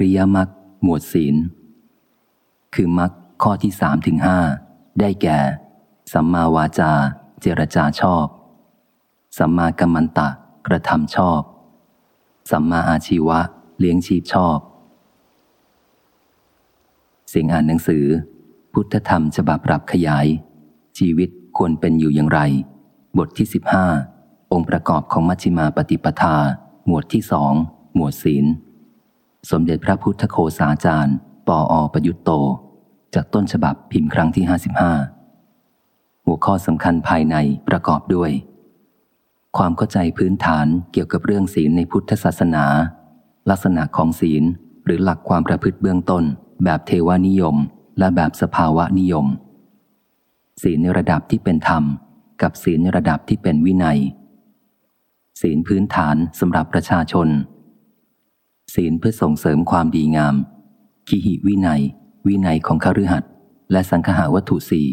ริยมรรคหมวดศีล คือมรรคข้อที่สามถึงห้าได้แก่ สัมมาวาจา เจรจาชอบ สัมมากัมมันตะกระทำชอบ สัมมาอาชีวะ เลี้ยงชีพชอบ เสียงอ่านหนังสือ พุทธธรรมฉบับปรับขยาย ชีวิตควรเป็นอยู่อย่างไร บทที่สิบห้าองค์ประกอบของมัชฌิมาปฏิปทา หมวดที่สองหมวดศีล สมเด็จพระพุทธโคสาจารย์ ปออประยุตโต จากต้นฉบับพิมพ์ครั้งที่ห้าสิบห้าหัวข้อสำคัญภายในประกอบด้วย ความเข้าใจพื้นฐานเกี่ยวกับเรื่องศีลในพุทธศาสนา ลักษณะของศีล หรือหลักความประพฤติเบื้องต้น แบบเทวานิยม และแบบสภาวะนิยม ศีลในระดับที่เป็นธรรม กับศีลในระดับที่เป็นวินัย ศีลพื้นฐานสำหรับประชาชน ศีลเพื่อส่งเสริมความดีงามขีหิวินัย วินัยของคฤหัสถ์และสังคหาวัตถุสี่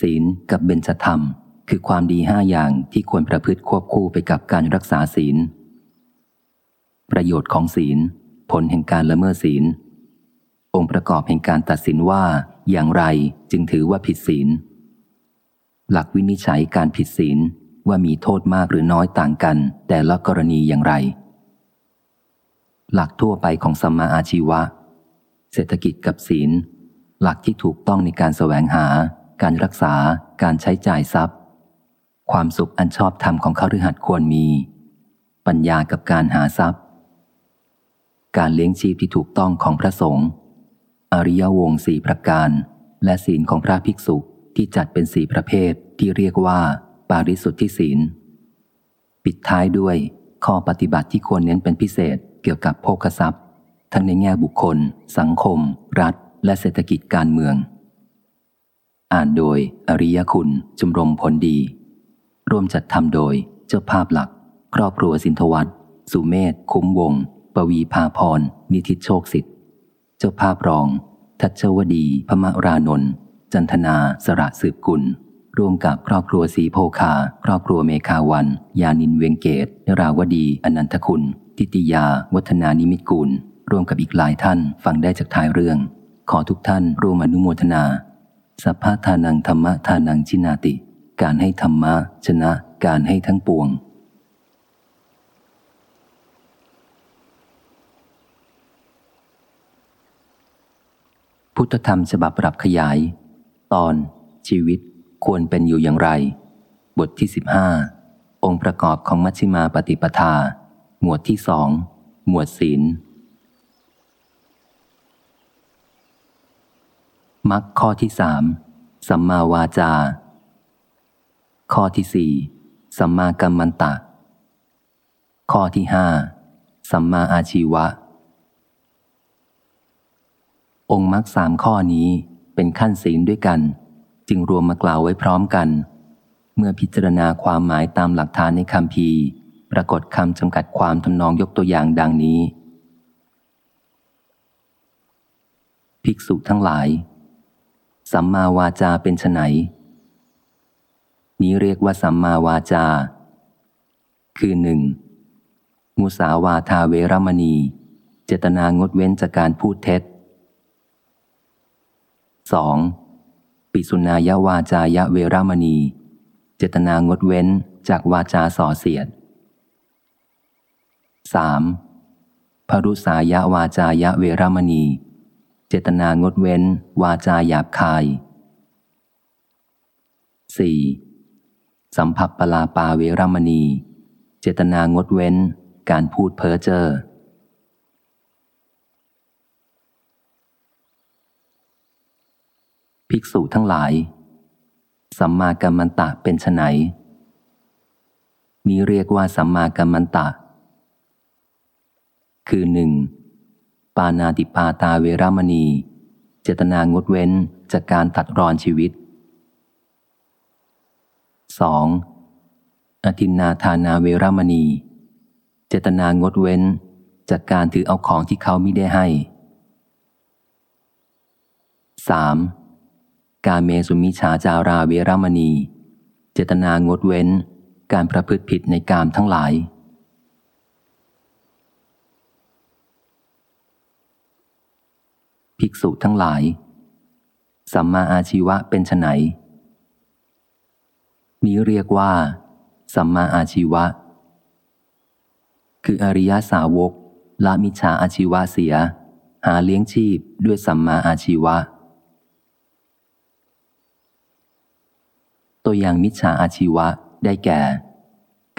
ศีลกับเบญจธรรม คือความดีห้าอย่างที่ควรประพฤติควบคู่ไปกับการรักษาศีล ประโยชน์ของศีล ผลแห่งการละเมิดศีล องค์ประกอบแห่งการตัดสินว่าอย่างไรจึงถือว่าผิดศีล หลักวินิจฉัยการผิดศีลว่ามีโทษมากหรือน้อยต่างกัน แต่ละกรณีอย่างไร หลักทั่วไปของสัมมาอาชีวะ เศรษฐกิจกับศีล หลักที่ถูกต้องในการแสวงหา การรักษา การใช้จ่ายทรัพย์ ความสุขอันชอบธรรมของเขาฤหัสควรมี ปัญญากับการหาทรัพย์ การเลี้ยงชีพที่ถูกต้องของพระสงฆ์ อริยวงสี่ประการ และศีลของพระภิกษุที่จัดเป็นสีประเภทที่เรียกว่า ปาริสุทธิศีล ปิดท้ายด้วยข้อปฏิบัติที่ควรเน้นเป็นพิเศษ กี่ยวกับโภคทรัพย์ ทั้งในแง่บุคคล สังคม รัฐ และเศรษฐกิจการเมือง อ่านโดย อริยคุณจุมรมผลดี ร่วมจัดทำโดยเจ้าภาพหลัก ครอบครัวสินทวัตสุเมธคุ้มวง ปวีภาพร นิทิตโชคสิทธิ์ เจ้าภาพรอง ทัชวดี พมรานนท์จันทนา สระสืบกุล ร่วมกับครอบครัวสีโพคา ครอบครัวเมคาวัน ยานินเวงเกตนราวดี อนันทคุณ ทิติยา วัฒนานิมิตกุลร่วมกับอีกหลายท่านฟังได้จากท้ายเรื่อง ขอทุกท่านร่วมอนุโมทนา สัพพทานังธรรมะทานังชินาติ การให้ธรรมะชนะการให้ทั้งปวง พุทธธรรมฉบับปรับขยาย ตอน ชีวิตควรเป็นอยู่อย่างไร บทที่สิบห้าองค์ประกอบของมัชฌิมาปฏิปทา มวดที่สอง หมวดศีลมักข้อที่สามสัมมาวาจา ข้อที่สี่สัมมากัมมันตะ ข้อที่ห้าสัมมาอาชีวะ องค์มรรคสามข้อนี้เป็นขั้นศีลด้วยกัน จึงรวมมากล่าวไว้พร้อมกัน เมื่อพิจารณาความหมายตามหลักฐานในคำพี รากฏคำจำกัดความทำนองยกตัวอย่างดังนี้ ภิกษุทั้งหลาย สัมมาวาจาเป็นไนนี้เรียกว่าสัมมาวาจา คือหนึ่งมุสาวาทาเวรมณี เจตนางดเว้นจากการพูดเท็จ 2. ปิสุนายาวาจายะเวรามณี เจตนางดเว้นจากวาจาส่อเสียด 3. พรุษายะวาจายะเวรามณี เจตนางดเว้น วาจาหยาบคาย 4. สัมผัสปลาปาเวรามณี เจตนางดเว้น การพูดเพ้อเจ้อภิกษุทั้งหลาย สัมมากัมมันตะเป็นไนนี้เรียกว่าสัมมากัมมันตะ คือหนึ่งปานาติปาตาเวรามณี เจตนางดเว้นจากการตัดรอนชีวิต 2. อธินนาทานาเวรามณี เจตนางดเว้นจากการถือเอาของที่เขาไม่ได้ให้ 3. การเมสุมิชาจาราเวรามณี เจตนางดเว้นการประพฤติผิดในกามทั้งหลาย ภิกษุทั้งหลาย สัมมาอาชีวะเป็นไนนี้เรียกว่า สัมมาอาชีวะ คืออริยสาวกละมิจฉาอาชีวะเสีย หาเลี้ยงชีพด้วยสัมมาอาชีวะ ตัวอย่างมิจฉาอาชีวะได้แก่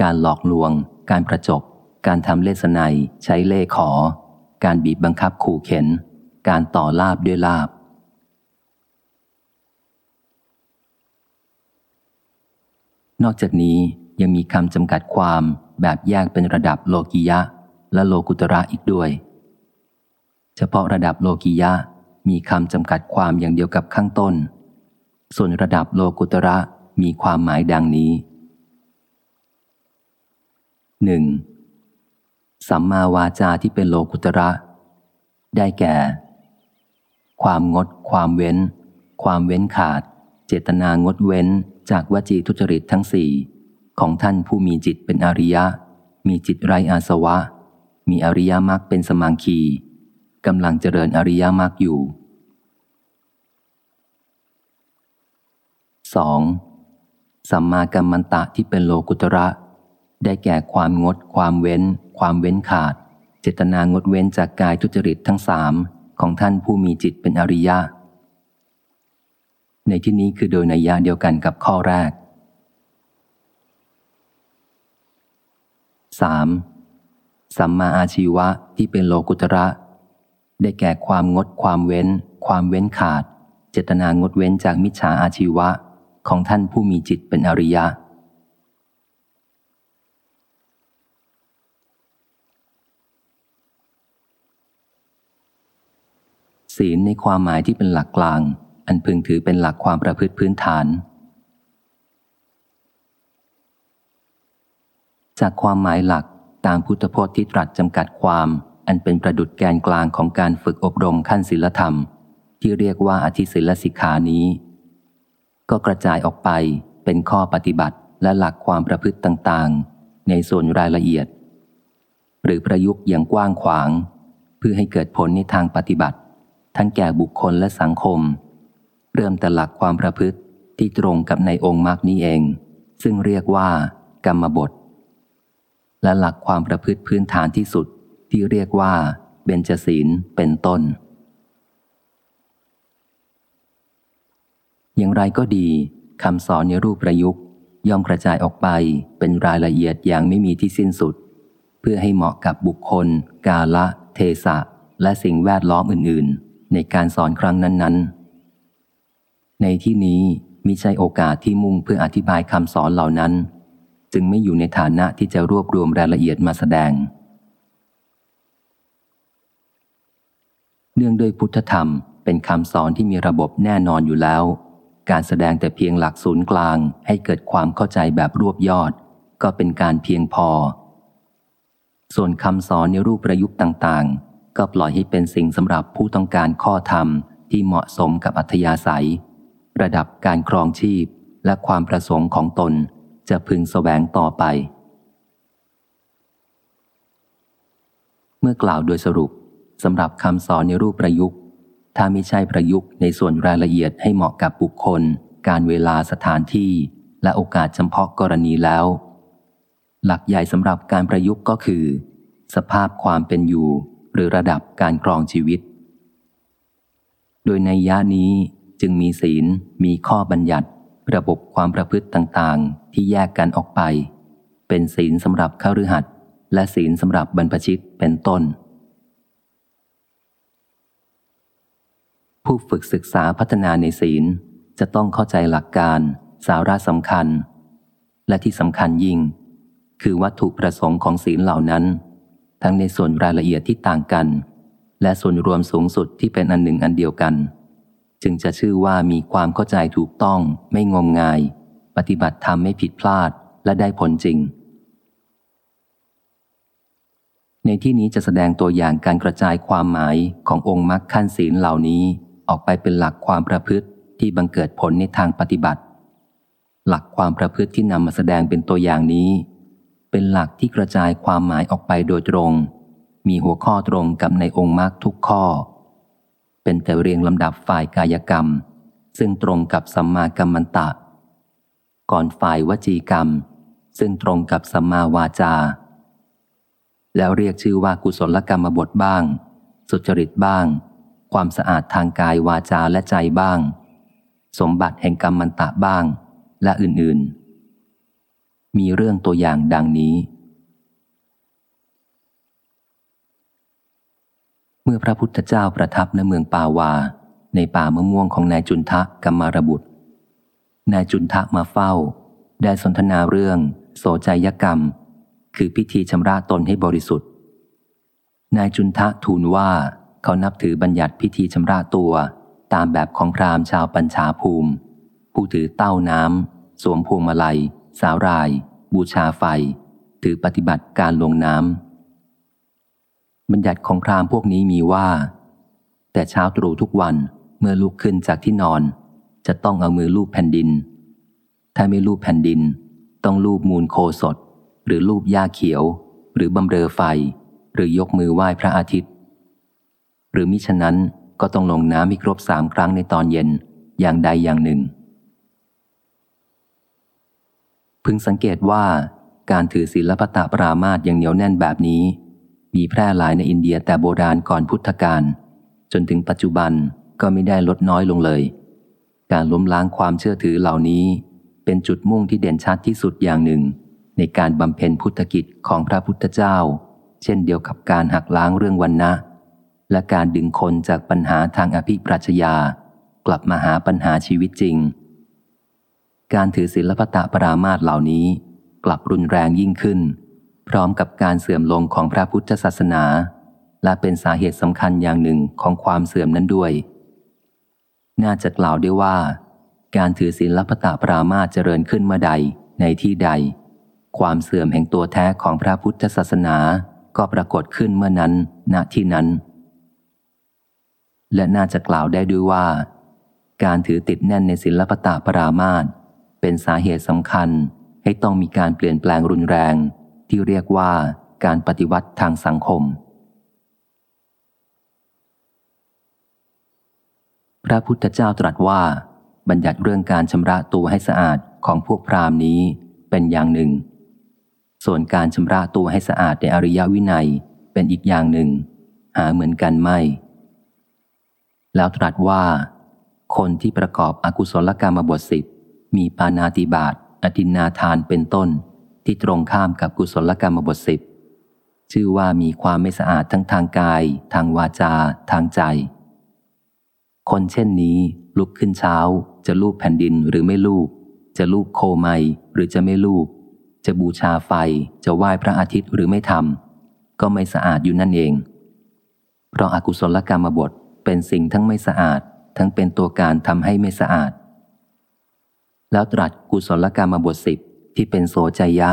การหลอกลวง การประจบ การทำเลสไนใช้เล่ขอ การบีบบังคับขู่เข็น การต่อลาบด้วยลาบ นอกจากนี้ยังมีคำจำกัดความแบบแยกเป็นระดับโลกิยะ และโลกุตระอีกด้วย เฉพาะระดับโลกิยะมีคำจำกัดความอย่างเดียวกับข้างต้น ส่วนระดับโลกุตระมีความหมายดังนี้หนึ่งสัมมาวาจาที่เป็นโลกุตระ ได้แก่ ความงด ความเว้น ความเว้นขาด เจตนางดเว้นจากวจีทุจริตทั้งสี่ของท่านผู้มีจิตเป็นอริยะ มีจิตไรอาสวะ มีอริยมรรคเป็นสมังคีกำลังเจริญอริยมรรคอยู่ 2. สัมมากัมมันตะที่เป็นโลกุตระ ได้แก่ความงด ความเว้น ความเว้นขาด เจตนางดเว้นจากกายทุจริตทั้งสาม ของท่านผู้มีจิตเป็นอริยะ ในที่นี้คือโดยนัยยะเดียวกันกับข้อแรก 3. สัมมาอาชีวะที่เป็นโลกุตระ ได้แก่ความงดความเว้น ความเว้นขาด เจตนางดเว้นจากมิจฉาอาชีวะของท่านผู้มีจิตเป็นอริยะ ศีลในความหมายที่เป็นหลักกลาง อันพึงถือเป็นหลักความประพฤติพื้นฐาน จากความหมายหลักตามพุทธพจน์ที่ตรัสจำกัดความอันเป็นประดุดแกนกลางของการฝึกอบรมขั้นศีลธรรม ที่เรียกว่าอธิศิลสิกขานี้ ก็กระจายออกไปเป็นข้อปฏิบัติและหลักความประพฤติต่างๆ ในส่วนรายละเอียด หรือประยุกต์อย่างกว้างขวาง เพื่อให้เกิดผลในทางปฏิบัติ ทั้งแก่บุคคลและสังคม เริ่มแต่หลักความประพฤติที่ตรงกับในองค์มรรคนี้เอง ซึ่งเรียกว่า กรรมบท และหลักความประพฤติพื้นฐานที่สุดที่เรียกว่า เบญจศีลเป็นต้น อย่างไรก็ดีคำสอนในรูปประยุกต์ ย่อมกระจายออกไปเป็นรายละเอียดอย่างไม่มีที่สิ้นสุด เพื่อให้เหมาะกับบุคคล กาละ เทศะ และสิ่งแวดล้อมอื่น ๆ ในการสอนครั้งนั้น ๆ ในที่นี้มิใช่โอกาสที่มุ่งเพื่ออธิบายคำสอนเหล่านั้น จึงไม่อยู่ในฐานะที่จะรวบรวมรายละเอียดมาแสดง เนื่องด้วยพุทธธรรมเป็นคำสอนที่มีระบบแน่นอนอยู่แล้ว การแสดงแต่เพียงหลักศูนย์กลางให้เกิดความเข้าใจแบบรวบยอด ก็เป็นการเพียงพอ ส่วนคำสอนในรูปประยุกต์ต่างๆ ก็ปล่อยให้เป็นสิ่งสำหรับผู้ต้องการข้อธรรมที่เหมาะสมกับอัธยาศัย ระดับการครองชีพและความประสงค์ของตนจะพึงแสวงต่อไป เมื่อกล่าวโดยสรุปสำหรับคำสอนในรูปประยุกต์ ถ้าไม่ใช่ประยุกต์ในส่วนรายละเอียดให้เหมาะกับบุคคล การเวลาสถานที่ และโอกาสจำเพาะกรณีแล้ว หลักใหญ่สำหรับการประยุกต์ก็คือ สภาพความเป็นอยู่ หรือระดับการครองชีวิต โดยในย่านี้จึงมีศีลมีข้อบัญญัติ ระบบความประพฤติต่างๆ ที่แยกกันออกไป เป็นศีลสำหรับข้ารือหัดและศีลสำหรับบรรพชิตเป็นต้น ผู้ฝึกศึกษาพัฒนาในศีลจะต้องเข้าใจหลักการสาระสำคัญ และที่สำคัญยิ่ง คือวัตถุประสงค์ของศีลเหล่านั้น ทั้งในส่วนรายละเอียดที่ต่างกัน และส่วนรวมสูงสุดที่เป็นอันหนึ่งอันเดียวกัน จึงจะชื่อว่ามีความเข้าใจถูกต้องไม่งมงาย ปฏิบัติธรรมไม่ผิดพลาดและได้ผลจริง ในที่นี้จะแสดงตัวอย่างการกระจายความหมายขององค์มรรคขั้นศีลเหล่านี้ออกไปเป็นหลักความประพฤติที่บังเกิดผลในทางปฏิบัติ หลักความประพฤติที่นำมาแสดงเป็นตัวอย่างนี้ เป็นหลักที่กระจายความหมายออกไปโดยตรง มีหัวข้อตรงกับในองค์มรรคทุกข้อ เป็นแต่เรียงลำดับฝ่ายกายกรรม ซึ่งตรงกับสัมมากัมมันตะ ก่อนฝ่ายวจีกรรม ซึ่งตรงกับสัมมาวาจา แล้วเรียกชื่อว่ากุศลกรรมบทบ้าง สุจริตบ้าง ความสะอาดทางกายวาจาและใจบ้าง สมบัติแห่งกรรมมันตะบ้าง และอื่นๆ มีเรื่องตัวอย่างดังนี้ เมื่อพระพุทธเจ้าประทับณเมืองปาวา ในป่ามะม่วงของนายจุนทะกัมมารบุตร นายจุนทะมาเฝ้า ได้สนทนาเรื่องโสใจยกรรม คือพิธีชำระตนให้บริสุทธิ์ นายจุนทะทูลว่าเขานับถือบัญญัติพิธีชำระตัวตามแบบของพราหมณ์ชาวปัญชาภูมิ ผู้ถือเต้าน้ำสวมพวงมาลัย สาวราย บูชาไฟ ถือปฏิบัติการลงน้ำบัญญัติของพรามพวกนี้มีว่า แต่เช้าตรู่ทุกวันเมื่อลุกขึ้นจากที่นอน จะต้องเอามือลูบแผ่นดิน ถ้าไม่ลูบแผ่นดิน ต้องลูบมูลโคสด หรือลูบหญ้าเขียว หรือบำเรอไฟ หรือยกมือไหว้พระอาทิตย์ หรือมิฉะนั้นก็ต้องลงน้ำมีครบสามครั้งในตอนเย็นอย่างใดอย่างหนึ่ง พึงสังเกตว่าการถือศีลปตะปรามาตย่างเหนียวแน่นแบบนี้ มีแพร่หลายในอินเดียแต่โบราณก่อนพุทธกาลจนถึงปัจจุบันก็ไม่ได้ลดน้อยลงเลย การล้มล้างความเชื่อถือเหล่านี้ เป็นจุดมุ่งที่เด่นชัดที่สุดอย่างหนึ่ง ในการบำเพ็ญพุทธกิจของพระพุทธเจ้า เช่นเดียวกับการหักล้างเรื่องวันนะและการดึงคนจากปัญหาทางอภิปรัชญากลับมาหาปัญหาชีวิตจริง การถือศีลปตะปรามาตเหล่านี้ กลับรุนแรงยิ่งขึ้น พร้อมกับการเสื่อมลงของพระพุทธศาสนา และเป็นสาเหตุสำคัญอย่างหนึ่งของความเสื่อมนั้นด้วย น่าจะกล่าวได้ว่า การถือศีลปตะปรามาตเจริญขึ้นเมื่อใดในที่ใด ความเสื่อมแห่งตัวแท้ของพระพุทธศาสนาก็ปรากฏขึ้นเมื่อนั้นณที่นั้น และน่าจะกล่าวได้ด้วยว่า การถือติดแน่นในศิลปตะปรามาต เป็นสาเหตุสำคัญให้ต้องมีการเปลี่ยนแปลงรุนแรง ที่เรียกว่าการปฏิวัติทางสังคม พระพุทธเจ้าตรัสว่า บัญญัติเรื่องการชำระตัวให้สะอาดของพวกพราหมณ์นี้เป็นอย่างหนึ่ง ส่วนการชำระตัวให้สะอาดในอริยวินัยเป็นอีกอย่างหนึ่ง หาเหมือนกันไม่ แล้วตรัสว่า คนที่ประกอบอกุศลกรรมบทสิบ มีปานาติบาตอธินนาทานเป็นต้น ที่ตรงข้ามกับกุศลกรรมบทสิบชื่อว่ามีความไม่สะอาดทั้งทางกาย ทางวาจา ทางใจ คนเช่นนี้ลุกขึ้นเช้า จะลูบแผ่นดินหรือไม่ลูบจะลูบโคไมหรือจะไม่ลูบจะบูชาไฟจะไหว้พระอาทิตย์หรือไม่ทำก็ไม่สะอาดอยู่นั่นเอง เพราะอากุศลกรรมบทเป็นสิ่งทั้งไม่สะอาด ทั้งเป็นตัวการทำให้ไม่สะอาด แล้วตรัสกุศลกรรมบทสิบที่เป็นโสใจยะ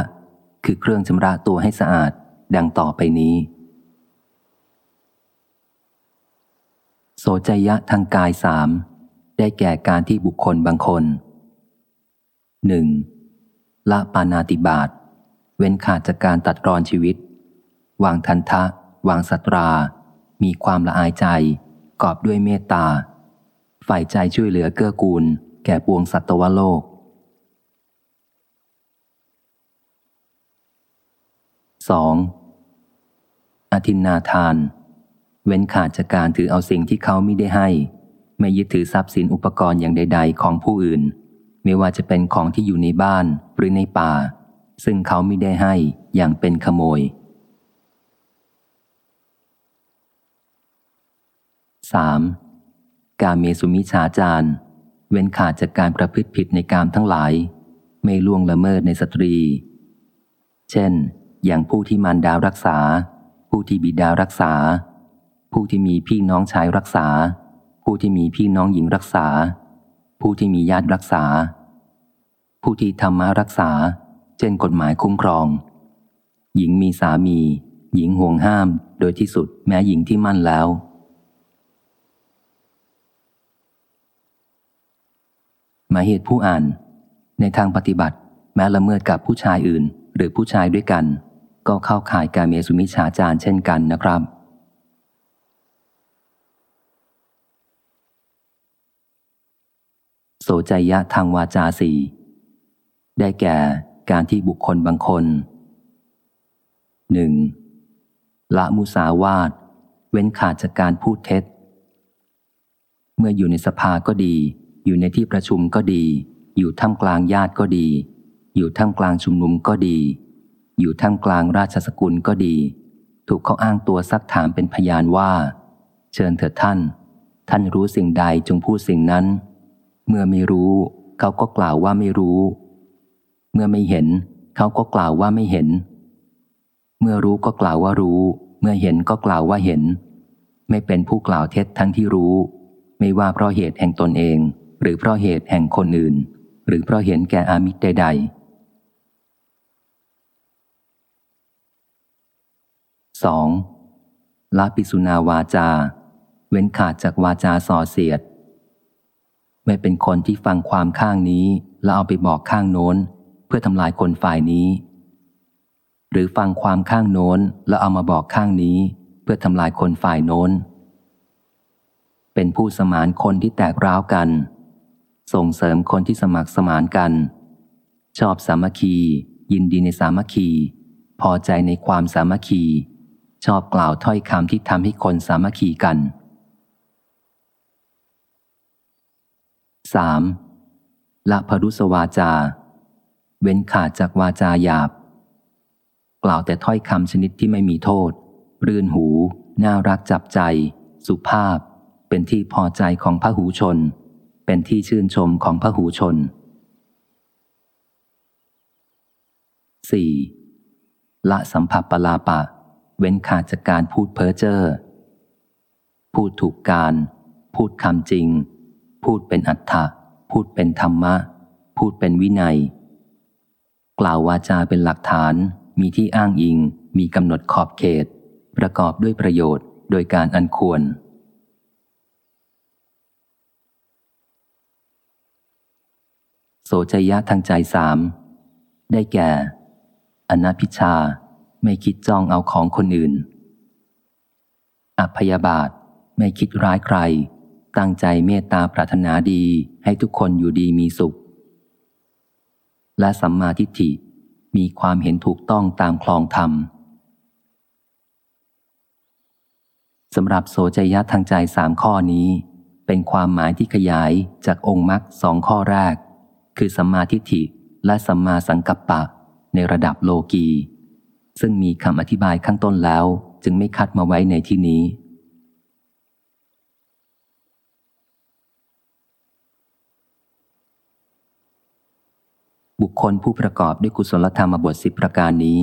คือเครื่องชำระตัวให้สะอาด ดังต่อไปนี้ โสใจยะทางกายสามได้แก่การที่บุคคลบางคนหนึ่งละปานาติบาตเว้นขาดจากการตัดรอนชีวิต วางทันทะ วางสัตรา มีความละอายใจ กอบด้วยเมตตา ฝ่ายใจช่วยเหลือเกื้อกูล แก่ปวงสัตวโลก 2. อธินนาทาน เว้นขาดจากการถือเอาสิ่งที่เขาไม่ได้ให้ ไม่ยึดถือทรัพย์สินอุปกรณ์อย่างใด ๆ ของผู้อื่น ไม่ว่าจะเป็นของที่อยู่ในบ้านหรือในป่า ซึ่งเขาไม่ได้ให้อย่างเป็นขโมย 3. การเมสุมิชาจาร เว้นขาดจากการประพฤติผิดในกามทั้งหลาย ไม่ล่วงละเมิดในสตรี เช่น อย่างผู้ที่มารดารักษา ผู้ที่บิดารักษา ผู้ที่มีพี่น้องชายรักษา ผู้ที่มีพี่น้องหญิงรักษา ผู้ที่มีญาติรักษา ผู้ที่ธรรมารักษา เช่นกฎหมายคุ้มครอง หญิงมีสามี หญิงห่วงห้าม โดยที่สุดแม้หญิงที่มั่นแล้ว หมายเหตุผู้อ่าน ในทางปฏิบัติ แม้ละเมิดกับผู้ชายอื่น หรือผู้ชายด้วยกัน ก็เข้าข่ายการเมสุมิชาจารเช่นกันนะครับ โสใจยะทางวาจาสี่ได้แก่การที่บุคคลบางคนหนึ่งละมุสาวาท เว้นขาดจากการพูดเท็จ เมื่ออยู่ในสภาก็ดี อยู่ในที่ประชุมก็ดี อยู่ท่ามกลางญาติก็ดี อยู่ท่ามกลางชุมนุมก็ดี อยู่ท่ามกลางราชสกุลก็ดี ถูกเขาอ้างตัวซักถามเป็นพยานว่า เชิญเถิดท่าน ท่านรู้สิ่งใดจงพูดสิ่งนั้น เมื่อไม่รู้ เขาก็กล่าวว่าไม่รู้ เมื่อไม่เห็น เขาก็กล่าวว่าไม่เห็น เมื่อรู้ก็กล่าวว่ารู้ เมื่อเห็นก็กล่าวว่าเห็น ไม่เป็นผู้กล่าวเท็จทั้งที่รู้ ไม่ว่าเพราะเหตุแห่งตนเอง หรือเพราะเหตุแห่งคนอื่น หรือเพราะเห็นแก่อามิตรใดๆสองละปิสุนาวาจา เว้นขาดจากวาจาส่อเสียด ไม่เป็นคนที่ฟังความข้างนี้ แล้วเอาไปบอกข้างโน้น เพื่อทำลายคนฝ่ายนี้ หรือฟังความข้างโน้น แล้วเอามาบอกข้างนี้ เพื่อทำลายคนฝ่ายโน้น เป็นผู้สมานคนที่แตกร้าวกัน ส่งเสริมคนที่สมัครสมานกัน ชอบสามัคคี ยินดีในสามัคคี พอใจในความสามัคคี ชอบกล่าวถ้อยคำที่ทำให้คนสามัคคีกัน 3. ละพรุสวาจา เว้นขาดจากวาจาหยาบ กล่าวแต่ถ้อยคำชนิดที่ไม่มีโทษ รื่นหู น่ารักจับใจ สุภาพ เป็นที่พอใจของพระหูชน เป็นที่ชื่นชมของพระหูชน 4. ละสัมผัสปลาปะ เว้นขาดจากการพูดเพ้อเจ้อ พูดถูกการ พูดคำจริง พูดเป็นอัฏฐะพูดเป็นธรรมะ พูดเป็นวินัย กล่าววาจาเป็นหลักฐาน มีที่อ้างอิง มีกำหนดขอบเขต ประกอบด้วยประโยชน์ โดยการอันควร โสจยะทางใจสาม ได้แก่ อนาพิชาไม่คิดจ้องเอาของคนอื่นอัยาบาทไม่คิดร้ายใคร ตั้งใจเมตตาปรารถนาดีให้ทุกคนอยู่ดีมีสุข และสัมมาทิฏฐิมีความเห็นถูกต้องตามคลองธรรมสำหรับโสจยะทางใจสามข้อนี้ เป็นความหมายที่ขยายจากองค์มรรคสองข้อแรก คือสัมมาทิฏฐิและสัมมาสังกัปปะ ในระดับโลกี ซึ่งมีคำอธิบายข้างต้นแล้วจึงไม่คัดมาไว้ในที่นี้ บุคคลผู้ประกอบด้วยกุศลธรรมบทสิบประการนี้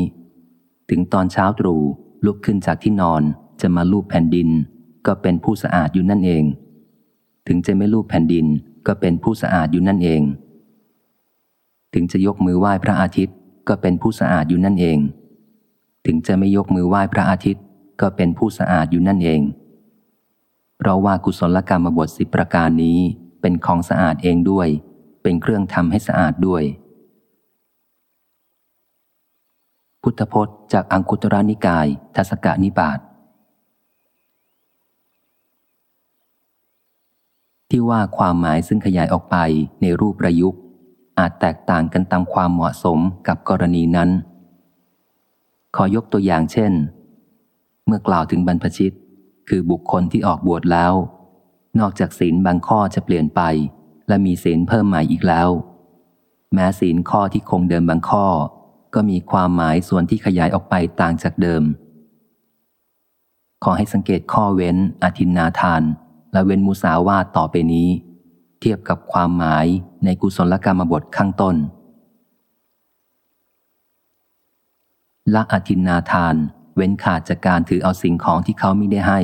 ถึงตอนเช้าตรู่ลุกขึ้นจากที่นอนจะมาลูบแผ่นดิน ก็เป็นผู้สะอาดอยู่นั่นเอง ถึงจะไม่ลูบแผ่นดินก็เป็นผู้สะอาดอยู่นั่นเอง ถึงจะยกมือไหว้พระอาทิตย์ ก็เป็นผู้สะอาดอยู่นั่นเอง ถึงจะไม่ยกมือไหว้พระอาทิตย์ ก็เป็นผู้สะอาดอยู่นั่นเอง เพราะว่ากุศลกรรมบทสิบประการนี้เป็นของสะอาดเองด้วย เป็นเครื่องทำให้สะอาดด้วย พุทธพจน์จากอังคุตรานิกายทัศกานิบาตที่ว่าความหมายซึ่งขยายออกไปในรูปประยุกต์ อาจแตกต่างกันตามความเหมาะสมกับกรณีนั้น ขอยกตัวอย่างเช่น เมื่อกล่าวถึงบรรพชิต คือบุคคลที่ออกบวชแล้ว นอกจากศีลบางข้อจะเปลี่ยนไป และมีศีลเพิ่มใหม่อีกแล้ว แม้ศีลข้อที่คงเดิมบางข้อ ก็มีความหมายส่วนที่ขยายออกไปต่างจากเดิม ขอให้สังเกตข้อเว้นอธินนาทาน และเว้นมุสาวาตต่อไปนี้ เทียบกับความหมายในกุศลกรรมบทข้างต้น ละอธินนาทาน เว้นขาดจากการถือเอาสิ่งของที่เขาไม่ได้ให้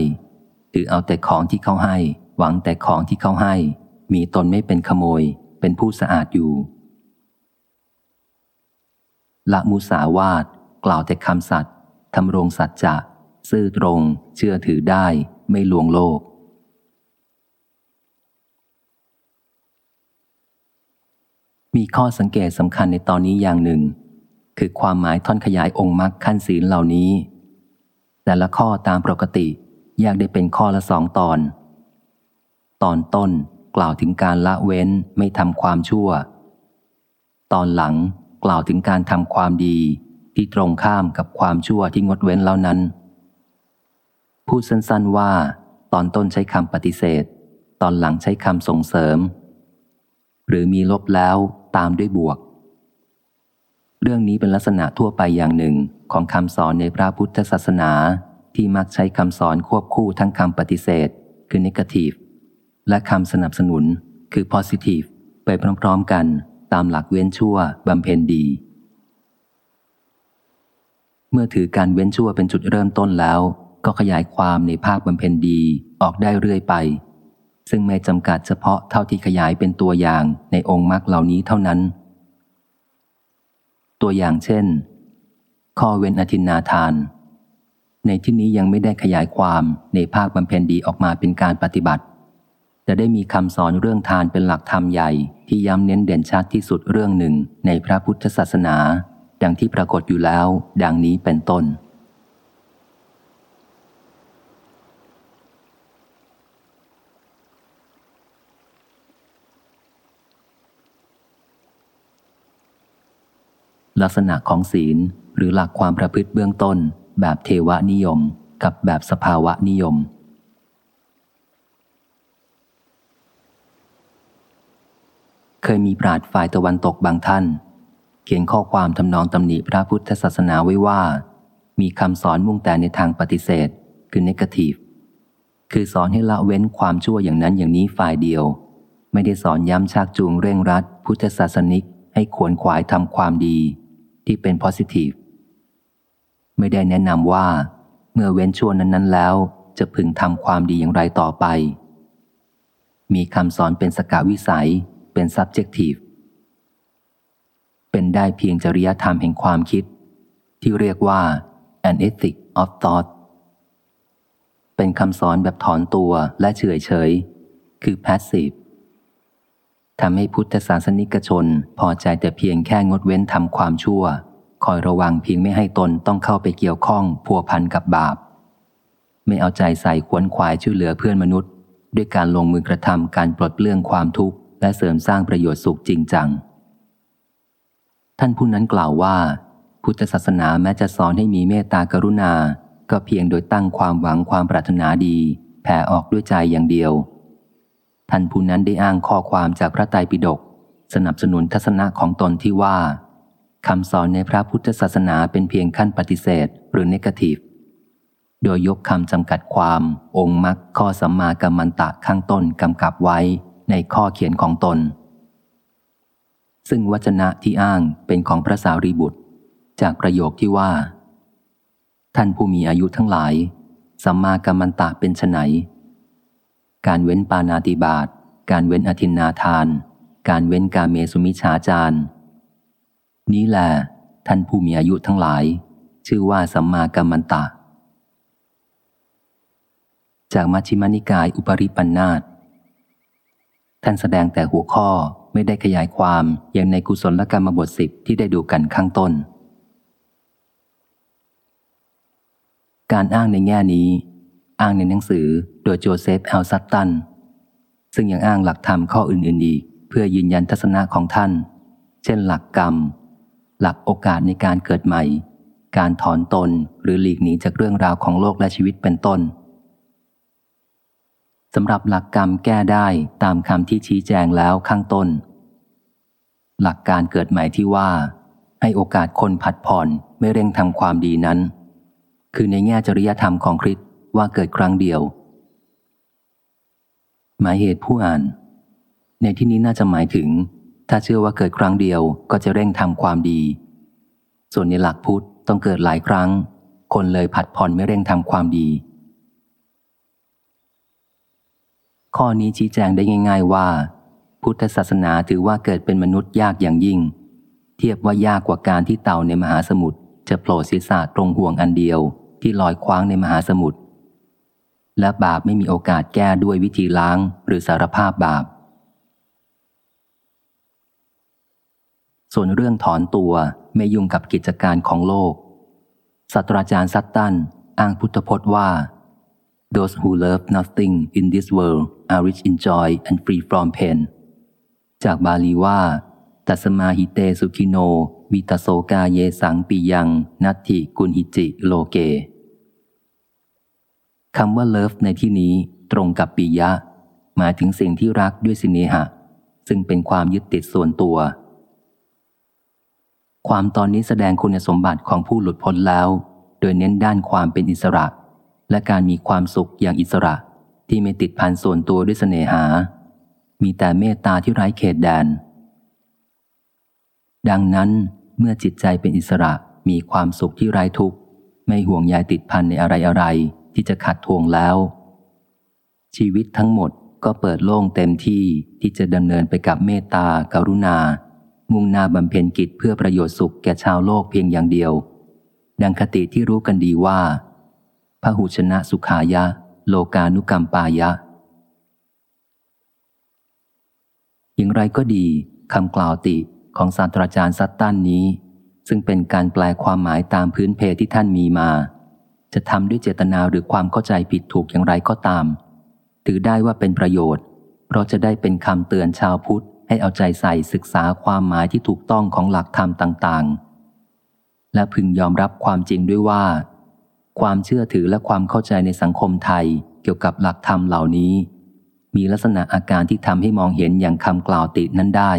ถือเอาแต่ของที่เขาให้ หวังแต่ของที่เขาให้ มีตนไม่เป็นขโมย เป็นผู้สะอาดอยู่ ละมุสาวาตกล่าวแต่คำสัตย์ทำรงสัจจะ ซื่อตรง เชื่อถือได้ ไม่ลวงโลก มีข้อสังเกตสำคัญในตอนนี้อย่างหนึ่ง คือความหมายท่อนขยายองค์มรรคขั้นศีลเหล่านี้ แต่ละข้อตามปกติแยกได้เป็นข้อละสองตอน ตอนต้นกล่าวถึงการละเว้นไม่ทำความชั่ว ตอนหลังกล่าวถึงการทำความดีที่ตรงข้ามกับความชั่วที่งดเว้นแล้วนั้น พูดสั้นๆว่า ตอนต้นใช้คำปฏิเสธ ตอนหลังใช้คำส่งเสริม หรือมีลบแล้วตามด้วยบวก เรื่องนี้เป็นลักษณะทั่วไปอย่างหนึ่งของคำสอนในพระพุทธศาสนาที่มักใช้คำสอนควบคู่ทั้งคำปฏิเสธ คือ negative และคำสนับสนุนคือ positive ไปพร้อมๆกันตามหลักเว้นชั่วบำเพ็ญดี เมื่อถือการเว้นชั่วเป็นจุดเริ่มต้นแล้ว ก็ขยายความในภาคบำเพ็ญดีออกได้เรื่อยไป ซึ่งไม่จำกัดเฉพาะเท่าที่ขยายเป็นตัวอย่างในองค์มรรคเหล่านี้เท่านั้น ตัวอย่างเช่น ข้อเว้นอธินาทาน ในที่นี้ยังไม่ได้ขยายความในภาคบำเพ็ญดีออกมาเป็นการปฏิบัติจะได้มีคำสอนเรื่องทานเป็นหลักธรรมใหญ่ที่ย้ำเน้นเด่นชัดที่สุดเรื่องหนึ่งในพระพุทธศาสนา ดังที่ปรากฏอยู่แล้ว ดังนี้เป็นต้น ลักษณะของศีลหรือหลักความประพฤติเบื้องต้น แบบเทวนิยม กับแบบสภาวะนิยม เคยมีปราดฝ่ายตะวันตกบางท่าน เขียนข้อความทำนองตำหนิพระพุทธศาสนาไว้ว่า มีคำสอนมุ่งแต่ในทางปฏิเสธ คือ negative คือสอนให้ละเว้นความชั่วอย่างนั้นอย่างนี้ฝ่ายเดียว ไม่ได้สอนย้ำชักจูงเร่งรัด พุทธศาสนิกให้ขวนขวายทำความดี ที่เป็น positive ไม่ได้แนะนำว่า เมื่อเว้นชั่วนั้น ๆ แล้ว จะพึงทำความดีอย่างไรต่อไป มีคำสอนเป็นสกาวิสัย เป็น subjective เป็นได้เพียงจริยธรรมแห่งความคิด ที่เรียกว่า an ethic of thought เป็นคำสอนแบบถอนตัวและเฉยเฉย คือ passive ทำให้พุทธศาสนิกชนพอใจแต่เพียงแค่งดเว้นทำความชั่ว คอยระวังเพียงไม่ให้ตนต้องเข้าไปเกี่ยวข้องพัวพันกับบาป ไม่เอาใจใส่ขวนขวายช่วยเหลือเพื่อนมนุษย์ ด้วยการลงมือกระทำการปลดเปลื้องความทุกข์ และเสริมสร้างประโยชน์สุขจริงจัง ท่านผู้นั้นกล่าวว่า พุทธศาสนาแม้จะสอนให้มีเมตตากรุณา ก็เพียงโดยตั้งความหวังความปรารถนาดี แผ่ออกด้วยใจอย่างเดียว ท่านผู้นั้นได้อ้างข้อความจากพระไตรปิฎกสนับสนุนทัศนะของตนที่ว่าคำสอนในพระพุทธศาสนาเป็นเพียงขั้นปฏิเสธหรือเนกาทีฟโดยยกคำจำกัดความองค์มรรคข้อสัมมากัมมันตะข้างต้นกำกับไว้ในข้อเขียนของตน ซึ่งวจนะที่อ้างเป็นของพระสารีบุตร จากประโยคที่ว่า ท่านผู้มีอายุทั้งหลายสัมมากัมมันตะเป็นไน การเว้นปานาติบาต การเว้นอธินนาทาน การเว้นกาเมสุมิชาจารนี้แหละท่านผู้มีอายุทั้งหลาย ชื่อว่าสัมมากัมมันตะ จากมัชฌิมานิกายอุปริปันธาตท่านแสดงแต่หัวข้อไม่ได้ขยายความอย่างในกุศลกรรมบทสิบที่ได้ดูกันข้างต้น การอ้างในแง่นี้ อ้างในหนังสือโดยโจเซฟแอลซัตตัน ซึ่งยังอ้างหลักธรรมข้ออื่นๆอีก เพื่อยืนยันทัศนะของท่าน เช่นหลักกรรม หลักโอกาสในการเกิดใหม่ การถอนตนหรือหลีกหนีจากเรื่องราวของโลกและชีวิตเป็นต้นสำหรับหลักกรรมแก้ได้ตามคำที่ชี้แจงแล้วข้างต้น หลักการเกิดใหม่ที่ว่า ให้โอกาสคนผัดผ่อนไม่เร่งทำความดีนั้น คือในแง่จริยธรรมของคริส ว่าเกิดครั้งเดียว หมายเหตุผู้อ่าน ในที่นี้น่าจะหมายถึง ถ้าเชื่อว่าเกิดครั้งเดียวก็จะเร่งทำความดี ส่วนในหลักพุทธต้องเกิดหลายครั้ง คนเลยผัดผ่อนไม่เร่งทำความดี ข้อนี้ชี้แจงได้ง่าย ๆว่า พุทธศาสนาถือว่าเกิดเป็นมนุษย์ยากอย่างยิ่ง เทียบว่ายากกว่าการที่เต่าในมหาสมุทรจะโผล่ศีรษะตรงห่วงอันเดียวที่ลอยคว้างในมหาสมุทร และบาปไม่มีโอกาสแก้ด้วยวิธีล้างหรือสารภาพบาป ส่วนเรื่องถอนตัวไม่ยุ่งกับกิจการของโลกศาสตราจารย์ซัตตันอ้างพุทธพจน์ว่า those who love nothing in this world are rich in joy and free from pain จากบาลีว่าตัสมาหิเตสุขิโน วิตโสกาเยสังปียัง นัตถิกุลหิจิโลเก คำว่าเลิฟในที่นี้ตรงกับปียะ หมายถึงสิ่งที่รักด้วยสิเนหะ ซึ่งเป็นความยึดติดส่วนตัว ความตอนนี้แสดงคุณสมบัติของผู้หลุดพ้นแล้ว โดยเน้นด้านความเป็นอิสระ และการมีความสุขอย่างอิสระ ที่ไม่ติดพันส่วนตัวด้วยเสน่หา มีแต่เมตตาที่ไร้เขตแดน ดังนั้นเมื่อจิตใจเป็นอิสระมีความสุขที่ไร้ทุกข์ ไม่ห่วงใยติดพันในอะไรอะไร ที่จะขัดทวงแล้ว ชีวิตทั้งหมดก็เปิดโล่งเต็มที่ที่จะดำเนินไปกับเมตตาการุณา มุ่งหน้าบำเพ็ญกิจเพื่อประโยชน์สุขแก่ชาวโลกเพียงอย่างเดียว ดังคติที่รู้กันดีว่าพหุชนะสุขายะ โลกานุกรรมปายะ อย่างไรก็ดีคำกล่าวติของศาสตราจารย์ซัตตันนี้ ซึ่งเป็นการแปลความหมายตามพื้นเพที่ท่านมีมา จะทำด้วยเจตนาหรือความเข้าใจผิดถูกอย่างไรก็ตาม ถือได้ว่าเป็นประโยชน์ เพราะจะได้เป็นคำเตือนชาวพุทธให้เอาใจใส่ศึกษาความหมายที่ถูกต้องของหลักธรรมต่าง ๆ และพึงยอมรับความจริงด้วยว่า ความเชื่อถือและความเข้าใจในสังคมไทยเกี่ยวกับหลักธรรมเหล่านี้ มีลักษณะอาการที่ทำให้มองเห็นอย่างคำกล่าวตินั้นได้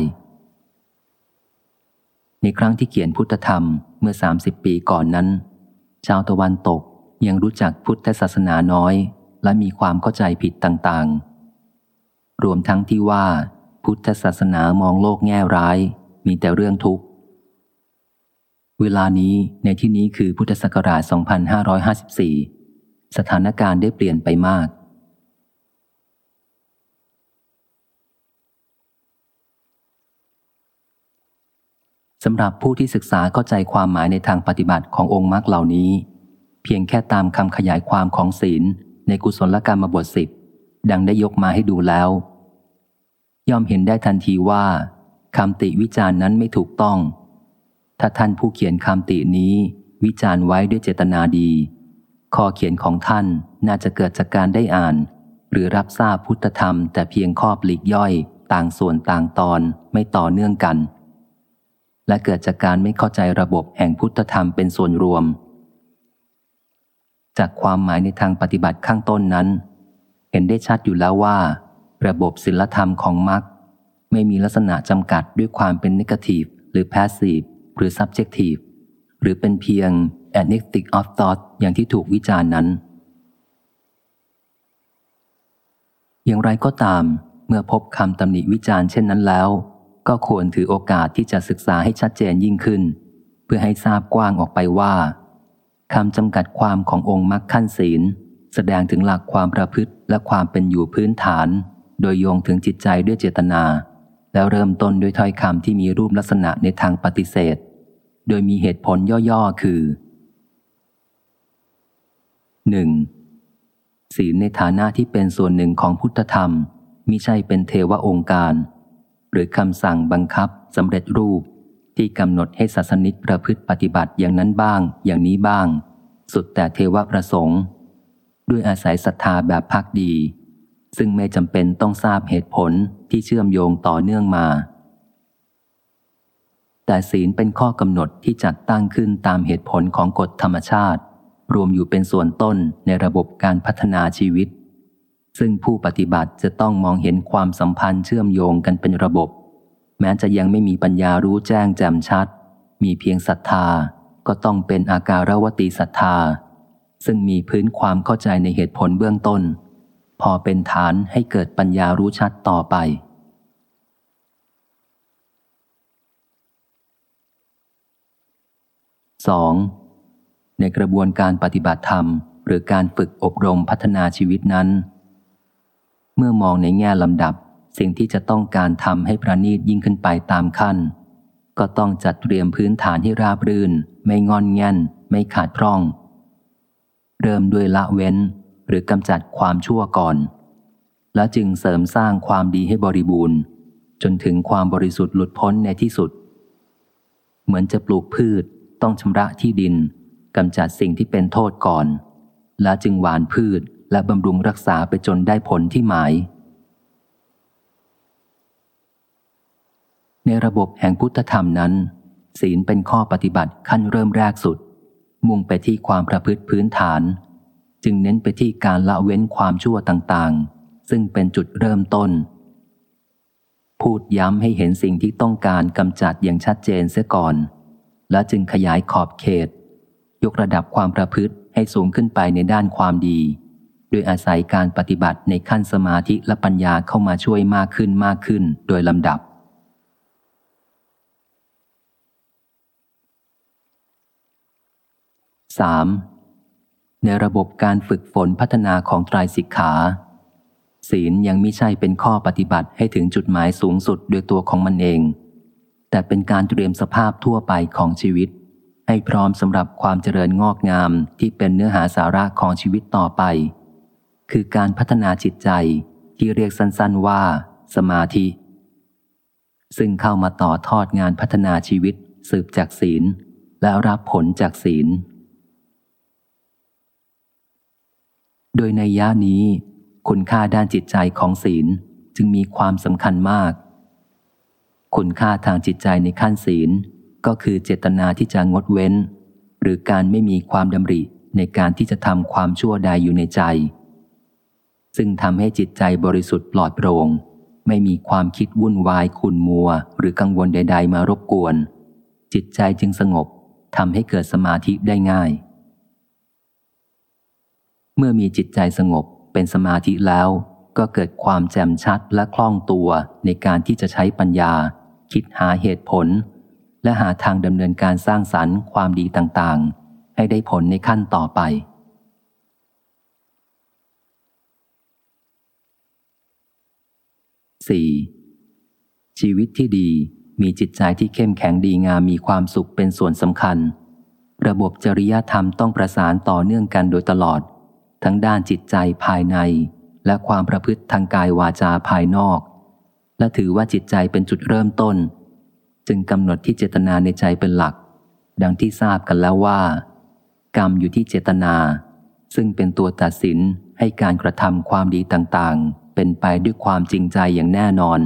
ในครั้งที่เขียนพุทธธรรมเมื่อ 30 ปีก่อนนั้น ชาวตะวันตก ยังรู้จักพุทธศาสนาน้อย และมีความเข้าใจผิดต่างๆ รวมทั้งที่ว่า พุทธศาสนามองโลกแง่ร้าย มีแต่เรื่องทุกข์ เวลานี้ในที่นี้คือพุทธศักราช 2554 สถานการณ์ได้เปลี่ยนไปมาก สำหรับผู้ที่ศึกษาเข้าใจความหมายในทางปฏิบัติขององค์มรรคเหล่านี้ พียงแค่ตามคำขยายความของศีลในกุศลกรรมบทสิบดังได้ยกมาให้ดูแล้ว ย่อมเห็นได้ทันทีว่าคำติวิจารณ์นั้นไม่ถูกต้อง ถ้าท่านผู้เขียนคำตินี้ วิจารณ์ไว้ด้วยเจตนาดี ข้อเขียนของท่านน่าจะเกิดจากการได้อ่าน หรือรับทราบพุทธธรรมแต่เพียงข้อปลีกย่อย ต่างส่วนต่างตอนไม่ต่อเนื่องกัน และเกิดจากการไม่เข้าใจระบบแห่งพุทธธรรมเป็นส่วนรวม จากความหมายในทางปฏิบัติข้างต้นนั้น เห็นได้ชัดอยู่แล้วว่า ระบบศิลธรรมของมรรคไม่มีลักษณะจำกัดด้วยความเป็น negative หรือ passive หรือ subjective หรือเป็นเพียง anesthetic of thought อย่างที่ถูกวิจารณ์นั้น อย่างไรก็ตาม เมื่อพบคำตำหนิวิจารณ์เช่นนั้นแล้ว ก็ควรถือโอกาสที่จะศึกษาให้ชัดเจนยิ่งขึ้น เพื่อให้ทราบกว้างออกไปว่า คำจำกัดความขององค์มรรคขั้นศีล แสดงถึงหลักความประพฤติและความเป็นอยู่พื้นฐาน โดยโยงถึงจิตใจด้วยเจตนา แล้วเริ่มต้นด้วยถ้อยคำที่มีรูปลักษณะในทางปฏิเสธ โดยมีเหตุผลย่อๆคือ 1. ศีลในฐานะที่เป็นส่วนหนึ่งของพุทธธรรมมิใช่เป็นเทวองค์การ หรือคำสั่งบังคับสำเร็จรูป ที่กำหนดให้ศาสนิกประพฤติปฏิบัติอย่างนั้นบ้าง อย่างนี้บ้าง สุดแต่เทวประสงค์ ด้วยอาศัยศรัทธาแบบพักดี ซึ่งไม่จำเป็นต้องทราบเหตุผลที่เชื่อมโยงต่อเนื่องมา แต่ศีลเป็นข้อกำหนดที่จัดตั้งขึ้นตามเหตุผลของกฎธรรมชาติ รวมอยู่เป็นส่วนต้นในระบบการพัฒนาชีวิต ซึ่งผู้ปฏิบัติจะต้องมองเห็นความสัมพันธ์เชื่อมโยงกันเป็นระบบ แม้จะยังไม่มีปัญญารู้แจ้งแจ่มชัด มีเพียงศรัทธาก็ต้องเป็นอาการวตีศรัทธา ซึ่งมีพื้นความเข้าใจในเหตุผลเบื้องต้น พอเป็นฐานให้เกิดปัญญารู้ชัดต่อไป 2. ในกระบวนการปฏิบัติธรรม หรือการฝึกอบรมพัฒนาชีวิตนั้น เมื่อมองในแง่ลำดับ สิ่งที่จะต้องการทำให้ประณีตยิ่งขึ้นไปตามขั้น ก็ต้องจัดเตรียมพื้นฐานให้ราบรื่น ไม่งอนแง่น ไม่ขาดพร่อง เริ่มด้วยละเว้นหรือกำจัดความชั่วก่อน แล้วจึงเสริมสร้างความดีให้บริบูรณ์ จนถึงความบริสุทธิ์หลุดพ้นในที่สุด เหมือนจะปลูกพืช ต้องชำระที่ดินกำจัดสิ่งที่เป็นโทษก่อน แล้วจึงหวานพืชและบำรุงรักษาไปจนได้ผลที่หมาย ในระบบแห่งพุทธธรรมนั้น ศีลเป็นข้อปฏิบัติขั้นเริ่มแรกสุด มุ่งไปที่ความประพฤติพื้นฐาน จึงเน้นไปที่การละเว้นความชั่วต่างๆ ซึ่งเป็นจุดเริ่มต้น พูดย้ำให้เห็นสิ่งที่ต้องการกำจัดอย่างชัดเจนเสียก่อน และจึงขยายขอบเขต ยกระดับความประพฤติให้สูงขึ้นไปในด้านความดีโดยอาศัยการปฏิบัติในขั้นสมาธิและปัญญาเข้ามาช่วยมากขึ้นมากขึ้นโดยลำดับ 3. ในระบบการฝึกฝนพัฒนาของไตรสิกขา ศีลยังไม่ใช่เป็นข้อปฏิบัติให้ถึงจุดหมายสูงสุดโดยตัวของมันเอง แต่เป็นการเตรียมสภาพทั่วไปของชีวิต ให้พร้อมสำหรับความเจริญงอกงามที่เป็นเนื้อหาสาระของชีวิตต่อไป คือการพัฒนาจิตใจที่เรียกสั้นๆว่า สมาธิ ซึ่งเข้ามาต่อทอดงานพัฒนาชีวิตสืบจากศีล แล้วรับผลจากศีล โดยในย่านี้ คุณค่าด้านจิตใจของศีลจึงมีความสำคัญมาก คุณค่าทางจิตใจในขั้นศีลก็คือเจตนาที่จะงดเว้น หรือการไม่มีความดำริในการที่จะทำความชั่วใดอยู่ในใจ ซึ่งทำให้จิตใจบริสุทธิ์ปลอดโปร่ง ไม่มีความคิดวุ่นวายขุ่นมัว หรือกังวลใด ๆ มารบกวน จิตใจจึงสงบทำให้เกิดสมาธิได้ง่าย เมื่อมีจิตใจสงบเป็นสมาธิแล้ว ก็เกิดความแจ่มชัดและคล่องตัวในการที่จะใช้ปัญญา คิดหาเหตุผล และหาทางดำเนินการสร้างสรรค์ความดีต่างๆ ให้ได้ผลในขั้นต่อไป 4. ชีวิตที่ดีมีจิตใจที่เข้มแข็งดีงามมีความสุขเป็นส่วนสำคัญ ระบบจริยธรรมต้องประสานต่อเนื่องกันโดยตลอด ทั้งด้านจิตใจภายใน และความประพฤติทางกายวาจาภายนอก และถือว่าจิตใจเป็นจุดเริ่มต้น จึงกำหนดที่เจตนาในใจเป็นหลัก ดังที่ทราบกันแล้วว่า กรรมอยู่ที่เจตนา ซึ่งเป็นตัวตัดสินให้การกระทำความดีต่างๆ เป็นไปด้วยความจริงใจอย่างแน่นอน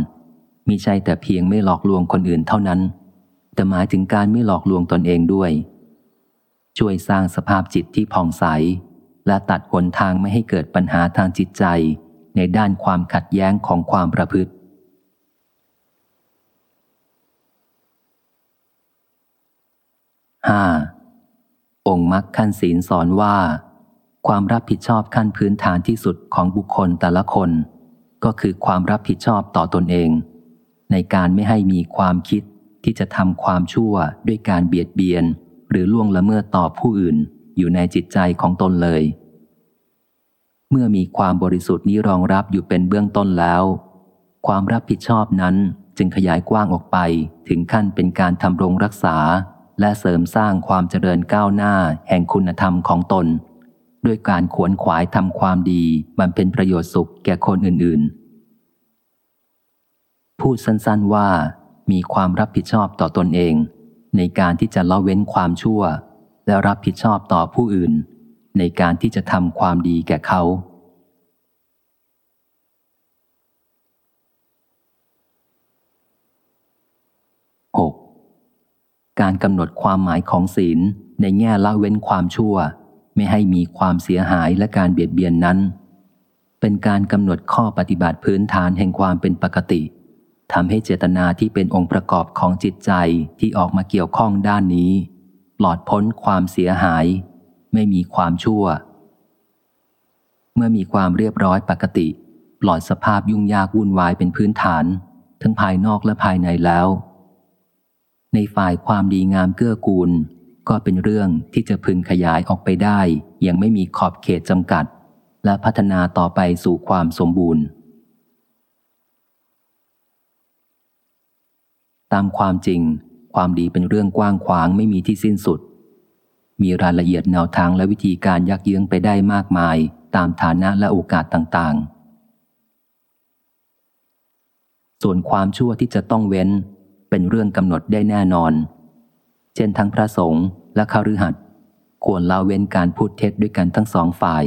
มิใช่แต่เพียงไม่หลอกลวงคนอื่นเท่านั้น แต่หมายถึงการไม่หลอกลวงตนเองด้วย ช่วยสร้างสภาพจิตที่ผ่องใส และตัดหนทางไม่ให้เกิดปัญหาทางจิตใจ ในด้านความขัดแย้งของความประพฤติ 5. องค์มรรคขั้นศีลสอนว่า ความรับผิดชอบขั้นพื้นฐานที่สุดของบุคคลแต่ละคน ก็คือความรับผิดชอบต่อตนเอง ในการไม่ให้มีความคิดที่จะทำความชั่วด้วยการเบียดเบียน หรือล่วงละเมิดต่อผู้อื่น อยู่ในจิตใจของตนเลย เมื่อมีความบริสุทธิ์นี้รองรับอยู่เป็นเบื้องต้นแล้ว ความรับผิดชอบนั้นจึงขยายกว้างออกไปถึงขั้นเป็นการทำรงรักษา และเสริมสร้างความเจริญก้าวหน้าแห่งคุณธรรมของตน ด้วยการขวนขวายทำความดีบำเพ็ญประโยชน์สุขแก่คนอื่นๆ พูดสั้นๆว่ามีความรับผิดชอบต่อตนเอง ในการที่จะละเว้นความชั่ว และรับผิดชอบต่อผู้อื่น ในการที่จะทำความดีแก่เขา 6. การกำหนดความหมายของศีลในแง่ละเว้นความชั่ว ไม่ให้มีความเสียหายและการเบียดเบียนนั้น เป็นการกำหนดข้อปฏิบัติพื้นฐานแห่งความเป็นปกติทำให้เจตนาที่เป็นองค์ประกอบของจิตใจที่ออกมาเกี่ยวข้องด้านนี้ ลอดพ้นความเสียหาย ไม่มีความชั่ว เมื่อมีความเรียบร้อยปกติ ปลอดสภาพยุ่งยากวุ่นวายเป็นพื้นฐาน ทั้งภายนอกและภายในแล้ว ในฝ่ายความดีงามเกื้อกูล ก็เป็นเรื่องที่จะพึงขยายออกไปได้ยังไม่มีขอบเขตจำกัด และพัฒนาต่อไปสู่ความสมบูรณ์ ตามความจริง ความดีเป็นเรื่องกว้างขวางไม่มีที่สิ้นสุด มีรายละเอียดแนวทางและวิธีการยักเยื้องไปได้มากมายตามฐานะและโอกาสต่างๆ ส่วนความชั่วที่จะต้องเว้นเป็นเรื่องกำหนดได้แน่นอน เช่นทั้งพระสงฆ์และคาฤหัสถ์ควรละเว้นการพูดเท็จด้วยกันทั้งสองฝ่าย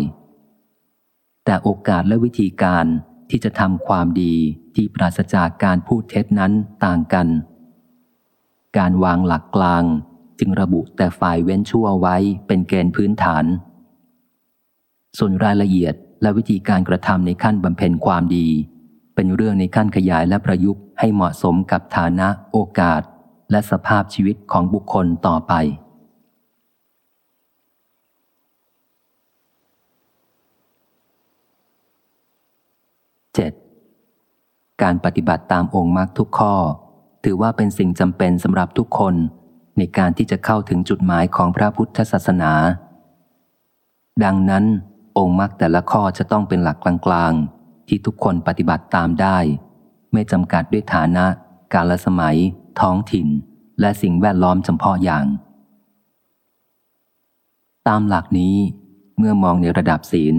แต่โอกาสและวิธีการที่จะทำความดีที่ปราศจากการพูดเท็จนั้นต่างกัน การวางหลักกลาง จึงระบุแต่ฝ่ายเว้นชั่วไว้เป็นเกณฑ์พื้นฐาน ส่วนรายละเอียดและวิธีการกระทำในขั้นบำเพ็ญความดี เป็นเรื่องในขั้นขยายและประยุกต์ให้เหมาะสมกับฐานะโอกาส และสภาพชีวิตของบุคคลต่อไปการปฏิบัติตามองค์มรรคทุกข้อ ถือว่าเป็นสิ่งจำเป็นสำหรับทุกคน ในการที่จะเข้าถึงจุดหมายของพระพุทธศาสนา ดังนั้น องค์มรรคแต่ละข้อจะต้องเป็นหลักกลางๆ ที่ทุกคนปฏิบัติตามได้ ไม่จำกัดด้วยฐานะ กาลสมัย ท้องถิ่น และสิ่งแวดล้อมจำเพาะอย่าง ตามหลักนี้เมื่อมองในระดับศีล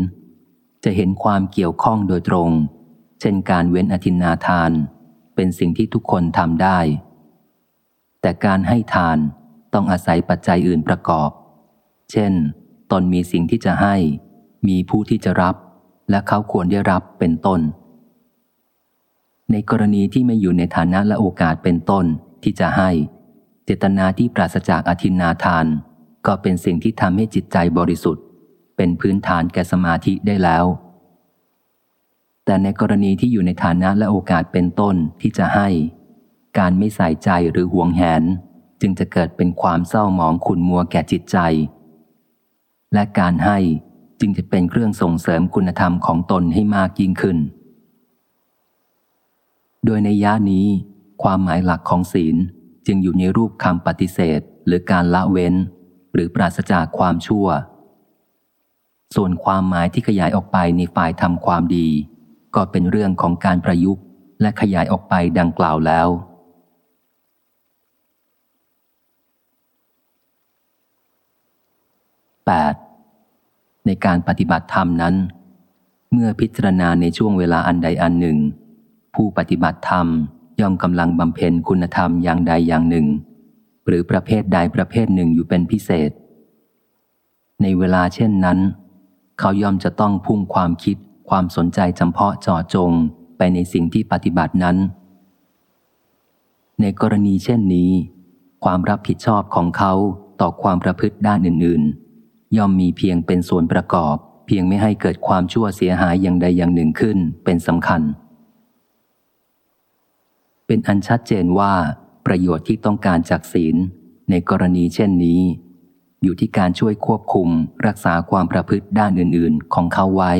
จะเห็นความเกี่ยวข้องโดยตรง เช่นการเว้นอธินาทาน เป็นสิ่งที่ทุกคนทำได้ แต่การให้ทานต้องอาศัยปัจจัยอื่นประกอบ เช่น ตนมีสิ่งที่จะให้ มีผู้ที่จะรับ และเขาควรได้รับเป็นต้น ในกรณีที่ไม่อยู่ในฐานะและโอกาสเป็นต้นที่จะให้ เจตนาที่ปราศจากอธินาทาน ก็เป็นสิ่งที่ทำให้จิตใจบริสุทธิ์ เป็นพื้นฐานแก่สมาธิได้แล้ว แต่ในกรณีที่อยู่ในฐานะและโอกาสเป็นต้นที่จะให้ การไม่ใส่ใจหรือห่วงแหน จึงจะเกิดเป็นความเศร้าหมองขุนมัวแก่จิตใจ และการให้จึงจะเป็นเครื่องส่งเสริมคุณธรรมของตนให้มากยิ่งขึ้น โดยในย่านี้ ความหมายหลักของศีลจึงอยู่ในรูปคำปฏิเสธ หรือการละเว้น หรือปราศจากความชั่ว ส่วนความหมายที่ขยายออกไปในฝ่ายทำความดี ก็เป็นเรื่องของการประยุกต์และขยายออกไปดังกล่าวแล้ว 8. ในการปฏิบัติธรรมนั้น เมื่อพิจารณาในช่วงเวลาอันใดอันหนึ่ง ผู้ปฏิบัติธรรมย่อมกำลังบำเพ็ญคุณธรรมอย่างใดอย่างหนึ่ง หรือประเภทใดประเภทหนึ่งอยู่เป็นพิเศษ ในเวลาเช่นนั้น เขาย่อมจะต้องพุ่งความคิด ความสนใจจำเพาะจาะจงไปในสิ่งที่ปฏิบัตินั้น ในกรณีเช่นนี้ ความรับผิดชอบของเขาต่อความประพฤติด้านอื่น ๆ ย่อมมีเพียงเป็นส่วนประกอบ เพียงไม่ให้เกิดความชั่วเสียหายอย่างใดอย่างหนึ่งขึ้นเป็นสำคัญ เป็นอันชัดเจนว่า ประโยชน์ที่ต้องการจากศีล ในกรณีเช่นนี้ อยู่ที่การช่วยควบคุมรักษาความประพฤติด้านอื่น ๆ ของเขาไว้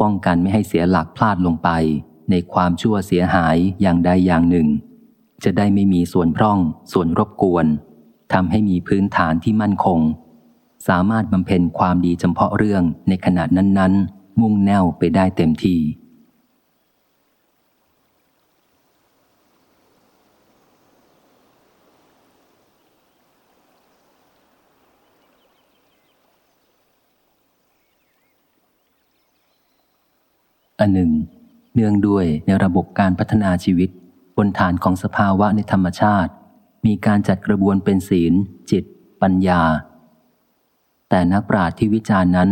ป้องกันไม่ให้เสียหลักพลาดลงไป ในความชั่วเสียหายอย่างใดอย่างหนึ่ง จะได้ไม่มีส่วนพร่อง ส่วนรบกวนทำให้มีพื้นฐานที่มั่นคง สามารถบำเพ็ญความดีเฉพาะเรื่องในขณะนั้นๆ มุ่งแน่วไปได้เต็มที่ อันหนึ่ง เนื่องด้วยในระบบการพัฒนาชีวิต บนฐานของสภาวะในธรรมชาติ มีการจัดกระบวนเป็นศีล จิต ปัญญา แต่นักปราชญ์ที่วิจารณ์นั้น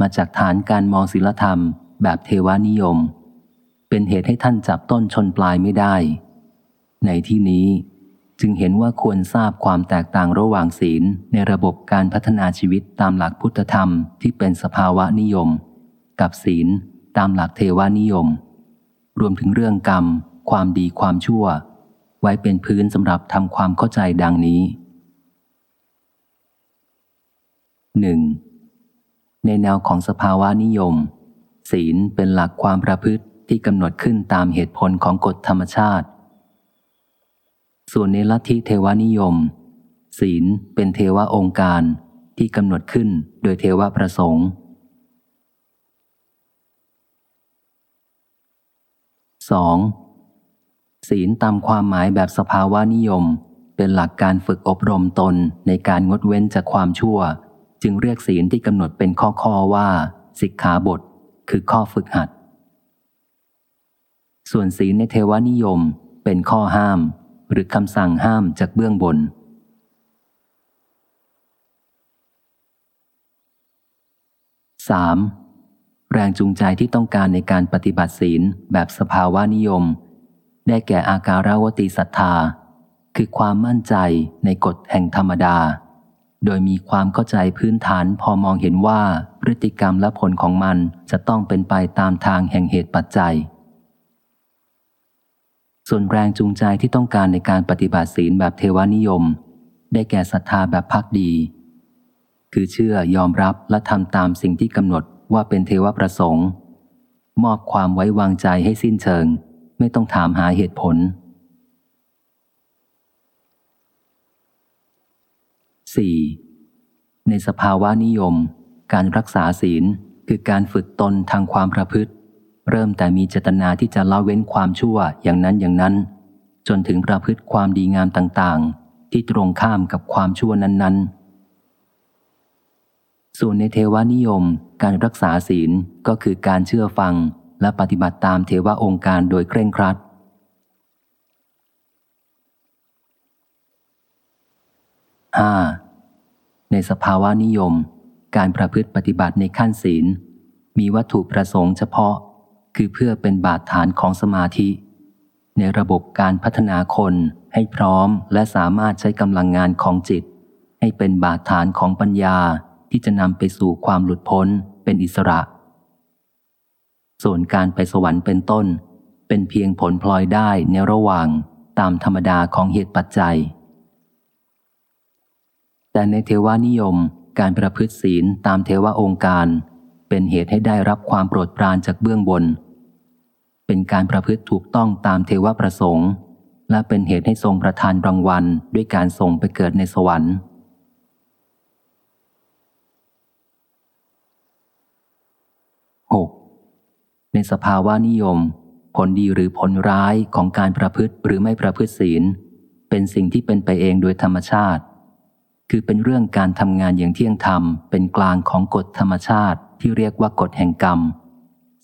มาจากฐานการมองศีลธรรม แบบเทวานิยม เป็นเหตุให้ท่านจับต้นชนปลายไม่ได้ ในที่นี้จึงเห็นว่าควรทราบความแตกต่างระหว่างศีลในระบบการพัฒนาชีวิตตามหลักพุทธธรรมที่เป็นสภาวะนิยม กับศีล ตามหลักเทวานิยม รวมถึงเรื่องกรรม ความดีความชั่ว ไว้เป็นพื้นสำหรับทำความเข้าใจดังนี้หนึ่งในแนวของสภาวะนิยม ศีลเป็นหลักความประพฤติที่กำหนดขึ้นตามเหตุผลของกฎธรรมชาติ ส่วนในลัทธิเทวานิยม ศีลเป็นเทวะองค์การที่กำหนดขึ้นโดยเทวะประสงค์ 2. ศีลตามความหมายแบบสภาวะนิยม เป็นหลักการฝึกอบรมตนในการงดเว้นจากความชั่ว จึงเรียกศีลที่กำหนดเป็นข้อข้อว่า สิกขาบท คือข้อฝึกหัด ส่วนศีลในเทวานิยม เป็นข้อห้าม หรือคำสั่งห้ามจากเบื้องบน 3. แรงจูงใจที่ต้องการในการปฏิบัติศีลแบบสภาวะนิยม ได้แก่อาการาวติศรัทธา คือความมั่นใจในกฎแห่งธรรมดา โดยมีความเข้าใจพื้นฐานพอมองเห็นว่าพฤติกรรมและผลของมันจะต้องเป็นไปตามทางแห่งเหตุปัจจัย ส่วนแรงจูงใจที่ต้องการในการปฏิบัติศีลแบบเทวานิยม ได้แก่ศรัทธาแบบพักดี คือเชื่อยอมรับและทำตามสิ่งที่กำหนด ว่าเป็นเทวประสงค์ มอบความไว้วางใจให้สิ้นเชิง ไม่ต้องถามหาเหตุผล 4. ในสภาวะนิยม การรักษาศีลคือการฝึกตนทางความประพฤติ เริ่มแต่มีเจตนาที่จะละเว้นความชั่วอย่างนั้นอย่างนั้น จนถึงประพฤติความดีงามต่างๆ ที่ตรงข้ามกับความชั่วนั้นๆ ส่วนในเทวานิยม การรักษาศีลก็คือการเชื่อฟังและปฏิบัติตามเทวองค์การโดยเคร่งครัด 5. ในสภาวะนิยม การประพฤติปฏิบัติในขั้นศีล มีวัตถุประสงค์เฉพาะ คือเพื่อเป็นบาดฐานของสมาธิ ในระบบการพัฒนาคนให้พร้อมและสามารถใช้กำลังงานของจิต ให้เป็นบาดฐานของปัญญา ที่จะนำไปสู่ความหลุดพ้นเป็นอิสระ ส่วนการไปสวรรค์เป็นต้น เป็นเพียงผลพลอยได้ในระหว่างตามธรรมดาของเหตุปัจจัย แต่ในเทวานิยมการประพฤติศีลตามเทวาองค์การ เป็นเหตุให้ได้รับความโปรดปรานจากเบื้องบน เป็นการประพฤติถูกต้องตามเทวประสงค์ และเป็นเหตุให้ทรงประทานรางวัลด้วยการส่งไปเกิดในสวรรค์ 6. ในสภาวะนิยม ผลดีหรือผลร้ายของการประพฤติหรือไม่ประพฤติศีล เป็นสิ่งที่เป็นไปเองโดยธรรมชาติ คือเป็นเรื่องการทำงานอย่างเที่ยงธรรม เป็นกลางของกฎธรรมชาติที่เรียกว่ากฎแห่งกรรม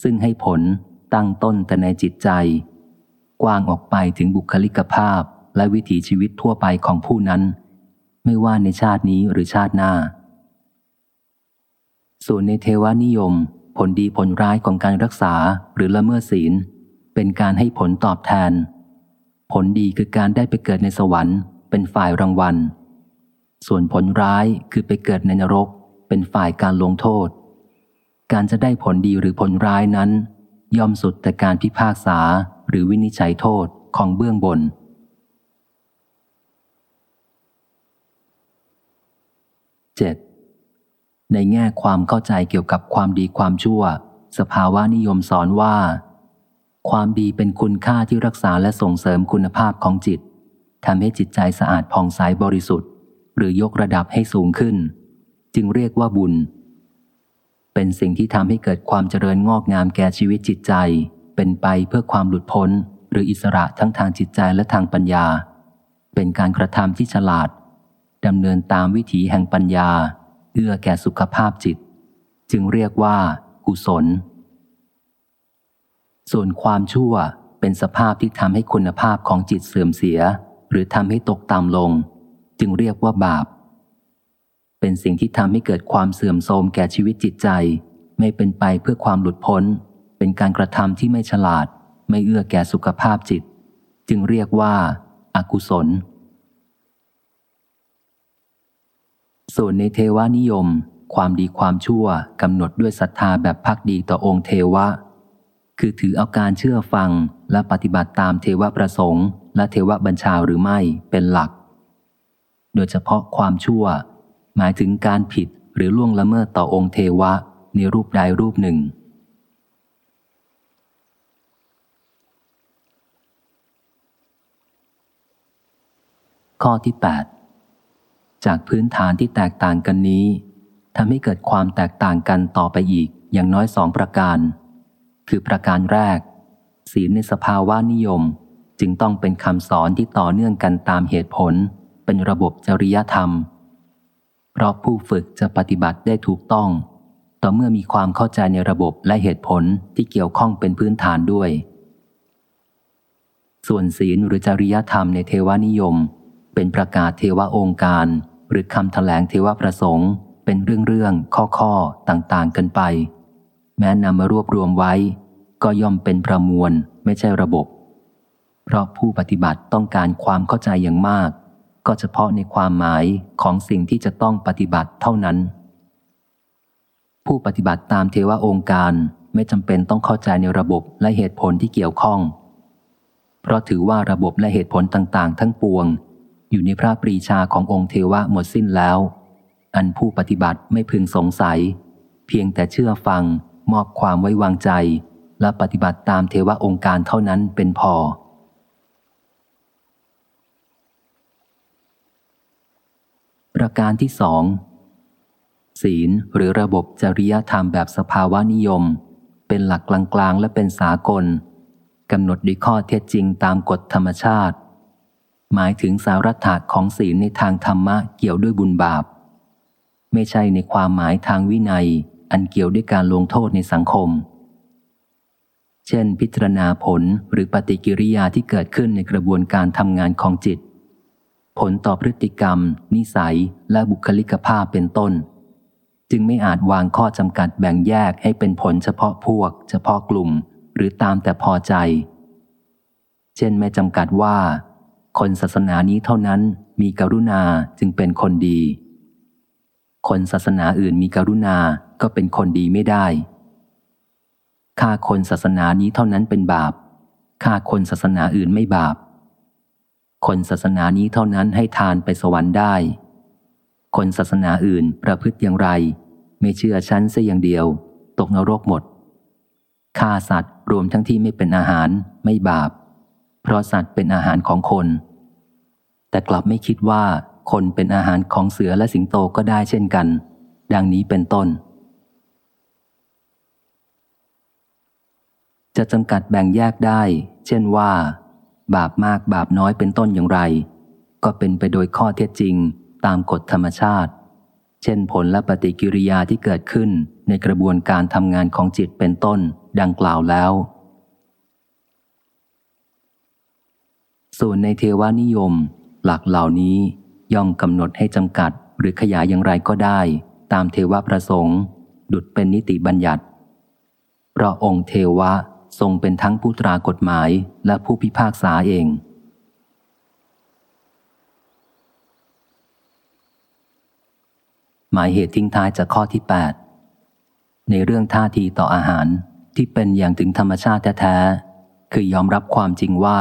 ซึ่งให้ผลตั้งต้นแต่ในจิตใจ กว้างออกไปถึงบุคลิกภาพและวิถีชีวิตทั่วไปของผู้นั้น ไม่ว่าในชาตินี้หรือชาติหน้า ส่วนในเทวานิยม ผลดีผลร้ายของการรักษาหรือละเมิดศีล เป็นการให้ผลตอบแทน ผลดีคือการได้ไปเกิดในสวรรค์ เป็นฝ่ายรางวัล ส่วนผลร้ายคือไปเกิดในนรก เป็นฝ่ายการลงโทษ การจะได้ผลดีหรือผลร้ายนั้น ย่อมสุดแต่การพิพากษาหรือวินิจฉัยโทษของเบื้องบน 7. ในแง่ความเข้าใจเกี่ยวกับความดีความชั่ว สภาวะนิยมสอนว่า ความดีเป็นคุณค่าที่รักษาและส่งเสริมคุณภาพของจิตทำให้จิตใจสะอาดผ่องใสบริสุทธิ์ หรือยกระดับให้สูงขึ้น จึงเรียกว่าบุญ เป็นสิ่งที่ทำให้เกิดความเจริญงอกงามแก่ชีวิตจิตใจ เป็นไปเพื่อความหลุดพ้น หรืออิสระทั้งทางจิตใจและทางปัญญา เป็นการกระทำที่ฉลาดดำเนินตามวิถีแห่งปัญญา เอื้อแก่สุขภาพจิต จึงเรียกว่า กุศล ส่วนความชั่วเป็นสภาพที่ทำให้คุณภาพของจิตเสื่อมเสีย หรือทำให้ตกต่ำลง จึงเรียกว่าบาป เป็นสิ่งที่ทำให้เกิดความเสื่อมโทรมแก่ชีวิตจิตใจ ไม่เป็นไปเพื่อความหลุดพ้น เป็นการกระทำที่ไม่ฉลาด ไม่เอื้อแก่สุขภาพจิต จึงเรียกว่าอากุศล ส่วนในเทวานิยม ความดีความชั่วกำหนดด้วยศรัทธาแบบพักดีต่อองค์เทวะ คือถือเอาการเชื่อฟังและปฏิบัติตามเทวประสงค์ และเทวบัญชาหรือไม่เป็นหลัก โดยเฉพาะความชั่ว หมายถึงการผิดหรือล่วงละเมิดต่อองค์เทวะในรูปใดรูปหนึ่งข้อที่ 8 จากพื้นฐานที่แตกต่างกันนี้ทำให้เกิดความแตกต่างกันต่อไปอีกอย่างน้อยสองประการ คือประการแรก ศีลในสภาวะนิยม จึงต้องเป็นคำสอนที่ต่อเนื่องกันตามเหตุผล เป็นระบบจริยธรรม เพราะผู้ฝึกจะปฏิบัติได้ถูกต้อง ต่อเมื่อมีความเข้าใจในระบบและเหตุผลที่เกี่ยวข้องเป็นพื้นฐานด้วย ส่วนศีลหรือจริยธรรมในเทวานิยม เป็นประกาศเทวองค์การ หรือคำถแถลงเทวประสงค์ เป็นเรื่องเรื่องข้อข้อต่างๆกันไป แม้นำมารวบรวมไว้ ก็ย่อมเป็นประมวลไม่ใช่ระบบ เพราะผู้ปฏิบัติต้องการความเข้าใจอย่างมาก ก็เฉพาะในความหมายของสิ่งที่จะต้องปฏิบัติเท่านั้น ผู้ปฏิบัติตามเทวองค์การไม่จำเป็นต้องเข้าใจในระบบและเหตุผลที่เกี่ยวข้อง เพราะถือว่าระบบและเหตุผลต่างๆ ทั้งปวง อยู่ในพระปรีชาขององค์เทวะหมดสิ้นแล้ว อันผู้ปฏิบัติไม่พึงสงสัย เพียงแต่เชื่อฟัง มอบความไว้วางใจ และปฏิบัติตามเทวะองค์การเท่านั้นเป็นพอ ประการที่สองศีลหรือระบบจริยธรรมแบบสภาวะนิยม เป็นหลักกลางๆ และเป็นสากลกำหนดด้วยข้อเท็จจริงตามกฎธรรมชาติ หมายถึงสารัถะของศีลในทางธรรมะเกี่ยวด้วยบุญบาป ไม่ใช่ในความหมายทางวินัย อันเกี่ยวด้วยการลงโทษในสังคม เช่น พิจารณาผลหรือปฏิกิริยาที่เกิดขึ้นในกระบวนการทำงานของจิต ผลต่อพฤติกรรม นิสัย และบุคลิกภาพเป็นต้น จึงไม่อาจวางข้อจำกัดแบ่งแยกให้เป็นผลเฉพาะพวก เฉพาะกลุ่ม หรือตามแต่พอใจ เช่นไม่จำกัดว่า คนศาสนานี้เท่านั้นมีกรุณาจึงเป็นคนดี คนศาสนาอื่นมีกรุณาก็เป็นคนดีไม่ได้ฆ่าคนศาสนานี้เท่านั้นเป็นบาปฆ่าคนศาสนาอื่นไม่บาป คนศาสนานี้เท่านั้นให้ทานไปสวรรค์ได้ คนศาสนาอื่นประพฤติอย่างไร ไม่เชื่อชั้นเสียอย่างเดียว ตกนรกหมดฆ่าสัตว์รวมทั้งที่ไม่เป็นอาหารไม่บาป เพราะสัตว์เป็นอาหารของคน แต่กลับไม่คิดว่าคนเป็นอาหารของเสือและสิงโตก็ได้เช่นกัน ดังนี้เป็นต้น จะจำกัดแบ่งแยกได้ เช่นว่า บาปมากบาปน้อยเป็นต้นอย่างไร ก็เป็นไปโดยข้อเท็จจริงตามกฎธรรมชาติ เช่นผลและปฏิกิริยาที่เกิดขึ้นในกระบวนการทำงานของจิตเป็นต้น ดังกล่าวแล้ว ส่วนในเทวานิยม หลักเหล่านี้ย่อมกำหนดให้จำกัดหรือขยายอย่างไรก็ได้ ตามเทวประสงค์ ดุดเป็นนิติบัญญัติเพราะองค์เทวะทรงเป็นทั้งผู้ตรากฎหมายและผู้พิพากษาเอง หมายเหตุทิ้งท้ายจากข้อที่ 8 ในเรื่องท่าทีต่ออาหารที่เป็นอย่างถึงธรรมชาติแท้ๆคือยอมรับความจริงว่า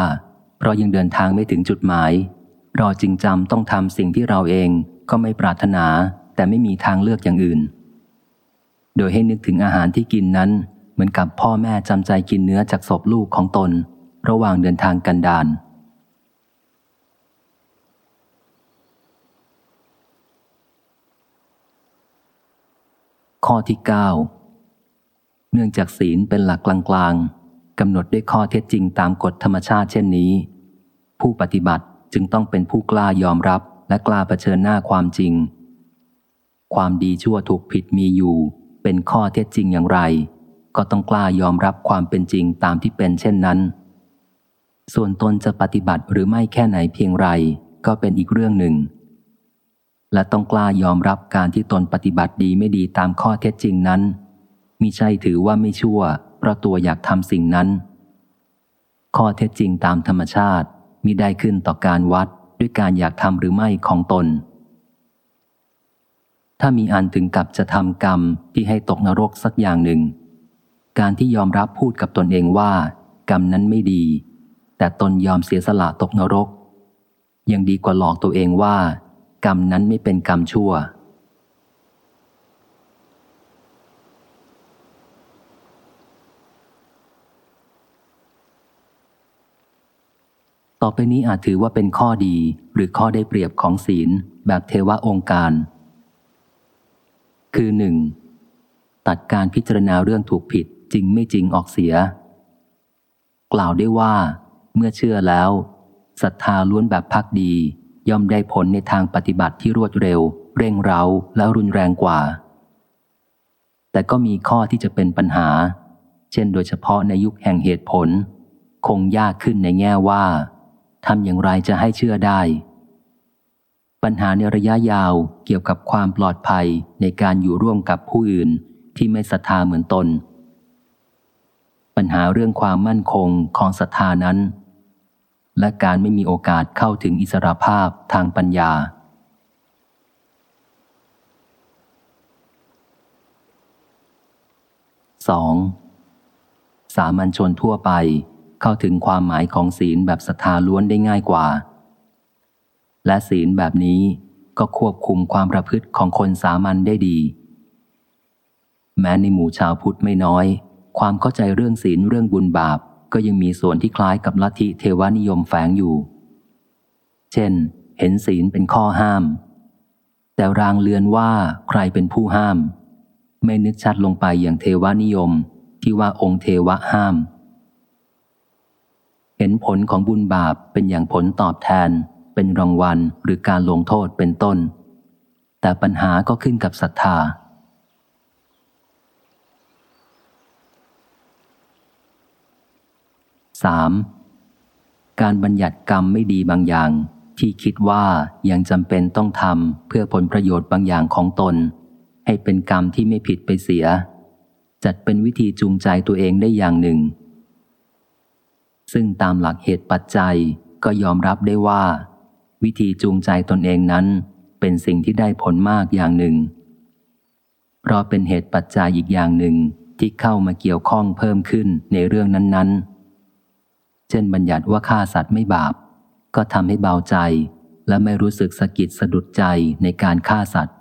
เรายังเดินทางไม่ถึงจุดหมาย เราจริงจำต้องทำสิ่งที่เราเองก็ไม่ปรารถนา แต่ไม่มีทางเลือกอย่างอื่น โดยให้นึกถึงอาหารที่กินนั้น เหมือนกับพ่อแม่จำใจกินเนื้อจากศพลูกของตน ระหว่างเดินทางกันดานข้อที่ 9 เนื่องจากศีลเป็นหลักกลางๆกำหนดด้วยข้อเท็จจริงตามกฎธรรมชาติเช่นนี้ ผู้ปฏิบัติจึงต้องเป็นผู้กล้ายอมรับและกล้าเผชิญหน้าความจริง ความดีชั่วถูกผิดมีอยู่ เป็นข้อเท็จจริงอย่างไร ก็ต้องกล้ายอมรับความเป็นจริงตามที่เป็นเช่นนั้น ส่วนตนจะปฏิบัติหรือไม่แค่ไหนเพียงไร ก็เป็นอีกเรื่องหนึ่ง และต้องกล้ายอมรับการที่ตนปฏิบัติดีไม่ดีตามข้อเท็จจริงนั้นมิใช่ถือว่าไม่ชั่วเพราะตัวอยากทำสิ่งนั้น ข้อเท็จจริงตามธรรมชาติ มิได้ขึ้นต่อการวัดด้วยการอยากทำหรือไม่ของตน ถ้ามีอันถึงกับจะทำกรรมที่ให้ตกนรกสักอย่างหนึ่ง การที่ยอมรับพูดกับตนเองว่า กรรมนั้นไม่ดี แต่ตนยอมเสียสละตกนรก ยังดีกว่าหลอกตัวเองว่า กรรมนั้นไม่เป็นกรรมชั่ว ต่อไปนี้อาจถือว่าเป็นข้อดีหรือข้อได้เปรียบของศีลแบบเทวะองค์การ คือหนึ่งตัดการพิจารณาเรื่องถูกผิดจริงไม่จริงออกเสีย กล่าวได้ว่า เมื่อเชื่อแล้วศรัทธาล้วนแบบพักดี ย่อมได้ผลในทางปฏิบัติที่รวดเร็ว เร่งเร้าแล้วรุนแรงกว่า แต่ก็มีข้อที่จะเป็นปัญหา เช่นโดยเฉพาะในยุคแห่งเหตุผล คงยากขึ้นในแง่ว่า ทำอย่างไรจะให้เชื่อได้ ปัญหาในระยะยาวเกี่ยวกับความปลอดภัยในการอยู่ร่วมกับผู้อื่นที่ไม่ศรัทธาเหมือนตน ปัญหาเรื่องความมั่นคงของศรัทธานั้น และการไม่มีโอกาสเข้าถึงอิสรภาพทางปัญญา 2. สามัญชนทั่วไป เข้าถึงความหมายของศีลแบบศรัทธาล้วนได้ง่ายกว่า และศีลแบบนี้ก็ควบคุมความประพฤติของคนสามัญได้ดี แม้ในหมู่ชาวพุทธไม่น้อย ความเข้าใจเรื่องศีลเรื่องบุญบาป ก็ยังมีส่วนที่คล้ายกับลัทธิเทวานิยมแฝงอยู่ เช่น เห็นศีลเป็นข้อห้าม แต่รางเลือนว่าใครเป็นผู้ห้าม ไม่นึกชัดลงไปอย่างเทวานิยมที่ว่าองค์เทวะห้าม ห็นผลของบุญบาปเป็นอย่างผลตอบแทน เป็นรางวัลหรือการลงโทษเป็นต้น แต่ปัญหาก็ขึ้นกับศรัทธา 3. การบัญญัติกรรมไม่ดีบางอย่าง ที่คิดว่ายังจำเป็นต้องทำเพื่อผลประโยชน์บางอย่างของตน ให้เป็นกรรมที่ไม่ผิดไปเสีย จัดเป็นวิธีจูงใจตัวเองได้อย่างหนึ่ง ซึ่งตามหลักเหตุปัจจัยก็ยอมรับได้ว่า วิธีจูงใจตนเองนั้น เป็นสิ่งที่ได้ผลมากอย่างหนึ่ง เพราะเป็นเหตุปัจจัยอีกอย่างหนึ่งที่เข้ามาเกี่ยวข้องเพิ่มขึ้นในเรื่องนั้น ๆ เช่นบัญญัติว่าฆ่าสัตว์ไม่บาป ก็ทำให้เบาใจ และไม่รู้สึกสะกิดสะดุดใจในการฆ่าสัตว์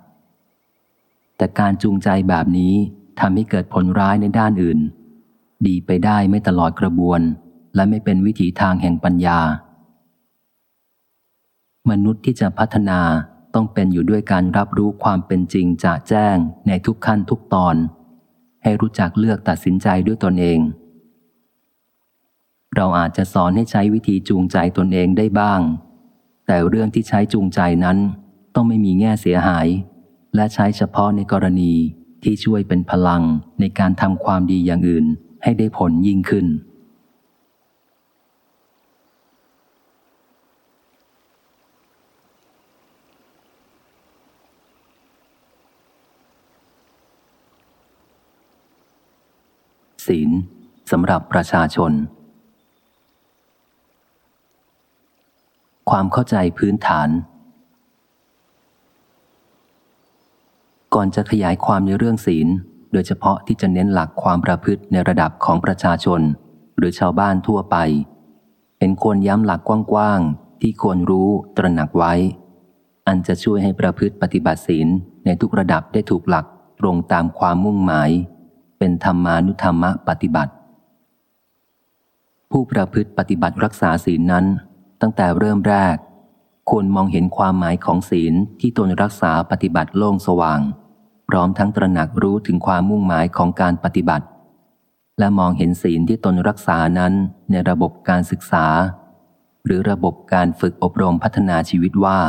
แต่การจูงใจแบบนี้ทำให้เกิดผลร้ายในด้านอื่น ดีไปได้ไม่ตลอดกระบวน และไม่เป็นวิถีทางแห่งปัญญา มนุษย์ที่จะพัฒนาต้องเป็นอยู่ด้วยการรับรู้ความเป็นจริงจะแจ้งในทุกขั้นทุกตอน ให้รู้จักเลือกตัดสินใจด้วยตนเอง เราอาจจะสอนให้ใช้วิธีจูงใจตนเองได้บ้าง แต่เรื่องที่ใช้จูงใจนั้น ต้องไม่มีแง่เสียหาย และใช้เฉพาะในกรณีที่ช่วยเป็นพลังในการทำความดีอย่างอื่นให้ได้ผลยิ่งขึ้น ศีลสำหรับประชาชน ความเข้าใจพื้นฐาน ก่อนจะขยายความในเรื่องศีล โดยเฉพาะที่จะเน้นหลักความประพฤติในระดับของประชาชน หรือชาวบ้านทั่วไป เป็นควรย้ำหลักกว้างๆ ที่ควรรู้ตระหนักไว้ อันจะช่วยให้ประพฤติปฏิบัติศีลในทุกระดับได้ถูกหลักตรงตามความมุ่งหมาย เป็นธรรมานุธรรมะปฏิบัติ ผู้ประพฤติปฏิบัติรักษาศีลนั้น ตั้งแต่เริ่มแรก ควรมองเห็นความหมายของศีลที่ตนรักษาปฏิบัติโล่งสว่าง พร้อมทั้งตระหนักรู้ถึงความมุ่งหมายของการปฏิบัติ และมองเห็นศีลที่ตนรักษานั้นในระบบการศึกษา หรือระบบการฝึกอบรมพัฒนาชีวิตว่า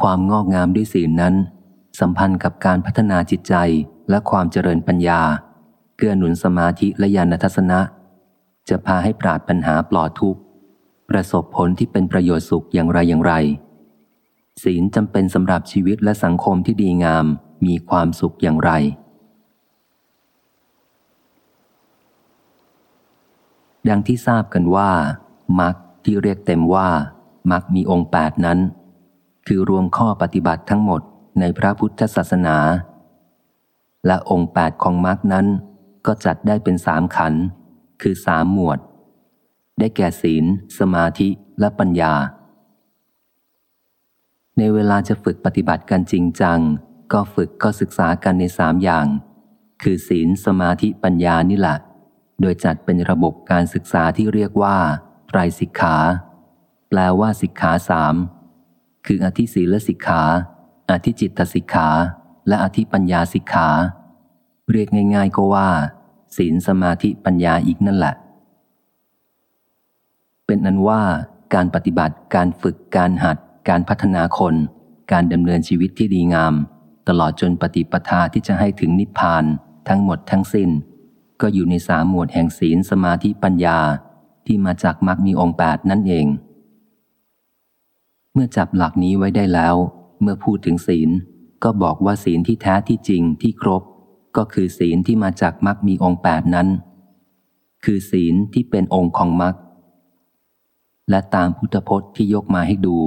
ความงอกงามด้วยศีลนั้น สัมพันธ์กับการพัฒนาจิตใจและความเจริญปัญญา เกื้อหนุนสมาธิและญาณทัศนะ จะพาให้ปราดปัญหาปลอดทุกข์ ประสบผลที่เป็นประโยชน์สุขอย่างไรอย่างไร ศีลจำเป็นสำหรับชีวิตและสังคมที่ดีงามมีความสุขอย่างไร ดังที่ทราบกันว่า มักที่เรียกเต็มว่า มักมีองค์แปดนั้น คือรวมข้อปฏิบัติทั้งหมด ในพระพุทธศาสนา และองค์แปดของมักนั้นก็จัดได้เป็นสามขัน คือสามหมวด ได้แก่ศีล สมาธิและปัญญา ในเวลาจะฝึกปฏิบัติกันจริงจัง ก็ฝึกก็ศึกษากันในสามอย่าง คือศีล สมาธิปัญญานี่แหละ โดยจัดเป็นระบบการศึกษาที่เรียกว่าไตรสิกขา แปลว่าสิกขาสามคืออธิศีลสิกขา อธิจิตตสิกขา และอธิปัญญาสิกขา เรียกง่าย ๆ ก็ว่า ศีลสมาธิปัญญาอีกนั่นแหละ เป็นนั้นว่าการปฏิบัติการฝึกการหัด การพัฒนาคน การดำเนินชีวิตที่ดีงาม ตลอดจนปฏิปทาที่จะให้ถึงนิพพานทั้งหมดทั้งสิ้น ก็อยู่ในสามหมวดแห่งศีลสมาธิปัญญาที่มาจากมรรคมีองค์แปดนั่นเอง เมื่อจับหลักนี้ไว้ได้แล้ว เมื่อพูดถึงศีล ก็บอกว่าศีลที่แท้ที่จริงที่ครบ ก็คือศีลที่มาจากมรรคมีองค์แปดนั้น คือศีลที่เป็นองค์ของมรรคและตามพุทธพจน์ที่ยกมาให้ดู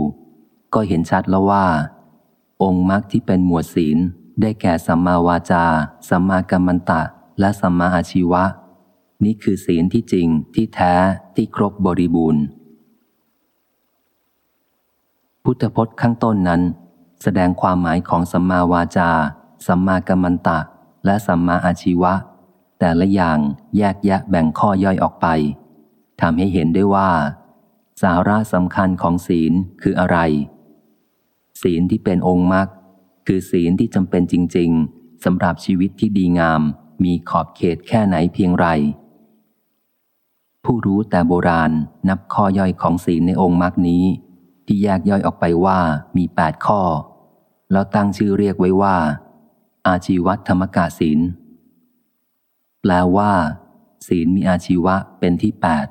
ก็เห็นชัดแล้วว่า องค์มรรคที่เป็นหมวดศีล ได้แก่สัมมาวาจา สัมมากัมมันตะ และสัมมาอาชีวะ นี่คือศีลที่จริงที่แท้ที่ครบบริบูรณ์ พุทธพจน์ข้างต้นนั้น แสดงความหมายของสัมมาวาจา สัมมากัมมันตะ และสัมมาอาชีวะ แต่ละอย่างแยกแยะแบ่งข้อย่อยออกไปทำให้เห็นได้ว่า สาระสำคัญของศีลคืออะไร ศีลที่เป็นองค์มรรคคือศีลที่จำเป็นจริง ๆสำหรับชีวิตที่ดีงาม มีขอบเขตแค่ไหนเพียงไร ผู้รู้แต่โบราณนับข้อย่อยของศีลในองค์มรรคนี้ ที่แยกย่อยออกไปว่ามีแปดข้อ แล้วตั้งชื่อเรียกไว้ว่า อาชีวธรรมกาศีล แปลว่า ศีลมีอาชีวะเป็นที่แปด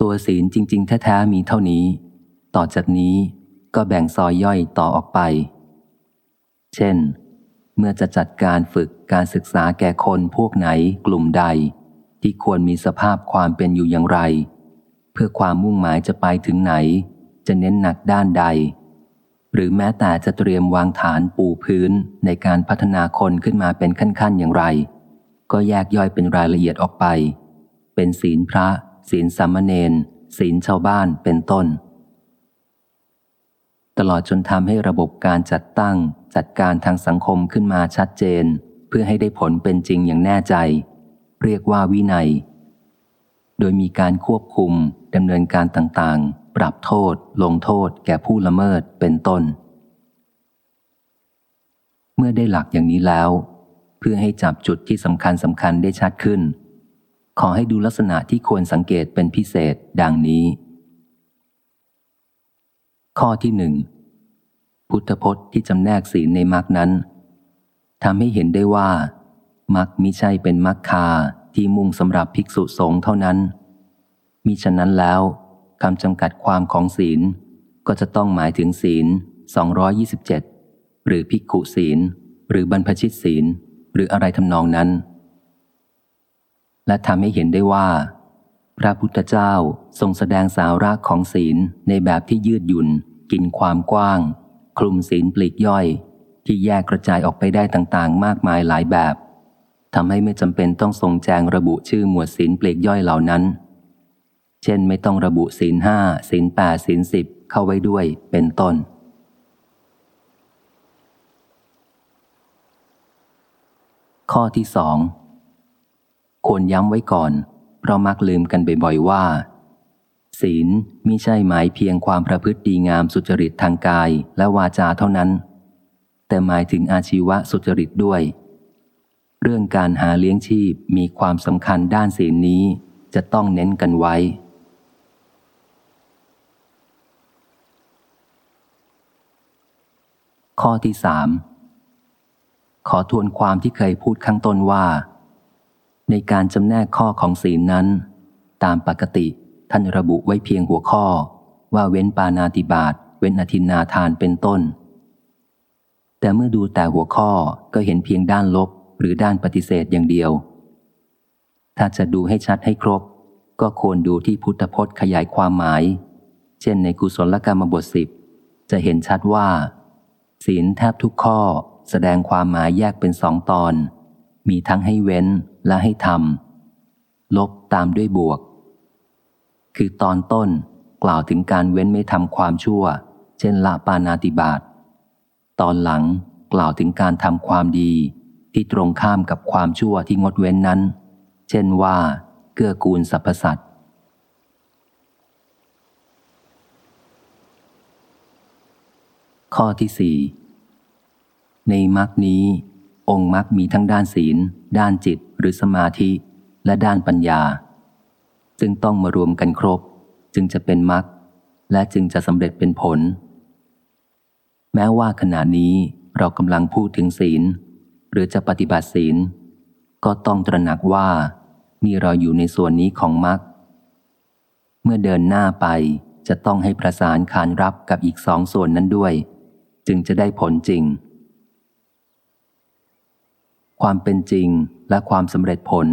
ตัวศีลจริง ๆ แท้ ๆ มีเท่านี้ ต่อจากนี้ก็แบ่งซอยย่อยต่อออกไป เช่น เมื่อจะจัดการฝึกการศึกษาแก่คนพวกไหนกลุ่มใด ที่ควรมีสภาพความเป็นอยู่อย่างไร เพื่อความมุ่งหมายจะไปถึงไหน จะเน้นหนักด้านใด หรือแม้แต่จะเตรียมวางฐานปูพื้นในการพัฒนาคนขึ้นมาเป็นขั้นๆอย่างไร ก็แยกย่อยเป็นรายละเอียดออกไป เป็นศีลพระ ศีลสามเณรศีลชาวบ้านเป็นต้น ตลอดจนทำให้ระบบการจัดตั้งจัดการทางสังคมขึ้นมาชัดเจน เพื่อให้ได้ผลเป็นจริงอย่างแน่ใจ เรียกว่าวินัย โดยมีการควบคุมดำเนินการต่างๆ ปรับโทษ ลงโทษ แก่ผู้ละเมิดเป็นต้น เมื่อได้หลักอย่างนี้แล้ว เพื่อให้จับจุดที่สำคัญสำคัญได้ชัดขึ้น ขอให้ดูลักษณะที่ควรสังเกตเป็นพิเศษดังนี้ ข้อที่หนึ่งพุทธพจน์ที่จำแนกศีลในมรคนั้นทำให้เห็นได้ว่ามรคมิใช่เป็นมรรคาที่มุ่งสำหรับภิกษุสงฆ์เท่านั้นมิฉะนั้นแล้ว คำจำกัดความของศีล ก็จะต้องหมายถึงศีล 227 หรือภิกขุศีล หรือบรรพชิตศีล หรืออะไรทำนองนั้น และทำให้เห็นได้ว่า พระพุทธเจ้าทรงแสดงสาระของศีลในแบบที่ยืดหยุ่น กินความกว้าง คลุมศีลปลีกย่อย ที่แยกกระจายออกไปได้ต่างๆ มากมายหลายแบบทำให้ไม่จำเป็นต้องทรงแจงระบุชื่อหมวดศีลปลีกย่อยเหล่านั้น เช่นไม่ต้องระบุศีลห้าศีลแปดศีลสิบเข้าไว้ด้วยเป็นต้น ข้อที่สองควรย้ำไว้ก่อน เพราะมักลืมกันบ่อยๆว่า ศีลมิใช่หมายเพียงความประพฤติดีงามสุจริตทางกายและวาจาเท่านั้น แต่หมายถึงอาชีวะสุจริตด้วย เรื่องการหาเลี้ยงชีพมีความสำคัญด้านศีลนี้จะต้องเน้นกันไว้ ข้อที่สามขอทวนความที่เคยพูดข้างต้นว่า ในการจำแนกข้อของศีลนั้น ตามปกติท่านระบุไว้เพียงหัวข้อ ว่าเว้นปานาติบาตเว้นอธินาทานเป็นต้น แต่เมื่อดูแต่หัวข้อก็เห็นเพียงด้านลบหรือด้านปฏิเสธอย่างเดียว ถ้าจะดูให้ชัดให้ครบ ก็ควรดูที่พุทธพจน์ขยายความหมาย เช่นในกุศลกรรมบทสิบจะเห็นชัดว่า ศีลแทบทุกข้อแสดงความหมายแยกเป็นสองตอน มีทั้งให้เว้นและให้ทำลบตามด้วยบวก คือตอนต้นกล่าวถึงการเว้นไม่ทำความชั่ว เช่นละปานาติบาตตอนหลังกล่าวถึงการทำความดีที่ตรงข้ามกับความชั่วที่งดเว้นนั้น เช่นว่า เกื้อกูลสรรพสัตว์ ข้อที่สี่ในมรรคนี้ องค์มรรคมีทั้งด้านศีล ด้านจิตหรือสมาธิ และด้านปัญญาจึงต้องมารวมกันครบ จึงจะเป็นมรรคและจึงจะสำเร็จเป็นผล แม้ว่าขณะนี้เรากำลังพูดถึงศีล หรือจะปฏิบัติศีล ก็ต้องตระหนักว่านี่เราอยู่ในส่วนนี้ของมรรคเมื่อเดินหน้าไปจะต้องให้ประสานขานรับกับอีกสองส่วนนั้นด้วย จึงจะได้ผลจริง ความเป็นจริงและความสำเร็จผล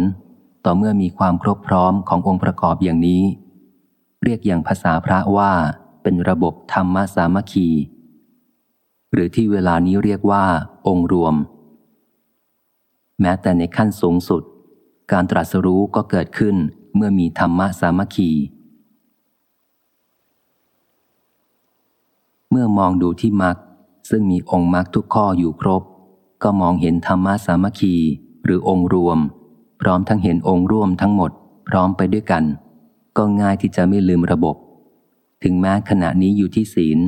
ต่อเมื่อมีความครบพร้อมขององค์ประกอบอย่างนี้ เรียกอย่างภาษาพระว่าเป็นระบบธรรมสามัคคี หรือที่เวลานี้เรียกว่า องค์รวม แม้แต่ในขั้นสูงสุด การตรัสรู้ก็เกิดขึ้นเมื่อมีธรรมสามัคคีเมื่อมองดูที่มรรค ซึ่งมีองค์มรรคทุกข้ออยู่ครบ ก็มองเห็นธรรมะสามัคคีหรือองค์รวม พร้อมทั้งเห็นองค์ร่วมทั้งหมด พร้อมไปด้วยกัน ก็ง่ายที่จะไม่ลืมระบบ ถึงแม้ขณะนี้อยู่ที่ศีล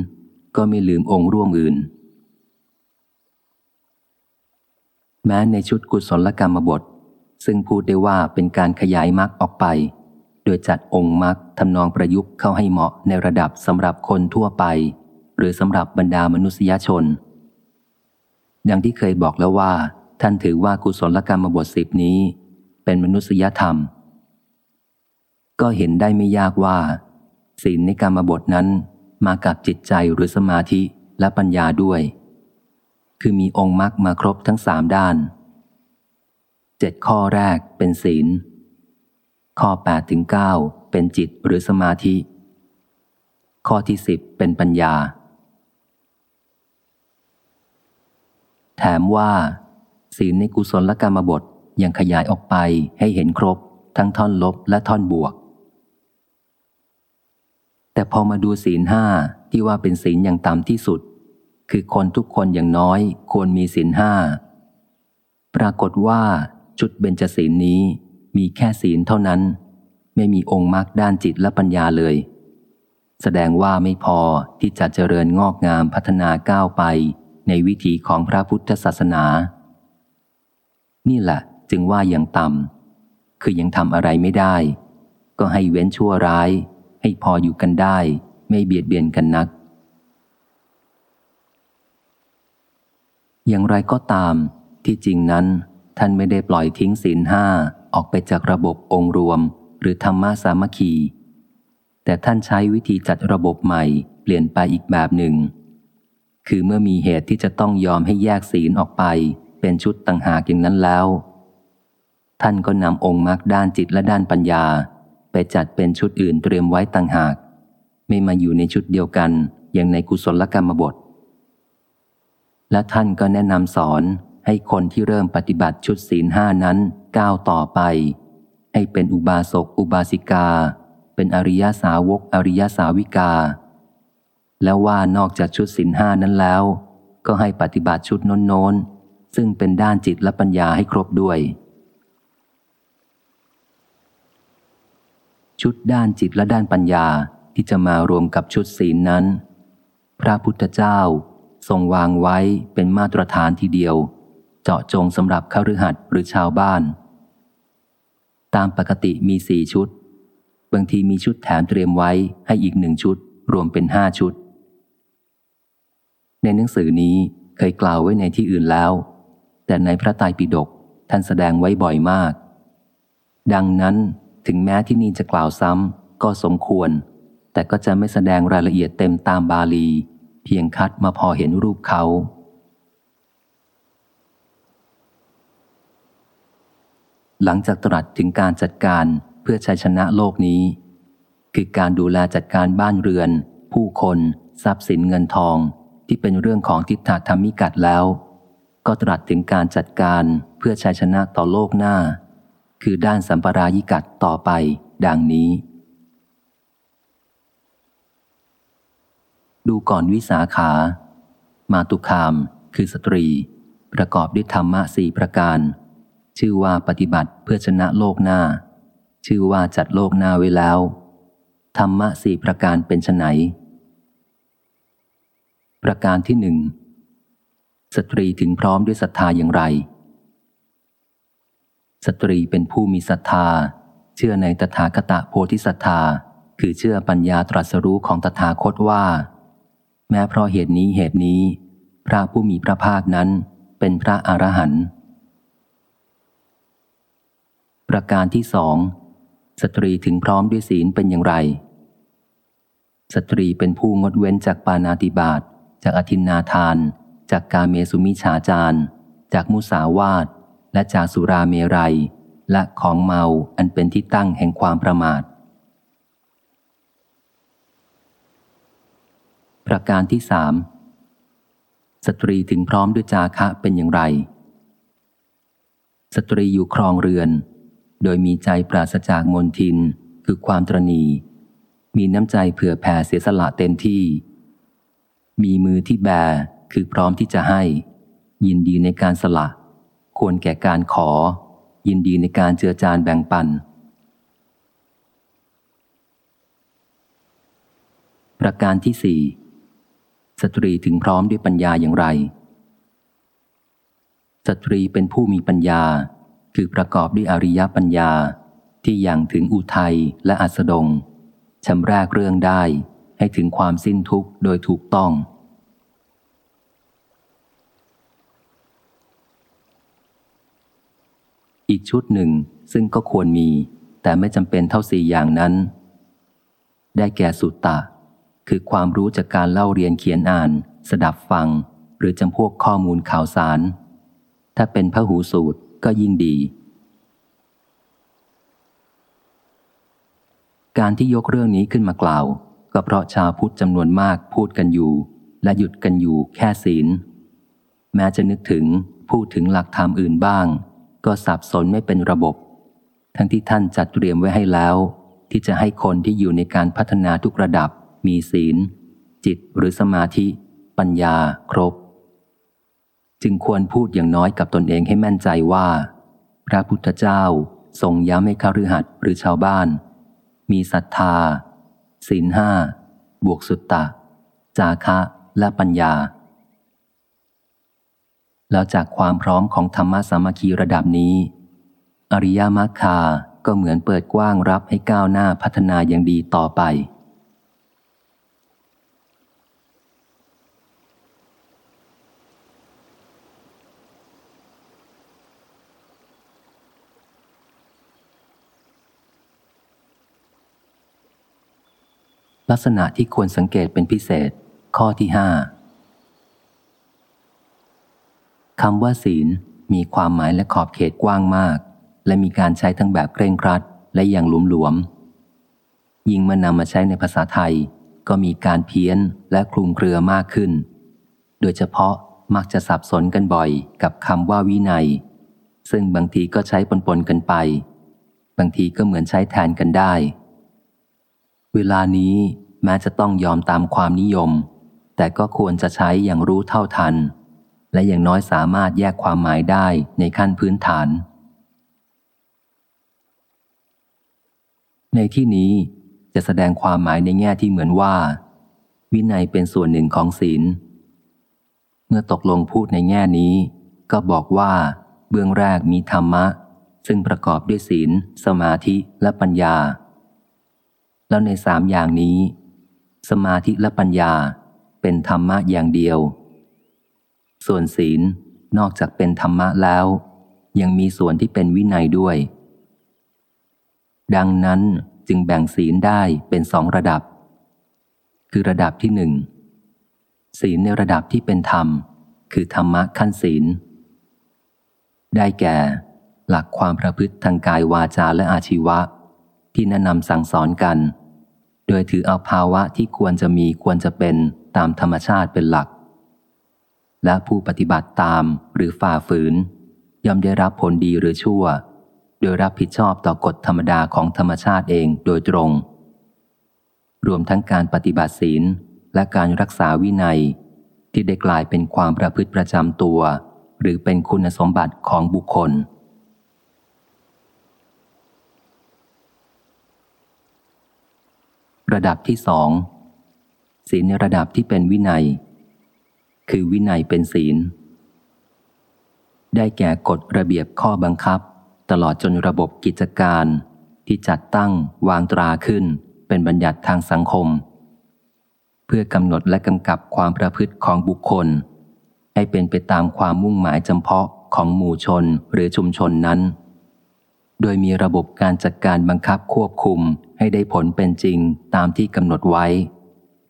ก็ไม่ลืมองค์ร่วมอื่น แม้ในชุดกุศลกรรมบท ซึ่งพูดได้ว่าเป็นการขยายมรรคออกไป โดยจัดองค์มรรคทำนองประยุกต์เข้าให้เหมาะในระดับสำหรับคนทั่วไป หรือสำหรับบรรดามนุษยชน ดังที่เคยบอกแล้วว่า ท่านถือว่ากุศลกรรมบทสิบนี้ เป็นมนุษยธรรม ก็เห็นได้ไม่ยากว่าศีลในกรรมบทนั้นมากับจิตใจหรือสมาธิและปัญญาด้วย คือมีองค์มรรคมาครบทั้งสามด้านเจ็ดข้อแรกเป็นศีล ข้อแปดถึงเก้าเป็นจิตหรือสมาธิ ข้อที่สิบเป็นปัญญา แถมว่า ศีลในกุศลกรรมบทยังขยายออกไปให้เห็นครบ ทั้งท่อนลบและท่อนบวก แต่พอมาดูศีลห้าที่ว่าเป็นศีลอย่างต่ำที่สุด คือคนทุกคนอย่างน้อยควรมีศีลห้าปรากฏว่าชุดเบญจศีลนี้มีแค่ศีลเท่านั้น ไม่มีองค์มรรคด้านจิตและปัญญาเลย แสดงว่าไม่พอที่จะเจริญงอกงามพัฒนาก้าวไป ในวิถีของพระพุทธศาสนา นี่แหละจึงว่าอย่างต่ำคือยังทำอะไรไม่ได้ ก็ให้เว้นชั่วร้าย ให้พออยู่กันได้ ไม่เบียดเบียนกันนัก อย่างไรก็ตาม ที่จริงนั้น ท่านไม่ได้ปล่อยทิ้งศีลห้าออกไปจากระบบองค์รวม หรือธรรมะสามัคคีแต่ท่านใช้วิธีจัดระบบใหม่เปลี่ยนไปอีกแบบหนึ่ง คือเมื่อมีเหตุที่จะต้องยอมให้แยกศีลออกไป เป็นชุดต่างหากอย่างนั้นแล้ว ท่านก็นำองค์มรรคด้านจิตและด้านปัญญา ไปจัดเป็นชุดอื่นเตรียมไว้ต่างหาก ไม่มาอยู่ในชุดเดียวกัน อย่างในกุศลกรรมบท และท่านก็แนะนำสอนให้คนที่เริ่มปฏิบัติชุดศีลห้านั้นก้าวต่อไป ให้เป็นอุบาสกอุบาสิกา เป็นอริยสาวกอริยสาวิกา แล้วว่านอกจากชุดศีลห้านั้นแล้ว ก็ให้ปฏิบัติชุดโน้นๆ ซึ่งเป็นด้านจิตและปัญญาให้ครบด้วย ชุดด้านจิตและด้านปัญญาที่จะมารวมกับชุดศีลนั้น พระพุทธเจ้าทรงวางไว้เป็นมาตรฐานทีเดียว เจาะจงสำหรับข้ารือหัดหรือชาวบ้าน ตามปกติมีสี่ชุด บางทีมีชุดแถมเตรียมไว้ให้อีกหนึ่งชุด รวมเป็นห้าชุด ในหนังสือนี้เคยกล่าวไว้ในที่อื่นแล้ว แต่ในพระไตรปิฎกท่านแสดงไว้บ่อยมาก ดังนั้นถึงแม้ที่นี่จะกล่าวซ้ำก็สมควร แต่ก็จะไม่แสดงรายละเอียดเต็มตามบาลี เพียงคัดมาพอเห็นรูปเขาหลังจากตรัสถึงการจัดการเพื่อชัยชนะโลกนี้ คือการดูแลจัดการบ้านเรือน ผู้คน ทรัพย์สินเงินทอง ที่เป็นเรื่องของทิฏฐธรรมิกัดแล้ว ก็ตรัสถึงการจัดการเพื่อชัยชนะต่อโลกหน้า คือด้านสัมปรายิกัดต่อไป ดังนี้ ดูก่อนวิสาขา มาตุคาม คือสตรี ประกอบด้วยธรรมะสี่ประการ ชื่อว่าปฏิบัติเพื่อชนะโลกหน้า ชื่อว่าจัดโลกหน้าไว้แล้ว ธรรมะสี่ประการเป็นไน ประการที่หนึ่งสตรีถึงพร้อมด้วยศรัทธาอย่างไร สตรีเป็นผู้มีศรัทธา เชื่อในตถาคตโพธิศรัทธา คือเชื่อปัญญาตรัสรู้ของตถาคตว่า แม้เพราะเหตุนี้เหตุนี้ พระผู้มีพระภาคนั้นเป็นพระอรหันต์ประการที่สองสตรีถึงพร้อมด้วยศีลเป็นอย่างไร สตรีเป็นผู้งดเว้นจากปานาติบาต จากอธินนาทาน จากกาเมสุมิฉาจารจากมุสาวาท และจากสุราเมรัย และของเมาอันเป็นที่ตั้งแห่งความประมาท ประการที่สามสตรีถึงพร้อมด้วยจาคะเป็นอย่างไร สตรีอยู่ครองเรือน โดยมีใจปราศจากมนทินคือความตรณี มีน้ำใจเผื่อแผ่เสียสละเต็มที่ มีมือที่แบคือพร้อมที่จะให้ ยินดีในการสละ ควรแก่การขอ ยินดีในการเจือจานแบ่งปัน ประการที่สี่สตรีถึงพร้อมด้วยปัญญาอย่างไร สตรีเป็นผู้มีปัญญา คือประกอบด้วยอริยปัญญาที่อย่างถึงอุทัยและอัสดงชำแรกเรื่องได้ ให้ถึงความสิ้นทุกข์โดยถูกต้อง อีกชุดหนึ่งซึ่งก็ควรมี แต่ไม่จำเป็นเท่าสี่อย่างนั้น ได้แก่สุตตะ คือความรู้จากการเล่าเรียนเขียนอ่าน สดับฟัง หรือจำพวกข้อมูลข่าวสาร ถ้าเป็นพระหูสูตรก็ยิ่งดีการที่ยกเรื่องนี้ขึ้นมากล่าว ก็เพราะชาวพุทธจำนวนมากพูดกันอยู่ และหยุดกันอยู่แค่ศีล แม้จะนึกถึงพูดถึงหลักธรรมอื่นบ้าง ก็สับสนไม่เป็นระบบ ทั้งที่ท่านจัดเตรียมไว้ให้แล้ว ที่จะให้คนที่อยู่ในการพัฒนาทุกระดับ มีศีล จิตหรือสมาธิ ปัญญาครบ จึงควรพูดอย่างน้อยกับตนเองให้แม่นใจว่า พระพุทธเจ้าทรงย้ำให้คฤหัสถ์หรือชาวบ้าน มีศรัทธา ศีลห้าบวกสุตตะ จาคะและปัญญา แล้วจากความพร้อมของธรรมะสามัคคีระดับนี้ อริยมรรคาก็เหมือนเปิดกว้างรับให้ก้าวหน้าพัฒนาอย่างดีต่อไป ลักษณะที่ควรสังเกตเป็นพิเศษ ข้อที่ห้าคำว่าศีลมีความหมายและขอบเขตกว้างมาก และมีการใช้ทั้งแบบเคร่งครัด และอย่างหลุมหลวม ยิ่งเมื่อนำมาใช้ในภาษาไทย ก็มีการเพี้ยนและคลุมเครือมากขึ้น โดยเฉพาะมักจะสับสนกันบ่อยกับคำว่าวินัย ซึ่งบางทีก็ใช้ปนๆกันไป บางทีก็เหมือนใช้แทนกันได้ เวลานี้แม้จะต้องยอมตามความนิยม แต่ก็ควรจะใช้อย่างรู้เท่าทัน และอย่างน้อยสามารถแยกความหมายได้ในขั้นพื้นฐาน ในที่นี้จะแสดงความหมายในแง่ที่เหมือนว่า วินัยเป็นส่วนหนึ่งของศีล เมื่อตกลงพูดในแง่นี้ ก็บอกว่า เบื้องแรกมีธรรมะ ซึ่งประกอบด้วยศีล สมาธิและปัญญา แล้วในสามอย่างนี้ สมาธิและปัญญาเป็นธรรมะอย่างเดียว ส่วนศีลนอกจากเป็นธรรมะแล้ว ยังมีส่วนที่เป็นวินัยด้วย ดังนั้นจึงแบ่งศีลได้เป็นสองระดับ คือระดับที่หนึ่งศีลในระดับที่เป็นธรรม คือธรรมะขั้นศีล ได้แก่ หลักความประพฤติทางกายวาจาและอาชีวะ ที่แนะนำสั่งสอนกัน โดยถือเอาภาวะที่ควรจะมีควรจะเป็นตามธรรมชาติเป็นหลัก และผู้ปฏิบัติตามหรือฝ่าฝืน ย่อมได้รับผลดีหรือชั่ว โดยรับผิดชอบต่อกฎธรรมดาของธรรมชาติเองโดยตรง รวมทั้งการปฏิบัติศีลและการรักษาวินัย ที่ได้กลายเป็นความประพฤติประจำตัว หรือเป็นคุณสมบัติของบุคคล ระดับที่สองศีลในระดับที่เป็นวินัย คือวินัยเป็นศีล ได้แก่กฎระเบียบข้อบังคับ ตลอดจนระบบกิจการที่จัดตั้งวางตราขึ้นเป็นบัญญัติทางสังคม เพื่อกำหนดและกำกับความประพฤติของบุคคล ให้เป็นไปตามความมุ่งหมายจำเพาะของหมู่ชนหรือชุมชนนั้น โดยมีระบบการจัดการบังคับควบคุม ให้ได้ผลเป็นจริงตามที่กำหนดไว้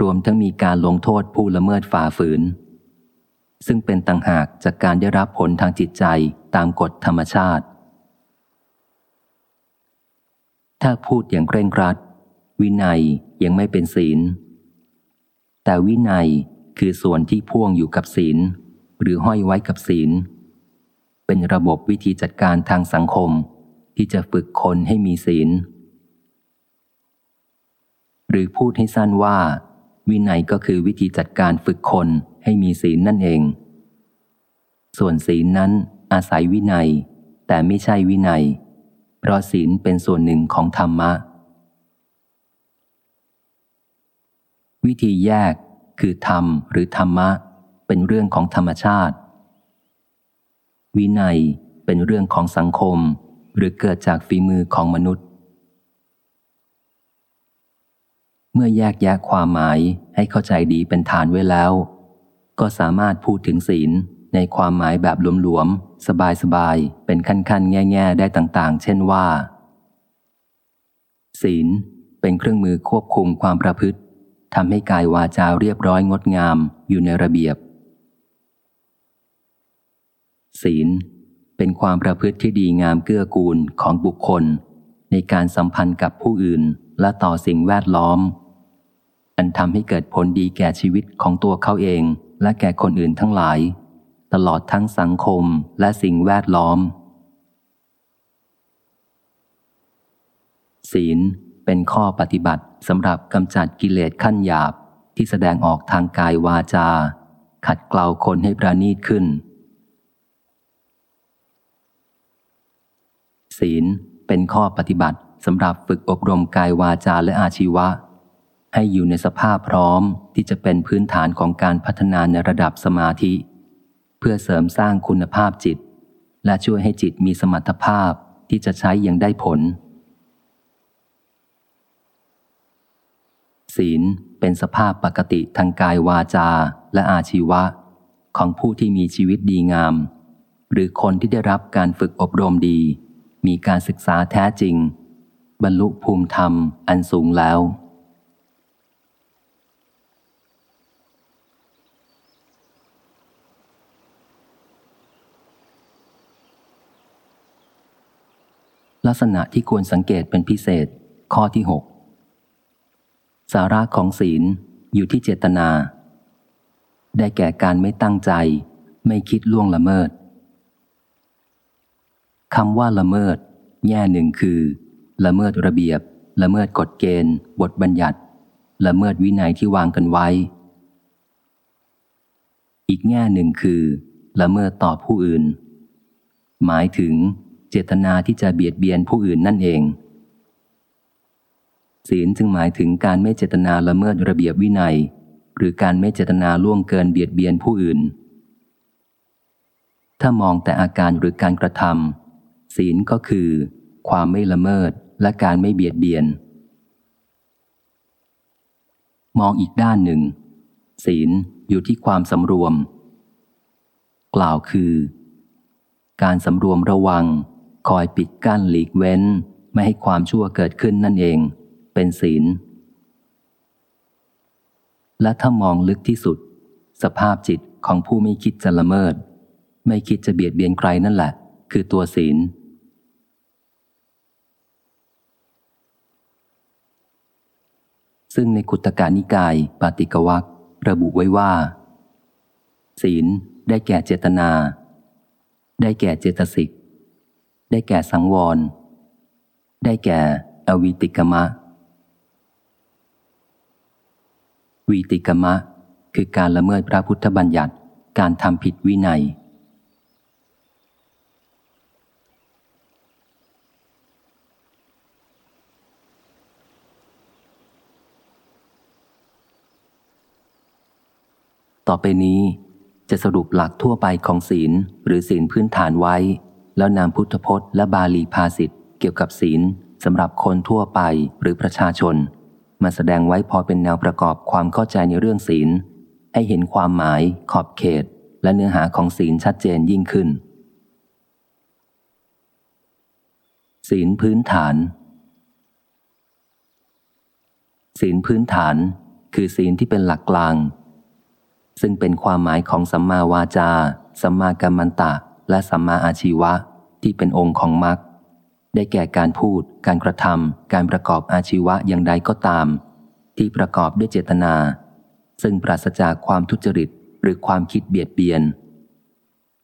รวมทั้งมีการลงโทษผู้ละเมิดฝ่าฝืน ซึ่งเป็นต่างหากจากการได้รับผลทางจิตใจตามกฎธรรมชาติ ถ้าพูดอย่างเคร่งครัด วินัยยังไม่เป็นศีล แต่วินัยคือส่วนที่พ่วงอยู่กับศีล หรือห้อยไว้กับศีล เป็นระบบวิธีจัดการทางสังคมที่จะฝึกคนให้มีศีล หรือพูดให้สั้นว่า วินัยก็คือวิธีจัดการฝึกคนให้มีศีลนั่นเอง ส่วนศีลนั้นอาศัยวินัย แต่ไม่ใช่วินัย เพราะศีลเป็นส่วนหนึ่งของธรรมะ วิธีแยกคือธรรมหรือธรรมะ เป็นเรื่องของธรรมชาติ วินัยเป็นเรื่องของสังคม หรือเกิดจากฝีมือของมนุษย์ เมื่อแยกแยะความหมายให้เข้าใจดีเป็นฐานไว้แล้ว ก็สามารถพูดถึงศีลในความหมายแบบหลวมๆ สบายๆ เป็นขั้นๆ แง่ๆ ได้ต่างๆ เช่นว่า ศีลเป็นเครื่องมือควบคุมความประพฤติทำให้กายวาจาเรียบร้อยงดงามอยู่ในระเบียบ ศีลเป็นความประพฤติที่ดีงามเกื้อกูลของบุคคล ในการสัมพันธ์กับผู้อื่นและต่อสิ่งแวดล้อม อันทำให้เกิดผลดีแก่ชีวิตของตัวเขาเองและแก่คนอื่นทั้งหลาย ตลอดทั้งสังคมและสิ่งแวดล้อม ศีลเป็นข้อปฏิบัติสำหรับกำจัดกิเลสขั้นหยาบที่แสดงออกทางกายวาจา ขัดเกลาคนให้ประณีตขึ้น ศีลเป็นข้อปฏิบัติสำหรับฝึกอบรมกายวาจาและอาชีวะ ให้อยู่ในสภาพพร้อมที่จะเป็นพื้นฐานของการพัฒนาในระดับสมาธิ เพื่อเสริมสร้างคุณภาพจิต และช่วยให้จิตมีสมรรถภาพที่จะใช้อย่างได้ผล ศีลเป็นสภาพปกติทางกายวาจาและอาชีวะ ของผู้ที่มีชีวิตดีงาม หรือคนที่ได้รับการฝึกอบรมดี มีการศึกษาแท้จริง บรรลุภูมิธรรมอันสูงแล้ว ลักษณะที่ควรสังเกตเป็นพิเศษ ข้อที่ 6 สาระของศีลอยู่ที่เจตนา ได้แก่การไม่ตั้งใจ ไม่คิดล่วงละเมิดคำว่าละเมิด แง่หนึ่งคือ ละเมิดระเบียบ ละเมิดกฎเกณฑ์ บทบัญญัติ ละเมิดวินัยที่วางกันไว้ อีกแง่หนึ่งคือ ละเมิดต่อผู้อื่น หมายถึง จตนาที่จะเบียดเบียนผู้อื่นนั่นเอง ศีลจึงหมายถึงการไม่เจตนาละเมิดระเบียบวินัย หรือการไม่เจตนาล่วงเกินเบียดเบียนผู้อื่น ถ้ามองแต่อาการหรือการกระทำศีลก็คือ ความไม่ละเมิดและการไม่เบียดเบียน มองอีกด้านหนึ่ง ศีลอยู่ที่ความสำรวม กล่าวคือ การสำรวมระวัง คอยปิดกั้นหลีกเว้น ไม่ให้ความชั่วเกิดขึ้นนั่นเอง เป็นศีล และถ้ามองลึกที่สุด สภาพจิตของผู้ไม่คิดจะละเมิด ไม่คิดจะเบียดเบียนใครนั่นแหละ คือตัวศีลซึ่งในคุตกานิกายปาติกวักระบุไว้ว่า ศีลได้แก่เจตนา ได้แก่เจตสิก ได้แก่สังวร ได้แก่อวิติกมะ วีติกมะ คือการละเมิดพระพุทธบัญญัติ การทำผิดวินัย ต่อไปนี้จะสรุปหลักทั่วไปของศีลหรือศีลพื้นฐานไว้ แล้วนำพุทธพจน์และบาลีภาษิตเกี่ยวกับศีลสำหรับคนทั่วไปหรือประชาชน มาแสดงไว้พอเป็นแนวประกอบความเข้าใจในเรื่องศีล ให้เห็นความหมาย ขอบเขต และเนื้อหาของศีลชัดเจนยิ่งขึ้น ศีลพื้นฐาน ศีลพื้นฐาน คือศีลที่เป็นหลักกลาง ซึ่งเป็นความหมายของสัมมาวาจา สัมมากัมมันตะ และสัมมาอาชีวะที่เป็นองค์ของมรรคได้แก่การพูด การกระทำการประกอบอาชีวะอย่างใดก็ตาม ที่ประกอบด้วยเจตนา ซึ่งปราศจากความทุจริตหรือความคิดเบียดเบียน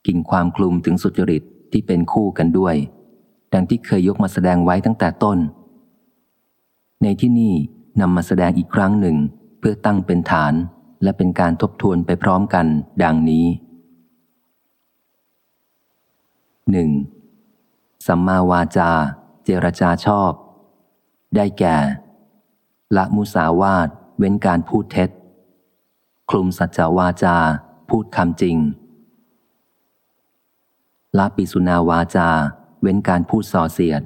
กินความคลุมถึงสุจริตที่เป็นคู่กันด้วย ดังที่เคยยกมาแสดงไว้ตั้งแต่ต้น ในที่นี่นำมาแสดงอีกครั้งหนึ่งเพื่อตั้งเป็นฐานและเป็นการทบทวนไปพร้อมกัน ดังนี้ 1. สัมมาวาจา เจรจาชอบ ได้แก่ ละมุสาวาทเว้นการพูดเท็จ คลุมสัจจวาจา พูดคำจริง ละปิสุนาวาจา เว้นการพูดส่อเสียด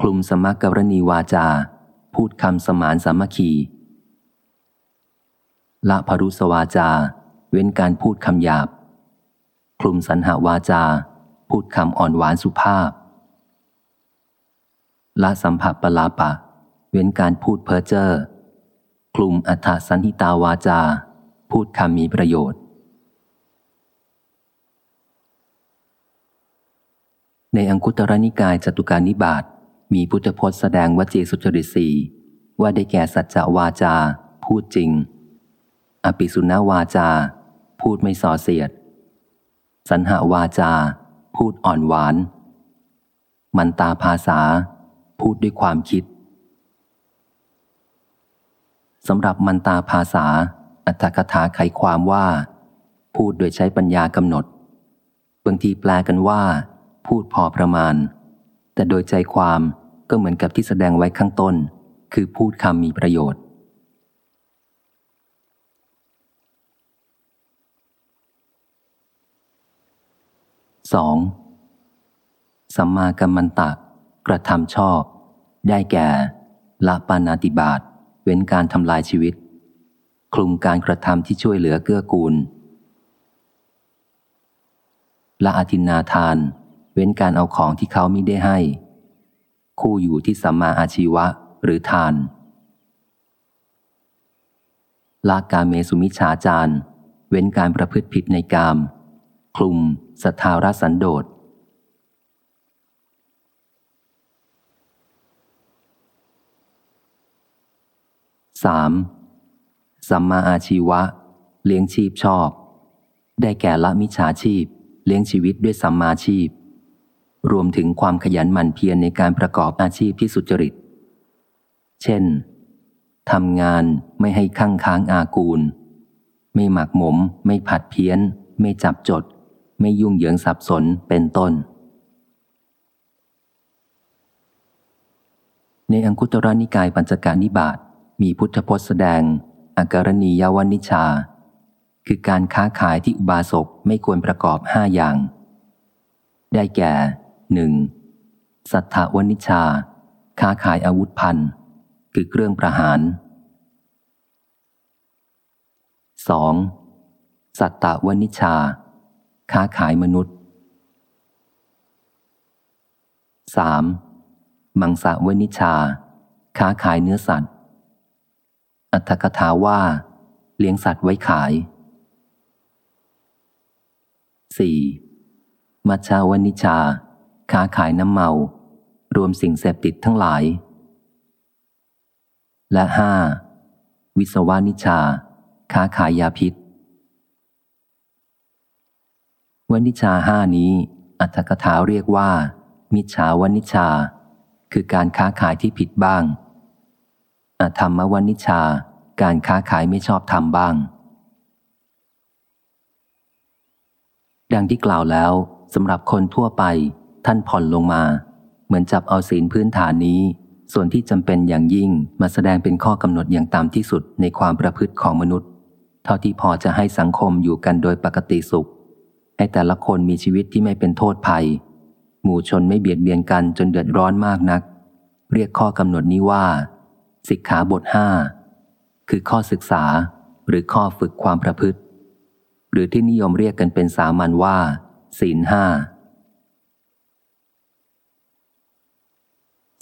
คลุมสมักกรณีวาจา พูดคำสมานสามัคคีละพรุสวาจา เว้นการพูดคำหยาบ คลุมสันหาวาจา พูดคำอ่อนหวานสุภาพ ละสัมผัสปลาปะ เว้นการพูดเพ้อเจ้อคลุมอัฐสันหิตาวาจา พูดคำมีประโยชน์ ในอังคุตรนิกายจตุการนิบาตมีพุทธพจน์แสดงวจีสุจริตสีว่าได้แก่สัจจวาจา พูดจริงอภิสุนวาจา พูดไม่ส่อเสียด สันหาวาจา พูดอ่อนหวาน มันตาภาษา พูดด้วยความคิดสำหรับมันตาภาษา อัตถกถาไขความว่า พูดโดยใช้ปัญญากำหนด บางทีแปลกันว่า พูดพอประมาณ แต่โดยใจความก็เหมือนกับที่แสดงไว้ข้างต้น คือพูดคำมีประโยชน์ 2. สัมมากัมมันตะกระทำชอบ ได้แก่ละปานาติบาตเว้นการทำลายชีวิต คลุมการกระทำที่ช่วยเหลือเกื้อกูลละอธินาทาน เว้นการเอาของที่เขาไม่ได้ให้ คู่อยู่ที่สัมมาอาชีวะหรือทานละกาเมสุมิชาจารเว้นการประพฤติผิดในกาม คลุม สทารสันโดษสามสัมมาอาชีวะ เลี้ยงชีพชอบ ได้แก่ละมิจฉาชีพ เลี้ยงชีวิตด้วยสัมมาชีพ รวมถึงความขยันหมั่นเพียรในการประกอบอาชีพที่สุจริต เช่นทำงานไม่ให้ข้างค้างอากูล ไม่หมักหมม ไม่ผัดเพี้ยน ไม่จับจด ไม่ยุ่งเหยิงสับสนเป็นต้น ในอังคุตรนิกายปัญจการนิบาตมีพุทธพจน์แสดงอาการณียวนิชา คือการค้าขายที่อุบาสกไม่ควรประกอบห้าอย่าง ได้แก่หนึ่งสัทธวนิชา ค้าขายอาวุธพันคือเครื่องประหาร 2. สัตตวนิชา ค้าขายมนุษย์ 3. มังสาวนิชา ค้าขายเนื้อสัตว์ อัตถกถาว่า เลี้ยงสัตว์ไว้ขาย 4. มัชาวนิชา ค้าขายน้ำเมา รวมสิ่งเสพติดทั้งหลาย และห้าวิศวานิชา ค้าขายยาพิษ วนิชาห้านี้ อัตถกถาเรียกว่า มิจฉาวนิชา คือการค้าขายที่ผิดบ้าง อธรรมวนิชา การค้าขายไม่ชอบทำบ้าง ดังที่กล่าวแล้วสำหรับคนทั่วไป ท่านผ่อนลงมา เหมือนจับเอาศีลพื้นฐานนี้ ส่วนที่จำเป็นอย่างยิ่งมาแสดงเป็นข้อกำหนดอย่างตามที่สุดในความประพฤติของมนุษย์ เท่าที่พอจะให้สังคมอยู่กันโดยปกติสุข ให้แต่ละคนมีชีวิตที่ไม่เป็นโทษภัย หมู่ชนไม่เบียดเบียนกันจนเดือดร้อนมากนัก เรียกข้อกำหนดนี้ว่า สิกขาบทห้าคือข้อศึกษาหรือข้อฝึกความประพฤติ หรือที่นิยมเรียกกันเป็นสามัญว่า ศีลห้า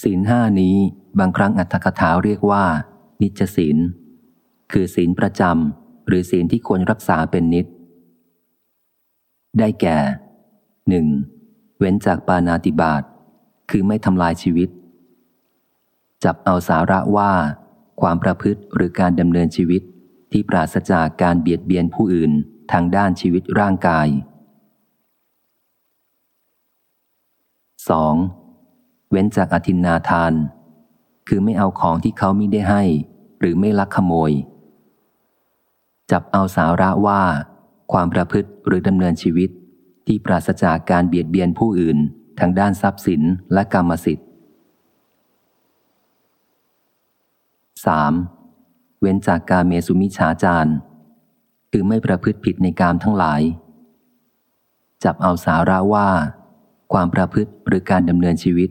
ศีลห้านี้บางครั้งอัตถกถาเรียกว่า นิจศีล คือศีลประจำหรือศีลที่ควรรักษาเป็นนิจ ได้แก่หนึ่งเว้นจากปานาติบาตคือไม่ทำลายชีวิต จับเอาสาระว่า ความประพฤติหรือการดำเนินชีวิตที่ปราศจากการเบียดเบียนผู้อื่นทางด้านชีวิตร่างกาย 2. เว้นจากอธินนาทาน คือไม่เอาของที่เขาไม่ได้ให้ หรือไม่ลักขโมย จับเอาสาระว่า ความประพฤติหรือดำเนินชีวิต ที่ปราศจากการเบียดเบียนผู้อื่นทางด้านทรัพย์สินและกรรมสิทธิ์ 3. เว้นจากการเมสุมิฉาจารคือไม่ประพฤติผิดในกามทั้งหลาย จับเอาสาระว่า ความประพฤติหรือการดำเนินชีวิต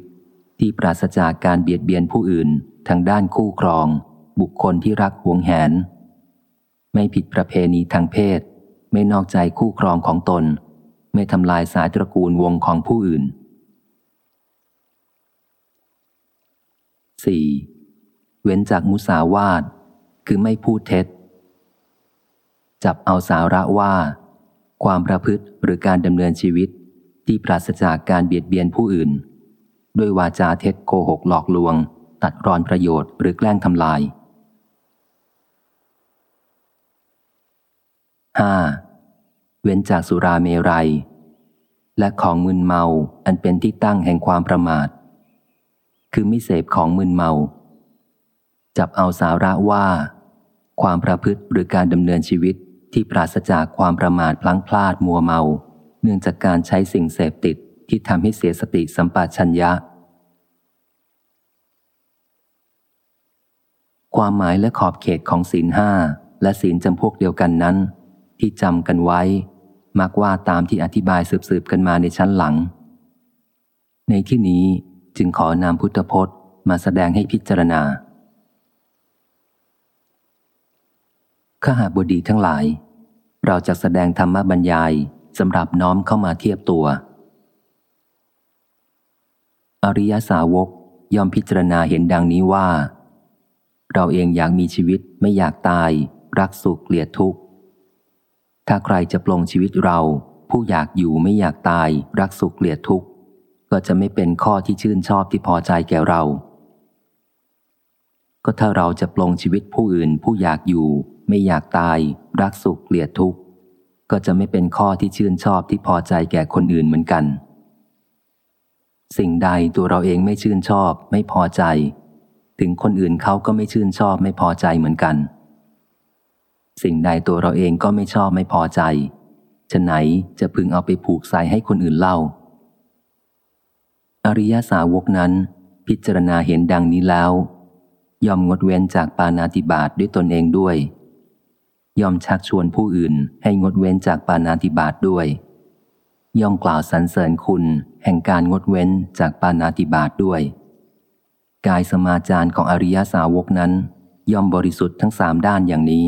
ที่ปราศจากการเบียดเบียนผู้อื่นทางด้านคู่ครอง บุคคลที่รักหวงแหน ไม่ผิดประเพณีทางเพศ ไม่นอกใจคู่ครองของตน ไม่ทำลายสายตระกูลวงของผู้อื่น 4. เว้นจากมุสาวาท คือไม่พูดเท็จ จับเอาสาระว่า ความประพฤติหรือการดำเนินชีวิตที่ปราศจากการเบียดเบียนผู้อื่น ด้วยวาจาเท็จโกหกหลอกลวง ตัดรอนประโยชน์หรือแกล้งทำลาย 5. เว้นจากสุราเมรัย และของมึนเมาอันเป็นที่ตั้งแห่งความประมาท คือไม่เสพของมึนเมา จับเอาสาระว่า ความประพฤติหรือการดำเนินชีวิตที่ปราศจากความประมาทพลั้งพลาดมัวเมา เนื่องจากการใช้สิ่งเสพติดที่ทำให้เสียสติสัมปชัญญะ ความหมายและขอบเขตของศีลห้าและศีลจำพวกเดียวกันนั้น ที่จำกันไว้ มักว่าตามที่อธิบายสืบๆกันมาในชั้นหลัง ในที่นี้จึงขอนำพุทธพจน์มาแสดงให้พิจารณาข้าหาบดีทั้งหลาย เราจะแสดงธรรมบรรยายสำหรับน้อมเข้ามาเทียบตัว อริยสาวกยอมพิจารณาเห็นดังนี้ว่า เราเองอยากมีชีวิตไม่อยากตาย รักสุขเกลียดทุกข์ ถ้าใครจะปลงชีวิตเรา ผู้อยากอยู่ไม่อยากตาย รักสุขเกลียดทุกข์ ก็จะไม่เป็นข้อที่ชื่นชอบที่พอใจแก่เรา ก็ถ้าเราจะปลงชีวิตผู้อื่น ผู้อยากอยู่ ไม่อยากตาย รักสุขเกลียดทุกข์ ก็จะไม่เป็นข้อที่ชื่นชอบที่พอใจแก่คนอื่นเหมือนกัน สิ่งใดตัวเราเองไม่ชื่นชอบ ไม่พอใจ ถึงคนอื่นเขาก็ไม่ชื่นชอบไม่พอใจเหมือนกัน สิ่งใดตัวเราเองก็ไม่ชอบไม่พอใจจะไหนจะพึงเอาไปผูกใส่ให้คนอื่นเล่า อริยสาวกนั้น พิจารณาเห็นดังนี้แล้ว ยอมงดเว้นจากปานาติบาตด้วยตนเองด้วย ยอมชักชวนผู้อื่นให้งดเว้นจากปานาติบาตด้วย ย่อมกล่าวสรรเสริญคุณแห่งการงดเว้นจากปานาติบาตด้วย กายสมาจารของอริยสาวกนั้น ย่อมบริสุทธิ์ทั้งสามด้านอย่างนี้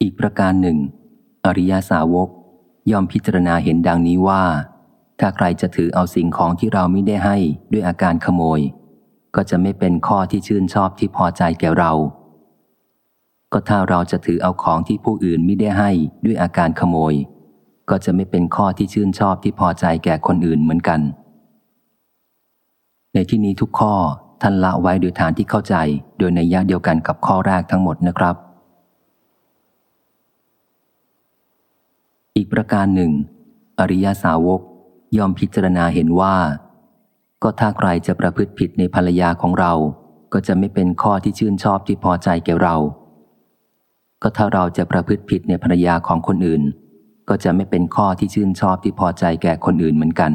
อีกประการหนึ่ง อริยาสาวกย่อมพิจารณาเห็นดังนี้ว่า ถ้าใครจะถือเอาสิ่งของที่เราไม่ได้ให้ด้วยอาการขโมย ก็จะไม่เป็นข้อที่ชื่นชอบที่พอใจแก่เรา ก็ถ้าเราจะถือเอาของที่ผู้อื่นไม่ได้ให้ด้วยอาการขโมย ก็จะไม่เป็นข้อที่ชื่นชอบที่พอใจแก่คนอื่นเหมือนกัน ในที่นี้ทุกข้อท่านละไว้โดยฐานที่เข้าใจโดยในยะเดียวกันกับข้อแรกทั้งหมดนะครับ อีกประการหนึ่ง อริยสาวกยอมพิจารณาเห็นว่า ก็ถ้าใครจะประพฤติผิดในภรรยาของเรา ก็จะไม่เป็นข้อที่ชื่นชอบที่พอใจแก่เรา ก็ถ้าเราจะประพฤติผิดในภรรยาของคนอื่น ก็จะไม่เป็นข้อที่ชื่นชอบที่พอใจแก่คนอื่นเหมือนกัน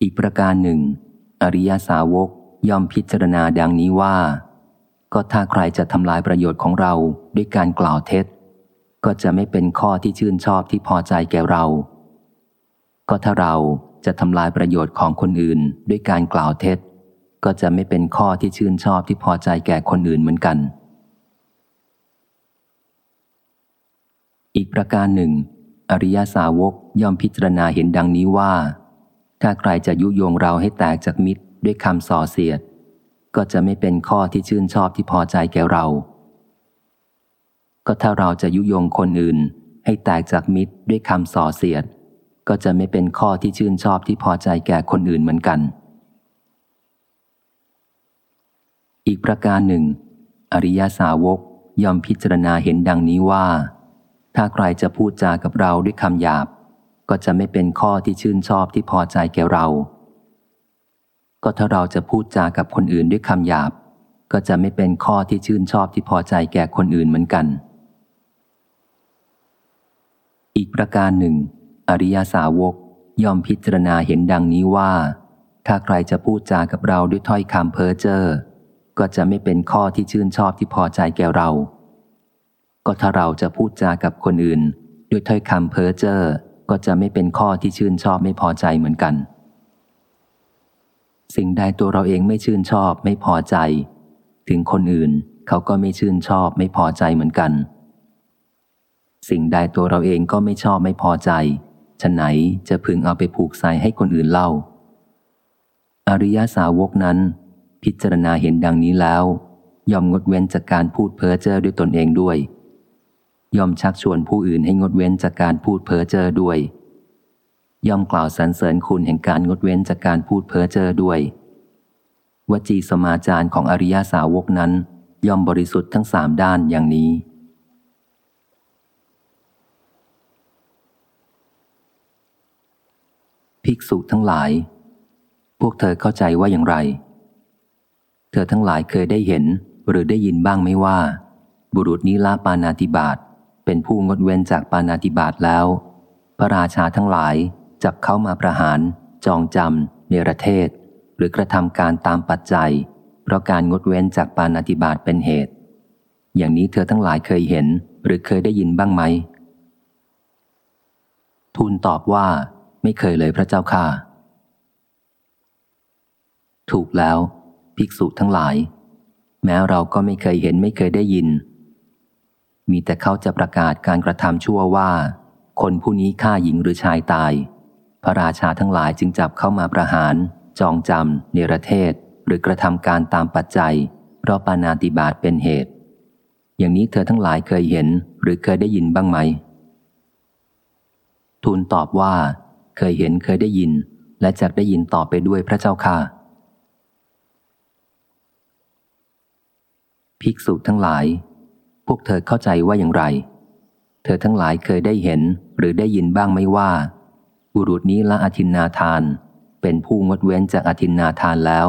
อีกประการหนึ่ง อริยสาวกยอมพิจารณาดังนี้ว่า ก็ถ้าใครจะทำลายประโยชน์ของเราด้วยการกล่าวเท็จ ก็จะไม่เป็นข้อที่ชื่นชอบที่พอใจแก่เรา ก็ถ้าเราจะทำลายประโยชน์ของคนอื่นด้วยการกล่าวเท็จ ก็จะไม่เป็นข้อที่ชื่นชอบที่พอใจแก่คนอื่นเหมือนกัน อีกประการหนึ่ง อริยสาวกย่อมพิจารณาเห็นดังนี้ว่า ถ้าใครจะยุโยงเราให้แตกจากมิตรด้วยคำส่อเสียด ก็จะไม่เป็นข้อที่ชื่นชอบที่พอใจแก่เรา ก็ถ้าเราจะยุยงคนอื่น ให้แตกจากมิตรด้วยคำส่อเสียด ก็จะไม่เป็นข้อที่ชื่นชอบที่พอใจแก่คนอื่นเหมือนกัน อีกประการหนึ่ง อริยสาวกยอมพิจารณาเห็นดังนี้ว่า ถ้าใครจะพูดจากับเราด้วยคำหยาบ ก็จะไม่เป็นข้อที่ชื่นชอบที่พอใจแก่เรา ก็ถ้าเราจะพูดจากับคนอื่นด้วยคำหยาบ ก็จะไม่เป็นข้อที่ชื่นชอบที่พอใจแก่คนอื่นเหมือนกัน อีกประการหนึ่ง อริยสาวกยอมพิจารณาเห็นดังนี้ว่า ถ้าใครจะพูดจากับเราด้วยถ้อยคำเพ้อเจ้อก็จะไม่เป็นข้อที่ชื่นชอบที่พอใจแก่เรา ก็ถ้าเราจะพูดจากับคนอื่น ด้วยถ้อยคำเพ้อเจ้อก็จะไม่เป็นข้อที่ชื่นชอบไม่พอใจเหมือนกัน สิ่งใดตัวเราเองไม่ชื่นชอบไม่พอใจ ถึงคนอื่นเขาก็ไม่ชื่นชอบไม่พอใจเหมือนกัน สิ่งใดตัวเราเองก็ไม่ชอบไม่พอใจฉะไหนจะพึงเอาไปผูกใส่ให้คนอื่นเล่า อริยสาวกนั้น พิจารณาเห็นดังนี้แล้ว ยอมงดเว้นจากการพูดเพ้อเจ้อด้วยตนเองด้วย ยอมชักชวนผู้อื่นให้งดเว้นจากการพูดเพ้อเจ้อด้วย ยอมกล่าวสรรเสริญคุณแห่งการงดเว้นจากการพูดเพ้อเจ้อด้วย วจีสมาจารของอริยสาวกนั้น ยอมบริสุทธิ์ทั้งสามด้านอย่างนี้ ภิกษุทั้งหลาย พวกเธอเข้าใจว่าอย่างไร เธอทั้งหลายเคยได้เห็นหรือได้ยินบ้างไหมว่า บุรุษนี้ละปานาติบาตเป็นผู้งดเว้นจากปานาติบาตแล้ว พระราชาทั้งหลายจับเขามาประหาร จองจำเนรเทศ หรือกระทำการตามปัจจัย เพราะการงดเว้นจากปานาติบาตเป็นเหตุ อย่างนี้เธอทั้งหลายเคยเห็น หรือเคยได้ยินบ้างไหมทูลตอบว่า ไม่เคยเลยพระเจ้าค่ะ ถูกแล้ว ภิกษุทั้งหลาย แม้เราก็ไม่เคยเห็นไม่เคยได้ยิน มีแต่เขาจะประกาศการกระทำชั่วว่า คนผู้นี้ฆ่าหญิงหรือชายตาย พระราชาทั้งหลายจึงจับเข้ามาประหาร จองจำเนรเทศ หรือกระทำการตามปัจจัย เพราะปานาติบาตเป็นเหตุ อย่างนี้เธอทั้งหลายเคยเห็นหรือเคยได้ยินบ้างไหมทูลตอบว่า เคยเห็นเคยได้ยิน และจะได้ยินต่อไปด้วยพระเจ้าค่ะ ภิกษุทั้งหลาย พวกเธอเข้าใจว่าอย่างไร เธอทั้งหลายเคยได้เห็นหรือได้ยินบ้างไหมว่า บุรุษนี้ละอธินนาทาน เป็นผู้งดเว้นจากอธินนาทานแล้ว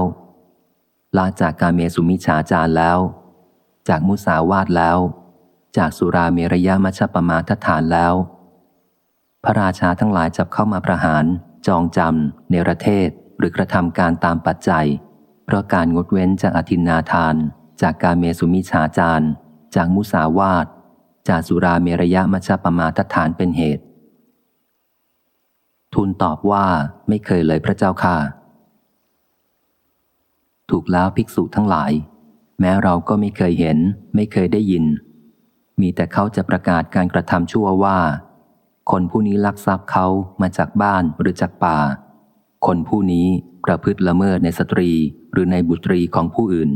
ลาจากกาเมสุมิชาจารแล้ว จากมุสาวาทแล้ว จากสุราเมรยามัชปมาทฐานแล้ว พระราชาทั้งหลายจับเข้ามาประหาร จองจำเนรเทศ หรือกระทำการตามปัจจัย เพราะการงดเว้นจากอธินนาทาน จากการเมสุมิชาจารจากมุสาวาตจากสุราเมรยะมัชปมาทฐานเป็นเหตุ ทูลตอบว่าไม่เคยเลยพระเจ้าค่ะ ถูกแล้วภิกษุทั้งหลาย แม้เราก็ไม่เคยเห็น ไม่เคยได้ยิน มีแต่เขาจะประกาศการกระทำชั่วว่า คนผู้นี้ลักทรัพย์เขามาจากบ้านหรือจากป่า คนผู้นี้ประพฤติละเมิดในสตรีหรือในบุตรีของผู้อื่น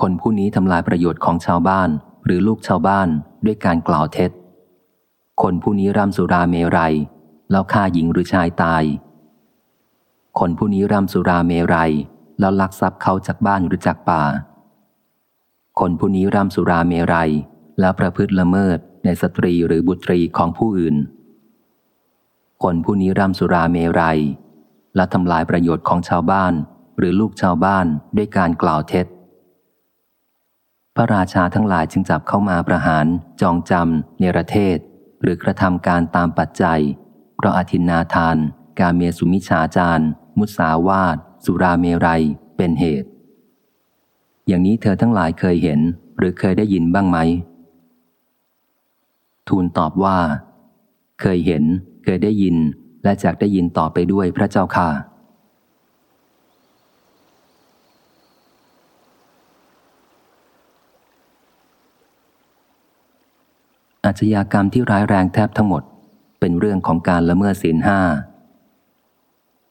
คนผู้นี้ทำลายประโยชน์ของชาวบ้านหรือลูกชาวบ้านด้วยการกล่าวเท็จ คนผู้นี้ร่ำสุราเมรัยแล้วฆ่าหญิงหรือชายตาย คนผู้นี้ร่ำสุราเมรัยแล้วลักทรัพย์เขาจากบ้านหรือจากป่า คนผู้นี้ร่ำสุราเมรัยแล้วประพฤติละเมิด ในสตรีหรือบุตรีของผู้อื่น คนผู้นี้ร่ำสุราเมรัย และทำลายประโยชน์ของชาวบ้าน หรือลูกชาวบ้านด้วยการกล่าวเท็จ พระราชาทั้งหลายจึงจับเข้ามาประหาร จองจำเนรเทศ หรือกระทำการตามปัจจัย เพราะอธินนาทาน กาเมสุมิชาจารมุสาวาทสุราเมรัยเป็นเหตุ อย่างนี้เธอทั้งหลายเคยเห็นหรือเคยได้ยินบ้างไหม ทูลตอบว่า เคยเห็น เคยได้ยิน และจากได้ยินต่อไปด้วยพระเจ้าค่ะ อาชญากรรมที่ร้ายแรงแทบทั้งหมด เป็นเรื่องของการละเมิดศีลห้า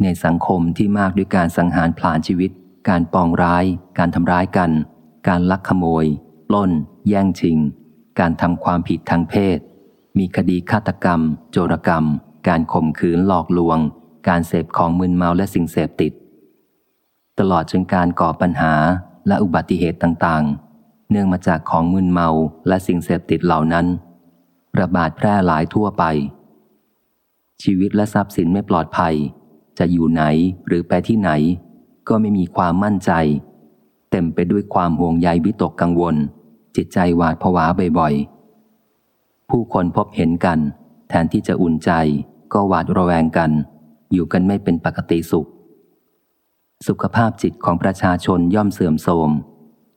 ในสังคมที่มากด้วยการสังหารผลาญชีวิต การปองร้าย การทำร้ายกัน การลักขโมย ปล้น แย่งชิง การทำความผิดทางเพศ มีคดีฆาตกรรม โจรกรรม การข่มขืนหลอกลวง การเสพของมึนเมาและสิ่งเสพติด ตลอดจนการก่อปัญหาและอุบัติเหตุต่างๆ เนื่องมาจากของมึนเมาและสิ่งเสพติดเหล่านั้น ระบาดแพร่หลายทั่วไป ชีวิตและทรัพย์สินไม่ปลอดภัย จะอยู่ไหนหรือไปที่ไหน ก็ไม่มีความมั่นใจ เต็มไปด้วยความห่วงใยวิตกกังวล จิตใจหวาดผวาบ่อยๆ ผู้คนพบเห็นกัน แทนที่จะอุ่นใจก็หวาดระแวงกัน อยู่กันไม่เป็นปกติสุข สุขภาพจิตของประชาชนย่อมเสื่อมโทรม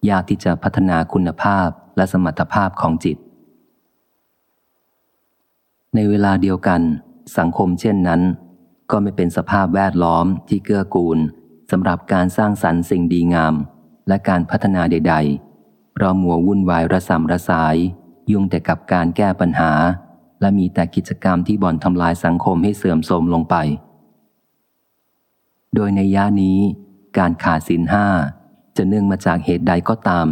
ยากที่จะพัฒนาคุณภาพและสมรรถภาพของจิต ในเวลาเดียวกัน สังคมเช่นนั้น ก็ไม่เป็นสภาพแวดล้อมที่เกื้อกูลสำหรับการสร้างสรรค์สิ่งดีงาม และการพัฒนาใด ๆ ราะมัววุ่นวายระสำระสาย ยุ่งแต่กับการแก้ปัญหา และมีแต่กิจกรรมที่บ่อนทำลายสังคมให้เสื่อมโทรมลงไป โดยในย่านี้ การขาดสินห้าจะเนื่องมาจากเหตุใดก็ตาม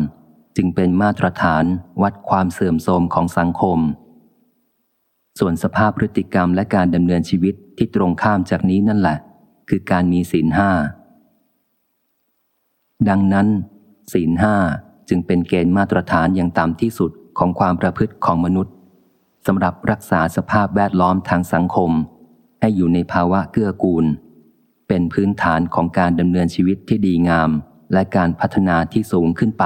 จึงเป็นมาตรฐานวัดความเสื่อมโทรมของสังคม ส่วนสภาพพฤติกรรมและการดำเนินชีวิตที่ตรงข้ามจากนี้นั่นแหละ คือการมีศีลห้าดังนั้น ศีลห้า จึงเป็นเกณฑ์มาตรฐานอย่างต่ำที่สุดของความประพฤติของมนุษย์สำหรับรักษาสภาพแวดล้อมทางสังคม ให้อยู่ในภาวะเกื้อกูล เป็นพื้นฐานของการดำเนินชีวิตที่ดีงาม และการพัฒนาที่สูงขึ้นไป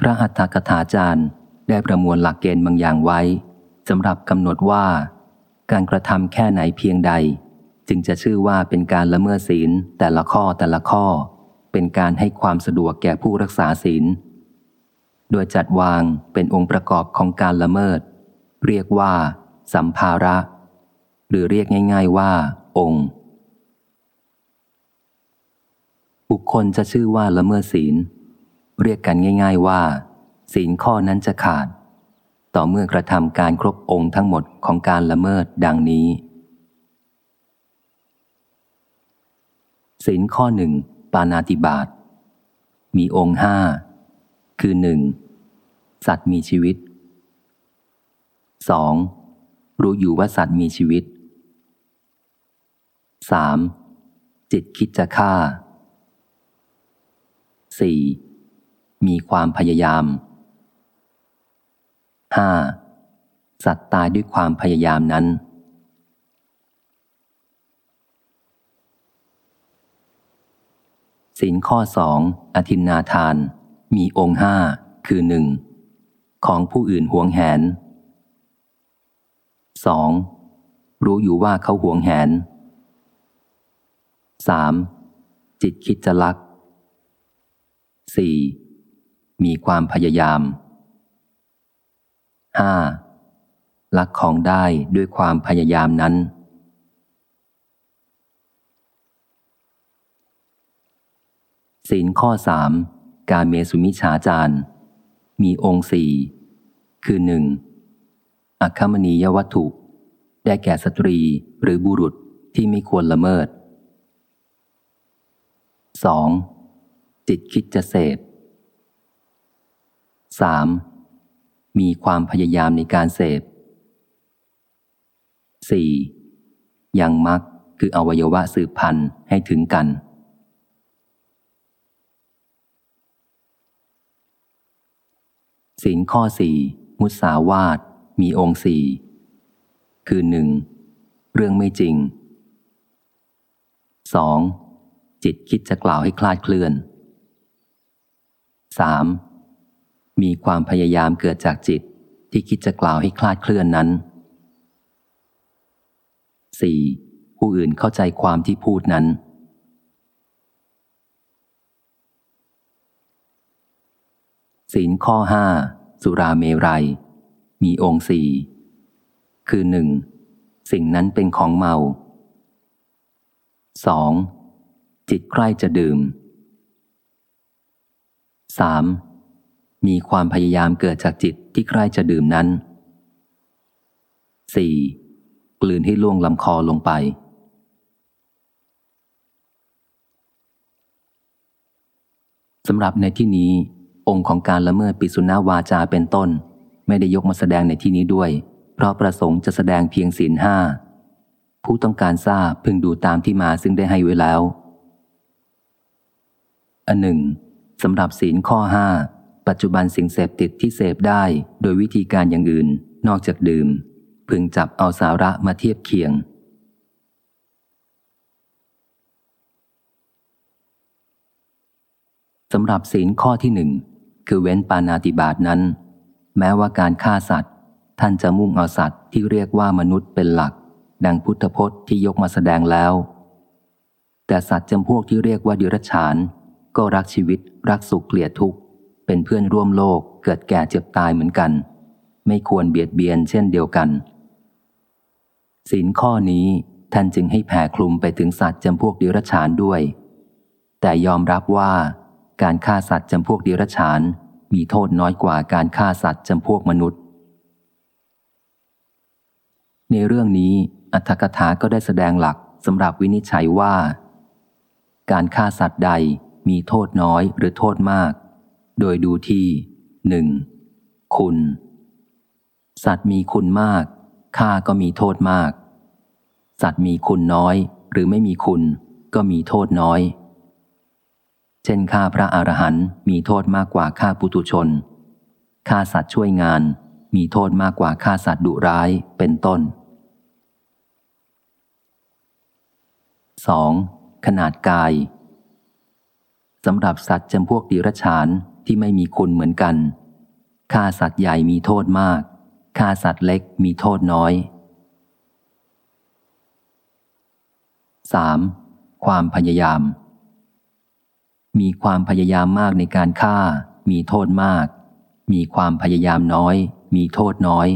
พระอัฏฐกถาจารย์ได้ประมวลหลักเกณฑ์บางอย่างไว้สำหรับกำหนดว่า การกระทำแค่ไหนเพียงใด จึงจะชื่อว่าเป็นการละเมิดศีลแต่ละข้อแต่ละข้อ เป็นการให้ความสะดวกแก่ผู้รักษาศีล โดยจัดวางเป็นองค์ประกอบของการละเมิด เรียกว่า สัมภาระ หรือเรียกง่าย ๆว่า องค์ บุคคลจะชื่อว่าละเมิดศีล เรียกกันง่าย ๆว่า ศีลข้อนั้นจะขาด ต่อเมื่อกระทำการครบองค์ทั้งหมดของการละเมิดดังนี้ศีลข้อหนึ่งปานาติบาตมีองค์ห้าคือหนึ่งสัตว์มีชีวิตสองรู้อยู่ว่าสัตว์มีชีวิต 3. จิตคิดจะฆ่า 4. มีความพยายาม 5. สัตว์ตายด้วยความพยายามนั้น สินข้อสองอธินนาทาน มีองค์ห้าคือหนึ่งของผู้อื่นหวงแหนสองรู้อยู่ว่าเขาหวงแหนสามจิตคิดจะลักสี่มีความพยายาม ห้าลักของได้ด้วยความพยายามนั้น ศีลข้อสามการเมสุมิชาจารมีองค์สี่คือหนึ่งอัคมณียวัตถุ ได้แก่สตรีหรือบุรุษที่ไม่ควรละเมิด 2. จิตคิดจะเสพ 3. มีความพยายามในการเสพ 4. ยังมักคืออวัยวะสืบพันธุ์ให้ถึงกันศีลข้อสี่มุสาวาทมีองค์สี่คือหนึ่งเรื่องไม่จริง 2. จิตคิดจะกล่าวให้คลาดเคลื่อน 3. มีความพยายามเกิดจากจิตที่คิดจะกล่าวให้คลาดเคลื่อนนั้น 4. ผู้อื่นเข้าใจความที่พูดนั้น ศีลข้อห้าสุราเมรัย มีองค์สี่คือหนึ่งสิ่งนั้นเป็นของเมาสองจิตใคร่จะดื่มสา มีความพยายามเกิดจากจิตที่ใคร่จะดื่มนั้นสี่กลืนให้ล่วงลำคอลงไป สำหรับในที่นี้ องค์ของการละเมิดปิสุนาวาจาเป็นต้น ไม่ได้ยกมาแสดงในที่นี้ด้วย เพราะประสงค์จะแสดงเพียงศีลห้าผู้ต้องการทราบพึงดูตามที่มาซึ่งได้ให้ไว้แล้วอันหนึ่งสำหรับศีลข้อห้า ปัจจุบันสิ่งเสพติดที่เสพได้โดยวิธีการอย่างอื่น นอกจากดื่ม พึงจับเอาสาระมาเทียบเคียง สำหรับศีลข้อที่หนึ่งคือเว้นปานาติบาตนั้น แม้ว่าการฆ่าสัตว์ ท่านจะมุ่งเอาสัตว์ที่เรียกว่ามนุษย์เป็นหลัก ดังพุทธพจน์ที่ยกมาแสดงแล้ว แต่สัตว์จำพวกที่เรียกว่าดิรัจฉาน ก็รักชีวิตรักสุขเกลียดทุกข์ เป็นเพื่อนร่วมโลกเกิดแก่เจ็บตายเหมือนกัน ไม่ควรเบียดเบียนเช่นเดียวกันศีลข้อนี้ท่านจึงให้แผ่คลุมไปถึงสัตว์จำพวกดิรัจฉานด้วย แต่ยอมรับว่าการฆ่าสัตว์จำพวกดิรัจฉาน มีโทษน้อยกว่าการฆ่าสัตว์จำพวกมนุษย์ ในเรื่องนี้อัตถกถาก็ได้แสดงหลักสำหรับวินิจฉัยว่า การฆ่าสัตว์ใดมีโทษน้อยหรือโทษมาก โดยดูที่หนึ่งคุณ สัตว์มีคุณมากฆ่าก็มีโทษมาก สัตว์มีคุณน้อย หรือไม่มีคุณก็มีโทษน้อย เช่นฆ่าพระอรหันต์มีโทษมากกว่าฆ่าปุตุชนฆ่าสัตว์ช่วยงาน มีโทษมากกว่าฆ่าสัตว์ดุร้ายเป็นต้น 2. ขนาดกายสำหรับสัตว์จำพวกดิรัฉาน ที่ไม่มีคุณเหมือนกันฆ่าสัตว์ใหญ่มีโทษมากฆ่าสัตว์เล็กมีโทษน้อย 3. ความพยายาม มีความพยายามมากในการฆ่า มีโทษมาก มีความพยายามน้อย มีโทษน้อย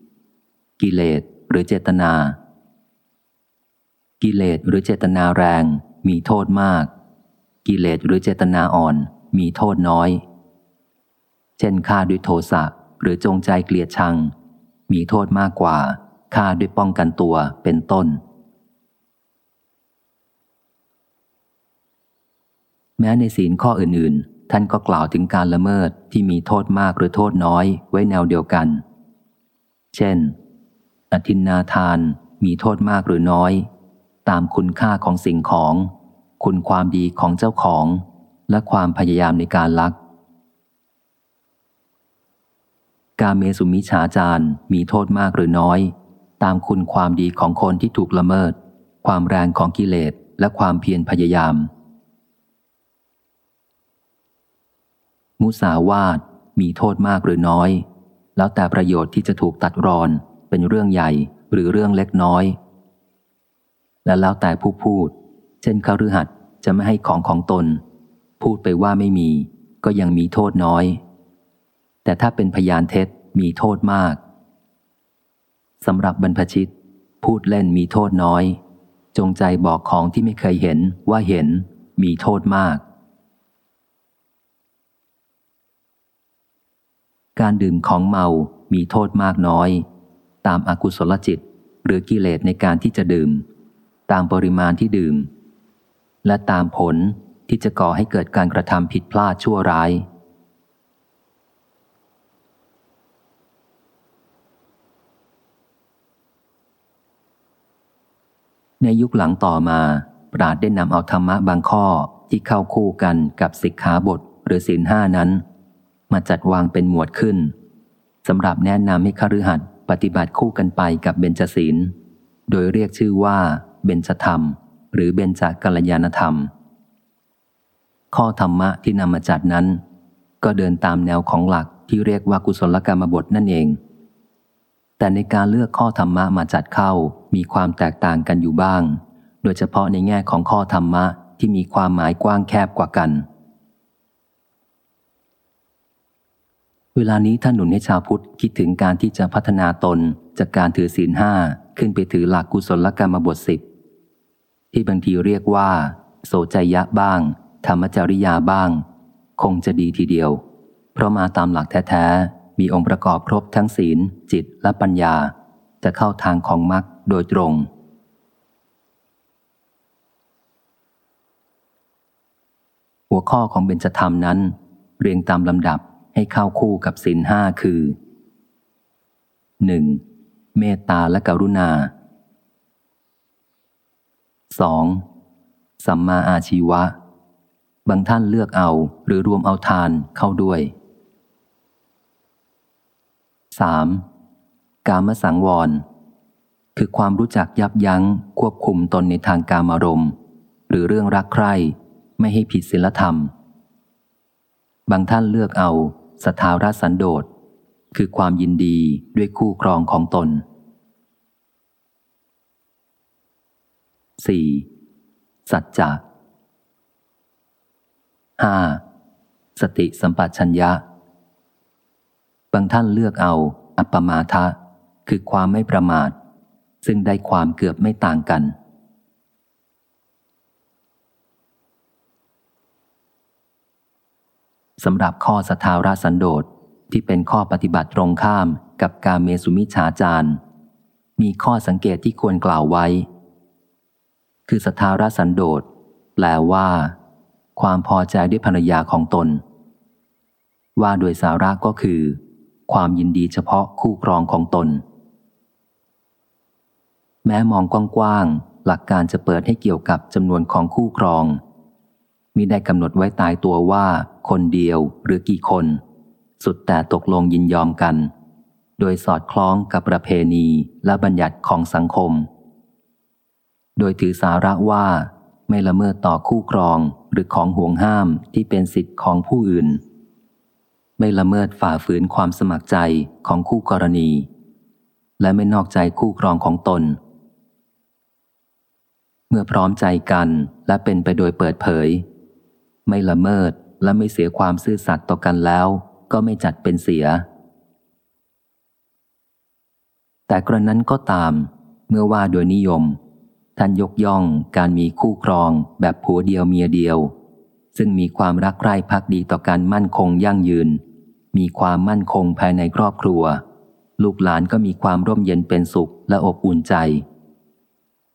4. กิเลสหรือเจตนา กิเลสหรือเจตนาแรง มีโทษมาก กิเลสหรือเจตนาอ่อน มีโทษน้อย เช่นฆ่าด้วยโทสะหรือจงใจเกลียดชัง มีโทษมากกว่าฆ่าด้วยป้องกันตัวเป็นต้น แม้ในศีลข้ออื่นๆ ท่านก็กล่าวถึงการละเมิดที่มีโทษมากหรือโทษน้อยไว้แนวเดียวกัน เช่น อธินนาทานมีโทษมากหรือน้อย ตามคุณค่าของสิ่งของ คุณความดีของเจ้าของ และความพยายามในการลัก กาเมสุมิฉาจารมีโทษมากหรือน้อย ตามคุณความดีของคนที่ถูกละเมิด ความแรงของกิเลสและความเพียรพยายาม มุสาวาทมีโทษมากหรือน้อย แล้วแต่ประโยชน์ที่จะถูกตัดรอนเป็นเรื่องใหญ่หรือเรื่องเล็กน้อย และแล้วแต่ผู้พูด เช่นคฤหัสจะไม่ให้ของของตน พูดไปว่าไม่มี ก็ยังมีโทษน้อย แต่ถ้าเป็นพยานเท็จมีโทษมากสำหรับบรรพชิต พูดเล่นมีโทษน้อย จงใจบอกของที่ไม่เคยเห็นว่าเห็น มีโทษมาก การดื่มของเมา มีโทษมากน้อย ตามอากุศลจิต หรือกิเลสในการที่จะดื่ม ตามปริมาณที่ดื่ม และตามผลที่จะก่อให้เกิดการกระทำผิดพลาดชั่วร้าย ในยุคหลังต่อมา ปราดได้นำเอาธรรมะบางข้อที่เข้าคู่กันกับสิกขาบทหรือศีลห้านั้น มาจัดวางเป็นหมวดขึ้นสำหรับแนะนำให้คฤหัสถ์ปฏิบัติคู่กันไปกับเบญจศีล โดยเรียกชื่อว่าเบญจธรรม หรือเบญจกัลยาณธรรม ข้อธรรมะที่นำมาจัดนั้น ก็เดินตามแนวของหลักที่เรียกว่ากุศลกรรมบทนั่นเอง แต่ในการเลือกข้อธรรมะมาจัดเข้ามีความแตกต่างกันอยู่บ้าง โดยเฉพาะในแง่ของข้อธรรมะที่มีความหมายกว้างแคบกว่ากัน เวลานี้ท่านหนุนให้ชาวพุทธคิดถึงการที่จะพัฒนาตนจากการถือศีลห้าขึ้นไปถือหลักกุศลกรรมบทสิบ ที่บางทีเรียกว่า โสจยะบ้าง ธรรมจริยาบ้าง คงจะดีทีเดียว เพราะมาตามหลักแท้ๆ มีองค์ประกอบครบทั้งศีล จิตและปัญญา จะเข้าทางของมรรคโดยตรง หัวข้อของเบญจธรรมนั้น เรียงตามลำดับให้เข้าคู่กับศีลห้าคือ 1. เมตตาและกรุณา 2. สัมมาอาชีวะ บางท่านเลือกเอาหรือรวมเอาทานเข้าด้วย 3. กามสังวร คือความรู้จักยับยั้งควบคุมตนในทางการอารมณ์ หรือเรื่องรักใคร่ไม่ให้ผิดศีลธรรม บางท่านเลือกเอาสถาราสันโดษคือความยินดีด้วยคู่ครองของตน 4. สัจจะ 5. สติสัมปชัญญะ บางท่านเลือกเอา อัปปมาทะ คือความไม่ประมาท ซึ่งได้ความเกือบไม่ต่างกัน สำหรับข้อสทาราสันโดษที่เป็นข้อปฏิบัติตรงข้ามกับการเมสุมิฉาจารมีข้อสังเกตที่ควรกล่าวไว้ คือสทาราสันโดษแปลว่า ความพอใจด้วยภรรยาของตน ว่าโดยสาระก็คือ ความยินดีเฉพาะคู่ครองของตน แม้มองกว้างๆหลักการจะเปิดให้เกี่ยวกับจำนวนของคู่ครองมิได้กำหนดไว้ตายตัวว่า คนเดียวหรือกี่คน สุดแต่ตกลงยินยอมกัน โดยสอดคล้องกับประเพณีและบัญญัติของสังคม โดยถือสาระว่า ไม่ละเมิดต่อคู่ครองหรือของห่วงห้ามที่เป็นสิทธิ์ของผู้อื่น ไม่ละเมิดฝ่าฝืนความสมัครใจของคู่กรณี และไม่นอกใจคู่ครองของตน เมื่อพร้อมใจกันและเป็นไปโดยเปิดเผย ไม่ละเมิดและไม่เสียความซื่อสัตย์ต่อกันแล้ว ก็ไม่จัดเป็นเสีย แต่กระนั้นก็ตาม เมื่อว่าโดยนิยม ท่านยกย่องการมีคู่ครองแบบผัวเดียวเมียเดียว ซึ่งมีความรักใคร่พักดีต่อการมั่นคงยั่งยืน มีความมั่นคงภายในครอบครัว ลูกหลานก็มีความร่มเย็นเป็นสุขและอบอุ่นใจ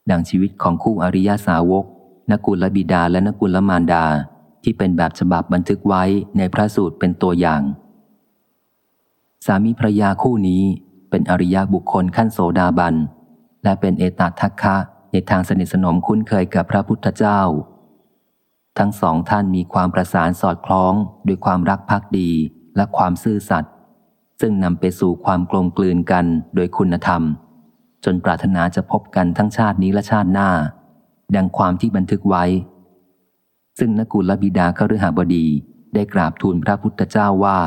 ดังชีวิตของคู่อริยาสาวกนกุลบิดาและนกุลมารดา ที่เป็นแบบฉบับบันทึกไว้ในพระสูตรเป็นตัวอย่าง สามีภรรยาคู่นี้เป็นอริยบุคคลขั้นโสดาบัน และเป็นเอตทัคคะ ในทางสนิทสนมคุ้นเคยกับพระพุทธเจ้า ทั้งสองท่านมีความประสานสอดคล้องด้วยความรักภักดีและความซื่อสัตย์ซึ่งนำไปสู่ความกลมกลืนกันโดยคุณธรรม จนปรารถนาจะพบกันทั้งชาตินี้และชาติหน้า ดังความที่บันทึกไว้ ซึ่งนกุลบิดาคฤหบดีได้กราบทูลพระพุทธเจ้าว่า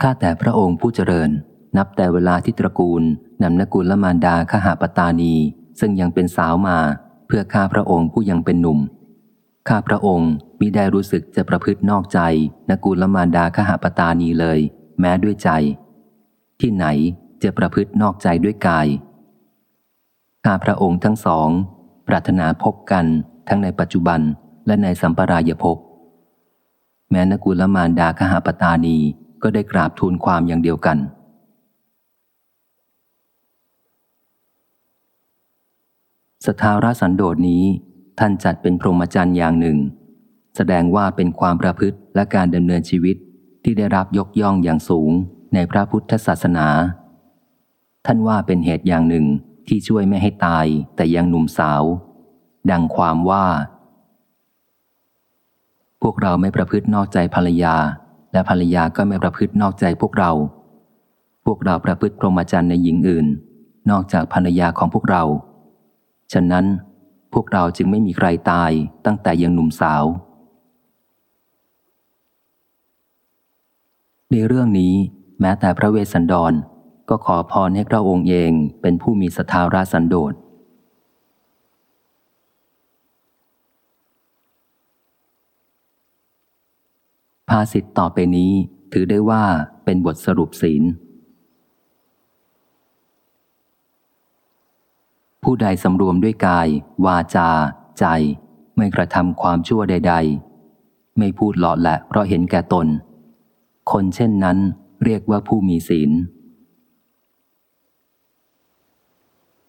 ข้าแต่พระองค์ผู้เจริญ นับแต่เวลาที่ตระกูลนำนกุลมารดาขหาปตานี ซึ่งยังเป็นสาวมาเพื่อข้าพระองค์ผู้ยังเป็นหนุ่มข้าพระองค์มิได้รู้สึกจะประพฤตินอกใจนกุลมารดาขหาปตานีเลย แม้ด้วยใจ ที่ไหนจะประพฤตินอกใจด้วยกายข้าพระองค์ทั้งสอง ปรารถนาพบกันทั้งในปัจจุบันและในสัมปรายภพแม้นกุลมารดาคหาปตานีก็ได้กราบทูลความอย่างเดียวกัน สทาราสันโดษนี้ ท่านจัดเป็นพรหมจรรย์อย่างหนึ่ง แสดงว่าเป็นความประพฤติและการดำเนินชีวิตที่ได้รับยกย่องอย่างสูงในพระพุทธศาสนา ท่านว่าเป็นเหตุอย่างหนึ่งที่ช่วยไม่ให้ตายแต่ยังหนุ่มสาว ดังความว่า พวกเราไม่ประพฤตินอกใจภรรยา และภรรยาก็ไม่ประพฤตินอกใจพวกเรา พวกเราประพฤติพรหมจรรย์ในหญิงอื่น นอกจากภรรยาของพวกเรา ฉะนั้นพวกเราจึงไม่มีใครตายตั้งแต่ยังหนุ่มสาว ในเรื่องนี้แม้แต่พระเวสสันดรก็ขอพรให้พระองค์เองเป็นผู้มีสถาราสันโดษภาสิทธ์ต่อไปนี้ถือได้ว่าเป็นบทสรุปศีล ผู้ใดสำรวมด้วยกาย วาจา ใจ ไม่กระทำความชั่วใด ๆ ไม่พูดหลอดแหละเพราะเห็นแก่ตน คนเช่นนั้นเรียกว่าผู้มีศีล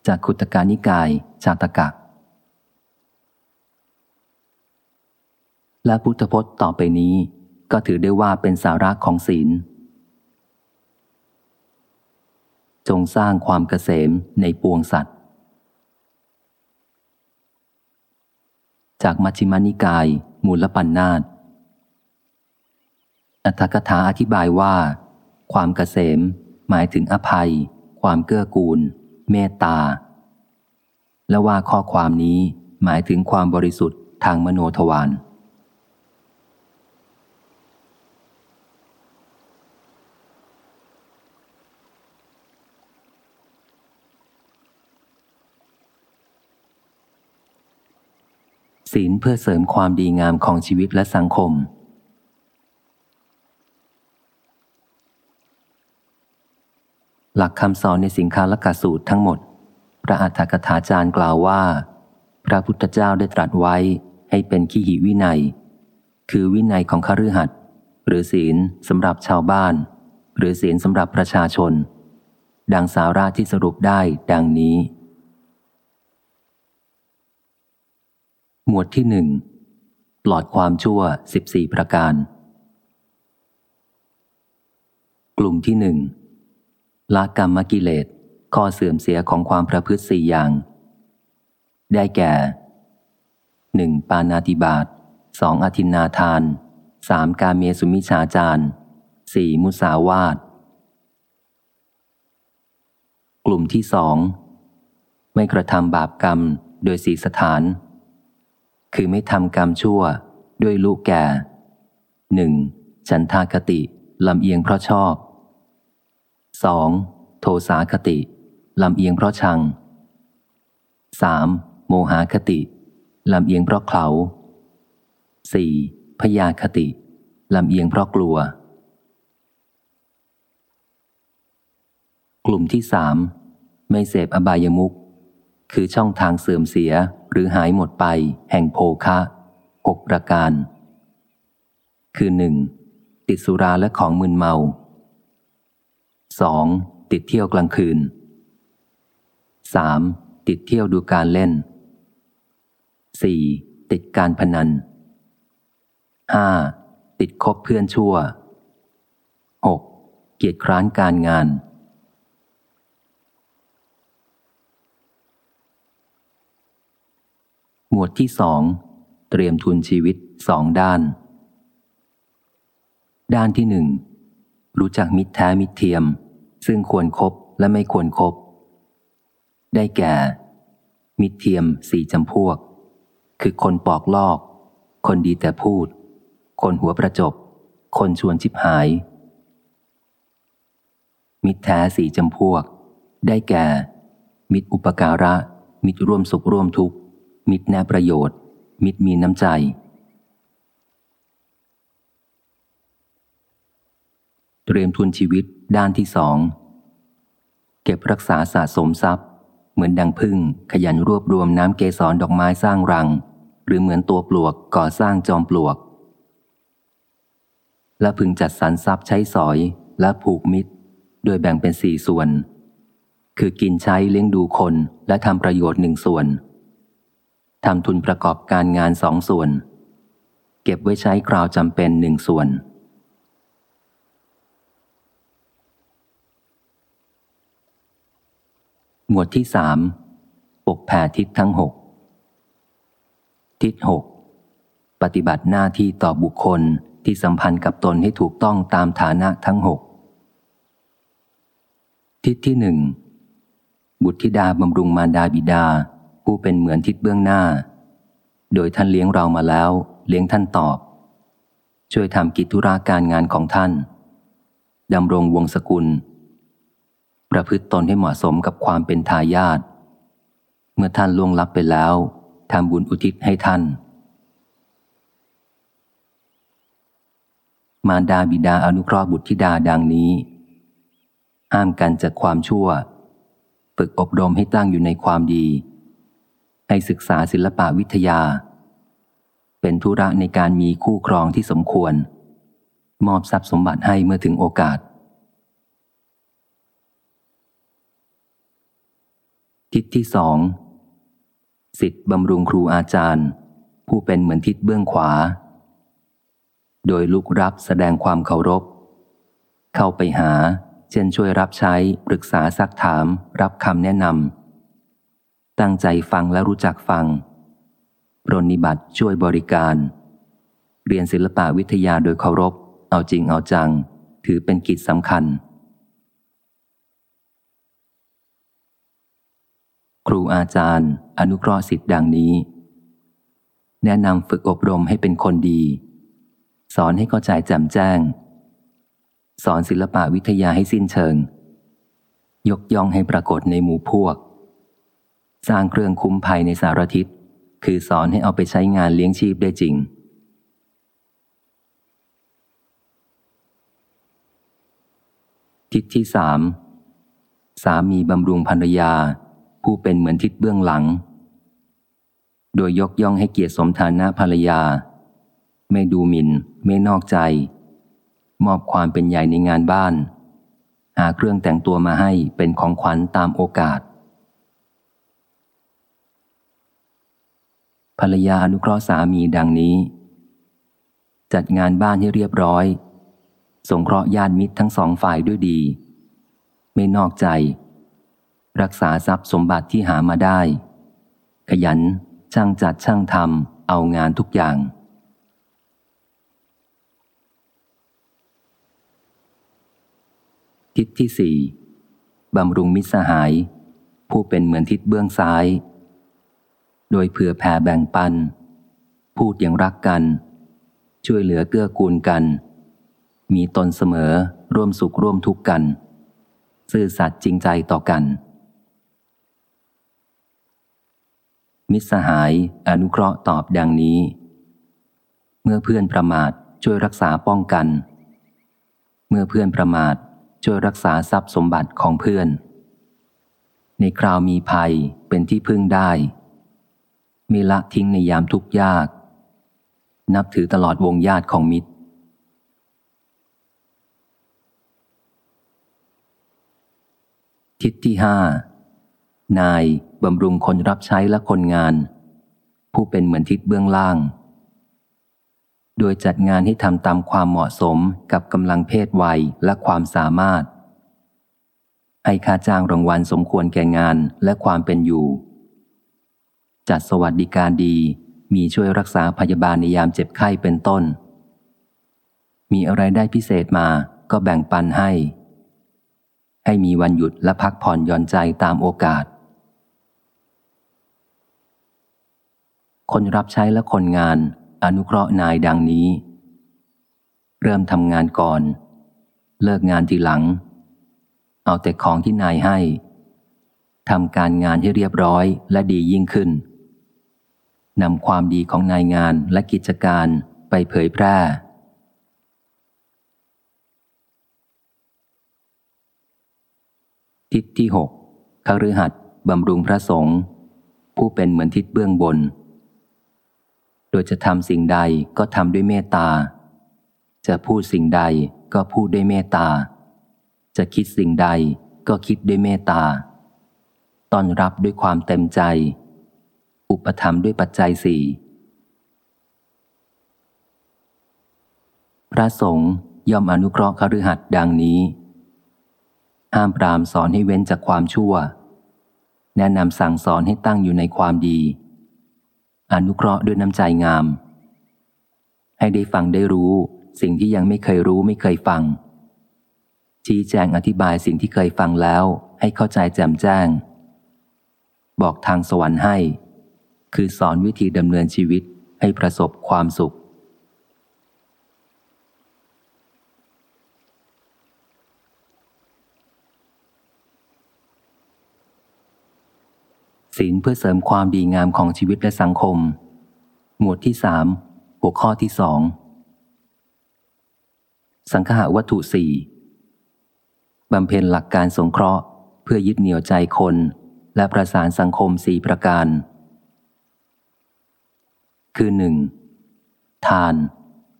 จากขุตการนิกาย ชาตกะและพุทธพจน์ต่อไปนี้ ก็ถือได้ว่าเป็นสาระของศีล จงสร้างความเกษมในปวงสัตว์ จากมัชฌิมานิกาย มูลปัญนาตอัตถกถาอธิบายว่า ความเกษม หมายถึงอภัย ความเกื้อกูล เมตตา และว่าข้อความนี้หมายถึงความบริสุทธิ์ทางมโนทวาร ศีลเพื่อเสริมความดีงามของชีวิตและสังคม หลักคำสอนในสิงคาลกสูตรทั้งหมด พระอัฏฐกถาจารย์กล่าวว่า พระพุทธเจ้าได้ตรัสไว้ให้เป็นขีหิวินัย คือวินัยของคฤหัสหรือศีลสำหรับชาวบ้าน หรือศีลสำหรับประชาชน ดังสาระที่สรุปได้ดังนี้ หมวดที่หนึ่งปลอดความชั่วสิบสี่ประการ กลุ่มที่หนึ่งละกรรมกิเลสข้อเสื่อมเสียของความประพฤติสี่อย่าง ได้แก่หนึ่งปานาติบาตสองอธินาทานสามกาเมสุมิชาจารสี่มุสาวาทกลุ่มที่สองไม่กระทำบาปกรรมโดยสีสถาน คือไม่ทำกรรมชั่วด้วยลูกแก่หนึ่งฉันทาคติลำเอียงเพราะชอบ 2. โทสาคติลำเอียงเพราะชัง 3. โมหาคติลำเอียงเพราะเขา 4. พยาคติลำเอียงเพราะกลัว กลุ่มที่สามไม่เสพอบายมุข คือช่องทางเสื่อมเสียหรือหายหมดไป แห่งโภคะหกประการ คือหนึ่งติดสุราและของมึนเมา 2. ติดเที่ยวกลางคืน 3. ติดเที่ยวดูการเล่น 4. ติดการพนัน 5. ติดคบเพื่อนชั่ว 6. เกียรติคร้านการงาน หมวดที่สองเตรียมทุนชีวิตสองด้าน ด้านที่หนึ่งรู้จักมิตรแท้มิตรเทียม ซึ่งควรครบและไม่ควรครบ ได้แก่ มิตรเทียมสี่จำพวก คือคนปอกลอก คนดีแต่พูด คนหัวประจบ คนชวนชิบหาย มิตรแท้สี่จำพวก ได้แก่ มิตรอุปการะ มิตรร่วมสุขร่วมทุกข์ มิตรแนประโยชน์ มิตรมีน้ำใจ เตรียมทุนชีวิตด้านที่สอง เก็บรักษาสะสมทรัพย์ เหมือนดังพึ่งขยันรวบรวมน้ำเกสรดอกไม้สร้างรัง หรือเหมือนตัวปลวกก่อสร้างจอมปลวก และพึงจัดสรรทรัพย์ใช้สอยและผูกมิตร โดยแบ่งเป็นสี่ส่วน คือกินใช้เลี้ยงดูคนและทำประโยชน์หนึ่งส่วน ทำทุนประกอบการงานสองส่วน เก็บไว้ใช้คราวจำเป็นหนึ่งส่วน หมวดที่สามปกแผ่ทิศทั้งหกทิศหกปฏิบัติหน้าที่ต่อบุคคลที่สัมพันธ์กับตนให้ถูกต้องตามฐานะทั้งหกทิศที่หนึ่งบุตรธิดาบำรุงมารดาบิดา ผู้เป็นเหมือนทิศเบื้องหน้า โดยท่านเลี้ยงเรามาแล้ว เลี้ยงท่านตอบ ช่วยทำกิจธุระการงานของท่านดำรงวงศกุล ประพฤติตนให้เหมาะสมกับความเป็นทายาทเมื่อท่านล่วงลับไปแล้วทำบุญอุทิศให้ท่าน มารดาบิดาอนุเคราะห์บุตรธิดาดังนี้ห้ามกันจากความชั่ว ฝึกอบรมให้ตั้งอยู่ในความดี ให้ศึกษาศิลปะวิทยา เป็นธุระในการมีคู่ครองที่สมควร มอบทรัพย์สมบัติให้เมื่อถึงโอกาส ทิศที่สองสิทธิ์บำรุงครูอาจารย์ ผู้เป็นเหมือนทิศเบื้องขวา โดยลุกรับแสดงความเคารพ เข้าไปหา เช่นช่วยรับใช้ ปรึกษาซักถาม รับคำแนะนำ ตั้งใจฟังและรู้จักฟังปรนิบัติช่วยบริการ เรียนศิลปะวิทยาโดยเคารพ เอาจริงเอาจัง ถือเป็นกิจสำคัญ ครูอาจารย์ อนุเคราะห์สิทธิ์ดังนี้ แนะนำฝึกอบรมให้เป็นคนดี สอนให้เข้าใจแจ่มแจ้ง สอนศิลปะวิทยาให้สิ้นเชิง ยกย่องให้ปรากฏในหมู่พวก สร้างเครื่องคุ้มภัยในสารทิศ คือสอนให้เอาไปใช้งานเลี้ยงชีพได้จริง ทิศที่สามสามีบำรุงภรรยา ผู้เป็นเหมือนทิศเบื้องหลัง โดยยกย่องให้เกียรติสมฐานะภรรยา ไม่ดูหมิน่น ไม่นอกใจ มอบความเป็นใหญ่ในงานบ้าน หาเครื่องแต่งตัวมาให้เป็นของขวัญตามโอกาส ภรรยาอนุเคราะห์สามีดังนี้ จัดงานบ้านให้เรียบร้อย สงเคราะห์ญาติมิตรทั้งสองฝ่ายด้วยดี ไม่นอกใจ รักษาทรัพย์สมบัติที่หามาได้ ขยัน ช่างจัดช่างทำเอางานทุกอย่าง ทิศที่สี่บำรุงมิตรสหาย ผู้เป็นเหมือนทิศเบื้องซ้าย โดยเผื่อแผ่แบ่งปัน พูดอย่างรักกัน ช่วยเหลือเกื้อกูลกัน มีตนเสมอร่วมสุขร่วมทุกข์กัน ซื่อสัตย์จริงใจต่อกัน มิสหายอนุเคราะห์ตอบดังนี้ เมื่อเพื่อนประมาทช่วยรักษาป้องกัน เมื่อเพื่อนประมาทช่วยรักษาทรัพย์สมบัติของเพื่อน ในคราวมีภัยเป็นที่พึ่งได้ ม่ละทิ้งในยามทุกยาก นับถือตลอดวงญาติของมิตร ทิศที่ห้านายบำรุงคนรับใช้และคนงาน ผู้เป็นเหมือนทิศเบื้องล่าง โดยจัดงานให้ทำตามความเหมาะสมกับกำลังเพศวัยและความสามารถ ให้ค่าจ้างรางวัลสมควรแก่งานและความเป็นอยู่ จัดสวัสดิการดี มีช่วยรักษาพยาบาลในยามเจ็บไข้เป็นต้น มีอะไรได้พิเศษมาก็แบ่งปันให้ ให้มีวันหยุดและพักผ่อนหย่อนใจตามโอกาส คนรับใช้และคนงานอนุเคราะห์นายดังนี้ เริ่มทำงานก่อน เลิกงานทีหลัง เอาแต่ของที่นายให้ทำการงานให้เรียบร้อยและดียิ่งขึ้น นำความดีของนายงานและกิจการไปเผยแพร่ ทิศที่หกคฤหัสบำรุงพระสงฆ์ผู้เป็นเหมือนทิศเบื้องบน โดยจะทำสิ่งใดก็ทำด้วยเมตตา จะพูดสิ่งใดก็พูดด้วยเมตตา จะคิดสิ่งใดก็คิดด้วยเมตตาต้อนรับด้วยความเต็มใจ อุปธรรมด้วยปัจจัยสี่พระสงฆ์ย่อมอนุเคราะห์คฤหัสดังนี้ ห้ามปรามสอนให้เว้นจากความชั่ว แนะนำสั่งสอนให้ตั้งอยู่ในความดี อนุเคราะห์ด้วยน้ำใจงาม ให้ได้ฟังได้รู้ สิ่งที่ยังไม่เคยรู้ไม่เคยฟัง ชี้แจงอธิบายสิ่งที่เคยฟังแล้ว ให้เข้าใจแจ่มแจ้ง บอกทางสวรรค์ให้ คือสอนวิธีดำเนินชีวิตให้ประสบความสุข ศีลเพื่อเสริมความดีงามของชีวิตและสังคม หมวดที่สามหัวข้อที่สองสังฆาวัตถุสี่บำเพ็ญหลักการสงเคราะห์ เพื่อยึดเหนี่ยวใจคน และประสานสังคมสี่ประการ คือหนึ่งทาน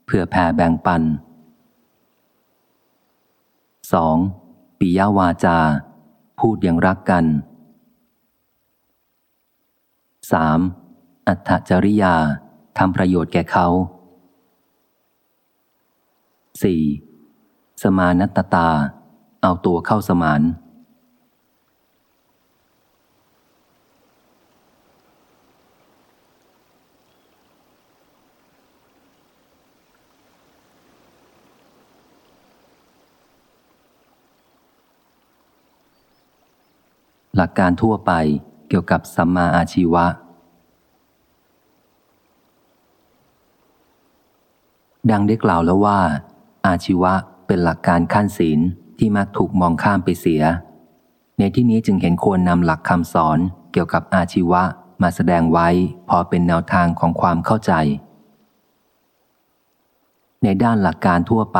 เพื่อแผ่แบ่งปัน 2. ปิยวาจา พูดอย่างรักกัน 3. อัตจริยาทำประโยชน์แก่เขา 4. สมานัตตา เอาตัวเข้าสมาน หลักการทั่วไปเกี่ยวกับสัมมาอาชีวะ ดังได้กล่าวแล้วว่า อาชีวะเป็นหลักการขั้นศีลที่มักถูกมองข้ามไปเสีย ในที่นี้จึงเห็นควรนำหลักคำสอนเกี่ยวกับอาชีวะมาแสดงไว้พอเป็นแนวทางของความเข้าใจ ในด้านหลักการทั่วไป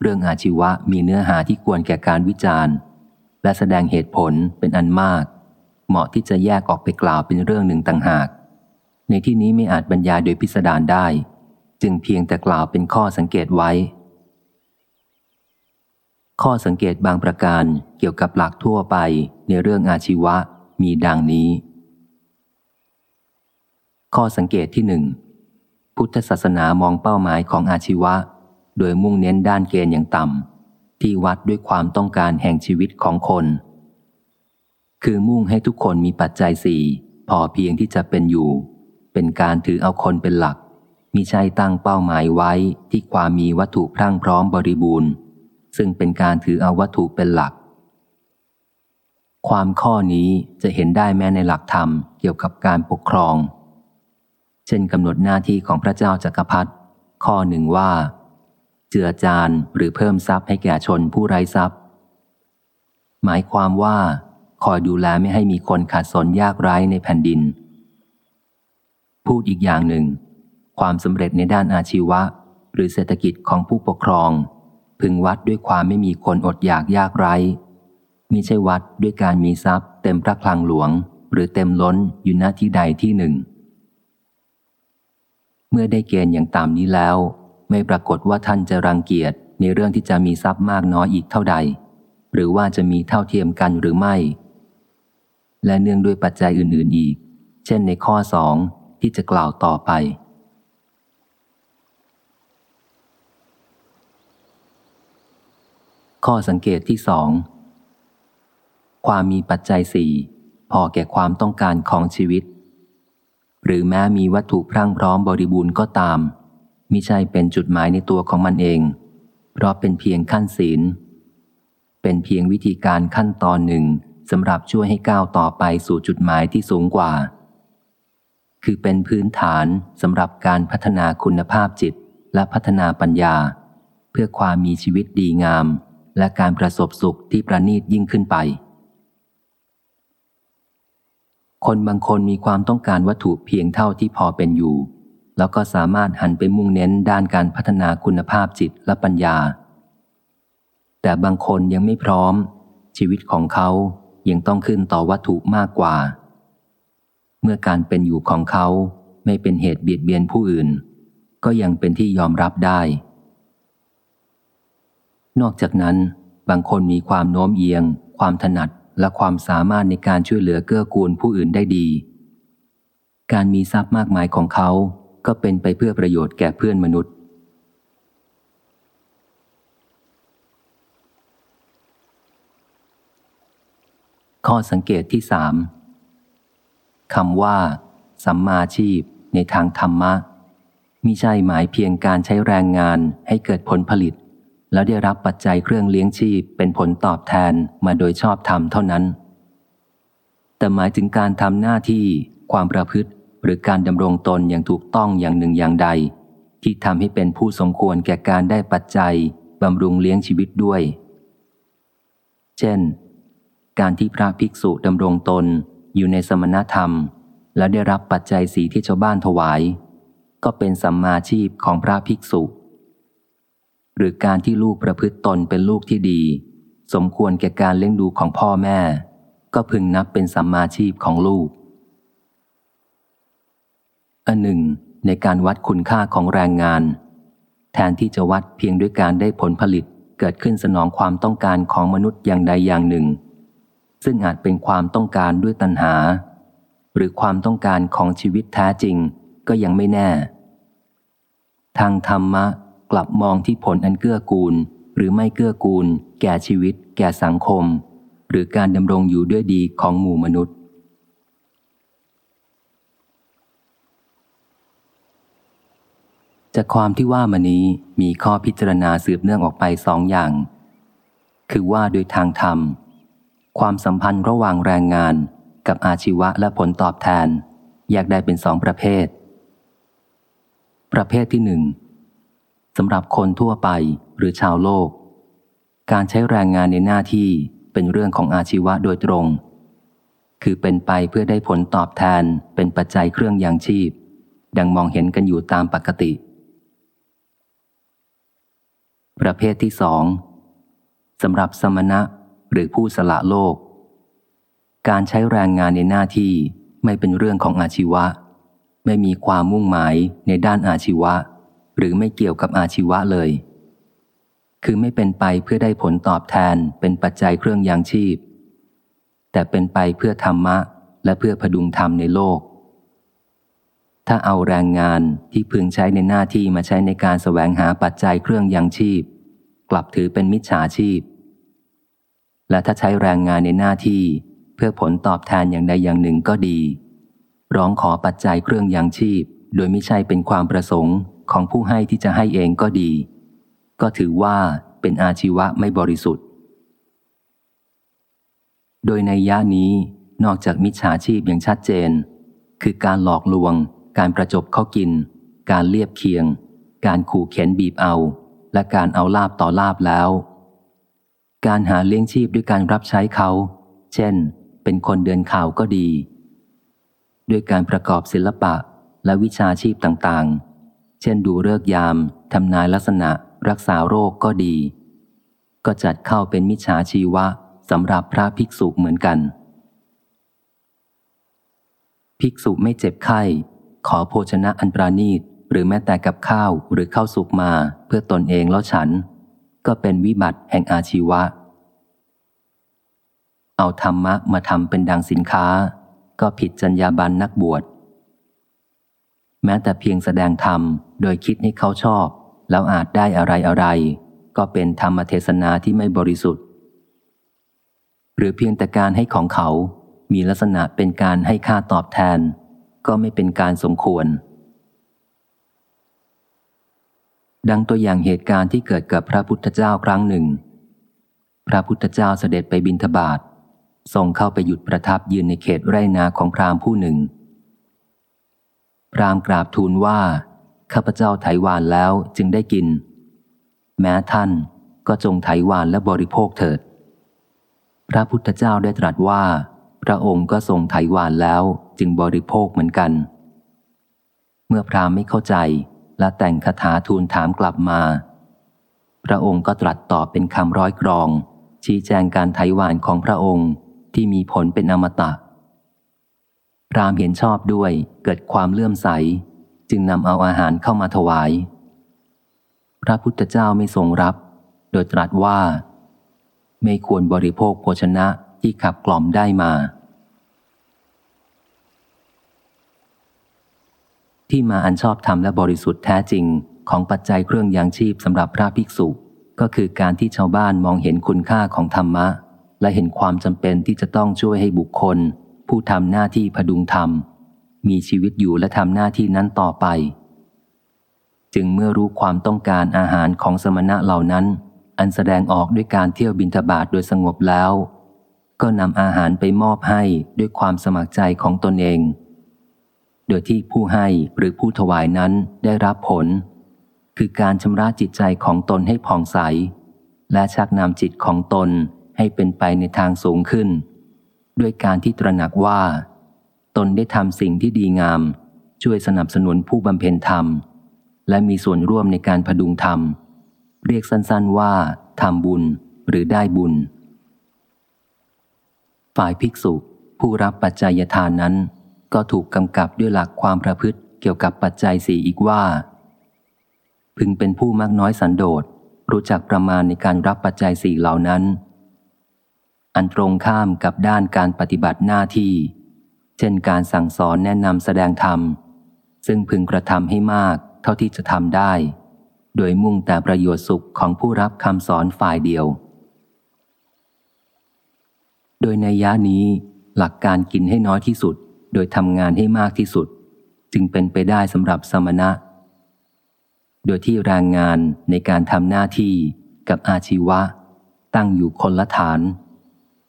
เรื่องอาชีวะมีเนื้อหาที่ควรแก่การวิจารณ์ และแสดงเหตุผลเป็นอันมาก เหมาะที่จะแยกออกไปกล่าวเป็นเรื่องหนึ่งต่างหาก ในที่นี้ไม่อาจบรรยายโดยพิสดารได้ จึงเพียงแต่กล่าวเป็นข้อสังเกตไว้ ข้อสังเกตบางประการเกี่ยวกับหลักทั่วไปในเรื่องอาชีวะมีดังนี้ ข้อสังเกตที่หนึ่งพุทธศาสนามองเป้าหมายของอาชีวะ โดยมุ่งเน้นด้านเกณฑ์อย่างต่ำ ที่วัดด้วยความต้องการแห่งชีวิตของคน คือมุ่งให้ทุกคนมีปัจจัยสี่พอเพียงที่จะเป็นอยู่ เป็นการถือเอาคนเป็นหลักมิใช่ตั้งเป้าหมายไว้ที่ความมีวัตถุพรั่งพร้อมบริบูรณ์ ซึ่งเป็นการถือเอาวัตถุเป็นหลัก ความข้อนี้จะเห็นได้แม้ในหลักธรรมเกี่ยวกับการปกครอง เช่นกำหนดหน้าที่ของพระเจ้าจากักรพรรดิข้อหนึ่งว่า เจือจานหรือเพิ่มทรัพย์ให้แก่ชนผู้ไร้ทรัพย์ หมายความว่า คอยดูแลไม่ให้มีคนขาดสนยากไร้ในแผ่นดิน พูดอีกอย่างหนึ่ง ความสำเร็จในด้านอาชีวะ หรือเศรษฐกิจของผู้ปกครอง พึงวัดด้วยความไม่มีคนอดอยากยากไร้มิใช่วัดด้วยการมีทรัพย์ เต็มพระคลังหลวง หรือเต็มล้นอยู่ณที่ใดที่หนึ่ง เมื่อได้เกณฑ์อย่างตามนี้แล้ว ไม่ปรากฏว่าท่านจะรังเกียจในเรื่องที่จะมีทรัพย์มากน้อยอีกเท่าใด หรือว่าจะมีเท่าเทียมกันหรือไม่ และเนื่องด้วยปัจจัยอื่น ๆอีก เช่นในข้อสองที่จะกล่าวต่อไป ข้อสังเกตที่สองความมีปัจจัยสี่พอแก่ความต้องการของชีวิต หรือแม้มีวัตถุพรั่งพร้อมบริบูรณ์ก็ตาม มิใช่เป็นจุดหมายในตัวของมันเอง เพราะเป็นเพียงขั้นศีล เป็นเพียงวิธีการขั้นตอนหนึ่งสำหรับช่วยให้ก้าวต่อไปสู่จุดหมายที่สูงกว่า คือเป็นพื้นฐานสำหรับการพัฒนาคุณภาพจิตและพัฒนาปัญญา เพื่อความมีชีวิตดีงาม และการประสบสุขที่ประณีตยิ่งขึ้นไป คนบางคนมีความต้องการวัตถุเพียงเท่าที่พอเป็นอยู่ แล้วก็สามารถหันไปมุ่งเน้นด้านการพัฒนาคุณภาพจิตและปัญญา แต่บางคนยังไม่พร้อม ชีวิตของเขายังต้องขึ้นต่อวัตถุมากกว่า เมื่อการเป็นอยู่ของเขาไม่เป็นเหตุเบียดเบียนผู้อื่น ก็ยังเป็นที่ยอมรับได้ นอกจากนั้น บางคนมีความโน้มเอียง ความถนัดและความสามารถในการช่วยเหลือเกื้อกูลผู้อื่นได้ดี การมีทรัพย์มากมายของเขา ก็เป็นไปเพื่อประโยชน์แก่เพื่อนมนุษย์ ข้อสังเกตที่สามคำว่า สัมมาชีพ ในทางธรรมะมิใช่หมายเพียงการใช้แรงงานให้เกิดผลผลิต แล้วได้รับปัจจัยเครื่องเลี้ยงชีพเป็นผลตอบแทนมาโดยชอบธรรมเท่านั้น แต่หมายถึงการทำหน้าที่ความประพฤติ หรือการดำรงตนอย่างถูกต้องอย่างหนึ่งอย่างใด ที่ทำให้เป็นผู้สมควรแก่การได้ปัจจัยบำรุงเลี้ยงชีวิตด้วย เช่น การที่พระภิกษุดำรงตนอยู่ในสมณธรรม และได้รับปัจจัยสีที่ชาวบ้านถวาย ก็เป็นสัมมาชีพของพระภิกษุ หรือการที่ลูกประพฤติตนเป็นลูกที่ดี สมควรแก่การเลี้ยงดูของพ่อแม่ ก็พึงนับเป็นสัมมาชีพของลูก อันหนึ่ง ในการวัดคุณค่าของแรงงาน แทนที่จะวัดเพียงด้วยการได้ผลผลิตเกิดขึ้นสนองความต้องการของมนุษย์อย่างใดอย่างหนึ่ง ซึ่งอาจเป็นความต้องการด้วยตัณหา หรือความต้องการของชีวิตแท้จริงก็ยังไม่แน่ ทางธรรมะกลับมองที่ผลอันเกื้อกูล หรือไม่เกื้อกูล แก่ชีวิต แก่สังคม หรือการดำรงอยู่ด้วยดีของหมู่มนุษย์ จากความที่ว่ามานี้มีข้อพิจารณาสืบเนื่องออกไปสองอย่าง คือว่าโดยทางธรรม ความสัมพันธ์ระหว่างแรงงานกับอาชีวะและผลตอบแทน แยกได้เป็นสองประเภท ประเภทที่หนึ่งสำหรับคนทั่วไปหรือชาวโลก การใช้แรงงานในหน้าที่เป็นเรื่องของอาชีวะโดยตรง คือเป็นไปเพื่อได้ผลตอบแทนเป็นปัจจัยเครื่องยังชีพ ดังมองเห็นกันอยู่ตามปกติ ประเภทที่สองสำหรับสมณะหรือผู้สละโลก การใช้แรงงานในหน้าที่ไม่เป็นเรื่องของอาชีวะ ไม่มีความมุ่งหมายในด้านอาชีวะ หรือไม่เกี่ยวกับอาชีวะเลย คือไม่เป็นไปเพื่อได้ผลตอบแทนเป็นปัจจัยเครื่องยังชีพ แต่เป็นไปเพื่อธรรมะและเพื่อพดุงธรรมในโลก ถ้าเอาแรงงานที่พึงใช้ในหน้าที่มาใช้ในการสแสวงหาปัจจัยเครื่องยังชีพ กลับถือเป็นมิจฉาชีพ และถ้าใช้แรงงานในหน้าที่เพื่อผลตอบแทนอย่างใดอย่างหนึ่งก็ดี ร้องขอปัจจัยเครื่องยังชีพ โดยไม่ใช่เป็นความประสงค์ของผู้ให้ที่จะให้เองก็ดี ก็ถือว่าเป็นอาชีวะไม่บริสุทธิ์ โดยในย่านี้นอกจากมิจฉาชีพอย่างชัดเจน คือการหลอกลวง การประจบเข้ากิน การเลียบเคียง การขู่เข็นบีบเอา และการเอาลาบต่อลาบแล้ว การหาเลี้ยงชีพด้วยการรับใช้เขา เช่น เป็นคนเดินข่าวก็ดี ด้วยการประกอบศิลปะและวิชาชีพต่างๆ เช่นดูเลิกยาม ทำนายลักษณะ รักษาโรคก็ดี ก็จัดเข้าเป็นมิจฉาชีวะสำหรับพระภิกษุเหมือนกัน ภิกษุไม่เจ็บไข้ ขอโภชนะอันปราณีตหรือแม้แต่กับข้าวหรือข้าวสุกมาเพื่อตนเองแล้วฉัน ก็เป็นวิบัติแห่งอาชีวะ เอาธรรมะมาทำเป็นดังสินค้า ก็ผิดจรรยาบรรณนักบวช แม้แต่เพียงแสดงธรรมโดยคิดให้เขาชอบ แล้วอาจได้อะไรอะไร ก็เป็นธรรมเทศนาที่ไม่บริสุทธิ์ หรือเพียงแต่การให้ของเขา มีลักษณะเป็นการให้ค่าตอบแทน ก็ไม่เป็นการสมควร ดังตัวอย่างเหตุการณ์ที่เกิดกับพระพุทธเจ้าครั้งหนึ่ง พระพุทธเจ้าเสด็จไปบินทบาททรงเข้าไปหยุดประทับยืนในเขตไร่นาของพราหมณ์ผู้หนึ่ง พราหมณ์กราบทูลว่า ข้าพเจ้าไถวานแล้วจึงได้กิน แม้ท่านก็จงไถวานและบริโภคเถิด พระพุทธเจ้าได้ตรัสว่า พระองค์ก็ทรงไถหวานแล้ว จึงบริโภคเหมือนกัน เมื่อพรามไม่เข้าใจและแต่งคาถาทูลถามกลับมา พระองค์ก็ตรัสตอบเป็นคำร้อยกรอง ชี้แจงการไถหวานของพระองค์ที่มีผลเป็นอมตะ พรามเห็นชอบด้วยเกิดความเลื่อมใส จึงนำเอาอาหารเข้ามาถวาย พระพุทธเจ้าไม่ทรงรับ โดยตรัสว่า ไม่ควรบริโภคโภชนะที่ขับกล่อมได้มา ที่มาอันชอบธรรมและบริสุทธิ์แท้จริง ของปัจจัยเครื่องยางชีพสำหรับพระภิกษุ ก็คือการที่ชาวบ้านมองเห็นคุณค่าของธรรมะ และเห็นความจำเป็นที่จะต้องช่วยให้บุคคล ผู้ทำหน้าที่พดุงธรรม มีชีวิตอยู่และทำหน้าที่นั้นต่อไป จึงเมื่อรู้ความต้องการอาหารของสมณะเหล่านั้น อันแสดงออกด้วยการเที่ยวบินทบาทโดยสงบแล้ว ก็นำอาหารไปมอบให้ด้วยความสมัครใจของตนเอง ดยที่ผู้ให้หรือผู้ถวายนั้นได้รับผล คือการชำระจิตใจของตนให้ผ่องใส และชักนำจิตของตนให้เป็นไปในทางสูงขึ้น ด้วยการที่ตระหนักว่า ตนได้ทำสิ่งที่ดีงาม ช่วยสนับสนุนผู้บำเพ็ญธรรม และมีส่วนร่วมในการพดุงธรรม เรียกสั้นๆว่าทำบุญหรือได้บุญ ฝ่ายภิกษุผู้รับปัจจัยทานนั้น ก็ถูกกำกับด้วยหลักความประพฤติเกี่ยวกับปัจจัยสี่อีกว่า พึงเป็นผู้มากน้อยสันโดษรู้จักประมาณในการรับปัจจัยสี่เหล่านั้น อันตรงข้ามกับด้านการปฏิบัติหน้าที่ เช่นการสั่งสอนแนะนำแสดงธรรม ซึ่งพึงกระทำให้มากเท่าที่จะทำได้ โดยมุ่งแต่ประโยชน์สุขของผู้รับคำสอนฝ่ายเดียว โดยในยะนี้หลักการกินให้น้อยที่สุด โดยทำงานให้มากที่สุด จึงเป็นไปได้สำหรับสมณะ โดยที่แรงงานในการทำหน้าที่กับอาชีวะ ตั้งอยู่คนละฐาน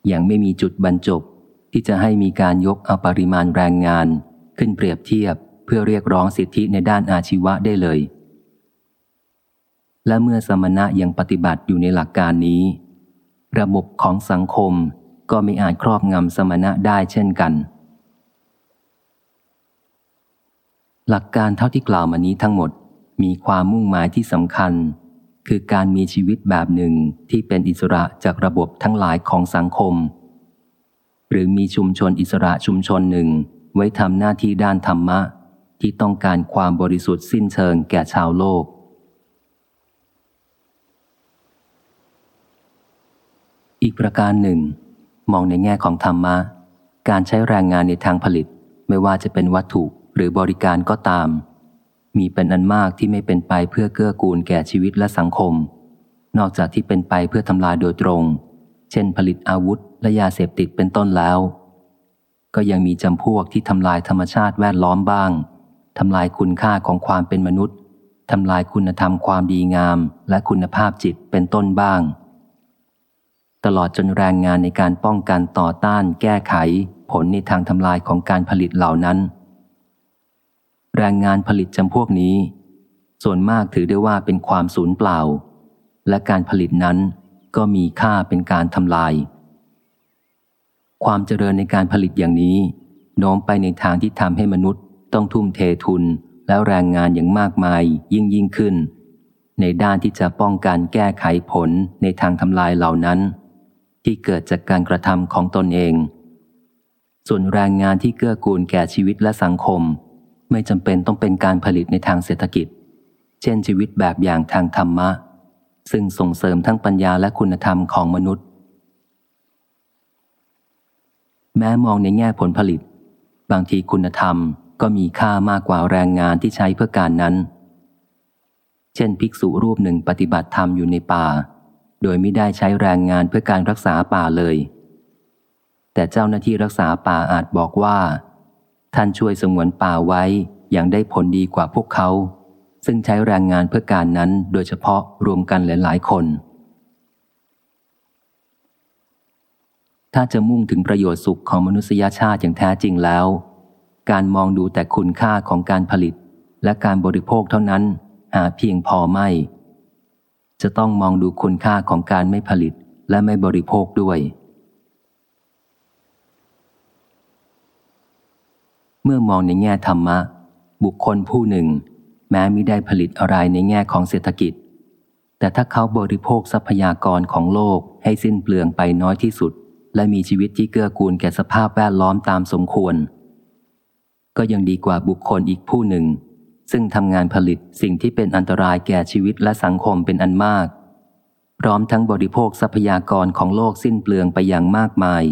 อย่างไม่มีจุดบรรจบที่จะให้มีการยกเอาปริมาณแรงงานขึ้นเปรียบเทียบเพื่อเรียกร้องสิทธิในด้านอาชีวะได้เลย และเมื่อสมณะยังปฏิบัติอยู่ในหลักการนี้ ระบบของสังคมก็ไม่อาจครอบงำสมณะได้เช่นกัน หลักการเท่าที่กล่าวมานี้ทั้งหมดมีความมุ่งหมายที่สำคัญ คือการมีชีวิตแบบหนึ่งที่เป็นอิสระจากระบบทั้งหลายของสังคม หรือมีชุมชนอิสระชุมชนหนึ่ง ไว้ทำหน้าที่ด้านธรรมะ ที่ต้องการความบริสุทธิ์สิ้นเชิงแก่ชาวโลก อีกประการหนึ่ง มองในแง่ของธรรมะ การใช้แรงงานในทางผลิตไม่ว่าจะเป็นวัตถุ หรือบริการก็ตาม มีเป็นอันมากที่ไม่เป็นไปเพื่อเกื้อกูลแก่ชีวิตและสังคม นอกจากที่เป็นไปเพื่อทำลายโดยตรง เช่นผลิตอาวุธและยาเสพติดเป็นต้นแล้ว ก็ยังมีจำพวกที่ทำลายธรรมชาติแวดล้อมบ้างทำลายคุณค่าของความเป็นมนุษย์ทำลายคุณธรรมความดีงามและคุณภาพจิตเป็นต้นบ้าง ตลอดจนแรงงานในการป้องกันต่อต้านแก้ไข ผลในทางทำลายของการผลิตเหล่านั้น แรงงานผลิตจำพวกนี้ ส่วนมากถือได้ว่าเป็นความสูญเปล่า และการผลิตนั้นก็มีค่าเป็นการทำลาย ความเจริญในการผลิตอย่างนี้โน้มไปในทางที่ทำให้มนุษย์ต้องทุ่มเททุนแล้วแรงงานอย่างมากมายยิ่งยิ่งขึ้น ในด้านที่จะป้องกันแก้ไขผลในทางทำลายเหล่านั้น ที่เกิดจากการกระทำของตนเอง ส่วนแรงงานที่เกื้อกูลแก่ชีวิตและสังคม ไม่จำเป็นต้องเป็นการผลิตในทางเศรษฐกิจ เช่นชีวิตแบบอย่างทางธรรมะ ซึ่งส่งเสริมทั้งปัญญาและคุณธรรมของมนุษย์ แม้มองในแง่ผลผลิต บางทีคุณธรรมก็มีค่ามากกว่าแรงงานที่ใช้เพื่อการนั้น เช่น ภิกษุรูปหนึ่งปฏิบัติธรรมอยู่ในป่า โดยไม่ได้ใช้แรงงานเพื่อการรักษาป่าเลย แต่เจ้าหน้าที่รักษาป่าอาจบอกว่า ท่านช่วยสงวนป่าไว้อย่างได้ผลดีกว่าพวกเขา ซึ่งใช้แรงงานเพื่อการนั้นโดยเฉพาะรวมกันหลายๆคน ถ้าจะมุ่งถึงประโยชน์สุขของมนุษยชาติอย่างแท้จริงแล้ว การมองดูแต่คุณค่าของการผลิต และการบริโภคเท่านั้นหาเพียงพอไม่ จะต้องมองดูคุณค่าของการไม่ผลิตและไม่บริโภคด้วย เมื่อมองในแง่ธรรมะ บุคคลผู้หนึ่ง แม้ไม่ได้ผลิตอะไรในแง่ของเศรษฐกิจ แต่ถ้าเขาบริโภคทรัพยากรของโลกให้สิ้นเปลืองไปน้อยที่สุด และมีชีวิตที่เกื้อกูลแก่สภาพแวดล้อมตามสมควร ก็ยังดีกว่าบุคคลอีกผู้หนึ่ง ซึ่งทำงานผลิตสิ่งที่เป็นอันตรายแก่ชีวิตและสังคมเป็นอันมาก พร้อมทั้งบริโภคทรัพยากรของโลกสิ้นเปลืองไปอย่างมากมาย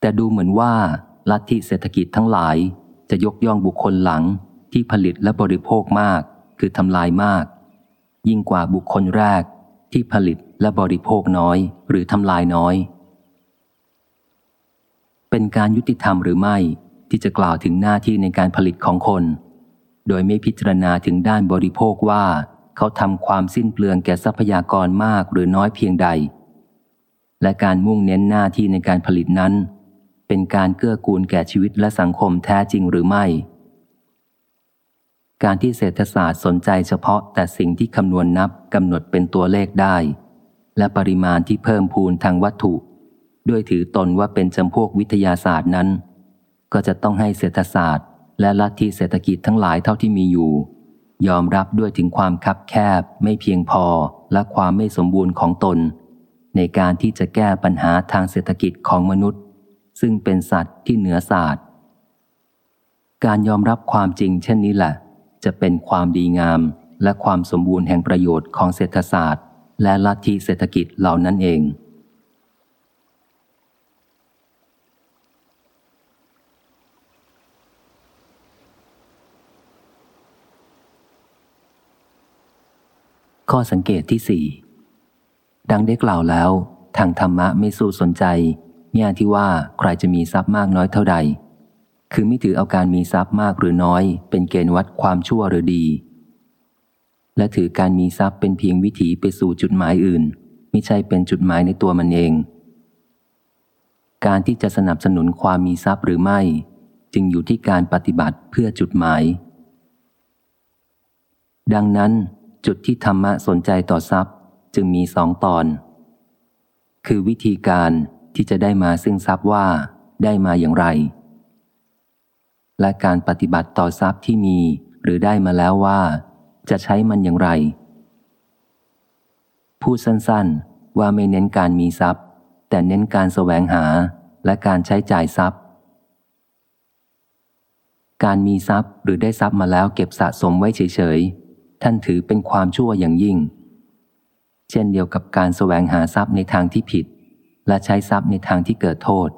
แต่ดูเหมือนว่า ลัทธิเศรษฐกิจทั้งหลาย จะยกย่องบุคคลหลังที่ผลิตและบริโภคมาก คือทำลายมาก ยิ่งกว่าบุคคลแรกที่ผลิตและบริโภคน้อยหรือทำลายน้อย เป็นการยุติธรรมหรือไม่ที่จะกล่าวถึงหน้าที่ในการผลิตของคน โดยไม่พิจารณาถึงด้านบริโภคว่า เขาทำความสิ้นเปลืองแก่ทรัพยากรมากหรือน้อยเพียงใด และการมุ่งเน้นหน้าที่ในการผลิตนั้น เป็นการเกื้อกูลแก่ชีวิตและสังคมแท้จริงหรือไม่ การที่เศรษฐศาสตร์สนใจเฉพาะแต่สิ่งที่คำนวณนับกำหนดเป็นตัวเลขได้ และปริมาณที่เพิ่มพูนทางวัตถุ ด้วยถือตนว่าเป็นจำพวกวิทยาศาสตร์นั้น ก็จะต้องให้เศรษฐศาสตร์ และลัทธิเศรษฐกิจทั้งหลายเท่าที่มีอยู่ ยอมรับด้วยถึงความคับแคบ ไม่เพียงพอและความไม่สมบูรณ์ของตน ในการที่จะแก้ปัญหาทางเศรษฐกิจของมนุษย์ ซึ่งเป็นสัตว์ที่เหนือศาสตร์ การยอมรับความจริงเช่นนี้แหละ จะเป็นความดีงามและความสมบูรณ์แห่งประโยชน์ของเศรษฐศาสตร์ และลัทธิเศรษฐกิจเหล่านั้นเอง ข้อสังเกตที่สี่ดังได้กล่าวแล้ว ทางธรรมะไม่สู้สนใจ แง่ที่ว่าใครจะมีทรัพย์มากน้อยเท่าใด คือไม่ถือเอาการมีทรัพย์มากหรือน้อย เป็นเกณฑ์วัดความชั่วหรือดี และถือการมีทรัพย์เป็นเพียงวิถีไปสู่จุดหมายอื่น ไม่ใช่เป็นจุดหมายในตัวมันเอง การที่จะสนับสนุนความมีทรัพย์หรือไม่ จึงอยู่ที่การปฏิบัติเพื่อจุดหมาย ดังนั้น จุดที่ธรรมะสนใจต่อทรัพย์จึงมีสองตอน คือวิธีการ ที่จะได้มาซึ่งทรัพย์ว่าได้มาอย่างไร และการปฏิบัติต่อทรัพย์ที่มีหรือได้มาแล้วว่า จะใช้มันอย่างไร พูดสั้นๆว่าไม่เน้นการมีทรัพย์ แต่เน้นการแสวงหาและการใช้จ่ายทรัพย์ การมีทรัพย์หรือได้ทรัพย์มาแล้วเก็บสะสมไว้เฉยๆ ท่านถือเป็นความชั่วอย่างยิ่ง เช่นเดียวกับการแสวงหาทรัพย์ในทางที่ผิด และใช้ทรัพย์ในทางที่เกิดโทษ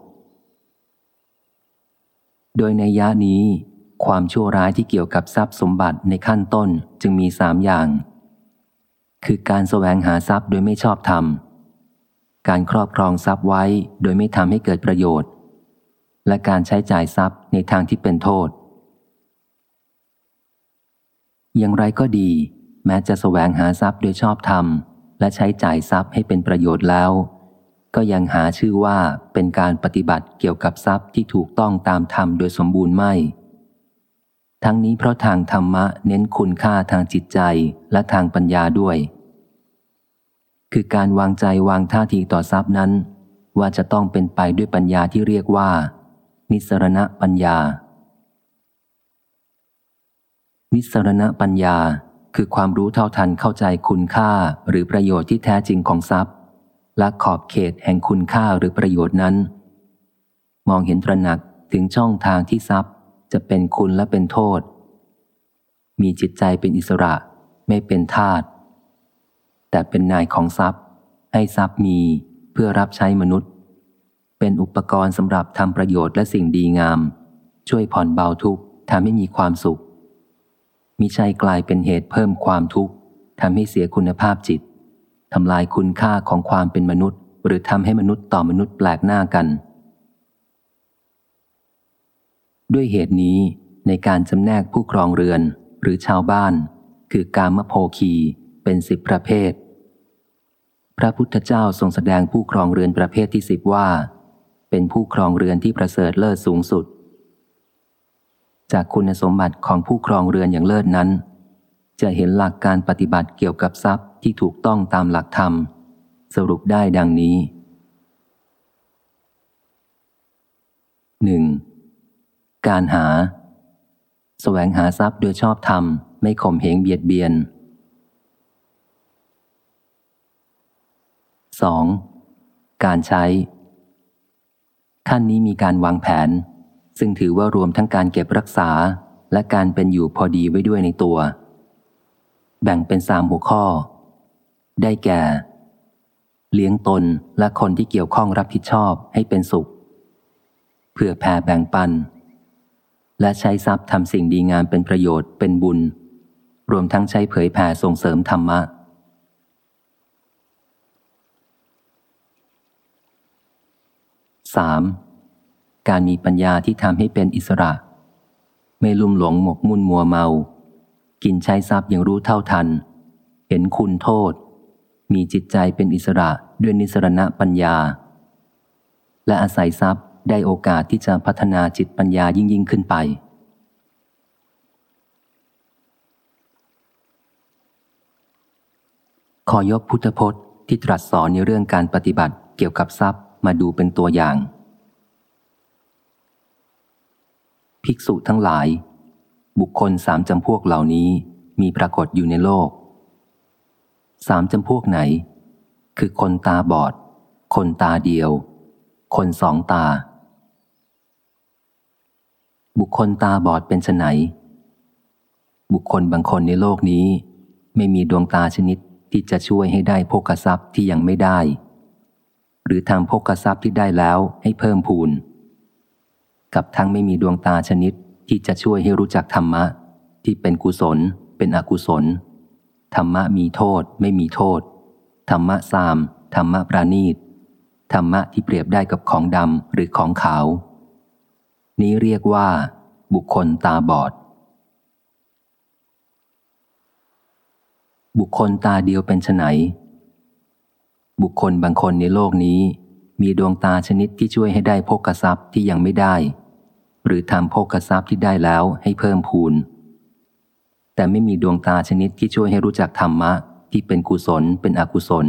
โดยในยะนี้ ความชั่วร้ายที่เกี่ยวกับทรัพย์สมบัติในขั้นต้นจึงมีสามอย่าง คือการแสวงหาทรัพย์โดยไม่ชอบธรรม การครอบครองทรัพย์ไว้โดยไม่ทำให้เกิดประโยชน์ และการใช้จ่ายทรัพย์ในทางที่เป็นโทษ อย่างไรก็ดี แม้จะแสวงหาทรัพย์โดยชอบธรรมและใช้จ่ายทรัพย์ให้เป็นประโยชน์แล้ว ก็ยังหาชื่อว่าเป็นการปฏิบัติเกี่ยวกับทรัพย์ที่ถูกต้องตามธรรมโดยสมบูรณ์ไม่ ทั้งนี้เพราะทางธรรมะเน้นคุณค่าทางจิตใจและทางปัญญาด้วย คือการวางใจวางท่าทีต่อทรัพย์นั้น ว่าจะต้องเป็นไปด้วยปัญญาที่เรียกว่า นิสรณปัญญา นิสรณปัญญาคือความรู้เท่าทันเข้าใจคุณค่าหรือประโยชน์ที่แท้จริงของทรัพย์ และขอบเขตแห่งคุณค่าหรือประโยชน์นั้น มองเห็นตระหนักถึงช่องทางที่ทรัพย์จะเป็นคุณและเป็นโทษ มีจิตใจเป็นอิสระไม่เป็นทาตแต่เป็นนายของทรัพย์ ให้ทรัพย์มีเพื่อรับใช้มนุษย์ เป็นอุปกรณ์สำหรับทำประโยชน์และสิ่งดีงาม ช่วยผ่อนเบาทุกข์ทำให้มีความสุขมิใช่กลายเป็นเหตุเพิ่มความทุกข์ทำให้เสียคุณภาพจิต ทำลายคุณค่าของความเป็นมนุษย์ หรือทำให้มนุษย์ต่อมนุษย์แปลกหน้ากัน ด้วยเหตุนี้ในการจำแนกผู้ครองเรือนหรือชาวบ้าน คือกามโภคีเป็นสิบประเภท พระพุทธเจ้าทรงแสดงผู้ครองเรือนประเภทที่สิบว่า เป็นผู้ครองเรือนที่ประเสริฐเลิศสูงสุด จากคุณสมบัติของผู้ครองเรือนอย่างเลิศนั้น จะเห็นหลักการปฏิบัติเกี่ยวกับทรัพย์ ที่ถูกต้องตามหลักธรรม สรุปได้ดังนี้ 1. การหาสแสวงหาทรัพย์โดยชอบธรรม ไม่ข่มเหงเบียดเบียน 2. การใช้ ขั้นนี้มีการวางแผน ซึ่งถือว่ารวมทั้งการเก็บรักษาและการเป็นอยู่พอดีไว้ด้วยในตัว แบ่งเป็นสามหัวข้อ ได้แก่ เลี้ยงตนและคนที่เกี่ยวข้องรับผิดชอบให้เป็นสุข เพื่อแผ่แบ่งปัน และใช้ทรัพย์ทำสิ่งดีงามเป็นประโยชน์เป็นบุญ รวมทั้งใช้เผยแผ่ส่งเสริมธรรมะ 3. การมีปัญญาที่ทำให้เป็นอิสระ ไม่ลุ่มหลงหมกมุ่นมัวเมา กินใช้ทรัพย์อย่างรู้เท่าทัน เห็นคุณโทษ มีจิตใจเป็นอิสระด้วยนิสรณะปัญญา และอาศัยทรัพย์ได้โอกาสที่จะพัฒนาจิตปัญญายิ่งยิ่งขึ้นไป ขอยกพุทธพจน์ที่ตรัสสอนในเรื่องการปฏิบัติเกี่ยวกับทรัพย์มาดูเป็นตัวอย่าง ภิกษุทั้งหลาย บุคคลสามจำพวกเหล่านี้มีปรากฏอยู่ในโลก สามจำพวกไหน คือคนตาบอด คนตาเดียว คนสองตา บุคคลตาบอดเป็นไนบุคคลบางคนในโลกนี้ ไม่มีดวงตาชนิดที่จะช่วยให้ได้พกทรัพย์ที่ยังไม่ได้ หรือทำพกทรัพย์ที่ได้แล้วให้เพิ่มพูน กับทั้งไม่มีดวงตาชนิดที่จะช่วยให้รู้จักธรรมะ ที่เป็นกุศล เป็นอกุศล ธรรมะมีโทษไม่มีโทษ ธรรมะสาม ธรรมะประณีต ธรรมะที่เปรียบได้กับของดำหรือของขาว นี้เรียกว่า บุคคลตาบอด บุคคลตาเดียวเป็นไนบุคคลบางคนในโลกนี้ มีดวงตาชนิดที่ช่วยให้ได้พกทรัพย์ที่ยังไม่ได้ หรือทำพกทรัพย์ที่ได้แล้วให้เพิ่มพูน แต่ไม่มีดวงตาชนิดที่ช่วยให้รู้จักธรรมะที่เป็นกุศล เป็นอกุศล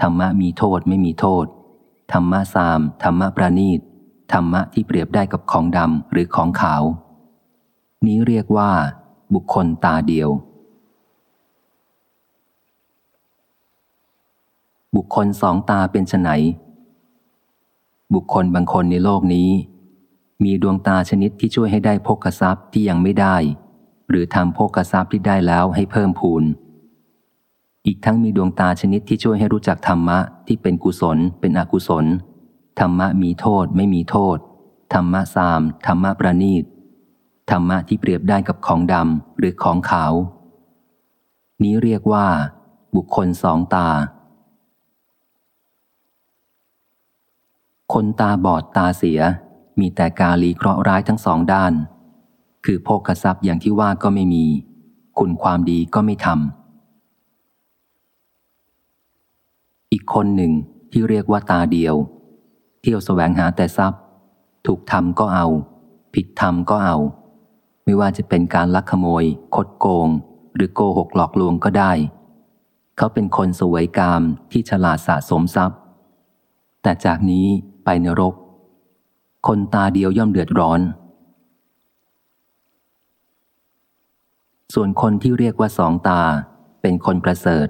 ธรรมะมีโทษไม่มีโทษ ธรรมะสาม ธรรมะประณีต ธรรมะที่เปรียบได้กับของดำหรือของขาว นี้เรียกว่า บุคคลตาเดียว บุคคลสองตาเป็นไนบุคคลบางคนในโลกนี้ มีดวงตาชนิดที่ช่วยให้ได้พกทรัพย์ที่ยังไม่ได้ หรือทำโภกทรัพย์ที่ได้แล้วให้เพิ่มพูน อีกทั้งมีดวงตาชนิดที่ช่วยให้รู้จักธรรมะที่เป็นกุศล เป็นอกุศล ธรรมะมีโทษไม่มีโทษ ธรรมะสาม ธรรมะประณีต ธรรมะที่เปรียบได้กับของดำหรือของขาว นี้เรียกว่า บุคคลสองตา คนตาบอดตาเสียมีแต่กาลีเคราะห์ร้ายทั้งสองด้าน คือโภคทรัพย์อย่างที่ว่าก็ไม่มี คุณความดีก็ไม่ทำอีกคนหนึ่งที่เรียกว่าตาเดียว เที่ยวแสวงหาแต่ทรัพย์ ถูกทำก็เอา ผิดทำก็เอา ไม่ว่าจะเป็นการลักขโมย คดโกง หรือโกหกหลอกลวงก็ได้ เขาเป็นคนสวยกามที่ฉลาดสะสมทรัพย์ แต่จากนี้ไปนรก คนตาเดียวย่อมเดือดร้อน ส่วนคนที่เรียกว่าสองตา เป็นคนประเสริฐ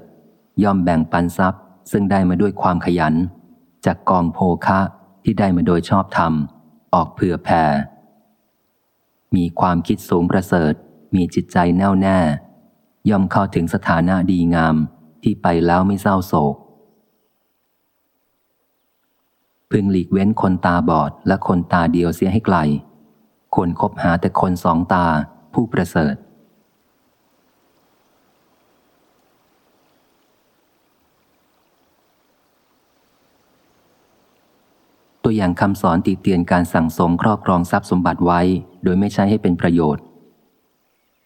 ย่อมแบ่งปันทรัพย์ ซึ่งได้มาด้วยความขยัน จากกองโภคะที่ได้มาโดยชอบธรรม ออกเผื่อแผ่ มีความคิดสูงประเสริฐ มีจิตใจแน่วแน่ ย่อมเข้าถึงสถานะดีงามที่ไปแล้วไม่เศร้าโศก พึงหลีกเว้นคนตาบอดและคนตาเดียวเสียให้ไกล ควรคบหาแต่คนสองตาผู้ประเสริฐ ตัวอย่างคำสอนติเตียนการสั่งสมครอบครองทรัพย์สมบัติไว้ โดยไม่ใช้ให้เป็นประโยชน์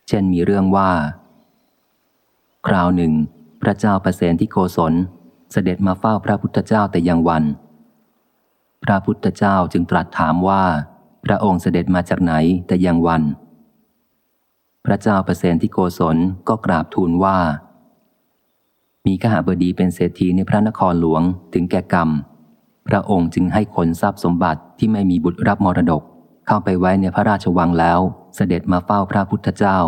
เช่นมีเรื่องว่า คราวหนึ่ง พระเจ้าประเสนที่โกศลเสด็จมาเฝ้าพระพุทธเจ้าแต่ยังวัน พระพุทธเจ้าจึงตรัสถามว่า พระองค์เสด็จมาจากไหนแต่ยังวัน พระเจ้าประเสนที่โกศลก็กราบทูลว่า มีขหาบดีเป็นเศรษฐีในพระนครหลวงถึงแก่กรรม พระองค์จึงให้ขนทรัพย์สมบัติที่ไม่มีบุตรรับมรดก เข้าไปไว้ในพระราชวังแล้ว เสด็จมาเฝ้าพระพุทธเจ้า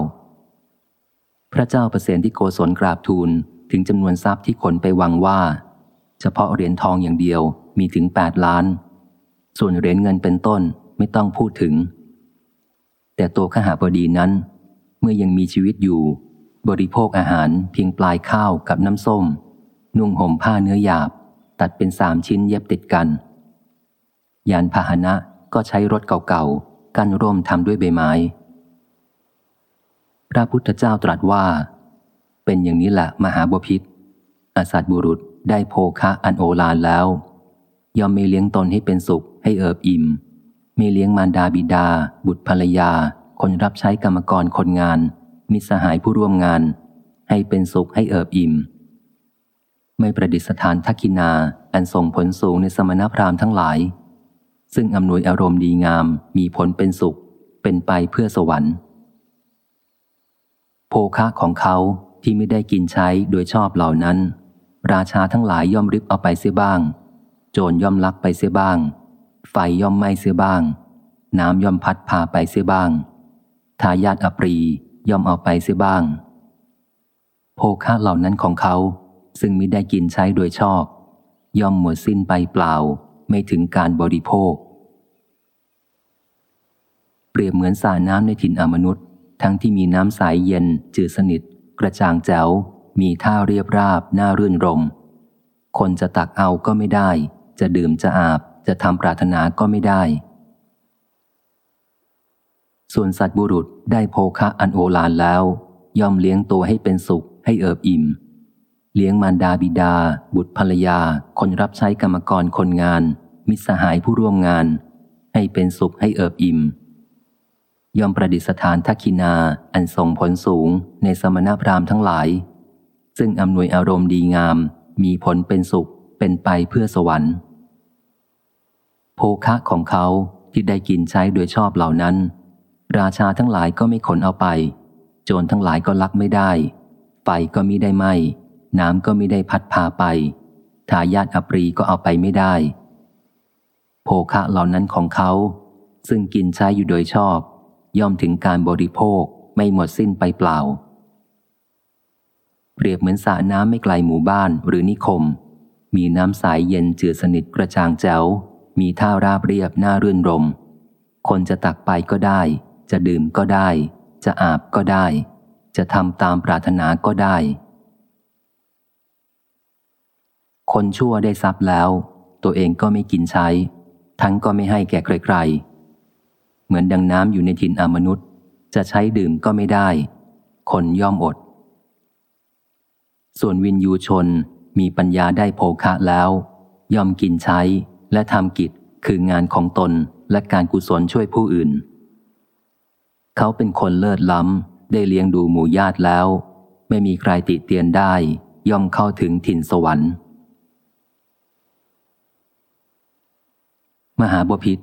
พระเจ้าประเสนที่โกศลกราบทูลถึงจำนวนทรัพย์ที่ขนไปวังว่า เฉพาะเหรียญทองอย่างเดียวมีถึงแปดล้าน ส่วนเหรียญเงินเป็นต้นไม่ต้องพูดถึง แต่ตัวขหาบดีนั้น เมื่อยังมีชีวิตอยู่ บริโภคอาหารเพียงปลายข้าวกับน้ำส้ม นุ่งห่มผ้าเนื้อหยาบ ตัดเป็นสามชิ้นเย็บติดกัน ยานพาหนะก็ใช้รถเก่าๆ กั้นร่มทำด้วยใบไม้ พระพุทธเจ้าตรัสว่า เป็นอย่างนี้แหละมหาบพิษอาสัตบุรุษได้โภคะอันโอฬารแล้วยอมไม่เลี้ยงตนให้เป็นสุขให้เอิบอิ่ม ไม่เลี้ยงมารดาบิดา บุตรภรรยา คนรับใช้กรรมกรคนงาน มิสหายผู้ร่วมงาน ให้เป็นสุขให้เอิบอิ่ม ไม่ประดิษฐานทักินา อันส่งผลสูงในสมณพราหมณ์ทั้งหลาย ซึ่งอำนวยอารมณ์ดีงามมีผลเป็นสุข เป็นไปเพื่อสวรรค์ โภคะของเขาที่ไม่ได้กินใช้โดยชอบเหล่านั้น ราชาทั้งหลายย่อมริบเอาไปเสียบ้าง โจรย่อมลักไปเสียบ้าง ไฟย่อมไหม้เสียบ้าง น้ำย่อมพัดพาไปเสียบ้าง ทายาทอปรีย่อมเอาไปเสียบ้าง โภคะเหล่านั้นของเขา ซึ่งมิได้กินใช้โดยชอบ ย่อมหมดสิ้นไปเปล่า ไม่ถึงการบริโภค เปรียบเหมือนสาน้ำในถิ่นอมนุษย์ ทั้งที่มีน้ำใสยเย็น จืดสนิท กระจ่างแจ๋ว มีท่าเรียบราบน่ารื่นรม คนจะตักเอาก็ไม่ได้ จะดื่มจะอาบ จะทำปรารถนาก็ไม่ได้ ส่วนสัตว์บุรุษได้โภคะอันโอฬารแล้ว ย่อมเลี้ยงตัวให้เป็นสุขให้เอิบอิ่ม เลี้ยงมารดาบิดา บุตรภรรยา คนรับใช้กรรมกรคนงาน มิตรสหายผู้ร่วมงาน ให้เป็นสุขให้เอิบอิ่มยอมประดิษฐานทักคินาอันส่งผลสูงในสมณพราหมณ์ทั้งหลาย ซึ่งอำนวยอารมณ์ดีงาม มีผลเป็นสุขเป็นไปเพื่อสวรรค์ โภคะของเขาที่ได้กินใช้โดยชอบเหล่านั้น ราชาทั้งหลายก็ไม่ขนเอาไป โจรทั้งหลายก็ลักไม่ได้ ไฟก็มิได้ไหม น้ำก็ไมิได้พัดพาไป ทายาทอปรีก็เอาไปไม่ได้ โภคะเหล่านั้นของเขา ซึ่งกินใช้อยู่โดยชอบ ย่อมถึงการบริโภคไม่หมดสิ้นไปเปล่า เปรียบเหมือนสระน้ำไม่ไกลหมู่บ้านหรือนิคม มีน้ำใสยเย็นเจือสนิทกระจ่างแจ๋ว มีท่าราบเรียบน่ารื่นรม คนจะตักไปก็ได้ จะดื่มก็ได้ จะอาบก็ได้ จะทำตามปรารถนาก็ได้ คนชั่วได้ทรัพย์แล้ว ตัวเองก็ไม่กินใช้ ทั้งก็ไม่ให้แก่ใครๆ เหมือนดังน้ำอยู่ในถิ่นอมนุษย์ จะใช้ดื่มก็ไม่ได้ คนย่อมอด ส่วนวินยูชนมีปัญญาได้โภคะแล้ว ย่อมกินใช้และทำกิจคืองานของตนและการกุศลช่วยผู้อื่น เขาเป็นคนเลิศล้ำ ได้เลี้ยงดูหมู่ญาติแล้ว ไม่มีใครติเตียนได้ ย่อมเข้าถึงถิ่นสวรรค์ มหาบพิษ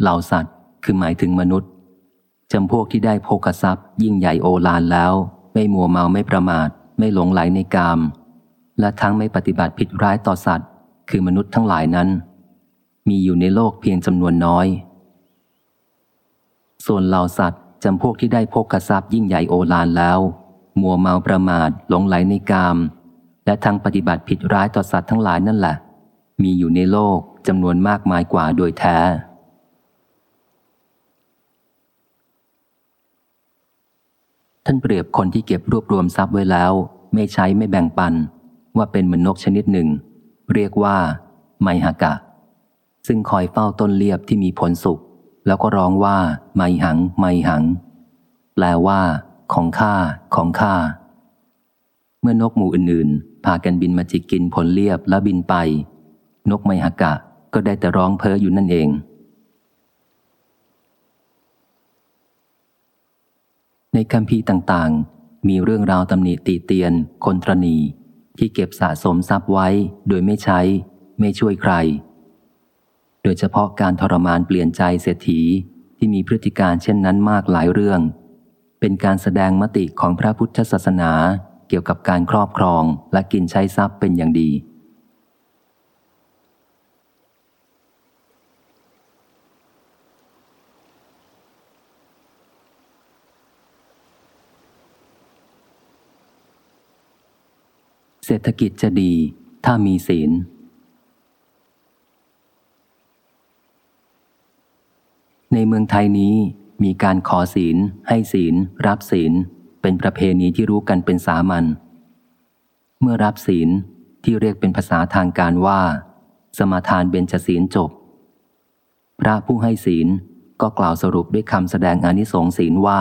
เหล่าสัตว์คือหมายถึงมนุษย์จำพวกที่ได้โภคทรัพย์ ยิ่งใหญ่โอฬารแล้ว ไม่มัวเมาไม่ประมาท ไม่หลงไหลในกาม และทั้งไม่ปฏิบัติผิดร้ายต่อสัตว์ คือมนุษย์ทั้งหลายนั้น มีอยู่ในโลกเพียงจำนวนน้อย ส่วนเหล่าสัตว์จำพวกที่ได้โภคทรัพย์ยิ่งใหญ่โอฬารแล้ว มัวเมาประมาทหลงไหลในกาม และทั้งปฏิบัติผิดร้ายต่อสัตว์ทั้งหลายนั่นแหละ มีอยู่ในโลกจำนวนมากมายกว่าโดยแท้ ท่านเปรียบคนที่เก็บรวบรวมทรัพย์ไว้แล้ว ไม่ใช้ไม่แบ่งปัน ว่าเป็นเหมือนนกชนิดหนึ่ง เรียกว่า ไมหากะ ซึ่งคอยเฝ้าต้นเลียบที่มีผลสุขแล้วก็ร้องว่า ไมหัง ไมหัง แปลว่า ของข้าของข้าเมื่อนกหมู่อื่นๆ พากันบินมาจิกกินผลเลียบแล้วบินไป นกไมหากะก็ได้แต่ร้องเพ้ออยู่นั่นเอง ในคำพีต่างๆ มีเรื่องราวตำหนิตีเตียน คนตรณี ที่เก็บสะสมทรัพย์ไว้โดยไม่ใช้ ไม่ช่วยใคร โดยเฉพาะการทรมานเปลี่ยนใจเศรษฐีที่มีพฤติการเช่นนั้นมากหลายเรื่อง เป็นการแสดงมติของพระพุทธศาสนาเกี่ยวกับการครอบครองและกินใช้ทรัพย์เป็นอย่างดี เศรษฐกิจจะดีถ้ามีศีล ในเมืองไทยนี้มีการขอศีล ให้ศีล รับศีล เป็นประเพณีที่รู้กันเป็นสามัญ เมื่อรับศีลที่เรียกเป็นภาษาทางการว่า สมาทานเบญจศีลจบ พระผู้ให้ศีลก็กล่าวสรุปด้วยคำแสดงอนิสงส์ศีลว่า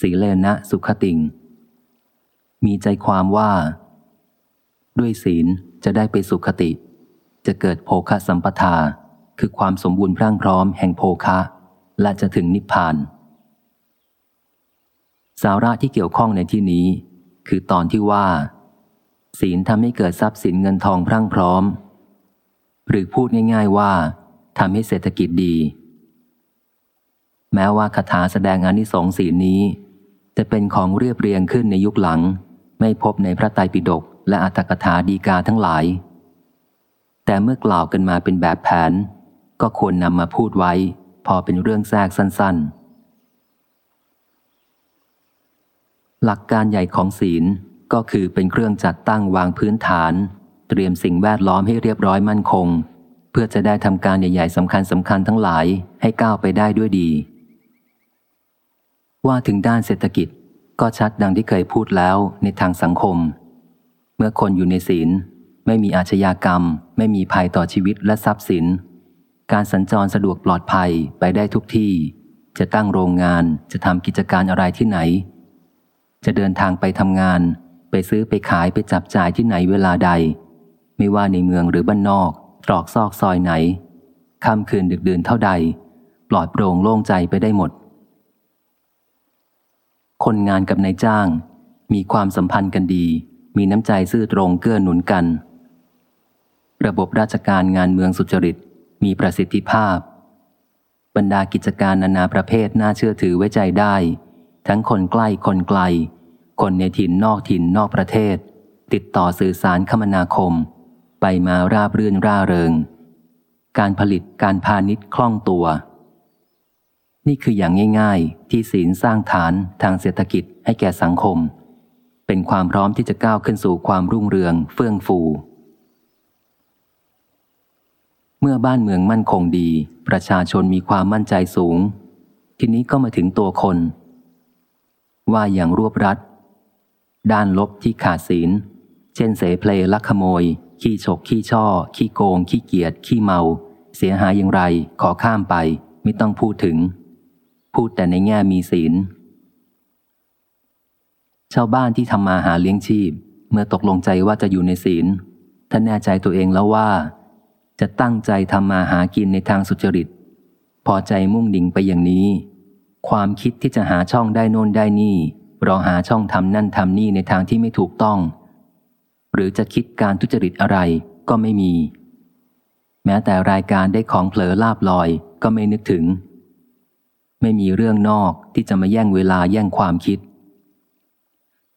ศีเลนะสุขติง มีใจความว่า ด้วยศีลจะได้ไปสุขติ จะเกิดโภคะสัมปทา คือความสมบูรณ์พรั่งพร้อมแห่งโภคะ และจะถึงนิพพาน สาระที่เกี่ยวข้องในที่นี้ คือตอนที่ว่า ศีลทำให้เกิดทรัพย์สินเงินทองพรั่งพร้อม หรือพูดง่าย ๆว่าทำให้เศรษฐกิจดี แม้ว่าคาถาแสดงอนิสงส์ศีลนี้ จะเป็นของเรียบเรียงขึ้นในยุคหลัง ไม่พบในพระไตรปิฎก และอัตถกถาดีกาทั้งหลาย แต่เมื่อกล่าวกันมาเป็นแบบแผน ก็ควรนำมาพูดไว้ พอเป็นเรื่องแทรกสั้น ๆ หลักการใหญ่ของศีลก็คือเป็นเครื่องจัดตั้งวางพื้นฐาน เตรียมสิ่งแวดล้อมให้เรียบร้อยมั่นคง เพื่อจะได้ทำการใหญ่ ๆสำคัญสำคัญทั้งหลายให้ก้าวไปได้ด้วยดี ว่าถึงด้านเศรษฐกิจก็ชัดดังที่เคยพูดแล้วในทางสังคม มื่อคนอยู่ในศีล ไม่มีอาชญากรรม ไม่มีภัยต่อชีวิตและทรัพย์สิน การสัญจรสะดวกปลอดภัยไปได้ทุกที่ จะตั้งโรงงานจะทำกิจการอะไรที่ไหน จะเดินทางไปทำงาน ไปซื้อไปขายไปจับจ่ายที่ไหนเวลาใด ไม่ว่าในเมืองหรือบ้านนอกตรอกซอกซอยไหนค่ำคืนดึกดื่นเท่าใด ปลอดโปร่งโล่งใจไปได้หมด คนงานกับนายจ้าง มีความสัมพันธ์กันดี มีน้ำใจซื่อตรงเกื้อหนุนกัน ระบบราชการงานเมืองสุจริต มีประสิทธิภาพ บรรดากิจการนานาประเภทน่าเชื่อถือไว้ใจได้ ทั้งคนใกล้คนไกล คนในถิ่นนอกถิ่นนอกประเทศ ติดต่อสื่อสารคมนาคม ไปมาราบรื่นร่าเริง การผลิตการพาณิชย์คล่องตัว นี่คืออย่างง่าย ๆ ที่ศีลสร้างฐานทางเศรษฐกิจให้แก่สังคม เป็นความพร้อมที่จะก้าวขึ้นสู่ความรุ่งเรืองเฟื่องฟู เมื่อบ้านเมืองมั่นคงดี ประชาชนมีความมั่นใจสูง ทีนี้ก็มาถึงตัวคน ว่าอย่างรวบรัด ด้านลบที่ขาดศีล เช่นเสเพลลักขโมย ขี้ฉกขี้ช่อ ขี้โกง ขี้เกียจขี้เมา เสียหายอย่างไร ขอข้ามไป ไม่ต้องพูดถึง พูดแต่ในแง่มีศีล ชาวบ้านที่ทำมาหาเลี้ยงชีพ เมื่อตกลงใจว่าจะอยู่ในศีลท่านแน่ใจตัวเองแล้วว่า จะตั้งใจทำมาหากินในทางสุจริต พอใจมุ่งดิ่งไปอย่างนี้ ความคิดที่จะหาช่องได้โน่นได้นี่รอหาช่องทำนั่นทำนี่ในทางที่ไม่ถูกต้อง หรือจะคิดการทุจริตอะไรก็ไม่มี แม้แต่รายการได้ของเผลอลาบลอยก็ไม่นึกถึง ไม่มีเรื่องนอกที่จะมาแย่งเวลาแย่งความคิด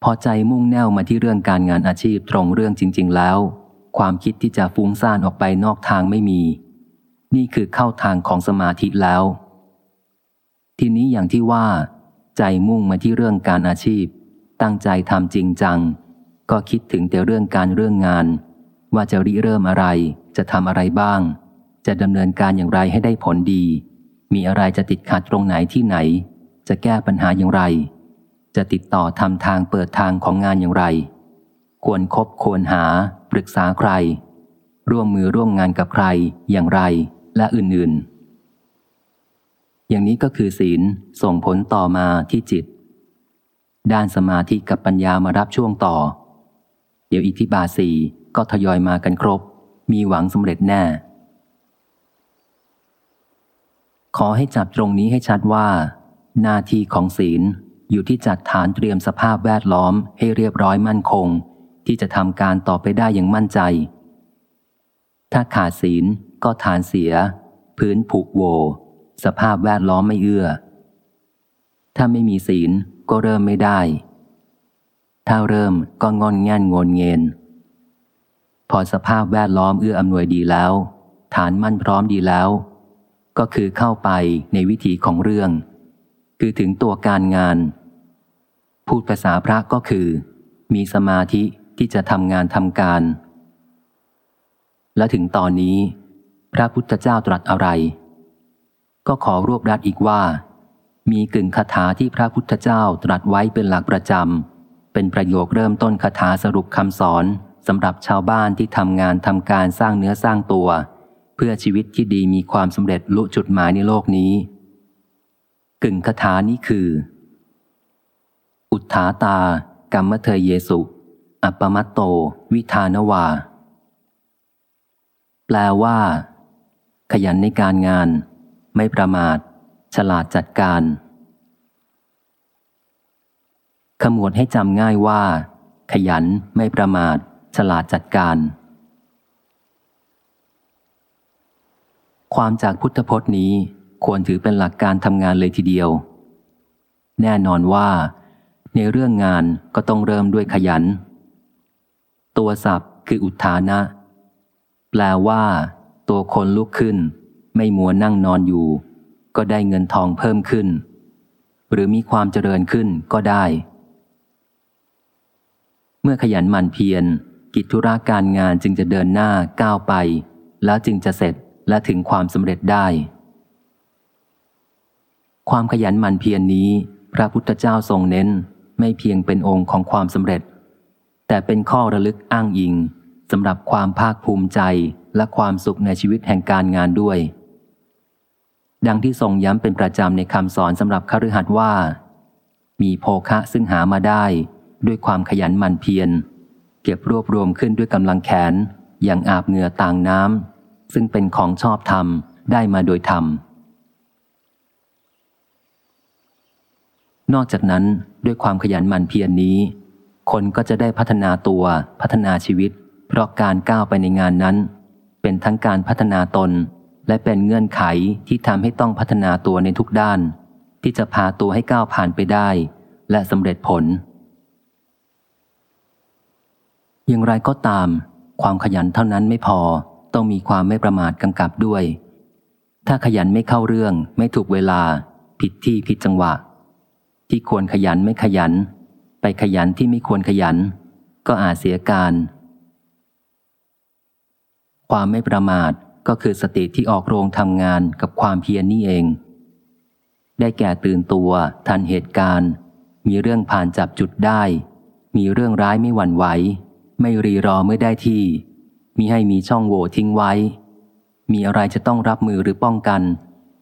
พอใจมุ่งแน่วมาที่เรื่องการงานอาชีพตรงเรื่องจริง ๆ แล้ว ความคิดที่จะฟุ้งซ่านออกไปนอกทางไม่มี นี่คือเข้าทางของสมาธิแล้ว ทีนี้อย่างที่ว่า ใจมุ่งมาที่เรื่องการอาชีพ ตั้งใจทำจริงจัง ก็คิดถึงแต่เรื่องการเรื่องงาน ว่าจะริเริ่มอะไร จะทำอะไรบ้าง จะดำเนินการอย่างไรให้ได้ผลดี มีอะไรจะติดขัดตรงไหนที่ไหน จะแก้ปัญหาอย่างไร จะติดต่อทำทางเปิดทางของงานอย่างไร ควรครบควรหา ปรึกษาใคร ร่วมมือร่วมงานกับใครอย่างไรและอื่นๆ อย่างนี้ก็คือศีลส่งผลต่อมาที่จิต ด้านสมาธิกับปัญญามารับช่วงต่อ เดี๋ยวอิทธิบาสีก็ทยอยมากันครบ มีหวังสำเร็จแน่ ขอให้จับตรงนี้ให้ชัดว่า หน้าที่ของศีล อยู่ที่จัดฐานเตรียมสภาพแวดล้อมให้เรียบร้อยมั่นคง ที่จะทำการต่อไปได้อย่างมั่นใจ ถ้าขาดศีลก็ทานเสีย พื้นผุโว สภาพแวดล้อมไม่เอื้อ ถ้าไม่มีศีลก็เริ่มไม่ได้ ถ้าเริ่มก็งอนแง่นงนเงินพอสภาพแวดล้อมเอื้ออำนวยดีแล้ว ฐานมั่นพร้อมดีแล้ว ก็คือเข้าไปในวิถีของเรื่อง คือถึงตัวการงาน พูดภาษาพระก็คือ มีสมาธิที่จะทำงานทำการ และถึงตอนนี้ พระพุทธเจ้าตรัสอะไร ก็ขอรวบรัดอีกว่า มีกึ่งคาถาที่พระพุทธเจ้าตรัสไว้เป็นหลักประจำเป็นประโยคเริ่มต้นคาถาสรุปคำสอนสำหรับชาวบ้านที่ทำงานทำการสร้างเนื้อสร้างตัว เพื่อชีวิตที่ดีมีความสำเร็จลุจุดหมายในโลกนี้ กึ่งคาถานี้คือ อุทธาตา กรรมเทยเยสุ อัปปมัตโต วิธานวา แปลว่า ขยันในการงาน ไม่ประมาท ฉลาดจัดการ ขมวดให้จำง่ายว่า ขยันไม่ประมาท ฉลาดจัดการ ความจากพุทธพจน์นี้ควรถือเป็นหลักการทำงานเลยทีเดียว แน่นอนว่า ในเรื่องงานก็ต้องเริ่มด้วยขยัน ตัวศัพท์คืออุทานะ แปลว่า ตัวคนลุกขึ้น ไม่มัวนั่งนอนอยู่ ก็ได้เงินทองเพิ่มขึ้น หรือมีความเจริญขึ้นก็ได้ เมื่อขยันหมั่นเพียรกิจธุระการงานจึงจะเดินหน้าก้าวไป แล้วจึงจะเสร็จและถึงความสำเร็จได้ ความขยันหมั่นเพียรนนี้ พระพุทธเจ้าทรงเน้น ไม่เพียงเป็นองค์ของความสำเร็จ แต่เป็นข้อระลึกอ้างอิงสำหรับความภาคภูมิใจและความสุขในชีวิตแห่งการงานด้วย ดังที่ทรงย้ำเป็นประจำในคำสอนสำหรับคฤหัสถ์ว่า มีโภคะซึ่งหามาได้ด้วยความขยันหมั่นเพียรเก็บรวบรวมขึ้นด้วยกำลังแขน อย่างอาบเหงื่อต่างน้ำซึ่งเป็นของชอบธรรมได้มาโดยธรรม นอกจากนั้นด้วยความขยันหมั่นเพียรนนี้ คนก็จะได้พัฒนาตัวพัฒนาชีวิต เพราะการก้าวไปในงานนั้น เป็นทั้งการพัฒนาตน และเป็นเงื่อนไขที่ทำให้ต้องพัฒนาตัวในทุกด้าน ที่จะพาตัวให้ก้าวผ่านไปได้ และสำเร็จผล อย่างไรก็ตาม ความขยันเท่านั้นไม่พอต้องมีความไม่ประมาทกำกับด้วย ถ้าขยันไม่เข้าเรื่อง ไม่ถูกเวลา ผิดที่ผิดจังหวะ ที่ควรขยันไม่ขยัน ไปขยันที่ไม่ควรขยัน ก็อาจเสียการ ความไม่ประมาทก็คือสติที่ออกโรงทำงานกับความเพียรนนี่เอง ได้แก่ตื่นตัว ทันเหตุการณ์ มีเรื่องผ่านจับจุดได้ มีเรื่องร้ายไม่หวั่นไหว ไม่รีรอเมื่อได้ที่มีให้มีช่องโหว่ทิ้งไว้ มีอะไรจะต้องรับมือหรือป้องกัน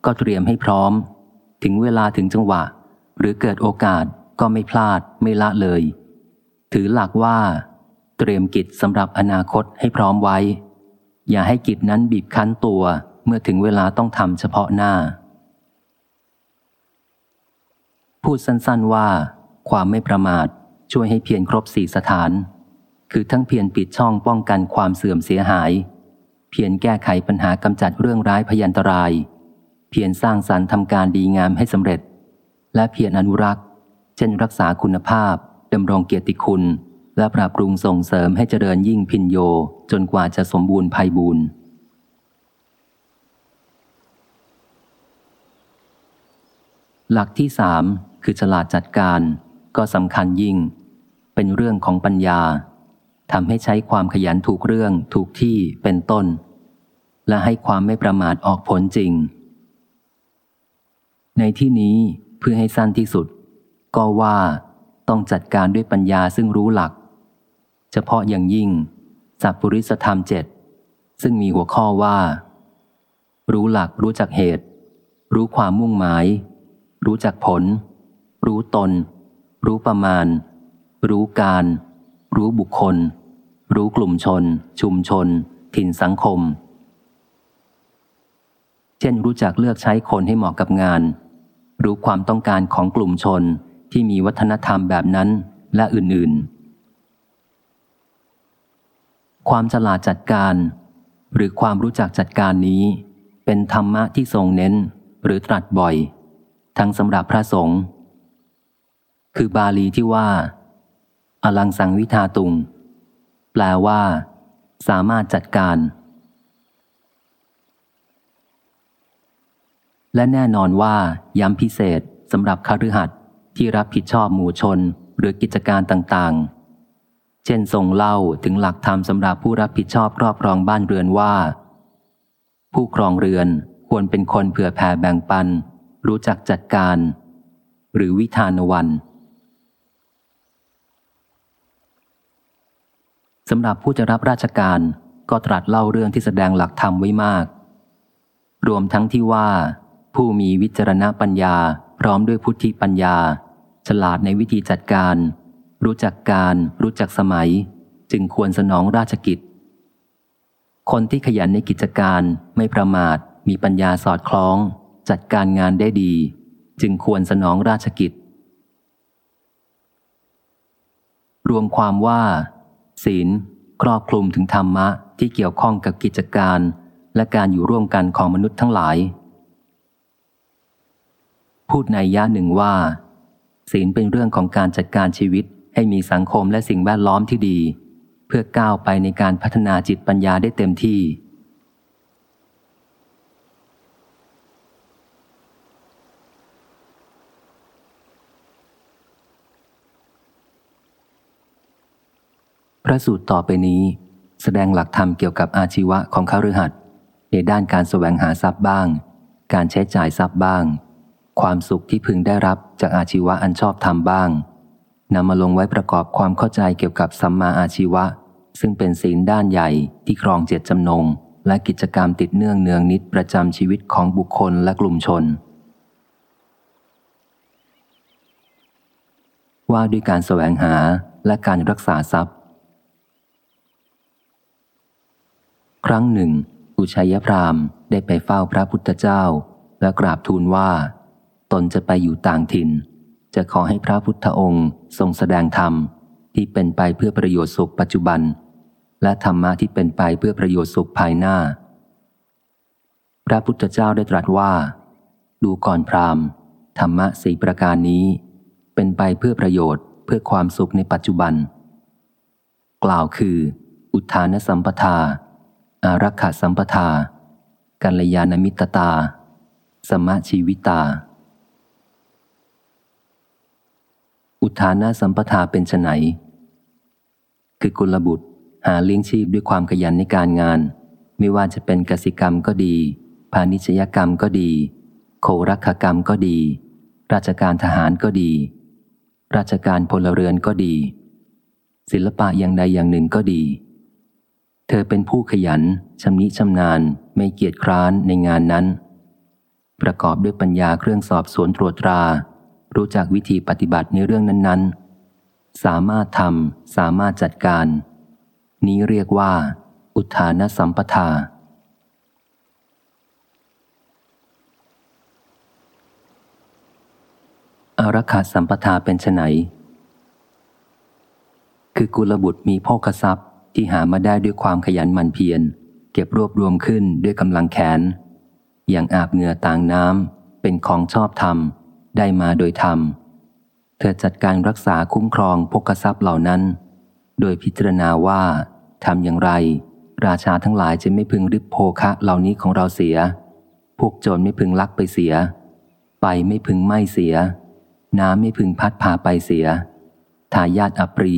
ก็เตรียมให้พร้อม ถึงเวลาถึงจังหวะ หรือเกิดโอกาสก็ไม่พลาดไม่ละเลย ถือหลักว่า เตรียมกิจสำหรับอนาคตให้พร้อมไว้ อย่าให้กิจนั้นบีบคั้นตัวเมื่อถึงเวลาต้องทำเฉพาะหน้า พูดสั้นๆว่า ความไม่ประมาทช่วยให้เพียรครบสี่สถาน คือทั้งเพียรปิดช่องป้องกันความเสื่อมเสียหาย เพียรแก้ไขปัญหากำจัดเรื่องร้ายพยันตราย เพียรสร้างสรรค์ทำการดีงามให้สำเร็จ และเพียรอนุรักษ์ เช่นรักษาคุณภาพดำรงเกียรติคุณ และปรับปรุงส่งเสริมให้เจริญยิ่งพินโยจนกว่าจะสมบูรณ์ภัยบูรณ์หลักที่สามคือฉลาดจัดการ ก็สำคัญยิ่ง เป็นเรื่องของปัญญาทำให้ใช้ความขยันถูกเรื่องถูกที่เป็นต้น และให้ความไม่ประมาทออกผลจริง ในที่นี้ เพื่อให้สั้นที่สุด ก็ว่าต้องจัดการด้วยปัญญาซึ่งรู้หลัก เฉพาะอย่างยิ่งสัพปริสธรรมเจ็ดซึ่งมีหัวข้อว่า รู้หลักรู้จักเหตุ รู้ความมุ่งหมาย รู้จักผล รู้ตน รู้ประมาณ รู้การ รู้บุคคล รู้กลุ่มชน ชุมชน ถิ่นสังคม เช่นรู้จักเลือกใช้คนให้เหมาะกับงาน รู้ความต้องการของกลุ่มชนที่มีวัฒนธรรมแบบนั้นและอื่นๆ ความฉลาดจัดการ หรือความรู้จักจัดการนี้ เป็นธรรมะที่ทรงเน้น หรือตรัสบ่อย ทั้งสำหรับพระสงฆ์คือบาลีที่ว่า อลังสังวิทาตุง แปลว่า สามารถจัดการ และแน่นอนว่าย้ำพิเศษสำหรับคฤหัสถ์ที่รับผิดชอบหมู่ชนหรือกิจการต่างๆ เช่นทรงเล่าถึงหลักธรรมสำหรับผู้รับผิดชอบครอบครองบ้านเรือนว่า ผู้ครองเรือนควรเป็นคนเผื่อแผ่แบ่งปัน รู้จักจัดการ หรือวิธานวันสำหรับผู้จะรับราชการก็ตรัสเล่าเรื่องที่แสดงหลักธรรมไว้มาก รวมทั้งที่ว่า ผู้มีวิจารณปัญญา พร้อมด้วยพุทธิปัญญา ฉลาดในวิธีจัดการ รู้จักการ รู้จักสมัย จึงควรสนองราชกิจ คนที่ขยันในกิจการไม่ประมาท มีปัญญาสอดคล้อง จัดการงานได้ดี จึงควรสนองราชกิจ รวมความว่า ศีลครอบคลุมถึงธรรมะที่เกี่ยวข้องกับกิจการ และการอยู่ร่วมกันของมนุษย์ทั้งหลาย พูดในย่าหนึ่งว่า ศีลเป็นเรื่องของการจัดการชีวิตให้มีสังคมและสิ่งแวดล้อมที่ดี เพื่อก้าวไปในการพัฒนาจิตปัญญาได้เต็มที่ พระสูตรต่อไปนี้ แสดงหลักธรรมเกี่ยวกับอาชีวะของข้ารือหัดในด้านการแสวงหาทรัพย์บ้าง การใช้จ่ายทรัพย์บ้าง ความสุขที่พึงได้รับจากอาชีวะอันชอบทำบ้างนำมาลงไว้ประกอบความเข้าใจเกี่ยวกับสัมมาอาชีวะ ซึ่งเป็นศีลด้านใหญ่ที่ครองเจตจำนง และกิจกรรมติดเนื่องเนืองนิดประจำชีวิตของบุคคลและกลุ่มชน ว่าด้วยการแสวงหาและการรักษาทรัพย์ ครั้งหนึ่ง อุชัยพรามได้ไปเฝ้าพระพุทธเจ้า และกราบทูลว่า ตนจะไปอยู่ต่างถิ่น จะขอให้พระพุทธองค์ทรงแสดงธรรมที่เป็นไปเพื่อประโยชน์สุขปัจจุบัน และธรรมะที่เป็นไปเพื่อประโยชน์สุขภายหน้า พระพุทธเจ้าได้ตรัสว่า ดูก่อนพรามธรรมะสีประการนี้ เป็นไปเพื่อประโยชน์เพื่อความสุขในปัจจุบัน กล่าวคือ อุทานสัมปทา อารักขาสัมปทา กัลยาณมิตรตา สมะชีวิตา อุทานะสัมปทาเป็นไนคือกุลบุตรหาเลี้ยงชีพด้วยความขยันในการงาน ไม่ว่าจะเป็นกสิกรรมก็ดี พาณิชยกรรมก็ดี โครักกรรมก็ดี ราชการทหารก็ดี ราชการพลเรือนก็ดี ศิลปะอย่างใดอย่างหนึ่งก็ดี เธอเป็นผู้ขยันชำนิชำนาญ ไม่เกียจคร้านในงานนั้น ประกอบด้วยปัญญาเครื่องสอบสวนตรวจตรา รู้จักวิธีปฏิบัติในเรื่องนั้นๆ สามารถทำสามารถจัดการ นี้เรียกว่า อุทานสัมปทา อารักขาสัมปทาเป็นไนคือกุลบุตรมีพ่อกทรัพย์ที่หามาได้ด้วยความขยันหมั่นเพียร เก็บรวบรวมขึ้นด้วยกำลังแขน อย่างอาบเหงื่อต่างน้ำเป็นของชอบธรรม ได้มาโดยธรรม เธอจัดการรักษาคุ้มครองพกทรัพย์เหล่านั้น โดยพิจารณาว่าทำอย่างไร ราชาทั้งหลายจะไม่พึงริบโภคะเหล่านี้ของเราเสีย พวกโจรไม่พึงลักไปเสียไฟไม่พึงไหม้เสีย น้ำไม่พึงพัดพาไปเสีย ทายาทอปรี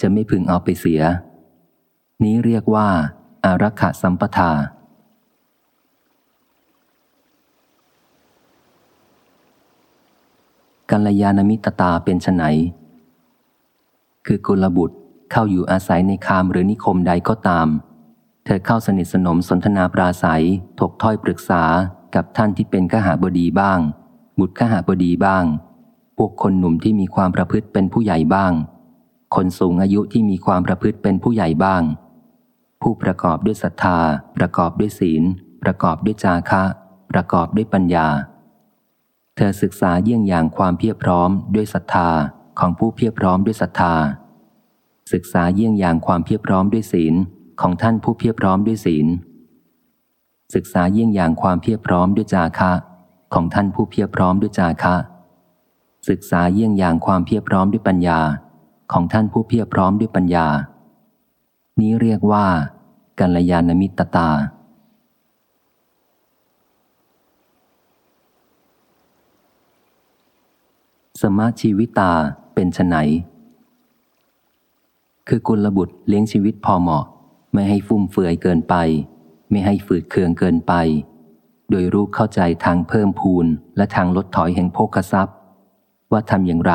จะไม่พึงเอาไปเสีย นี้เรียกว่า อารักขสัมปทา กัลยาณมิตตาเป็นไนคือกุลบุตรเข้าอยู่อาศัยในคามหรือนิคมใดก็ตาม เธอเข้าสนิทสนมสนทนาปราศัย ถกถ้อยปรึกษากับท่านที่เป็นขหาบดีบ้าง บุตรขหาบดีบ้าง พวกคนหนุ่มที่มีความประพฤติเป็นผู้ใหญ่บ้าง คนสูงอายุที่มีความประพฤติเป็นผู้ใหญ่บ้าง ผู้ประกอบด้วยศรัทธา ประกอบด้วยศีล ประกอบด้วยจาคะ ประกอบด้วยปัญญา เธอศึกษาเยี่ยงอย่างความเพียรพร้อมด้วยศรัทธาของผู้เพียรพร้อมด้วยศรัทธา ศึกษาเยี่ยงอย่างความเพียรพร้อมด้วยศีลของท่านผู้เพียรพร้อมด้วยศีล ศึกษาเยี่ยงอย่างความเพียรพร้อมด้วยจาคะของท่านผู้เพียรพร้อมด้วยจาคะ ศึกษาเยี่ยงอย่างความเพียรพร้อมด้วยปัญญา ของท่านผู้เพียรพร้อมด้วยปัญญา นี้เรียกว่ากัลยาณมิตรตา สมาชีวิตาเป็นไนคือกุลบุตรเลี้ยงชีวิตพอเหมาะ ไม่ให้ฟุ่มเฟือยเกินไป ไม่ให้ฝืดเคืองเกินไป โดยรู้เข้าใจทางเพิ่มพูนและทางลดถอยแห่งโภคทรัพย์ ว่าทำอย่างไร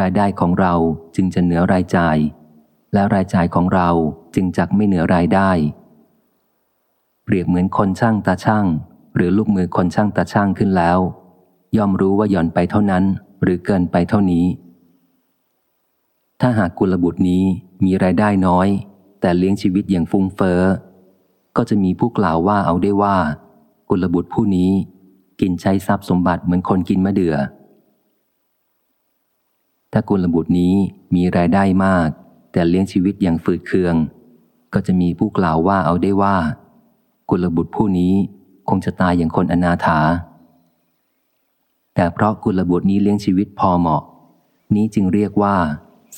รายได้ของเราจึงจะเหนือรายจ่าย และรายจ่ายของเราจึงจักไม่เหนือรายได้ เปรียบเหมือนคนช่างตาช่าง หรือลูกมือคนช่างตาช่างขึ้นแล้ว ย่อมรู้ว่าหย่อนไปเท่านั้น หรือเกินไปเท่านี้ ถ้าหากกุลบุตรนี้มีรายได้น้อย แต่เลี้ยงชีวิตอย่างฟุ้งเฟอ้อ ก็จะมีผู้กล่าวว่าเอาได้ว่า กุลบุตรผู้นี้กินใช้ทรัพย์สมบัติเหมือนคนกินมะเดือ่อ ถ้ากุลบุตรนี้มีรายได้มาก แต่เลี้ยงชีวิตอย่างฝืดเคือง ก็จะมีผู้กล่าวว่าเอาได้ว่า กุลบุตรผู้นี้คงจะตายอย่างคนอนาถา แต่เพราะกุลบุตรนี้เลี้ยงชีวิตพอเหมาะ นี้จึงเรียกว่า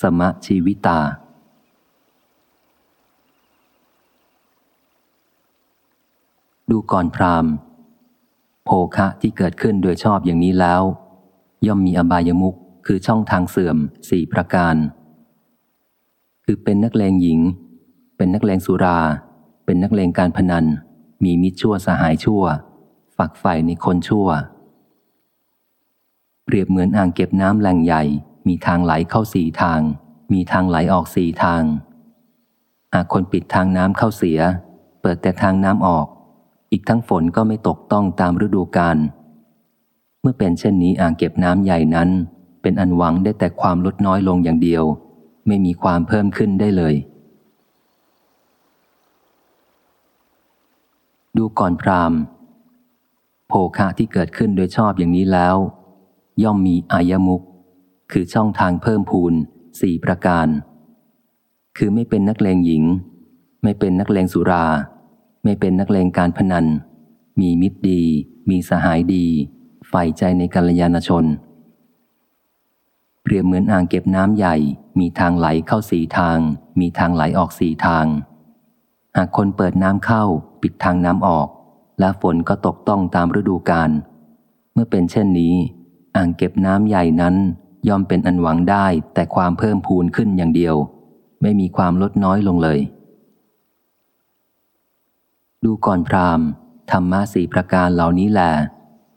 สมะชีวิตา ดูก่อนพรามโภคะที่เกิดขึ้นโดยชอบอย่างนี้แล้ว ย่อมมีอบายมุขคือช่องทางเสื่อมสี่ประการ คือเป็นนักเลงหญิง เป็นนักเลงสุรา เป็นนักเลงการพนัน มีมิตรชั่วสหายชั่ว ฝักใฝ่ในคนชั่ว เปรียบเหมือนอ่างเก็บน้ำแหล่งใหญ่ มีทางไหลเข้าสี่ทาง มีทางไหลออกสี่ทาง หากคนปิดทางน้ำเข้าเสีย เปิดแต่ทางน้ำออก อีกทั้งฝนก็ไม่ตกต้องตามฤดูกาล เมื่อเป็นเช่นนี้อ่างเก็บน้ำใหญ่นั้น เป็นอันหวังได้แต่ความลดน้อยลงอย่างเดียว ไม่มีความเพิ่มขึ้นได้เลย ดูก่อนพรามโภคะที่เกิดขึ้นโดยชอบอย่างนี้แล้ว ย่อมมีอายมุกคือช่องทางเพิ่มพูนสี่ประการ คือไม่เป็นนักเลงหญิง ไม่เป็นนักเลงสุรา ไม่เป็นนักเลงการพนัน มีมิตรดี มีสหายดีใฝ่ใจในกัลยาณชน เปรียบเหมือนอ่างเก็บน้ำใหญ่ มีทางไหลเข้าสี่ทาง มีทางไหลออกสี่ทาง หากคนเปิดน้ำเข้า ปิดทางน้ำออก และฝนก็ตกต้องตามฤดูกาลเมื่อเป็นเช่นนี้ อ่างเก็บน้ำใหญ่นั้น ย่อมเป็นอันหวังได้แต่ความเพิ่มพูนขึ้นอย่างเดียว ไม่มีความลดน้อยลงเลย ดูก่อนพรามธรรมะสี่ประการเหล่านี้แหละ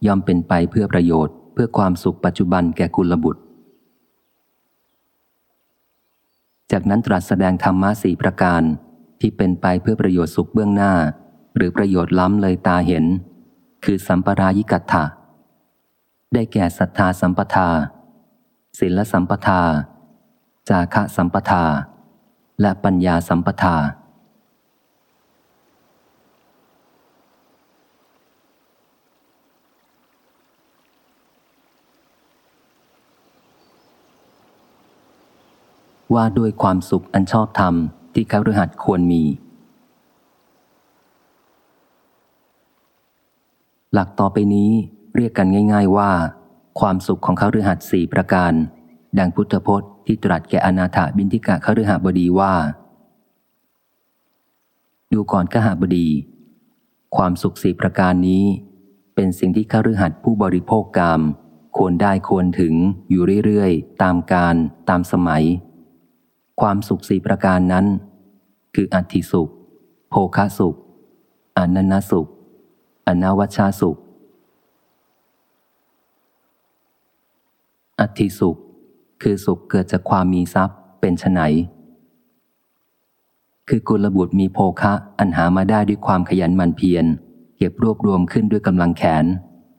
ย่อมเป็นไปเพื่อประโยชน์ เพื่อความสุขปัจจุบันแก่กุลบุตร จากนั้นตรัสแสดงธรรมะสี่ประการที่เป็นไปเพื่อประโยชน์สุขเบื้องหน้า หรือประโยชน์ล้ำเลยตาเห็น คือสัมปรายิกัตถะ ได้แก่ศรัทธาสัมปทาศีลสัมปทา จาคะสัมปทา และปัญญาสัมปทา ว่าด้วยความสุขอันชอบธรรมที่คฤหัสควรมี หลักต่อไปนี้ เรียกกันง่าย ๆว่า ความสุขของเขาฤหัสสี่ประการ ดังพุทธพจน์ที่ตรัสแก่อนาถาบินทิกะเขาฤหบดีว่า ดูก่อนขหบดี ความสุขสี่ประการนี้ เป็นสิ่งที่เขาฤหัสผู้บริโภคกรรมควรได้ควรถึงอยู่เรื่อยๆ ตามการตามสมัย ความสุขสี่ประการนั้น คืออัติสุข โภคสุขอนันนสุข อนาวชาสุข อัติสุข คือสุขเกิดจากความมีทรัพย์เป็นไฉนคือกุลบุตรมีโภคะอันหามาได้ด้วยความขยันหมั่นเพียรเก็บรวบรวมขึ้นด้วยกำลังแขน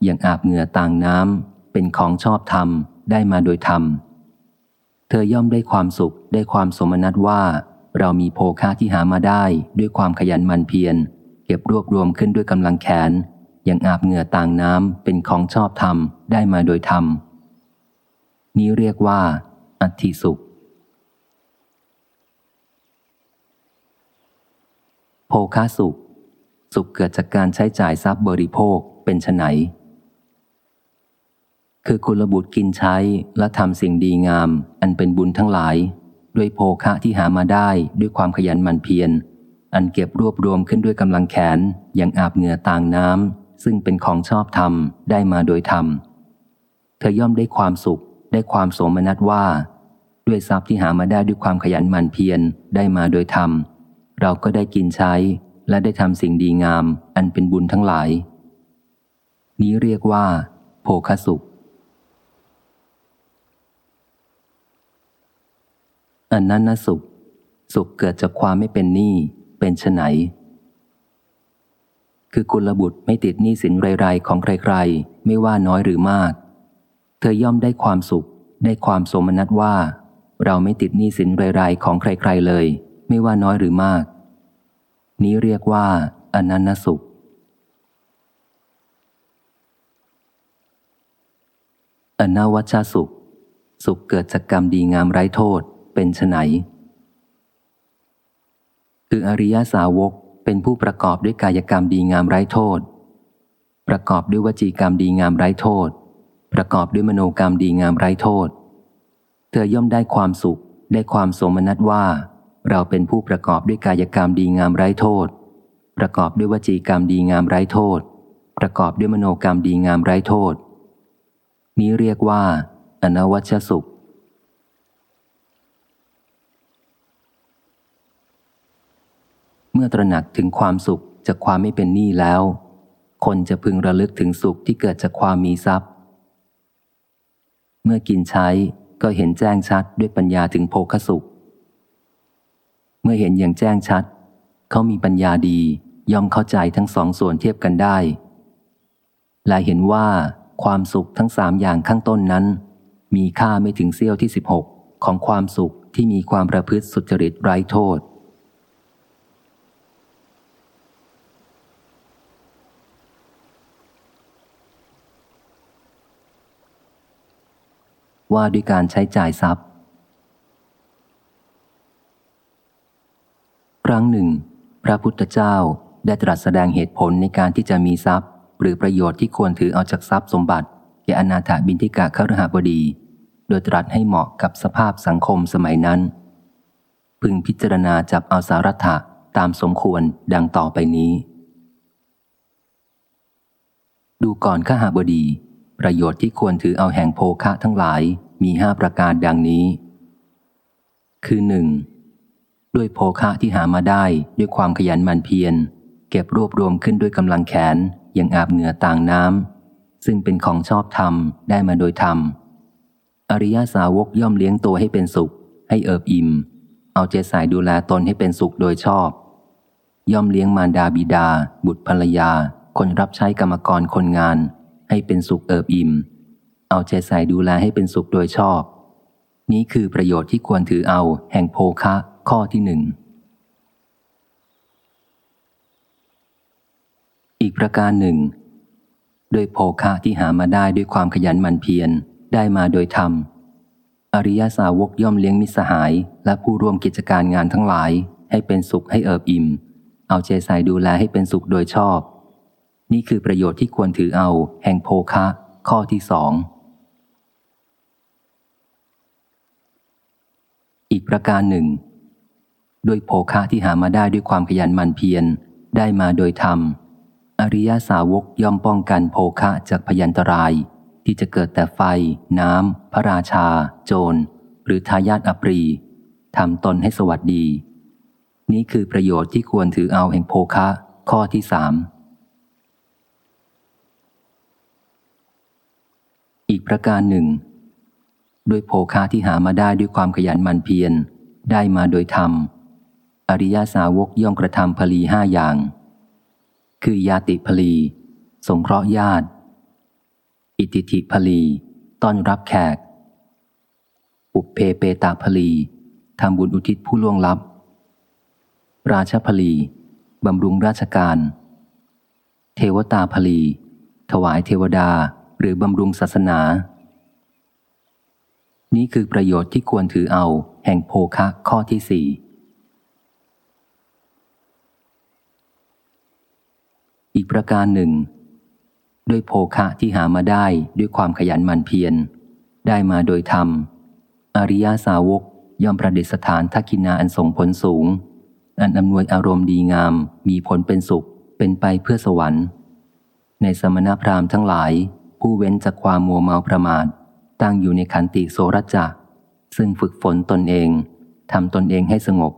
อย่างอาบเหงื่อต่างน้ำเป็นของชอบธรรมได้มาโดยธรรม เธอย่อมได้ความสุขได้ความสมนัตว่า เรามีโภคะที่หามาได้ด้วยความขยันหมั่นเพียรเก็บรวบรวมขึ้นด้วยกำลังแขน อย่างอาบเหงื่อต่างน้ำเป็นของชอบธรรมได้มาโดยธรรม นี้เรียกว่าอัติสุข โภคาสุข สุขเกิดจากการใช้จ่ายทรัพย์บริโภคเป็นไฉนคือกุลบุตรกินใช้และทำสิ่งดีงาม อันเป็นบุญทั้งหลาย ด้วยโภคะที่หามาได้ด้วยความขยันหมั่นเพียรอันเก็บรวบรวมขึ้นด้วยกำลังแขนอย่างอาบเหงื่อต่างน้ำซึ่งเป็นของชอบธรรมได้มาโดยธรรม เธอย่อมได้ความสุข ได้ความสมนัสว่า ด้วยทรัพย์ที่หามาได้ด้วยความขยันหมั่นเพียรได้มาโดยธรรม เราก็ได้กินใช้และได้ทำสิ่งดีงาม อันเป็นบุญทั้งหลาย นี้เรียกว่า โภคสุข อันนั้นนสุข สุขเกิดจากความไม่เป็นหนี้เป็นไฉนคือกุลบุตรไม่ติดหนี้สินไรๆของใครๆ ไม่ว่าน้อยหรือมาก เธอย่อมได้ความสุข ได้ความสมนัตว่า เราไม่ติดหนี้สินรายๆของใคร ๆเลย ไม่ว่าน้อยหรือมาก นี้เรียกว่าอนันนสุข อนวัชสุข สุขเกิดจากกรรมดีงามไร้โทษเป็นไฉนคืออริยสาวกเป็นผู้ประกอบด้วยกายกรรมดีงามไร้โทษ ประกอบด้วยวจีกรรมดีงามไร้โทษ ประกอบด้วยมโนกรรมดีงามไร้โทษ เธอย่อมได้ความสุข ได้ความสมนัตว่า เราเป็นผู้ประกอบด้วยกายกรรมดีงามไร้โทษ ประกอบด้วยวจีกรรมดีงามไร้โทษ ประกอบด้วยมโนกรรมดีงามไร้โทษ นี้เรียกว่า อนวัชสุขเมื่อตระหนักถึงความสุขจากความไม่เป็นหนี้แล้ว คนจะพึงระลึกถึงสุขที่เกิดจากความมีทรัพย์ มื่อกินใช้ก็เห็นแจ้งชัดด้วยปัญญาถึงโภคสุข เมื่อเห็นอย่างแจ้งชัด เขามีปัญญาดีย่อมเข้าใจทั้งสองส่วนเทียบกันได้ และเห็นว่าความสุขทั้งสามอย่างข้างต้นนั้น มีค่าไม่ถึงเสี้ยวที่ 16 ของความสุขที่มีความประพฤติสุจริตไร้โทษ ว่าด้วยการใช้จ่ายทรัพย์ ครั้งหนึ่ง พระพุทธเจ้าได้ตรัสแสดงเหตุผลในการที่จะมีทรัพย์ หรือประโยชน์ที่ควรถือเอาจากทรัพย์สมบัติแก่อนาถบินทิกะขรหบดี โดยตรัสให้เหมาะกับสภาพสังคมสมัยนั้น พึงพิจารณาจับเอาสารัถะตามสมควรดังต่อไปนี้ ดูก่อนข้าหาบดี ประโยชน์ที่ควรถือเอาแห่งโภคะทั้งหลายมีห้าประการดังนี้ คือหนึ่งด้วยโภคะที่หามาได้ด้วยความขยันหมั่นเพียร เก็บรวบรวมขึ้นด้วยกำลังแขนอย่างอาบเหงื่อต่างน้ำซึ่งเป็นของชอบธรรมได้มาโดยธรรม อริยาสาวกย่อมเลี้ยงตัวให้เป็นสุข ให้เอิบอิ่ม เอาใจใส่ดูแลตนให้เป็นสุขโดยชอบ ย่อมเลี้ยงมารดาบิดา บุตรภรรยา คนรับใช้กรรมกรคนงาน ให้เป็นสุขเอิบอิ่ม เอาใจใส่ดูแลให้เป็นสุขโดยชอบ นี้คือประโยชน์ที่ควรถือเอาแห่งโภคะข้อที่หนึ่ง อีกประการหนึ่ง โดยโภคะที่หามาได้ด้วยความขยันหมั่นเพียรได้มาโดยธรรม อริยสาวกย่อมเลี้ยงมิสหาย และผู้ร่วมกิจการงานทั้งหลาย ให้เป็นสุขให้เอิบอิ่ม เอาใจใส่ดูแลให้เป็นสุขโดยชอบ นี่คือประโยชน์ที่ควรถือเอาแห่งโภคะ ข้อที่สอง อีกประการหนึ่ง ด้วยโภคะที่หามาได้ด้วยความขยันหมั่นเพียรได้มาโดยธรรม อริยาสาวกย่อมป้องกันโภคะจากพยันตราย ที่จะเกิดแต่ไฟ น้ำ พระราชา โจร หรือทายาทอปรีทำตนให้สวัสดี นี้คือประโยชน์ที่ควรถือเอาแห่งโภคะ ข้อที่สาม อีกประการหนึ่ง ด้วยโภคะที่หามาได้ด้วยความขยันหมั่นเพียรได้มาโดยธรรม อริยาสาวกย่อมกระทำพลีห้าอย่าง คือยาติพลี สงเคราะห์ญาติ อิติธิพลี ต้อนรับแขก อุเพเปตาพลีทำบุญอุทิศผู้ล่วงลับ ราชพลีบำรุงราชการ เทวตาพลี ถวายเทวดา หรือบำรุงศาสนา นี้คือประโยชน์ที่ควรถือเอาแห่งโภคะข้อที่สี่อีกประการหนึ่ง ด้วยโภคะที่หามาได้ด้วยความขยันหมั่นเพียร ได้มาโดยธรรม อริยาสาวกย่อมประดิษฐานทักกินาอันส่งผลสูง อันอำนวยอารมณ์ดีงาม มีผลเป็นสุข เป็นไปเพื่อสวรรค์ ในสมณพราหมณ์ทั้งหลาย ผู้เว้นจากความมัวเมาประมาท ตั้งอยู่ในขันติโสรจักซึ่งฝึกฝนตนเองทำตนเองให้สงบ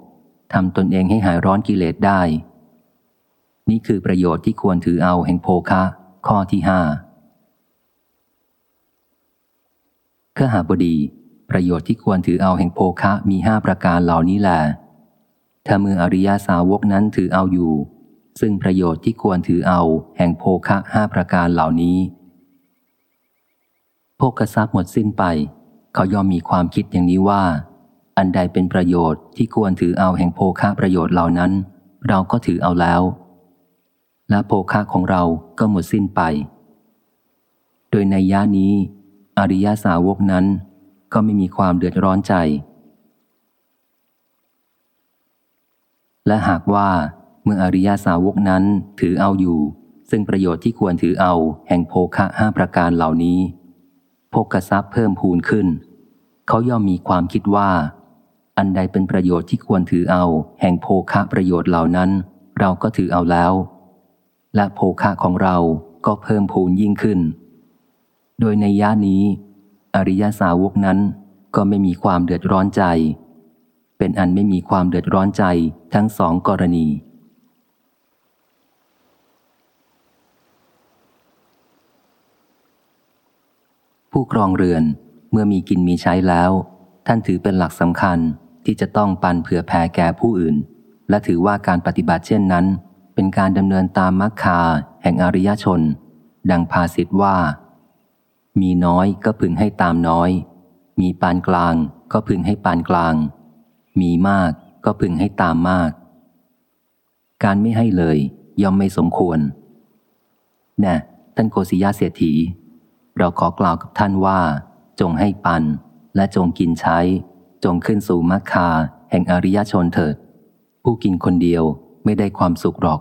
ทำตนเองให้หายร้อนกิเลสได้ นี่คือประโยชน์ที่ควรถือเอาแห่งโภคะ ข้อที่ห้าขหาบดี ประโยชน์ที่ควรถือเอาแห่งโภคะมีห้าประการเหล่านี้แหละถ้ามืออริยาสาวกนั้นถือเอาอยู่ ซึ่งประโยชน์ที่ควรถือเอาแห่งโภคะห้าประการเหล่านี้ โภคทรัพย์หมดสิ้นไป เขายอมมีความคิดอย่างนี้ว่า อันใดเป็นประโยชน์ที่ควรถือเอาแห่งโภคะประโยชน์เหล่านั้น เราก็ถือเอาแล้ว และโภคะของเราก็หมดสิ้นไป โดยในย่านี้ อริยาสาวกนั้น ก็ไม่มีความเดือดร้อนใจ และหากว่าเมื่ออริยาสาวกนั้นถือเอาอยู่ ซึ่งประโยชน์ที่ควรถือเอาแห่งโภคะห้าประการเหล่านี้ โภกทรัพย์เพิ่มพูนขึ้น เขาย่อมมีความคิดว่า อันใดเป็นประโยชน์ที่ควรถือเอา แห่งโภคะประโยชน์เหล่านั้น เราก็ถือเอาแล้ว และโภคะของเราก็เพิ่มพูนยิ่งขึ้น โดยในย่านี้ อริยสาวกนั้นก็ไม่มีความเดือดร้อนใจ เป็นอันไม่มีความเดือดร้อนใจทั้งสองกรณี ผู้ครองเรือนเมื่อมีกินมีใช้แล้ว ท่านถือเป็นหลักสำคัญที่จะต้องปันเผื่อแผ่แก่ผู้อื่น และถือว่าการปฏิบัติเช่นนั้น เป็นการดำเนินตามมรรคาแห่งอริยชน ดังภาษิตว่า มีน้อยก็พึงให้ตามน้อย มีปานกลางก็พึงให้ปานกลาง มีมากก็พึงให้ตามมาก การไม่ให้เลยย่อมไม่สมควรแน่ท่านโกศิยาเศรษฐี เราขอกล่าวกับท่านว่า จงให้ปัน และจงกินใช้ จงขึ้นสู่มรรคา แห่งอริยชนเถิด ผู้กินคนเดียวไม่ได้ความสุขหรอก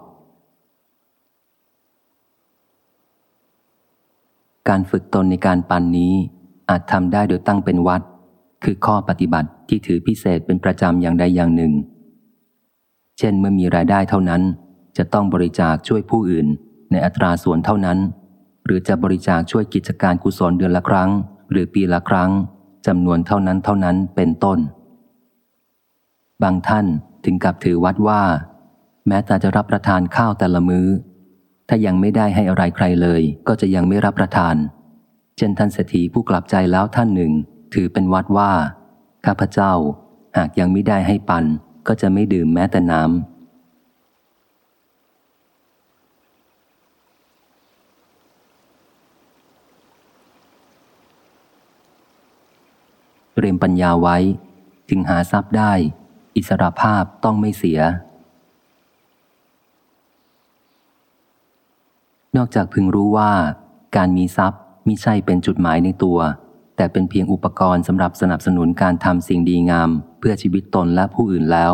การฝึกตนในการปันนี้ อาจทำได้โดยตั้งเป็นวัด คือข้อปฏิบัติที่ถือพิเศษเป็นประจำอย่างใดอย่างหนึ่ง เช่นเมื่อมีรายได้เท่านั้น จะต้องบริจาคช่วยผู้อื่นในอัตราส่วนเท่านั้น หรือจะบริจาคช่วยกิจการกุศลเดือนละครั้ง หรือปีละครั้งจำนวนเท่านั้นเท่านั้นเป็นต้น บางท่านถึงกับถือวัดว่า แม้แต่จะรับประทานข้าวแต่ละมือ้อ ถ้ายังไม่ได้ให้อะไรใครเลย ก็จะยังไม่รับประทาน เช่นท่านเศรษฐีผู้กลับใจแล้วท่านหนึ่ง ถือเป็นวัดว่า ข้าพเจ้า หากยังไม่ได้ให้ปันก็จะไม่ดื่มแม้แต่น้ำ เรียมปัญญาไว้ ถึงหาทรัพย์ได้ อิสรภาพต้องไม่เสีย นอกจากพึงรู้ว่า การมีทรัพย์มิใช่เป็นจุดหมายในตัว แต่เป็นเพียงอุปกรณ์สำหรับสนับสนุนการทำสิ่งดีงาม เพื่อชีวิตตนและผู้อื่นแล้ว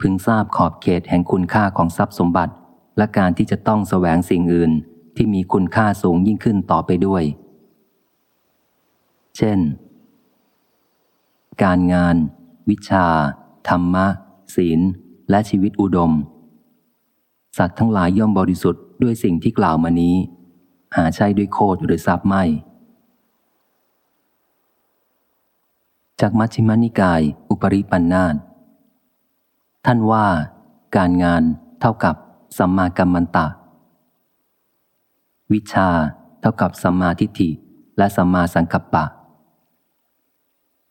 พึงทราบขอบเขตแห่งคุณค่าของทรัพย์สมบัติ และการที่จะต้องแสวงสิ่งอื่นที่มีคุณค่าสูงยิ่งขึ้นต่อไปด้วย เช่น การงาน วิชา ธรรมะ ศีล และชีวิตอุดม สัตว์ทั้งหลายย่อมบริสุทธิ์ด้วยสิ่งที่กล่าวมานี้ หาใช่ด้วยโคดหรือทรัพย์ไม่ จากมัชฌิมานิกาย อุปริปันธาท่านว่า การงานเท่ากับสัมมากัมมันตะ วิชา เท่ากับสัมมาทิฏฐิและสัมมาสังกัปปะ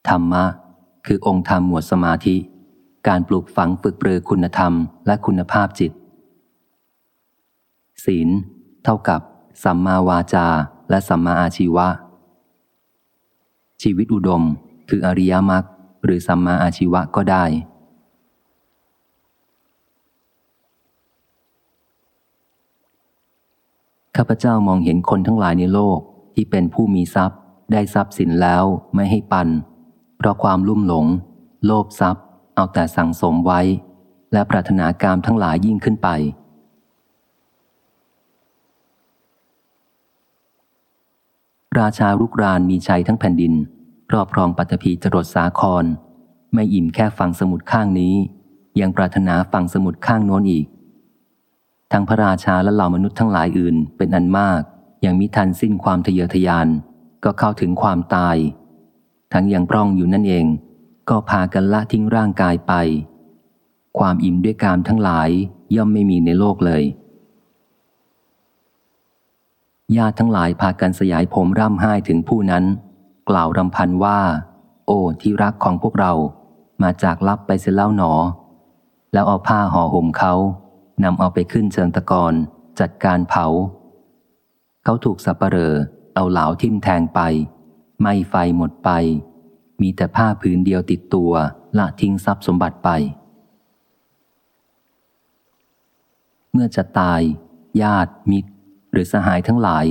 ธรรมะ คือองค์ธรรมหมวดสมาธิ การปลูกฝังฝึกปรือคุณธรรมและคุณภาพจิต ศีล เท่ากับ สัมมาวาจา และสัมมาอาชีวะ ชีวิตอุดม คืออริยมรรคหรือสัมมาอาชีวะก็ได้ ข้าพเจ้ามองเห็นคนทั้งหลายในโลกที่เป็นผู้มีทรัพย์ ได้ทรัพย์สินแล้วไม่ให้ปัน เพราะความลุ่มหลง โลภทรัพย์ เอาแต่สั่งสมไว้ และปรารถนาการทั้งหลายยิ่งขึ้นไป ราชารุกรานมีชัยทั้งแผ่นดินครอบครองปัตภีจรดสาคร ไม่อิ่มแค่ฝั่งสมุทรข้างนี้ ยังปรารถนาฝั่งสมุทรข้างโน้นอีก ทั้งพระราชาและเหล่ามนุษย์ทั้งหลายอื่นเป็นอันมาก ยังมิทันสิ้นความทะเยอทะยาน ก็เข้าถึงความตาย ทั้งยังปร่องอยู่นั่นเอง ก็พากันละทิ้งร่างกายไป ความอิ่มด้วยกามทั้งหลายย่อมไม่มีในโลกเลยญาติทั้งหลายพากันสยายผมร่ำไห้ถึงผู้นั้น กล่าวรำพันว่า โอ้ที่รักของพวกเรา มาจากลับไปเสียแล้วหนอ แล้วเอาผ้าห่อห่มเขานำเอาไปขึ้นเชิงตะกอนจัดการเผา เขาถูกสับปเปลอเอาเหลาทิ่มแทงไป ไม่ไฟหมดไป มีแต่ผ้าผืนเดียวติดตัวละทิ้งทรัพย์สมบัติไป เมื่อจะตาย ญาติมิตร หรือสหายทั้งหลาย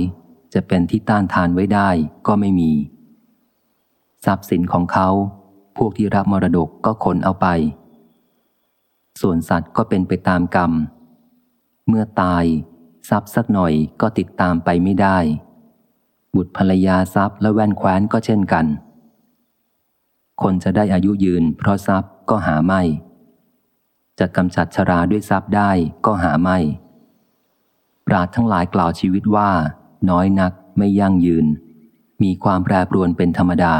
จะเป็นที่ต้านทานไว้ได้ก็ไม่มี ทรัพย์สินของเขา พวกที่รับมรดกก็ขนเอาไป ส่วนสัตว์ก็เป็นไปตามกรรม เมื่อตาย ทรัพย์สักหน่อยก็ติดตามไปไม่ได้ บุตรภรรยาทรัพย์และแว่นแคว้นก็เช่นกัน คนจะได้อายุยืน เพราะทรัพย์ก็หาไม่ จะกำจัดชราด้วยทรัพย์ได้ก็หาไม่ ปราดทั้งหลายกล่าวชีวิตว่า น้อยนักไม่ยั่งยืน มีความแปรปรวนเป็นธรรมดา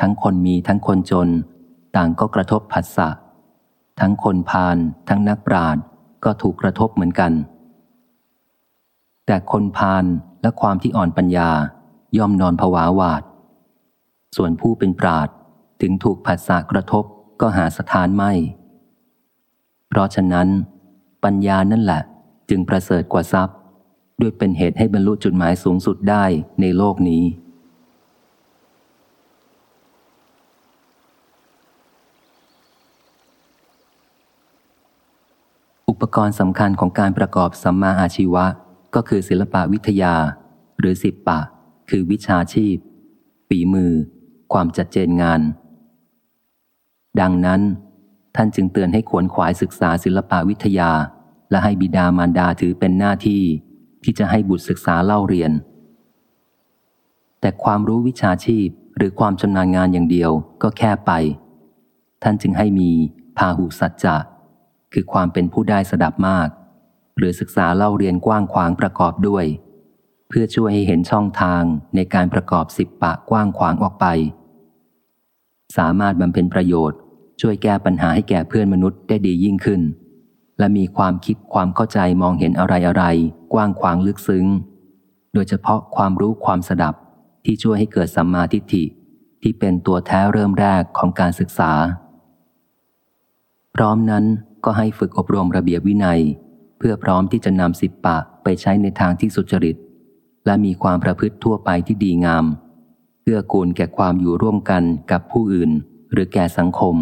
ทั้งคนมีทั้งคนจน ต่างก็กระทบผัสสะทั้งคนพาลทั้งนักปราดก็ถูกกระทบเหมือนกัน แต่คนพาล และความที่อ่อนปัญญา ย่อมนอนผวาหวาด ส่วนผู้เป็นปราดถึงถูกผัสสะกระทบก็หาสถานไม่ เพราะฉะนั้น ปัญญานั่นแหละ จึงประเสริฐกว่าทรัพย์ ด้วยเป็นเหตุให้บรรลุจุดหมายสูงสุดได้ในโลกนี้ อุปกรณ์สำคัญของการประกอบสัมมาอาชีวะ ก็คือศิลปะวิทยา หรือสิบปะ คือวิชาชีพฝีมือ ความจัดเจนงาน ดังนั้น ท่านจึงเตือนให้ขวนขวายศึกษาศิลปะวิทยา และให้บิดามารดาถือเป็นหน้าที่ ที่จะให้บุตรศึกษาเล่าเรียน แต่ความรู้วิชาชีพหรือความชำนาญงานอย่างเดียวก็แค่ไป ท่านจึงให้มีพาหุสัจจะคือความเป็นผู้ได้สดับมาก หรือศึกษาเล่าเรียนกว้างขวางประกอบด้วย เพื่อช่วยให้เห็นช่องทางในการประกอบสิบปะกว้างขวางออกไป สามารถบำเพ็ญประโยชน์ ช่วยแก้ปัญหาให้แก่เพื่อนมนุษย์ได้ดียิ่งขึ้น และมีความคิดความเข้าใจมองเห็นอะไรอะไรกว้างขวางลึกซึ้ง โดยเฉพาะความรู้ความสดับที่ช่วยให้เกิดสัมมาทิฏฐิที่เป็นตัวแท้เริ่มแรกของการศึกษา พร้อมนั้นก็ให้ฝึกอบรมระเบียบวินัย เพื่อพร้อมที่จะนำสิบปะไปใช้ในทางที่สุจริต และมีความประพฤติทั่วไปที่ดีงามเพื่อกูลแก่ความอยู่ร่วมกันกับผู้อื่น หรือแก่สังคม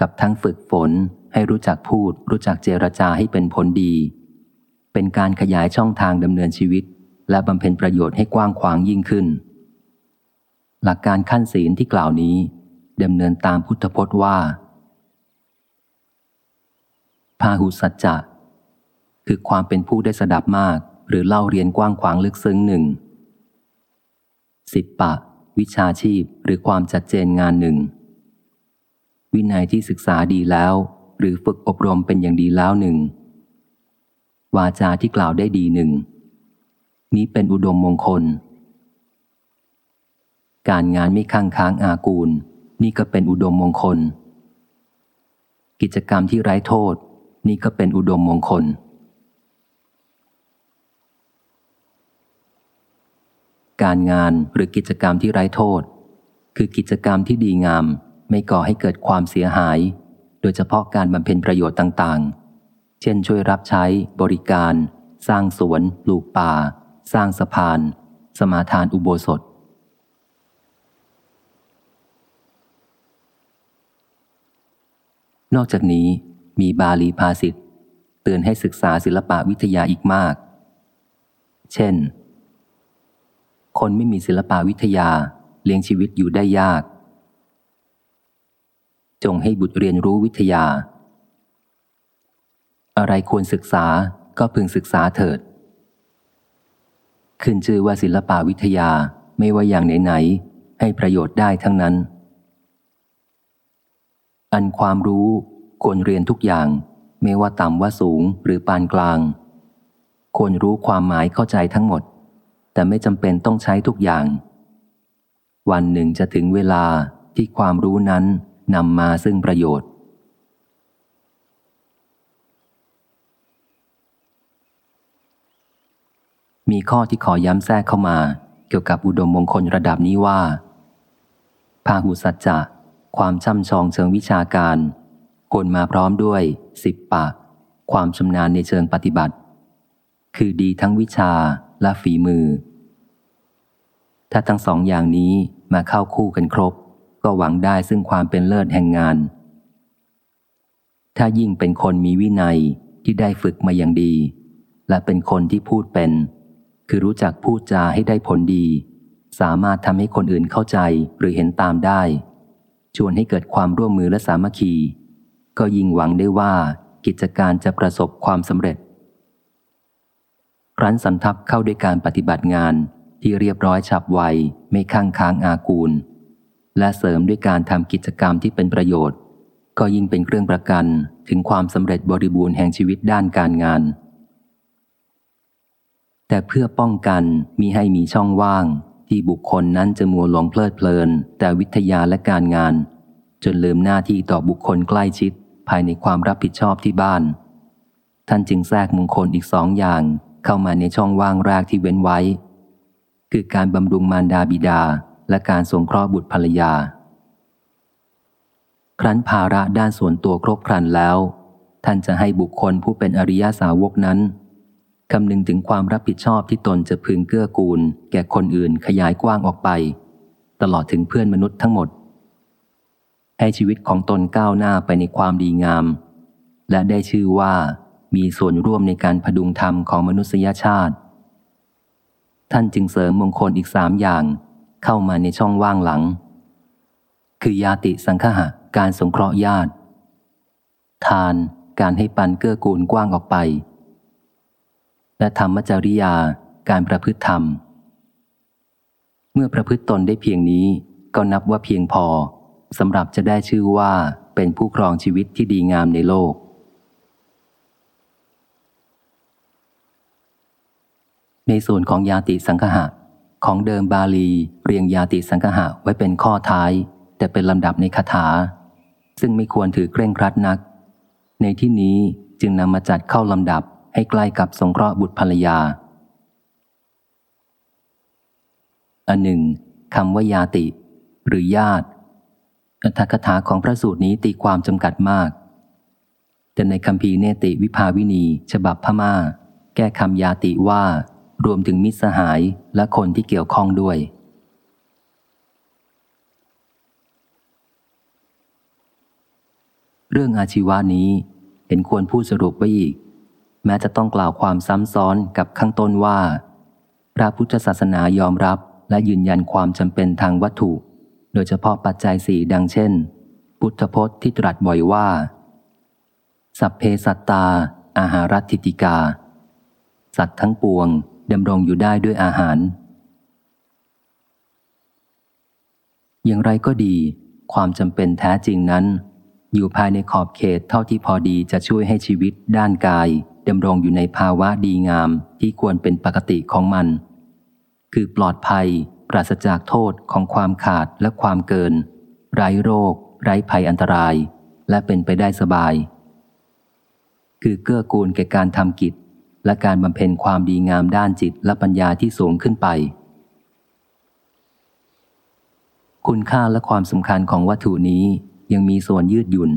กับทั้งฝึกฝนให้รู้จักพูด รู้จักเจรจาให้เป็นผลดี เป็นการขยายช่องทางดำเนินชีวิต และบำเพ็ญประโยชน์ให้กว้างขวางยิ่งขึ้น หลักการขั้นศีลที่กล่าวนี้ดำเนินตามพุทธพจน์ว่า พาหุสัจจะ คือความเป็นผู้ได้สดับมาก หรือเล่าเรียนกว้างขวางลึกซึ้งหนึ่ง สิบปะ วิชาชีพหรือความจัดเจนงานหนึ่ง วินัยที่ศึกษาดีแล้ว หรือฝึกอบรมเป็นอย่างดีแล้วหนึ่ง วาจาที่กล่าวได้ดีหนึ่ง นี้เป็นอุดมมงคล การงานไม่ค้างค้างอากูล นี่ก็เป็นอุดมมงคลกิจกรรมที่ไร้โทษ นี่ก็เป็นอุดมมงคล การงานหรือกิจกรรมที่ไร้โทษ คือกิจกรรมที่ดีงาม ไม่ก่อให้เกิดความเสียหาย โดยเฉพาะการบำเพ็ญประโยชน์ต่างๆ เช่นช่วยรับใช้ บริการ สร้างสวน ปลูกป่า สร้างสะพาน สมาทานอุโบสถนอกจากนี้ มีบาลีภาษิตเตือนให้ศึกษาศิลปะวิทยาอีกมาก เช่น คนไม่มีศิลปะวิทยาเลี้ยงชีวิตอยู่ได้ยาก จงให้บุตรเรียนรู้วิทยา อะไรควรศึกษาก็พึงศึกษาเถิด ขึ้นชื่อว่าศิลปะวิทยาไม่ว่าอย่างไหนๆให้ประโยชน์ได้ทั้งนั้น อันความรู้ ควรเรียนทุกอย่าง ไม่ว่าต่ำว่าสูงหรือปานกลาง ควรรู้ความหมายเข้าใจทั้งหมด แต่ไม่จำเป็นต้องใช้ทุกอย่าง วันหนึ่งจะถึงเวลาที่ความรู้นั้นนำมาซึ่งประโยชน์ มีข้อที่ขอย้ำแทรกเข้ามา เกี่ยวกับอุดมมงคลระดับนี้ว่าพาหุสัจจะ ความช่ำชองเชิงวิชาการ ควรมาพร้อมด้วยสิบปะ ความชำนาญในเชิงปฏิบัติ คือดีทั้งวิชาและฝีมือ ถ้าทั้งสองอย่างนี้มาเข้าคู่กันครบ ก็หวังได้ซึ่งความเป็นเลิศแห่งงาน ถ้ายิ่งเป็นคนมีวินัยที่ได้ฝึกมาอย่างดี และเป็นคนที่พูดเป็น คือรู้จักพูดจาให้ได้ผลดี สามารถทำให้คนอื่นเข้าใจหรือเห็นตามได้ ชวนให้เกิดความร่วมมือและสามัคคี ก็ยิ่งหวังได้ว่ากิจการจะประสบความสำเร็จรั้นสันทับเข้าด้วยการปฏิบัติงานที่เรียบร้อยฉับไวไม่ข้างค้างอากูล และเสริมด้วยการทำกิจกรรมที่เป็นประโยชน์ ก็ยิ่งเป็นเครื่องประกันถึงความสำเร็จบริบูรณ์แห่งชีวิตด้านการงาน แต่เพื่อป้องกันมีให้มีช่องว่าง ที่บุคคลนั้นจะมัวหลงเพลิดเพลิน แต่วิทยาและการงาน จนลืมหน้าที่ต่อบุคคลใกล้ชิด ภายในความรับผิดชอบที่บ้าน ท่านจึงแทรกมงคลอีกสองอย่างเข้ามาในช่องว่างแรกที่เว้นไว้ คือการบำรุงมารดาบิดาและการสงเคราะห์บุตรภรรยา ครั้นภาระด้านส่วนตัวครบครันแล้ว ท่านจะให้บุคคลผู้เป็นอริยาสาวกนั้นคำนึงถึงความรับผิดชอบที่ตนจะพึงเกื้อกูล แก่คนอื่นขยายกว้างออกไป ตลอดถึงเพื่อนมนุษย์ทั้งหมด ให้ชีวิตของตนก้าวหน้าไปในความดีงาม และได้ชื่อว่ามีส่วนร่วมในการพดุงธรรมของมนุษยชาติ ท่านจึงเสริมมงคลอีกสามอย่าง เข้ามาในช่องว่างหลัง คือยาติสังคหะการสงเคราะห์ญาติ ทานการให้ปันเกื้อกูลกว้างออกไป และธรรมจริยาการประพฤติธรรม เมื่อประพฤติตนได้เพียงนี้ก็นับว่าเพียงพอ สำหรับจะได้ชื่อว่าเป็นผู้ครองชีวิตที่ดีงามในโลก ในส่วนของยาติสังหะ ของเดิมบาลีเรียงยาติสังหะไว้เป็นข้อท้าย แต่เป็นลำดับในคาถา ซึ่งไม่ควรถือเคร่งครัดนัก ในที่นี้จึงนำมาจัดเข้าลำดับให้ใกล้กับสงเคราะห์บุตรภรรยา อันหนึ่งคำว่ายาติ หรือญาติ อัธกถาของพระสูตรนี้ตีความจำกัดมาก แต่ในคำพีเนติวิภาวินีฉบับพมา่า แก้คำยาติว่ารวมถึงมิตรสหายและคนที่เกี่ยวข้องด้วย เรื่องอาชีวานี้เห็นควรพูดสรุปไว้อีก แม้จะต้องกล่าวความซ้ำซ้อนกับข้างต้นว่า พระพุทธศาสนายอมรับและยืนยันความจำเป็นทางวัตถุ โดยเฉพาะปัจจัยสี่ดังเช่น พุทธพจน์ที่ตรัสบ่อยว่า สัพเพสัตตา อาหารัติติกา สัตว์ทั้งปวงดำรงอยู่ได้ด้วยอาหาร อย่างไรก็ดี ความจำเป็นแท้จริงนั้น อยู่ภายในขอบเขตเท่าที่พอดีจะช่วยให้ชีวิตด้านกายดำรงอยู่ในภาวะดีงามที่ควรเป็นปกติของมัน คือปลอดภัย ปราศจากโทษของความขาดและความเกิน ไร้โรค ไร้ภัยอันตราย และเป็นไปได้สบาย คือเกื้อกูลแก่การทำกิจ และการบำเพ็ญความดีงามด้านจิตและปัญญาที่สูงขึ้นไป คุณค่าและความสำคัญของวัตถุนี้ยังมีส่วนยืดหยุ่น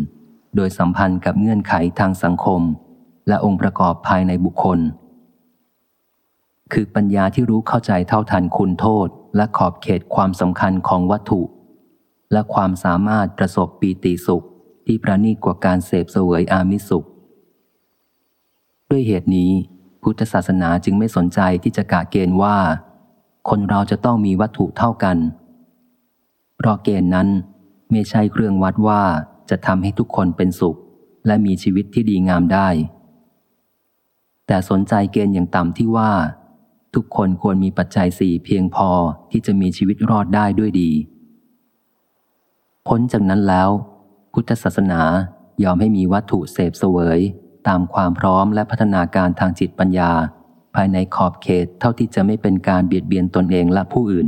โดยสัมพันธ์กับเงื่อนไขทางสังคม และองค์ประกอบภายในบุคคล คือปัญญาที่รู้เข้าใจเท่าทันคุณโทษ และขอบเขตความสำคัญของวัตถุ และความสามารถประสบปีติสุข ที่ประณีตกว่าการเสพเสวยอามิสุข ด้วยเหตุนี้ พุทธศาสนาจึงไม่สนใจที่จะกะเกณฑ์ว่า คนเราจะต้องมีวัตถุเท่ากัน เพราะเกณฑ์นั้นไม่ใช่เครื่องวัดว่าจะทำให้ทุกคนเป็นสุข และมีชีวิตที่ดีงามได้ แต่สนใจเกณฑ์อย่างต่ำที่ว่า ทุกคนควรมีปัจจัยสี่เพียงพอที่จะมีชีวิตรอดได้ด้วยดี พ้นจากนั้นแล้ว พุทธศาสนายอมให้มีวัตถุเสพเสวย ตามความพร้อมและพัฒนาการทางจิตปัญญา ภายในขอบเขตเท่าที่จะไม่เป็นการเบียดเบียนตนเองและผู้อื่น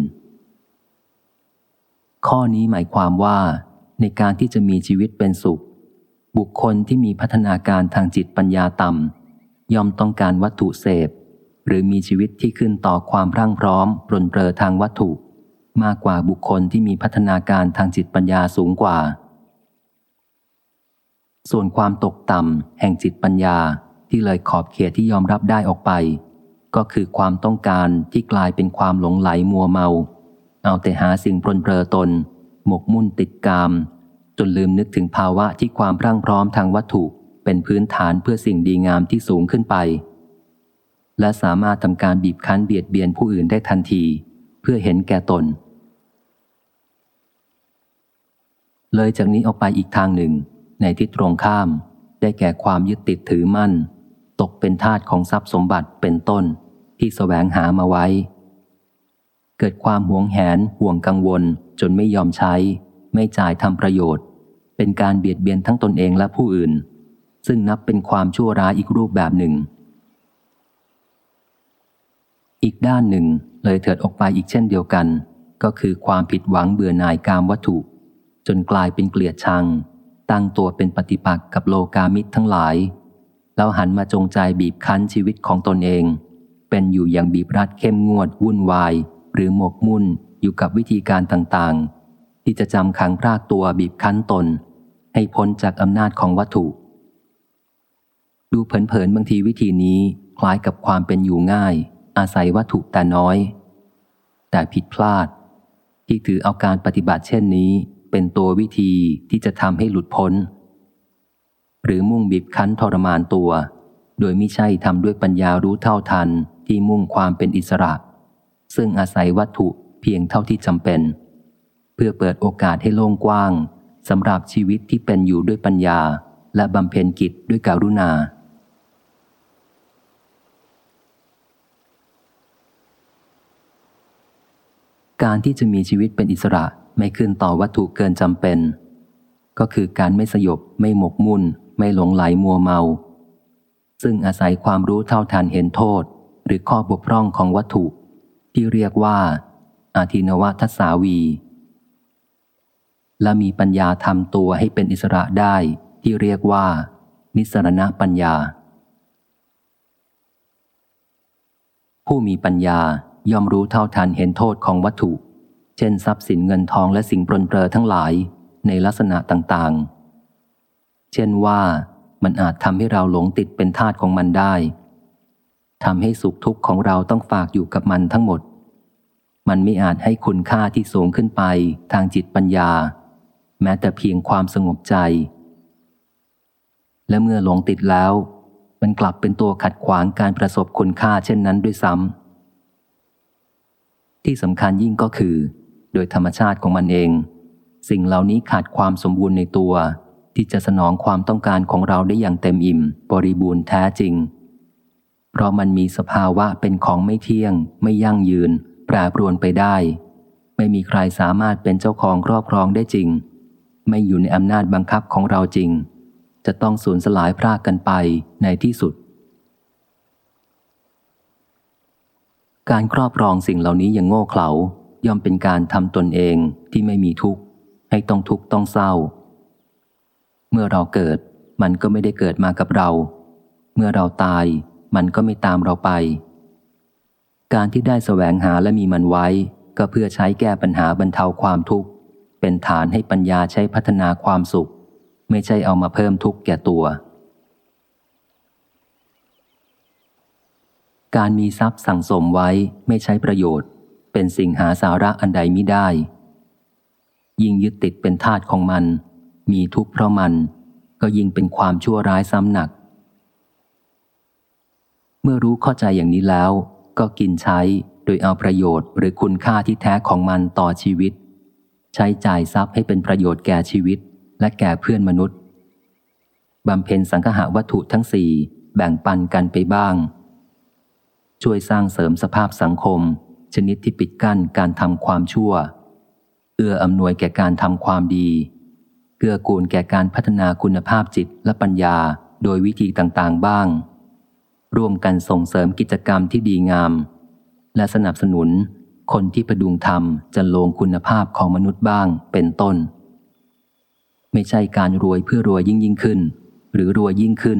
ข้อนี้หมายความว่า ในการที่จะมีชีวิตเป็นสุข บุคคลที่มีพัฒนาการทางจิตปัญญาต่ำย่อมต้องการวัตถุเสพ รือมีชีวิตที่ขึ้นต่อความร่างพร้อมปรนเปรอทางวัตถุ มากกว่าบุคคลที่มีพัฒนาการทางจิตปัญญาสูงกว่า ส่วนความตกต่ำแห่งจิตปัญญาที่เลยขอบเขตที่ยอมรับได้ออกไป ก็คือความต้องการที่กลายเป็นความหลงไหลมัวเมา เอาแต่หาสิ่งปรนเปรอตน หมกมุ่นติดกาม จนลืมนึกถึงภาวะที่ความร่างพร้อมทางวัตถุ เป็นพื้นฐานเพื่อสิ่งดีงามที่สูงขึ้นไป และสามารถทำการบีบคั้นเบียดเบียนผู้อื่นได้ทันที เพื่อเห็นแก่ตน เลยจากนี้ออกไปอีกทางหนึ่ง ในทิศตรงข้าม ได้แก่ความยึดติดถือมั่น ตกเป็นทาสของทรัพย์สมบัติเป็นต้นที่สแสวงหามาไว้ เกิดความหวงแหนห่วงกังวล จนไม่ยอมใช้ ไม่จ่ายทำประโยชน์ เป็นการเบียดเบียนทั้งตนเองและผู้อื่น ซึ่งนับเป็นความชั่วร้ายอีกรูปแบบหนึ่ง อีกด้านหนึ่งเลยเถิดออกไปอีกเช่นเดียวกัน ก็คือความผิดหวังเบื่อหน่ายกามวัตถุ จนกลายเป็นเกลียดชัง ตั้งตัวเป็นปฏิปักษ์กับโลกามิตรทั้งหลาย แล้วหันมาจงใจบีบคั้นชีวิตของตนเอง เป็นอยู่อย่างบีบรัดเข้มงวดวุ่นวาย หรือหมกมุ่นอยู่กับวิธีการต่างๆ ที่จะจำขังพรากตัวบีบคั้นตน ให้พ้นจากอำนาจของวัตถุ ดูเผินๆบางทีวิธีนี้คล้ายกับความเป็นอยู่ง่าย อาศัยวัตถุแต่น้อย แต่ผิดพลาด ที่ถือเอาการปฏิบัติเช่นนี้ เป็นตัววิธีที่จะทำให้หลุดพ้น หรือมุ่งบีบคั้นทรมานตัว โดยไม่ใช่ทำด้วยปัญญารู้เท่าทันที่มุ่งความเป็นอิสระ ซึ่งอาศัยวัตถุเพียงเท่าที่จำเป็น เพื่อเปิดโอกาสให้โล่งกว้างสำหรับชีวิตที่เป็นอยู่ด้วยปัญญา และบำเพ็ญกิจด้วยการุณา การที่จะมีชีวิตเป็นอิสระไม่ขึ้นต่อวัตถุเกินจำเป็น ก็คือการไม่สยบ ไม่หมกมุ่น ไม่หลงไหลมัวเมา ซึ่งอาศัยความรู้เท่าทันเห็นโทษ หรือข้อบกพร่องของวัตถุ ที่เรียกว่า อาทินวทัศาวี และมีปัญญาทำตัวให้เป็นอิสระได้ที่เรียกว่า นิสรณปัญญา ผู้มีปัญญา ย่อมรู้เท่าทันเห็นโทษของวัตถุ เช่นทรัพย์สินเงินทองและสิ่งปรนเปรอทั้งหลายในลักษณะต่างๆ เช่นว่ามันอาจทำให้เราหลงติดเป็นทาสของมันได้ทำให้สุขทุกข์ของเราต้องฝากอยู่กับมันทั้งหมด มันไม่อาจให้คุณค่าที่สูงขึ้นไปทางจิตปัญญา แม้แต่เพียงความสงบใจ และเมื่อหลงติดแล้ว มันกลับเป็นตัวขัดขวางการประสบคุณค่าเช่นนั้นด้วยซ้ำ ที่สำคัญยิ่งก็คือ โดยธรรมชาติของมันเอง สิ่งเหล่านี้ขาดความสมบูรณ์ในตัว ที่จะสนองความต้องการของเราได้อย่างเต็มอิ่ม บริบูรณ์แท้จริง เพราะมันมีสภาวะเป็นของไม่เที่ยง ไม่ยั่งยืน แปรปรวนไปได้ ไม่มีใครสามารถเป็นเจ้าของครอบครองได้จริง ไม่อยู่ในอำนาจบังคับของเราจริง จะต้องสูญสลายพรากกันไปในที่สุด การครอบครองสิ่งเหล่านี้อย่างโง่เขลาย่อมเป็นการทำตนเองที่ไม่มีทุกข์ ให้ต้องทุกข์ต้องเศร้า เมื่อเราเกิดมันก็ไม่ได้เกิดมากับเรา เมื่อเราตายมันก็ไม่ตามเราไป การที่ได้แสวงหาและมีมันไว้ ก็เพื่อใช้แก้ปัญหาบรรเทาความทุกข์ เป็นฐานให้ปัญญาใช้พัฒนาความสุข ไม่ใช่เอามาเพิ่มทุกข์แก่ตัว การมีทรัพย์สั่งสมไว้ไม่ใช้ประโยชน์ เป็นสิ่งหาสาระอันใดมิได้ ยิ่งยึดติดเป็นทาสของมัน มีทุกข์เพราะมัน ก็ยิ่งเป็นความชั่วร้ายซ้ำหนัก เมื่อรู้เข้าใจอย่างนี้แล้ว ก็กินใช้โดยเอาประโยชน์หรือคุณค่าที่แท้ของมันต่อชีวิต ใช้จ่ายทรัพย์ให้เป็นประโยชน์แก่ชีวิต และแก่เพื่อนมนุษย์บำเพ็ญสังหาวัตถุทั้งสี่แบ่งปันกันไปบ้าง ช่วยสร้างเสริมสภาพสังคม ชนิดที่ปิดกั้นการทำความชั่ว เอื้ออำนวยแก่การทำความดีเกื้อกูลแก่การพัฒนาคุณภาพจิตและปัญญาโดยวิธีต่างๆบ้าง ร่วมกันส่งเสริมกิจกรรมที่ดีงาม และสนับสนุนคนที่ประดุงธรรมจะลงคุณภาพของมนุษย์บ้างเป็นต้น ไม่ใช่การรวยเพื่อรวยยิ่งยิ่งขึ้น หรือรวยยิ่งขึ้น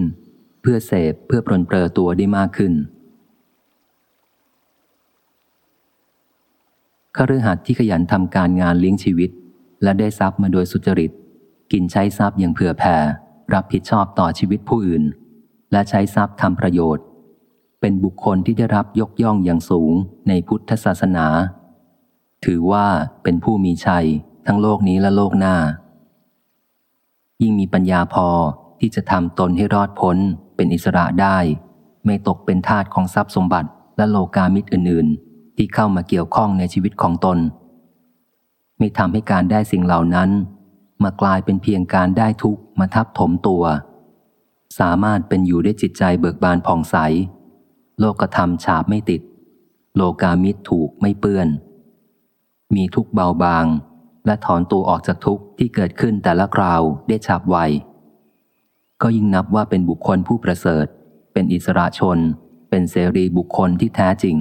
เพื่อเสพเพื่อปรนเปรอตัวได้มากขึ้น ขรือหัดที่ขยันทำการงานเลี้ยงชีวิต และได้ทรัพย์มาโดยสุจริต กินใช้ทรัพย์อย่างเผื่อแผ่ รับผิดชอบต่อชีวิตผู้อื่น และใช้ทรัพย์ทำประโยชน์ เป็นบุคคลที่ได้รับยกย่องอย่างสูงในพุทธศาสนา ถือว่าเป็นผู้มีชัยทั้งโลกนี้และโลกหน้า ยิ่งมีปัญญาพอที่จะทำตนให้รอดพ้นเป็นอิสระได้ ไม่ตกเป็นทาสของทรัพย์สมบัติและโลกามิตรอื่นๆ ที่เข้ามาเกี่ยวข้องในชีวิตของตน ไม่ทำให้การได้สิ่งเหล่านั้น มากลายเป็นเพียงการได้ทุกข์มาทับถมตัว สามารถเป็นอยู่ได้จิตใจเบิกบานผ่องใส โลกธรรมฉาบไม่ติด โลกามิตรถูกไม่เปื้อน มีทุกข์เบาบาง และถอนตัวออกจากทุกข์ที่เกิดขึ้นแต่ละคราวได้ฉับไวก็ยิ่งนับว่าเป็นบุคคลผู้ประเสริฐ เป็นอิสระชน เป็นเสรีบุคคลที่แท้จริง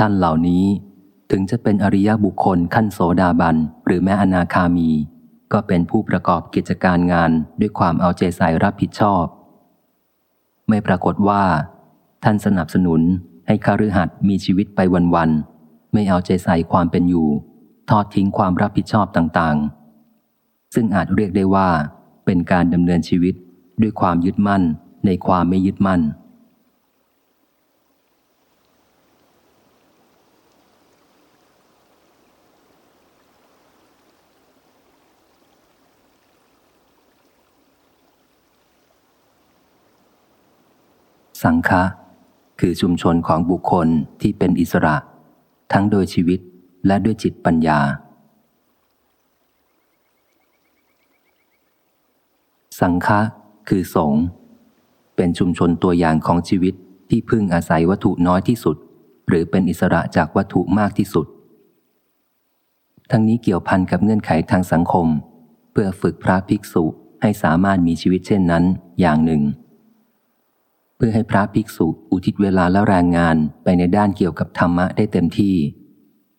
ท่านเหล่านี้ถึงจะเป็นอริยบุคคลขั้นโสดาบันหรือแม้อนาคามี ก็เป็นผู้ประกอบกิจการงานด้วยความเอาใจใส่รับผิดชอบ ไม่ปรากฏว่า ท่านสนับสนุนให้คาฤหัสมีชีวิตไปวันๆไม่เอาใจใส่ความเป็นอยู่ ทอดทิ้งความรับผิดชอบต่างๆ ซึ่งอาจเรียกได้ว่า เป็นการดำเนินชีวิตด้วยความยึดมั่นในความไม่ยึดมั่น สังฆะคือชุมชนของบุคคลที่เป็นอิสระ ทั้งโดยชีวิตและด้วยจิตปัญญา สังฆะคือสงฆ์เป็นชุมชนตัวอย่างของชีวิตที่พึ่งอาศัยวัตถุน้อยที่สุด หรือเป็นอิสระจากวัตถุมากที่สุด ทั้งนี้เกี่ยวพันกับเงื่อนไขทางสังคม เพื่อฝึกพระภิกษุให้สามารถมีชีวิตเช่นนั้นอย่างหนึ่ง พื่อให้พระภิกษุอุทิศเวลาและแรงงานไปในด้านเกี่ยวกับธรรมะได้เต็มที่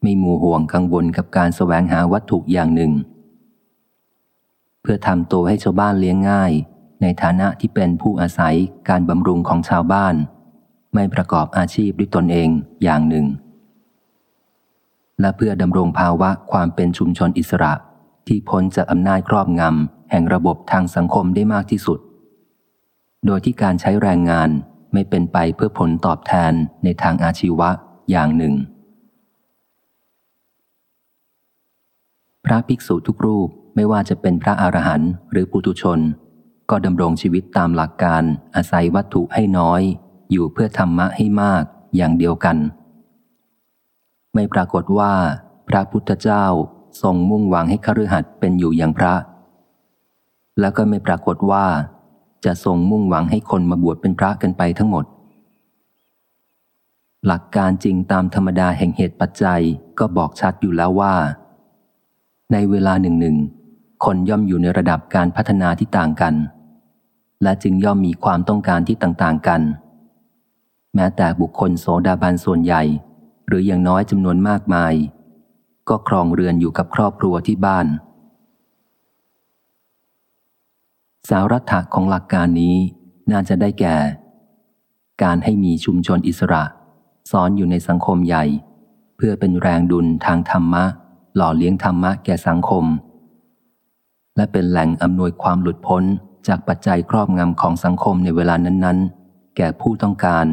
ไม่มัวห่วงกังวลกับการสแสวงหาวัตถุอย่างหนึ่ง เพื่อทำตัวให้ชาวบ้านเลี้ยงง่าย ในฐานะที่เป็นผู้อาศัยการบำรุงของชาวบ้าน ไม่ประกอบอาชีพด้วยตนเองอย่างหนึ่ง และเพื่อดำรงภาวะความเป็นชุมชนอิสระที่พ้นจากอำนาจครอบงำแห่งระบบทางสังคมได้มากที่สุด โดยที่การใช้แรงงานไม่เป็นไปเพื่อผลตอบแทนในทางอาชีวะอย่างหนึ่ง พระภิกษุทุกรูปไม่ว่าจะเป็นพระอรหันต์หรือปุตุชน ก็ดำรงชีวิตตามหลักการอาศัยวัตถุให้น้อย อยู่เพื่อธรรมะให้มากอย่างเดียวกัน ไม่ปรากฏว่า พระพุทธเจ้าทรงมุ่งหวังให้คฤหัสถ์เป็นอยู่อย่างพระ แล้วก็ไม่ปรากฏว่า จะทรงมุ่งหวังให้คนมาบวชเป็นพระกันไปทั้งหมด หลักการจริงตามธรรมดาแห่งเหตุปัจจัยก็บอกชัดอยู่แล้วว่า ในเวลาหนึ่งหนึ่งคนย่อมอยู่ในระดับการพัฒนาที่ต่างกัน และจึงย่อมมีความต้องการที่ต่างๆกัน แม้แต่บุคคลโสดาบันส่วนใหญ่ หรืออย่างน้อยจำนวนมากมาย ก็ครองเรือนอยู่กับครอบครัวที่บ้าน สารัตถะของหลักการนี้น่าจะได้แก่ การให้มีชุมชนอิสระซ้อนอยู่ในสังคมใหญ่ เพื่อเป็นแรงดุลทางธรรมะ หล่อเลี้ยงธรรมะแก่สังคม และเป็นแหล่งอำนวยความหลุดพ้นจากปัจจัยครอบงำของสังคมในเวลานั้น ๆ แก่ผู้ต้องการ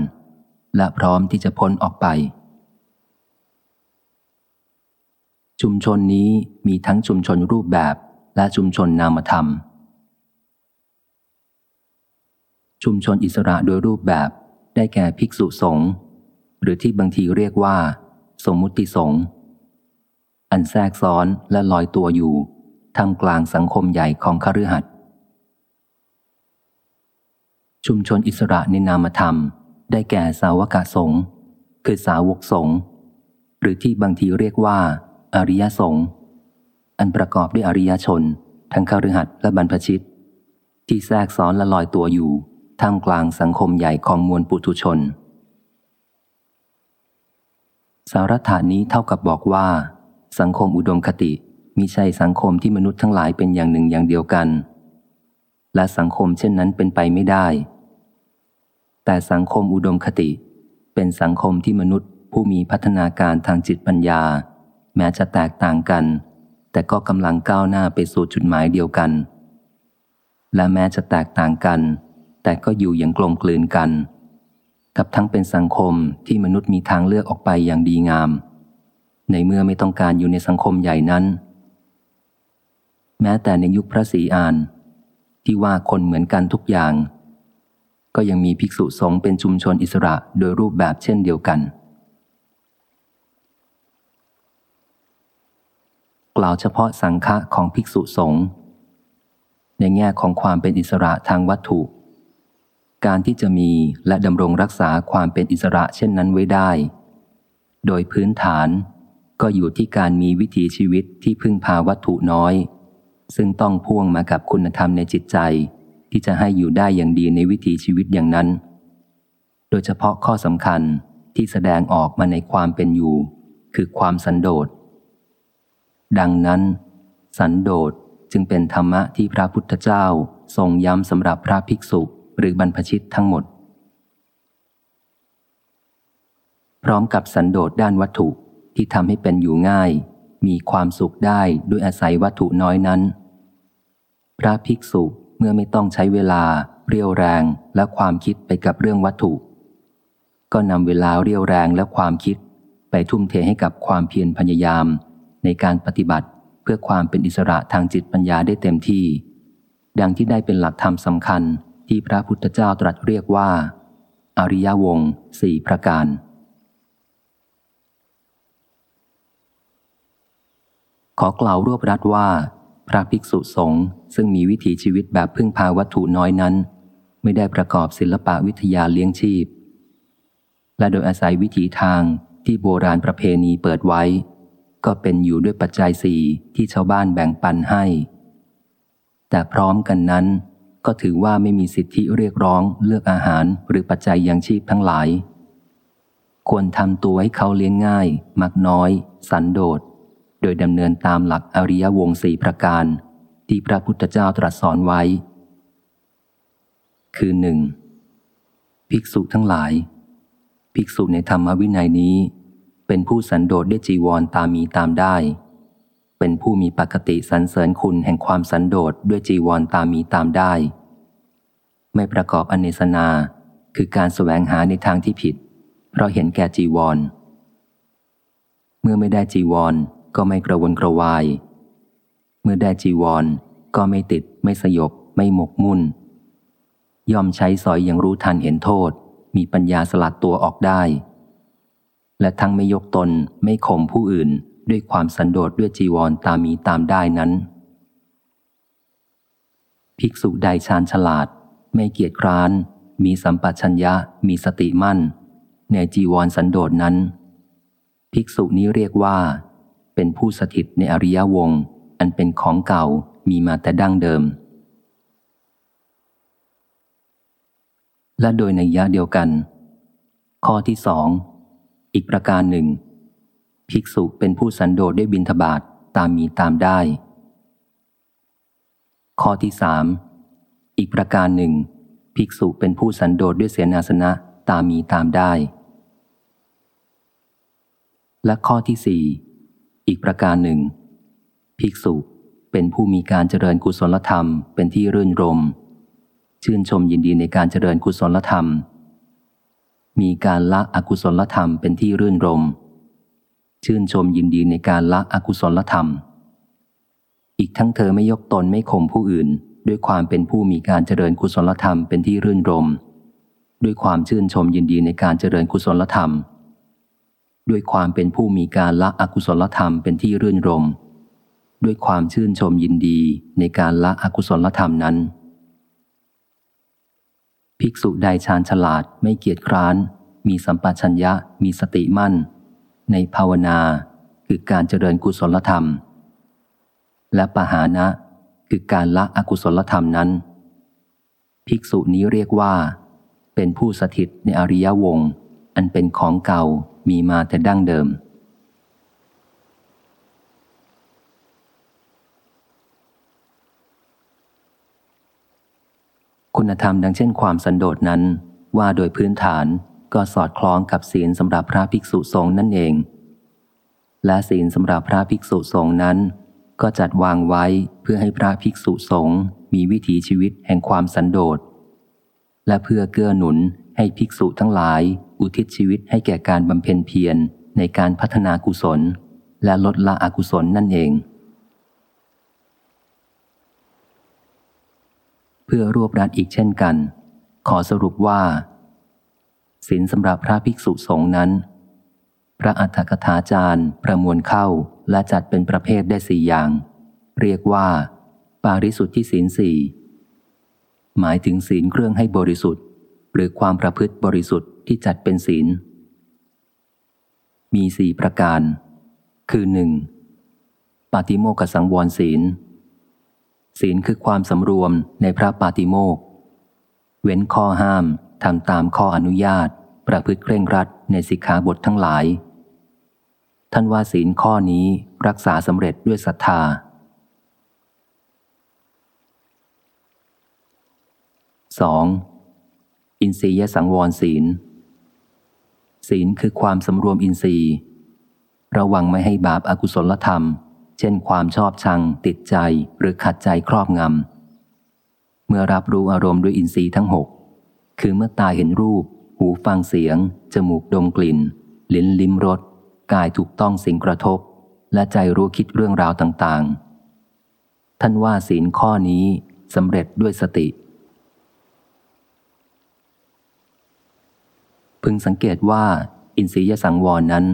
และพร้อมที่จะพ้นออกไป ชุมชนนี้มีทั้งชุมชนรูปแบบและชุมชนนามธรรม ชุมชนอิสระโดยรูปแบบได้แก่ภิกษุสงฆ์หรือที่บางทีเรียกว่า สมมุติสงฆ์อันแทรกซ้อนและลอยตัวอยู่ทำกลางสังคมใหญ่ของคฤหัสถ์ชุมชนอิสระในนามธรรม ได้แก่สาวกสงฆ์คือสาวกสงฆ์หรือที่บางทีเรียกว่า อริยสงฆ์อันประกอบด้วยอริยชน ทั้งคฤหัสถ์และบรรพชิต ที่แทรกซ้อนและลอยตัวอยู่ ท่ามกลางสังคมใหญ่ของมวลปุถุชน สารฐานนี้เท่ากับบอกว่า สังคมอุดมคติมิใช่สังคมที่มนุษย์ทั้งหลายเป็นอย่างหนึ่งอย่างเดียวกัน และสังคมเช่นนั้นเป็นไปไม่ได้ แต่สังคมอุดมคติ เป็นสังคมที่มนุษย์ผู้มีพัฒนาการทางจิตปัญญา แม้จะแตกต่างกัน แต่ก็กำลังก้าวหน้าไปสู่จุดหมายเดียวกัน และแม้จะแตกต่างกัน แต่ก็อยู่อย่างกลมกลืนกัน กับทั้งเป็นสังคมที่มนุษย์มีทางเลือกออกไปอย่างดีงาม ในเมื่อไม่ต้องการอยู่ในสังคมใหญ่นั้น แม้แต่ในยุคพระศรีอานที่ว่าคนเหมือนกันทุกอย่าง ก็ยังมีภิกษุสงฆ์เป็นชุมชนอิสระโดยรูปแบบเช่นเดียวกัน กล่าวเฉพาะสังฆะของภิกษุสงฆ์ในแง่ของความเป็นอิสระทางวัตถุ การที่จะมีและดำรงรักษาความเป็นอิสระเช่นนั้นไว้ได้ โดยพื้นฐานก็อยู่ที่การมีวิถีชีวิตที่พึ่งพาวัตถุน้อย ซึ่งต้องพ่วงมากับคุณธรรมในจิตใจ ที่จะให้อยู่ได้อย่างดีในวิถีชีวิตอย่างนั้น โดยเฉพาะข้อสำคัญที่แสดงออกมาในความเป็นอยู่ คือความสันโดษ ดังนั้น สันโดษจึงเป็นธรรมะที่พระพุทธเจ้าทรงย้ำสำหรับพระภิกษุ หรือบรรพชิตทั้งหมด พร้อมกับสันโดษด้านวัตถุที่ทำให้เป็นอยู่ง่าย มีความสุขได้ด้วยอาศัยวัตถุน้อยนั้น พระภิกษุเมื่อไม่ต้องใช้เวลา เรียวแรงและความคิดไปกับเรื่องวัตถุ ก็นำเวลาเรียวแรงและความคิด ไปทุ่มเทให้กับความเพียรพยายาม ในการปฏิบัติเพื่อความเป็นอิสระทางจิตปัญญาได้เต็มที่ ดังที่ได้เป็นหลักธรรมสำคัญ ที่พระพุทธเจ้าตรัสเรียกว่า อริยวงสี่ประการ ขอกล่าวรวบรัดว่า พระภิกษุสงฆ์ซึ่งมีวิถีชีวิตแบบพึ่งพาวัตถุน้อยนั้น ไม่ได้ประกอบศิลปะวิทยาเลี้ยงชีพ และโดยอาศัยวิถีทางที่โบราณประเพณีเปิดไว้ ก็เป็นอยู่ด้วยปัจจัยสี่ที่ชาวบ้านแบ่งปันให้ แต่พร้อมกันนั้น ก็ถือว่าไม่มีสิทธิเรียกร้องเลือกอาหารหรือปัจจัยยังชีพทั้งหลาย ควรทำตัวให้เขาเลี้ยงง่าย มักน้อย สันโดษ โดยดำเนินตามหลักอริยวงสี่ประการ ที่พระพุทธเจ้าตรัสสอนไว้ คือหนึ่งภิกษุทั้งหลาย ภิกษุในธรรมวินัยนี้ เป็นผู้สันโดษด้วยจีวรตามมีตามได้ เป็นผู้มีปกติสรรเสริญคุณแห่งความสันโดษด้วยจีวรตามมีตามได้ ไม่ประกอบอเนสนา คือการแสวงหาในทางที่ผิด เพราะเห็นแก่จีวร เมื่อไม่ได้จีวรก็ไม่กระวนกระวาย เมื่อได้จีวรก็ไม่ติด ไม่สยบ ไม่หมกมุ่นยอมใช้สอยอย่างรู้ทันเห็นโทษ มีปัญญาสลัดตัวออกได้ และทั้งไม่ยกตนไม่ข่มผู้อื่นด้วยความสันโดษด้วยจีวรตามมีตามได้นั้น ภิกษุใดชาญฉลาด ไม่เกียจคร้าน มีสัมปชัญญะ มีสติมั่น ในจีวรสันโดษนั้น ภิกษุนี้เรียกว่า เป็นผู้สถิตในอริยวงศ์อันเป็นของเก่ามีมาแต่ดั้งเดิม และโดยในยะเดียวกัน ข้อที่สอง อีกประการหนึ่ง ภิกษุเป็นผู้สันโดษด้วยบินทบาทตามมีตามได้ ข้อที่สาม อีกประการหนึ่ง ภิกษุเป็นผู้สันโดษด้วยเสนาสนะตามมีตามได้ และข้อที่สี่อีกประการหนึ่ง ภิกษุเป็นผู้มีการเจริญกุศลธรรมเป็นที่รื่นรม ชื่นชมยินดีในการเจริญกุศลธรรม มีการละอกุศลธรรมเป็นที่รื่นรม ชื่นชมยินดีในการละอกุศลธรรม อีกทั้งเธอไม่ยกตนไม่ข่มผู้อื่น ด้วยความเป็นผู้มีการเจริญกุศลธรรมเป็นที่รื่นรม ด้วยความชื่นชมยินดีในการเจริญกุศลธรรม ด้วยความเป็นผู้มีการละอกุศลธรรมเป็นที่รื่นรม ด้วยความชื่นชมยินดีในการละอกุศลธรรมนั้น ภิกษุใดชาญฉลาดไม่เกียจคร้าน มีสัมปชัญญะมีสติมั่น ในภาวนาคือการเจริญกุศลธรรม และปหานะ คือการละอกุศลธรรมนั้น ภิกษุนี้เรียกว่า เป็นผู้สถิตในอริยวงศ์อันเป็นของเก่ามีมาแต่ดั้งเดิม คุณธรรมดังเช่นความสันโดษนั้น ว่าโดยพื้นฐานก็สอดคล้องกับศีลสำหรับพระภิกษุสงฆ์นั่นเอง และศีลสำหรับพระภิกษุสงฆ์นั้น ก็จัดวางไว้เพื่อให้พระภิกษุสงฆ์มีวิถีชีวิตแห่งความสันโดษ และเพื่อเกื้อหนุนให้ภิกษุทั้งหลาย อุทิศชีวิตให้แก่การบำเพ็ญเพียรในการพัฒนากุศล และลดละอกุศลนั่นเอง เพื่อรวบรัดอีกเช่นกัน ขอสรุปว่าศีลสำหรับพระภิกษุสงฆ์นั้น พระอัฏฐกถาจารย์ ประมวลเข้าและจัดเป็นประเภทได้สี่อย่าง เรียกว่า ปาริสุทธิศีลสี่หมายถึงศีลเครื่องให้บริสุทธิ์ หรือความประพฤติบริสุทธิ์ที่จัดเป็นศีล มีสี่ประการ คือหนึ่งปาติโมกสังวรศีล ศีลคือความสำรวมในพระปาติโมกเว้นข้อห้ามทำตามข้ออนุญาต ประพฤติเคร่งรัดในสิกขาบททั้งหลาย ท่านว่าศีลข้อนี้รักษาสำเร็จด้วยศรัทธา 2. อินทรียสังวรศีล ศีลคือความสำรวมอินทรีย์ ระวังไม่ให้บาปอากุศลธรรม เช่นความชอบชัง ติดใจหรือขัดใจครอบงำ เมื่อรับรู้อารมณ์ด้วยอินทรีย์ทั้งหกคือเมื่อตาเห็นรูป หูฟังเสียง จมูกดมกลิ่น ลิ้นลิ้มรส กายถูกต้องสิ่งกระทบ และใจรู้คิดเรื่องราวต่างๆ ท่านว่าศีลข้อนี้สำเร็จด้วยสติ พึงสังเกตว่า อินทรียสังวรนั้น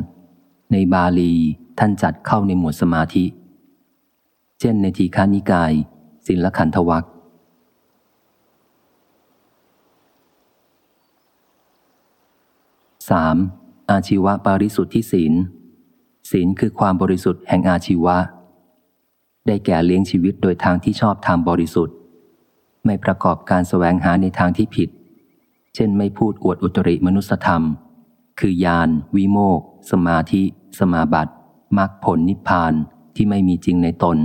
ในบาลีท่านจัดเข้าในหมวดสมาธิ เช่นในทีฆานิกายศิลขันธวัคสาม อาชีวะปริสุทธิศีล ศีลคือความบริสุทธิ์แห่งอาชีวะ ได้แก่เลี้ยงชีวิตโดยทางที่ชอบทางบริสุทธิ์ ไม่ประกอบการแสวงหาในทางที่ผิด เช่นไม่พูดอวดอุตริมนุสธรรม คือยาน วิโมก สมาธิ สมาบัติมรรคผลนิพพานที่ไม่มีจริงในตน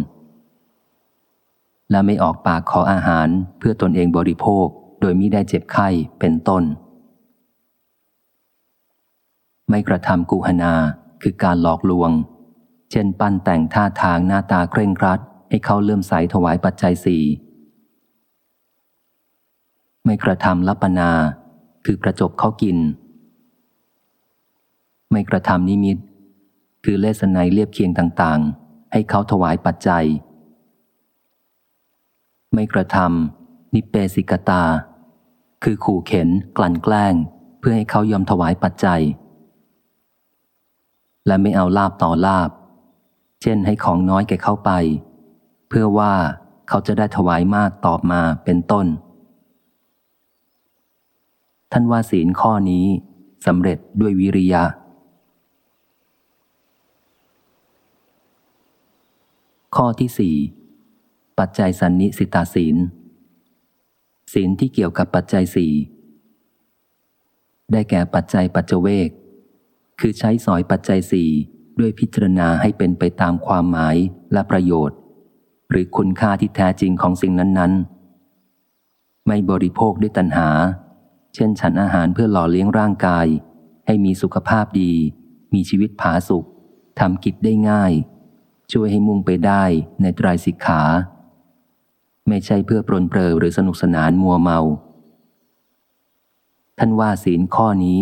และไม่ออกปากขออาหารเพื่อตนเองบริโภคโดยมิได้เจ็บไข้เป็นต้น ไม่กระทำกุหนาคือการหลอกลวง เช่นปั้นแต่งท่าทางหน้าตาเคร่งครัด ให้เขาเลื่อมใสถวายปัจจัยสี่ไม่กระทำลัปนา คือประจบเขากิน ไม่กระทำนิมิต คือเลสนัยเรียบเคียงต่างๆ ให้เขาถวายปัจจัย ไม่กระทำนิเปสิกตา คือขู่เข็น กลั่นแกล้ง เพื่อให้เขายอมถวายปัจจัย และไม่เอาลาบต่อลาบ เช่นให้ของน้อยแก่เข้าไป เพื่อว่าเขาจะได้ถวายมากตอบมาเป็นต้น ท่านว่าศีลข้อนี้สำเร็จด้วยวิริยะ ข้อที่สี่ปัจจัยสันนิสิตาศีล ศีลที่เกี่ยวกับปัจจัยสี่ได้แก่ปัจจัยปัจเจเวก คือใช้สอยปัจจัยสี่ด้วยพิจารณาให้เป็นไปตามความหมายและประโยชน์ หรือคุณค่าที่แท้จริงของสิ่งนั้น ๆ ไม่บริโภคด้วยตัณหา เช่นฉันอาหารเพื่อหล่อเลี้ยงร่างกาย ให้มีสุขภาพดี มีชีวิตผาสุขทำกิจได้ง่าย ช่วยให้มุ่งไปได้ในตรายสิกขา ไม่ใช่เพื่อปรนเปรอหรือสนุกสนานมัวเมา ท่านว่าศีลข้อนี้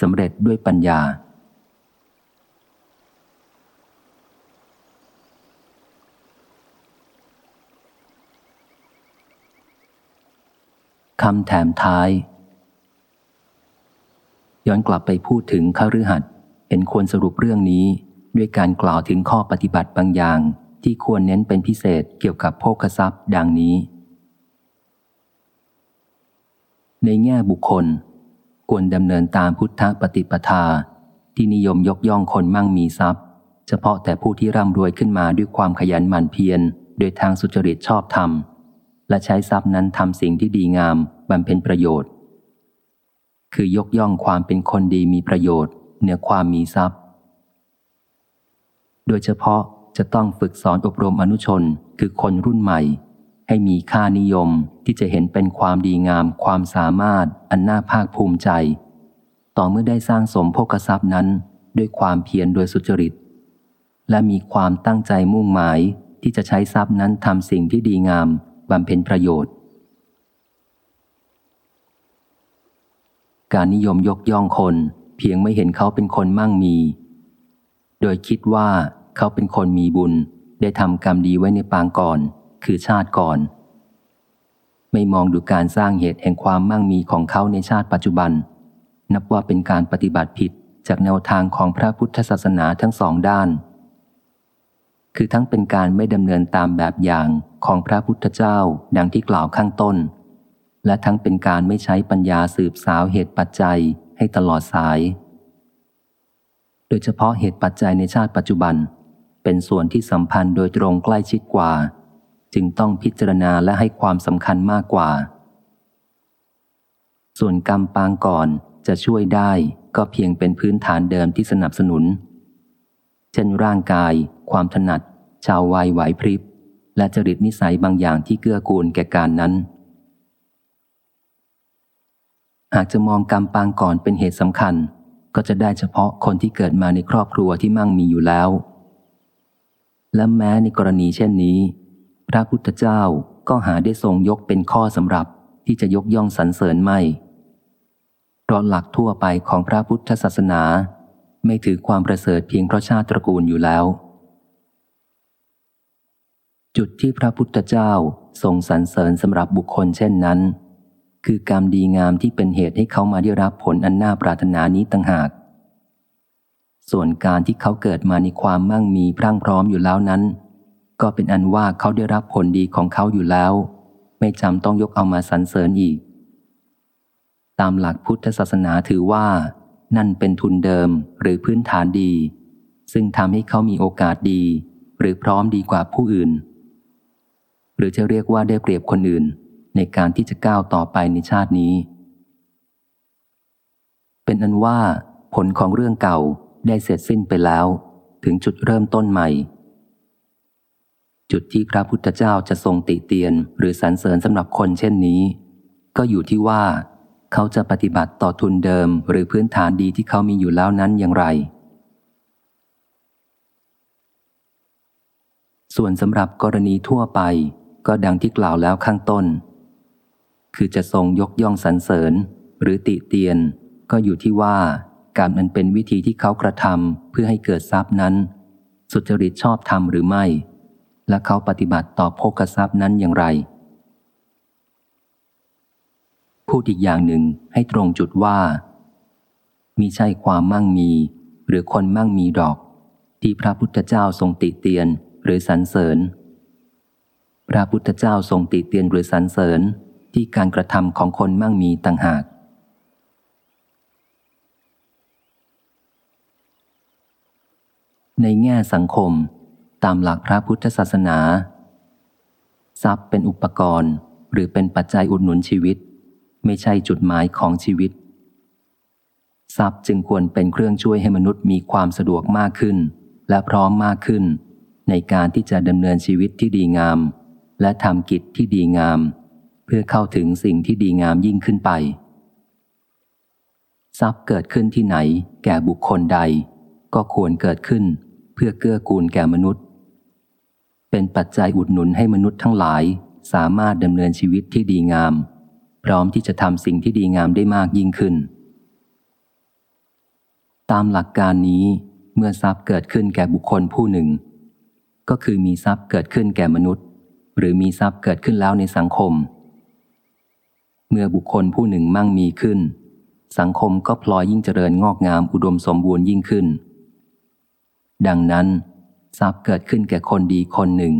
สำเร็จด้วยปัญญา คำแถมท้าย ย้อนกลับไปพูดถึงข้ารือหัดเห็นควรสรุปเรื่องนี้ ด้วยการกล่าวถึงข้อปฏิบัติบางอย่าง ที่ควรเน้นเป็นพิเศษเกี่ยวกับโภคทรัพย์ดังนี้ ในแง่บุคคล ควรดำเนินตามพุทธปฏิปทา ที่นิยมยกย่องคนมั่งมีทรัพย์ เฉพาะแต่ผู้ที่ร่ำรวยขึ้นมาด้วยความขยันหมั่นเพียรโดยทางสุจริตชอบธรรม และใช้ทรัพย์นั้นทำสิ่งที่ดีงามบำเพ็ญประโยชน์ คือยกย่องความเป็นคนดีมีประโยชน์เหนือความมีทรัพย์ โดยเฉพาะจะต้องฝึกสอนอบรมอนุชนคือคนรุ่นใหม่ ให้มีค่านิยมที่จะเห็นเป็นความดีงามความสามารถอันน่าภาคภูมิใจ ต่อเมื่อได้สร้างสมโภคทรัพย์นั้น ด้วยความเพียรโดยสุจริต และมีความตั้งใจมุ่งหมายที่จะใช้ทรัพย์นั้นทำสิ่งที่ดีงาม บำเพ็ญประโยชน์ การนิยมยกย่องคน เพียงไม่เห็นเขาเป็นคนมั่งมี โดยคิดว่าเขาเป็นคนมีบุญ ได้ทำกรรมดีไว้ในปางก่อน คือชาติก่อน ไม่มองดูการสร้างเหตุแห่งความมั่งมีของเขาในชาติปัจจุบัน นับว่าเป็นการปฏิบัติผิดจากแนวทางของพระพุทธศาสนาทั้งสองด้าน คือทั้งเป็นการไม่ดำเนินตามแบบอย่างของพระพุทธเจ้าดังที่กล่าวข้างต้น และทั้งเป็นการไม่ใช้ปัญญาสืบสาวเหตุปัจจัยให้ตลอดสาย โดยเฉพาะเหตุปัจจัยในชาติปัจจุบัน เป็นส่วนที่สัมพันธ์โดยตรงใกล้ชิดกว่า จึงต้องพิจารณาและให้ความสำคัญมากกว่า ส่วนกรรมปางก่อนจะช่วยได้ก็เพียงเป็นพื้นฐานเดิมที่สนับสนุน เช่นร่างกาย ความถนัด ชาววัยไหวพริบ และจริตนิสัยบางอย่างที่เกื้อกูลแก่การนั้น หากจะมองกรรมปางก่อนเป็นเหตุสำคัญ ก็จะได้เฉพาะคนที่เกิดมาในครอบครัวที่มั่งมีอยู่แล้ว และแม้ในกรณีเช่นนี้ พระพุทธเจ้าก็หาได้ทรงยกเป็นข้อสำหรับที่จะยกย่องสรรเสริญไม่เพราะหลักทั่วไปของพระพุทธศาสนา ไม่ถือความประเสริฐเพียงเพราะชาติตระกูลอยู่แล้ว จุดที่พระพุทธเจ้าทรงสรรเสริญสำหรับบุคคลเช่นนั้น คือกรรมดีงามที่เป็นเหตุให้เขามาได้รับผลอันน่าปรารถนานี้ต่างหาก ส่วนการที่เขาเกิดมาในความมั่งมีพรั่งพร้อมอยู่แล้วนั้น ก็เป็นอันว่าเขาได้รับผลดีของเขาอยู่แล้ว ไม่จำต้องยกเอามาสรรเสริญอีก ตามหลักพุทธศาสนาถือว่า นั่นเป็นทุนเดิมหรือพื้นฐานดี ซึ่งทำให้เขามีโอกาสดี หรือพร้อมดีกว่าผู้อื่น หรือจะเรียกว่าได้เปรียบคนอื่น ในการที่จะก้าวต่อไปในชาตินี้ เป็นอันว่าผลของเรื่องเก่าได้เสร็จสิ้นไปแล้ว ถึงจุดเริ่มต้นใหม่ จุดที่พระพุทธเจ้าจะทรงติเตียน หรือสรรเสริญสำหรับคนเช่นนี้ ก็อยู่ที่ว่า เขาจะปฏิบัติต่อทุนเดิม หรือพื้นฐานดีที่เขามีอยู่แล้วนั้นอย่างไร ส่วนสำหรับกรณีทั่วไป ก็ดังที่กล่าวแล้วข้างต้น คือจะทรงยกย่องสรรเสริญ หรือติเตียน ก็อยู่ที่ว่าการมันเป็นวิธีที่เขากระทำเพื่อให้เกิดทรัพย์นั้น สุจริตชอบธรรมหรือไม่ และเขาปฏิบัติต่อโภกทรัพย์นั้นอย่างไร พูดอีกอย่างหนึ่งให้ตรงจุดว่ามีใช่ความมั่งมี หรือคนมั่งมีดอก ที่พระพุทธเจ้าทรงติเตียนหรือสรรเสริญ พระพุทธเจ้าทรงติเตียนหรือสรรเสริญที่การกระทำของคนมั่งมีต่างหาก ในแง่สังคม ตามหลักพระพุทธศาสนา ทรัพย์เป็นอุปกรณ์หรือเป็นปัจจัยอุดหนุนชีวิต ไม่ใช่จุดหมายของชีวิต ทรัพย์จึงควรเป็นเครื่องช่วยให้มนุษย์มีความสะดวกมากขึ้น และพร้อมมากขึ้น ในการที่จะดำเนินชีวิตที่ดีงาม และทำกิจที่ดีงาม เพื่อเข้าถึงสิ่งที่ดีงามยิ่งขึ้นไป ทรัพย์เกิดขึ้นที่ไหน แก่บุคคลใด ก็ควรเกิดขึ้น เพื่อเกื้อกูลแก่มนุษย์ เป็นปัจจัยอุดหนุนให้มนุษย์ทั้งหลายสามารถดำเนินชีวิตที่ดีงาม พร้อมที่จะทำสิ่งที่ดีงามได้มากยิ่งขึ้น ตามหลักการนี้เมื่อทรัพย์เกิดขึ้นแก่บุคคลผู้หนึ่ง ก็คือมีทรัพย์เกิดขึ้นแก่มนุษย์ หรือมีทรัพย์เกิดขึ้นแล้วในสังคม เมื่อบุคคลผู้หนึ่งมั่งมีขึ้น สังคมก็พลอยยิ่งเจริญงอกงามอุดมสมบูรณ์ยิ่งขึ้น ดังนั้น ทรัพย์เกิดขึ้นแก่คนดีคนหนึ่ง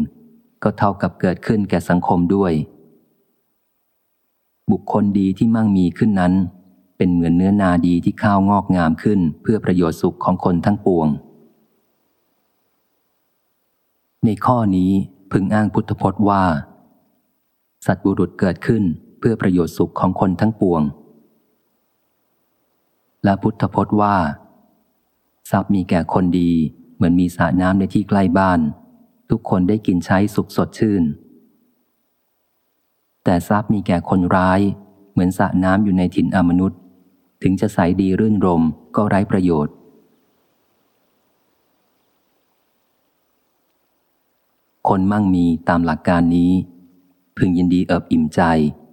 ก็เท่ากับเกิดขึ้นแก่สังคมด้วย บุคคลดีที่มั่งมีขึ้นนั้น เป็นเหมือนเนื้อนาดีที่ข้าวงอกงามขึ้น เพื่อประโยชน์สุขของคนทั้งปวงในข้อนี้ พึงอ้างพุทธพจน์ว่า สัตบุรุษเกิดขึ้นเพื่อประโยชน์สุขของคนทั้งปวง และพุทธพจน์ว่า ทรัพย์มีแก่คนดีเหมือนมีสระน้ำในที่ใกล้บ้าน ทุกคนได้กินใช้สุขสดชื่น แต่ทรัพย์มีแก่คนร้าย เหมือนสระน้ำอยู่ในถิ่นอมนุษย์ ถึงจะใสดีรื่นรมก็ไร้ประโยชน์ คนมั่งมีตามหลักการนี้ พึงยินดีเอิบอิ่มใจ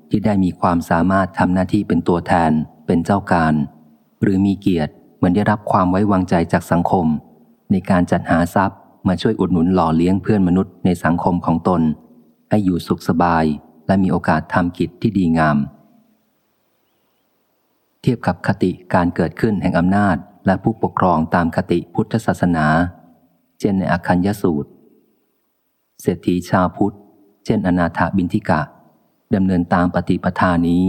ที่ได้มีความสามารถทำหน้าที่เป็นตัวแทน เป็นเจ้าการ หรือมีเกียรติเหมือนได้รับความไว้วางใจจากสังคม ในการจัดหาทรัพย์มาช่วยอุดหนุนหล่อเลี้ยงเพื่อนมนุษย์ในสังคมของตน ให้อยู่สุขสบายและมีโอกาสทำกิจที่ดีงาม เทียบกับคติการเกิดขึ้นแห่งอำนาจและผู้ปกครองตามคติพุทธศาสนา เช่นในอคัญญสูตร เศรษฐีชาวพุทธ เช่นอนาถบินทิกะดำเนินตามปฏิปทานี้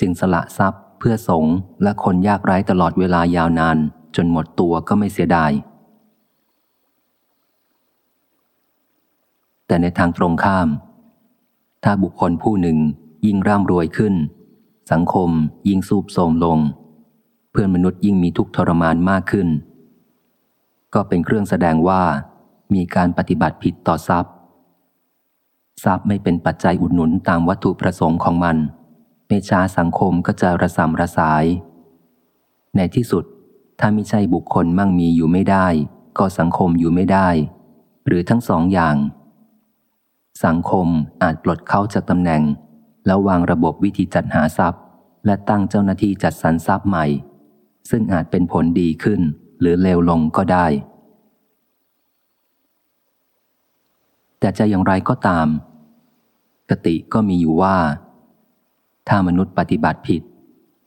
จึงสละทรัพย์เพื่อสงฆ์และคนยากไร้ตลอดเวลายาวนาน จนหมดตัวก็ไม่เสียดาย แต่ในทางตรงข้าม ถ้าบุคคลผู้หนึ่งยิ่งร่ำรวยขึ้น สังคมยิ่งสูบโทมลง เพื่อนมนุษย์ยิ่งมีทุกทรมานมากขึ้น ก็เป็นเครื่องแสดงว่ามีการปฏิบัติผิดต่อทรัพย์ ทรัพย์ไม่เป็นปัจจัยอุดหนุนตามวัตถุประสงค์ของมันเมชาสังคมก็จะระสำระสาย ในที่สุด ถ้าไม่ใช่บุคคลมั่งมีอยู่ไม่ได้ ก็สังคมอยู่ไม่ได้ หรือทั้งสองอย่าง สังคมอาจปลดเขาจากตำแหน่ง แล้ววางระบบวิธีจัดหาทรัพย์ และตั้งเจ้าหน้าที่จัดสรรทรัพย์ใหม่ ซึ่งอาจเป็นผลดีขึ้นหรือเลวลงก็ได้แต่จะอย่างไรก็ตาม กติก็มีอยู่ว่า ถ้ามนุษย์ปฏิบัติผิด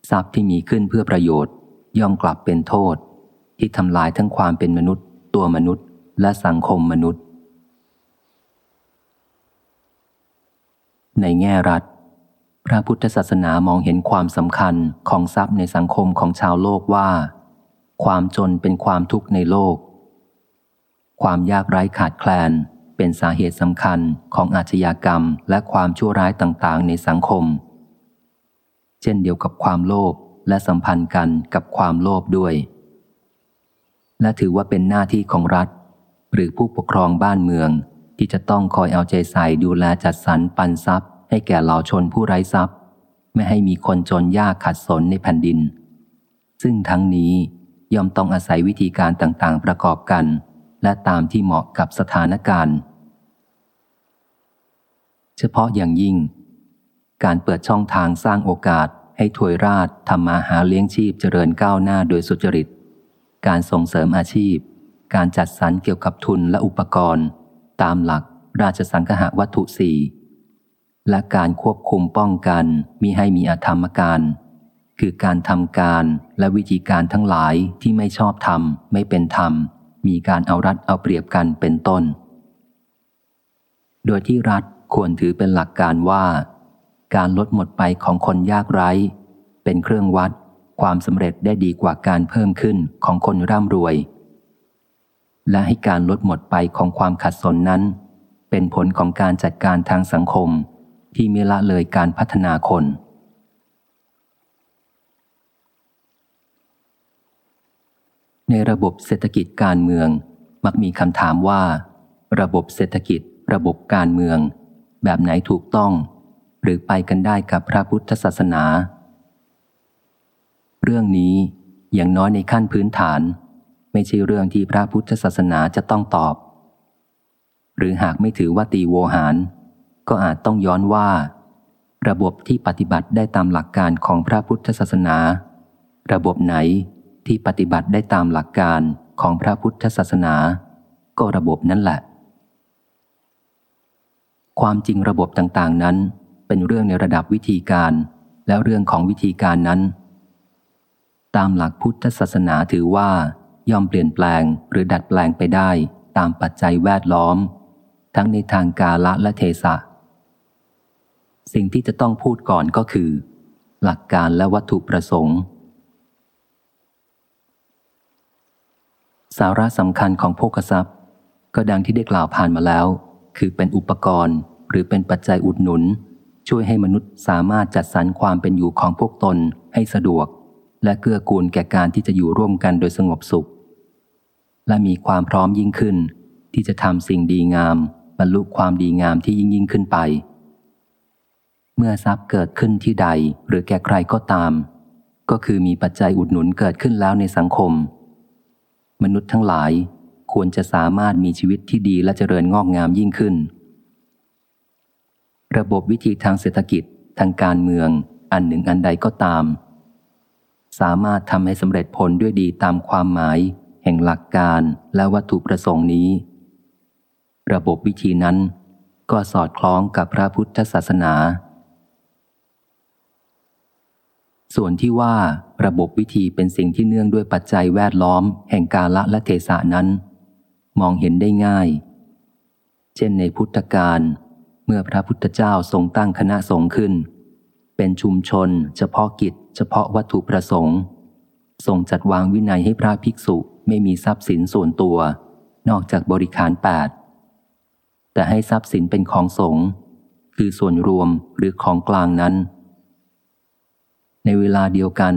ทรัพย์ที่มีขึ้นเพื่อประโยชน์ ย่อมกลับเป็นโทษ ที่ทำลายทั้งความเป็นมนุษย์ ตัวมนุษย์ และสังคมมนุษย์ ในแง่รัฐ พระพุทธศาสนามองเห็นความสำคัญของทรัพย์ในสังคมของชาวโลกว่า ความจนเป็นความทุกข์ในโลก ความยากไร้ขาดแคลน เป็นสาเหตุสำคัญของอาชญากรรมและความชั่วร้ายต่างๆ ในสังคม เช่นเดียวกับความโลภและสัมพันธ์กันกับความโลภด้วย และถือว่าเป็นหน้าที่ของรัฐ หรือผู้ปกครองบ้านเมือง ที่จะต้องคอยเอาใจใส่ดูแลจัดสรรปันทรัพย์ ให้แก่เหล่าชนผู้ไร้ทรัพย์ ไม่ให้มีคนจนยากขัดสนในแผ่นดิน ซึ่งทั้งนี้ย่อมต้องอาศัยวิธีการต่างๆ ประกอบกัน และตามที่เหมาะกับสถานการณ์ เฉพาะอย่างยิ่ง การเปิดช่องทางสร้างโอกาสให้ถวยราชทำมาหาเลี้ยงชีพเจริญก้าวหน้าโดยสุจริต การส่งเสริมอาชีพ การจัดสรรเกี่ยวกับทุนและอุปกรณ์ ตามหลักราชสังหะวัตถุสี่และการควบคุมป้องกันมิให้มีอธรรมการ คือการทำการและวิธีการทั้งหลายที่ไม่ชอบธรรมไม่เป็นธรรม มีการเอารัดเอาเปรียบกันเป็นต้น โดยที่รัฐ ควรถือเป็นหลักการว่า การลดหมดไปของคนยากไร้ เป็นเครื่องวัดความสำเร็จได้ดีกว่าการเพิ่มขึ้นของคนร่ำรวย และให้การลดหมดไปของความขัดสนนั้น เป็นผลของการจัดการทางสังคม ที่ไม่ละเลยการพัฒนาคน ในระบบเศรษฐกิจการเมือง มักมีคำถามว่า ระบบเศรษฐกิจ ระบบการเมือง แบบไหนถูกต้อง หรือไปกันได้กับพระพุทธศาสนา เรื่องนี้อย่างน้อยในขั้นพื้นฐาน ไม่ใช่เรื่องที่พระพุทธศาสนาจะต้องตอบ หรือหากไม่ถือว่าตีโวหาร ก็อาจต้องย้อนว่า ระบบที่ปฏิบัติได้ตามหลักการของพระพุทธศาสนา ระบบไหนที่ปฏิบัติได้ตามหลักการของพระพุทธศาสนา ก็ระบบนั้นแหละ ความจริงระบบต่างๆนั้น เป็นเรื่องในระดับวิธีการ แล้วเรื่องของวิธีการนั้น ตามหลักพุทธศาสนาถือว่า ย่อมเปลี่ยนแปลงหรือดัดแปลงไปได้ตามปัจจัยแวดล้อม ทั้งในทางกาละและเทศะ สิ่งที่จะต้องพูดก่อนก็คือ หลักการและวัตถุประสงค์ สาระสำคัญของโภคทรัพย์ ก็ดังที่ได้กล่าวผ่านมาแล้ว คือเป็นอุปกรณ์หรือเป็นปัจจัยอุดหนุน ช่วยให้มนุษย์สามารถจัดสรรความเป็นอยู่ของพวกตนให้สะดวก และเกื้อกูลแก่การที่จะอยู่ร่วมกันโดยสงบสุข และมีความพร้อมยิ่งขึ้น ที่จะทำสิ่งดีงาม บรรลุความดีงามที่ยิ่งยิ่งขึ้นไป เมื่อทรัพย์เกิดขึ้นที่ใดหรือแก่ใครก็ตาม ก็คือมีปัจจัยอุดหนุนเกิดขึ้นแล้วในสังคม มนุษย์ทั้งหลาย ควรจะสามารถมีชีวิตที่ดีและเจริญงอกงามยิ่งขึ้น ระบบวิธีทางเศรษฐกิจทางการเมือง อันหนึ่งอันใดก็ตาม สามารถทำให้สำเร็จผลด้วยดีตามความหมาย แห่งหลักการและวัตถุประสงค์นี้ ระบบวิธีนั้นก็สอดคล้องกับพระพุทธศาสนา ส่วนที่ว่าระบบวิธีเป็นสิ่งที่เนื่องด้วยปัจจัยแวดล้อม แห่งกาละและเทศะนั้น มองเห็นได้ง่าย เช่นในพุทธกาลเมื่อพระพุทธเจ้าทรงตั้งคณะสงฆ์ขึ้น เป็นชุมชน เฉพาะกิจ เฉพาะวัตถุประสงค์ ทรงจัดวางวินัยให้พระภิกษุไม่มีทรัพย์สินส่วนตัว นอกจากบริขารแปดแต่ให้ทรัพย์สินเป็นของสงฆ์คือส่วนรวมหรือของกลางนั้น ในเวลาเดียวกัน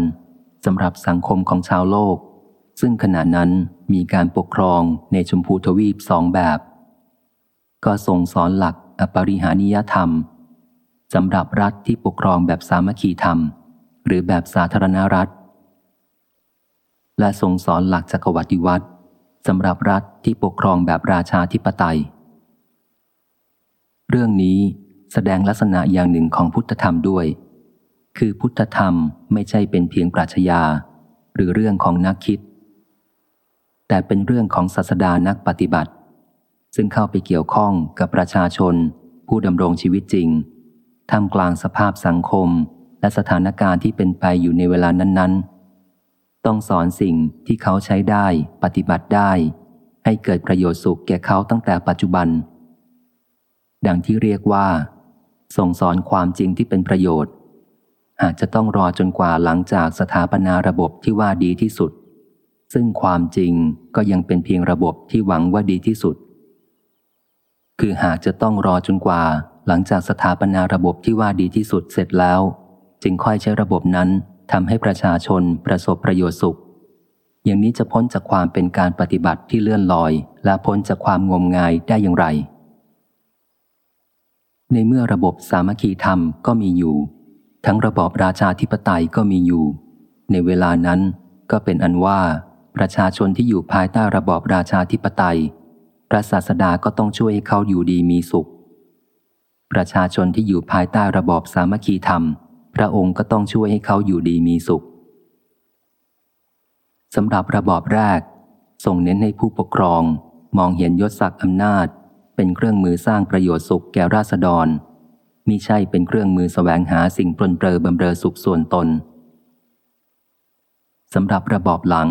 สำหรับสังคมของชาวโลก ซึ่งขณะนั้นมีการปกครองในชมพูทวีปสองแบบ ก็ทรงสอนหลักอปริหานิยธรรมสำหรับรัฐที่ปกครองแบบสามัคคีธรรม หรือแบบสาธารณรัฐ และทรงสอนหลักจักรวรรดิวัตรสำหรับรัฐที่ปกครองแบบราชาธิปไตย เรื่องนี้แสดงลักษณะอย่างหนึ่งของพุทธธรรมด้วย คือพุทธธรรมไม่ใช่เป็นเพียงปรัชญา หรือเรื่องของนักคิด แต่เป็นเรื่องของศาสดานักปฏิบัติ ซึ่งเข้าไปเกี่ยวข้องกับประชาชน ผู้ดำรงชีวิตจริงท่ามกลางสภาพสังคม และสถานการณ์ที่เป็นไปอยู่ในเวลานั้น ๆ ต้องสอนสิ่งที่เขาใช้ได้ปฏิบัติได้ ให้เกิดประโยชน์สุขแก่เขาตั้งแต่ปัจจุบัน ดังที่เรียกว่า ส่งสอนความจริงที่เป็นประโยชน์หากจะต้องรอจนกว่าหลังจากสถาปนาระบบที่ว่าดีที่สุด ซึ่งความจริงก็ยังเป็นเพียงระบบที่หวังว่าดีที่สุด คือหากจะต้องรอจนกว่า หลังจากสถาปนาระบบที่ว่าดีที่สุดเสร็จแล้ว จึงค่อยใช้ระบบนั้นทำให้ประชาชนประสบประโยชน์สุข อย่างนี้จะพ้นจากความเป็นการปฏิบัติที่เลื่อนลอย และพ้นจากความงมงายได้อย่างไร ในเมื่อระบบสามัคคีธรรมก็มีอยู่ ทั้งระบอบราชาธิปไตยก็มีอยู่ ในเวลานั้นก็เป็นอันว่า ประชาชนที่อยู่ภายใต้ระบอบราชาธิปไตย พระศาสดาก็ต้องช่วยให้เขาอยู่ดีมีสุข ประชาชนที่อยู่ภายใต้ระบอบสามัคคีธรรม พระองค์ก็ต้องช่วยให้เขาอยู่ดีมีสุขสำหรับระบอบแรกส่งเน้นให้ผู้ปกครอง มองเห็นยศศักดิ์อำนาจ เป็นเครื่องมือสร้างประโยชน์สุขแก่ราษฎรมิใช่เป็นเครื่องมือสแสวงหาสิ่งปลนเปลือบำเรอสุขส่วนตนสำหรับระบอบหลัง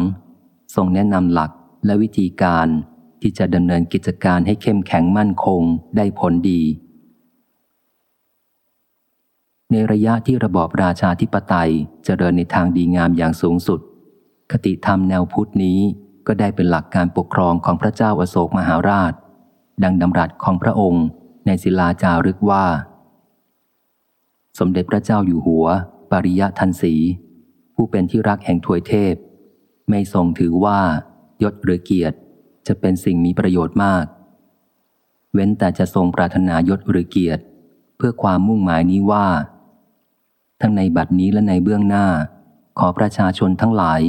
ทรงแนะนำหลักและวิธีการที่จะดำเนินกิจการให้เข้มแข็งมั่นคงได้ผลดี ในระยะที่ระบอบราชาธิปไตยจเจริญในทางดีงามอย่างสูงสุด คติธรรมแนวพุทธนี้ก็ได้เป็นหลักการปกครองของพระเจ้าอโศกมหาราช ดังดำรัสของพระองค์ในศิลาจารึกว่า สมเด็จพระเจ้าอยู่หัว ปริยะทันสีผู้เป็นที่รักแห่งถวยเทพ ไม่ทรงถือว่ายศหรือเกียรติจะเป็นสิ่งมีประโยชน์มาก เว้นแต่จะทรงปรารถนายศหรือเกียรติ เพื่อความมุ่งหมายนี้ว่า ทั้งในบัดนี้และในเบื้องหน้า ขอประชาชนทั้งหลาย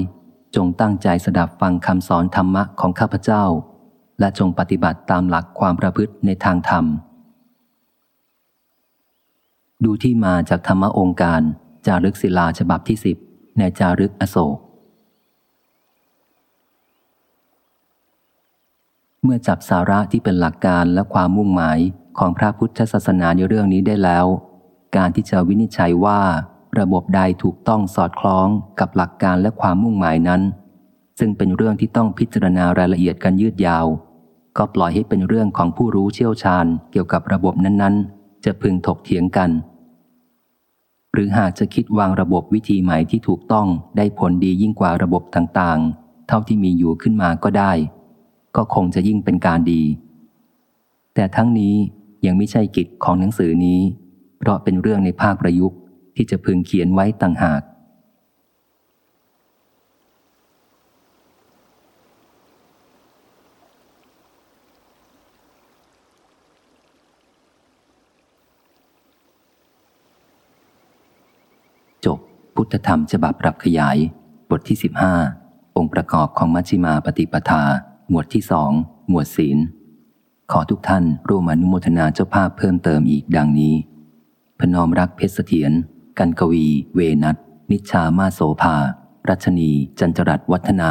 จงตั้งใจสดับฟังคำสอนธรรมะของข้าพเจ้า และจงปฏิบัติตามหลักความประพฤติในทางธรรม ดูที่มาจากธรรมองค์การ จารึกศิลาฉบับที่สิบในจารึกอโศก เมื่อจับสาระที่เป็นหลักการและความมุ่งหมายของพระพุทธศาสนาในเรื่องนี้ได้แล้ว การที่จะวินิจฉัยว่า ระบบใดถูกต้องสอดคล้องกับหลักการและความมุ่งหมายนั้น ซึ่งเป็นเรื่องที่ต้องพิจารณารายละเอียดกันยืดยาว ก็ปล่อยให้เป็นเรื่องของผู้รู้เชี่ยวชาญเกี่ยวกับระบบนั้นๆ จะพึงถกเถียงกัน หรือหากจะคิดวางระบบวิธีใหม่ที่ถูกต้องได้ผลดียิ่งกว่าระบบต่างๆ เท่าที่มีอยู่ขึ้นมาก็ได้ ก็คงจะยิ่งเป็นการดี แต่ทั้งนี้ยังไม่ใช่กิจของหนังสือนี้ เพราะเป็นเรื่องในภาคประยุกต์ที่จะพึงเขียนไว้ต่างหากพุทธธรรมฉบับปรับขยาย บทที่ 15 องค์ประกอบของมัชฌิมาปฏิปทา หมวดที่สอง หมวดศีล ขอทุกท่านร่วมอนุโมทนาเจ้าภาพเพิ่มเติมอีกดังนี้ พนอมรักเพชรเสถียร กันกวี เวนัทนิชามาโสภา รัชนี จันจรัตวัฒนา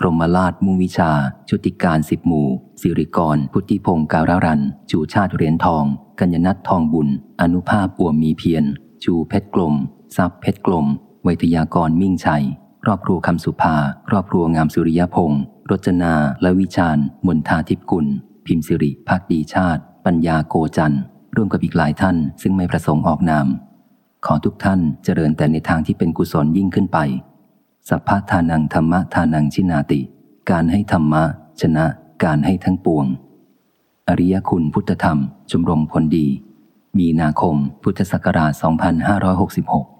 กรมลาดมุงวิชา ชุติการสิบหมู่ สิริกร พุทธิพงศ์การรัน จูชาติเหรียญทอง กัญญนัททองบุญ อนุภาพปัวมีเพียรชูเพชรกลม ทรัพย์เพชรกลมวิทยากรมิ่งชัย ครอบครัวคำสุภา ครอบครัวงามสุริยพงศ์ รจนาและวิชาญมนทาทิพกุล พิมพ์สิริพักดีชาติ ปัญญาโกจันร่วมกับอีกหลายท่าน ซึ่งไม่ประสงค์ออกนาม ขอทุกท่านเจริญแต่ในทางที่เป็นกุศลยิ่งขึ้นไป สัพพะทานังธรรมะทานังชินาติ การให้ธรรมะ ชนะ การให้ทั้งปวง อริยคุณพุทธธรรม ชมรมผลดี มีนาคม พุทธศักราช 2566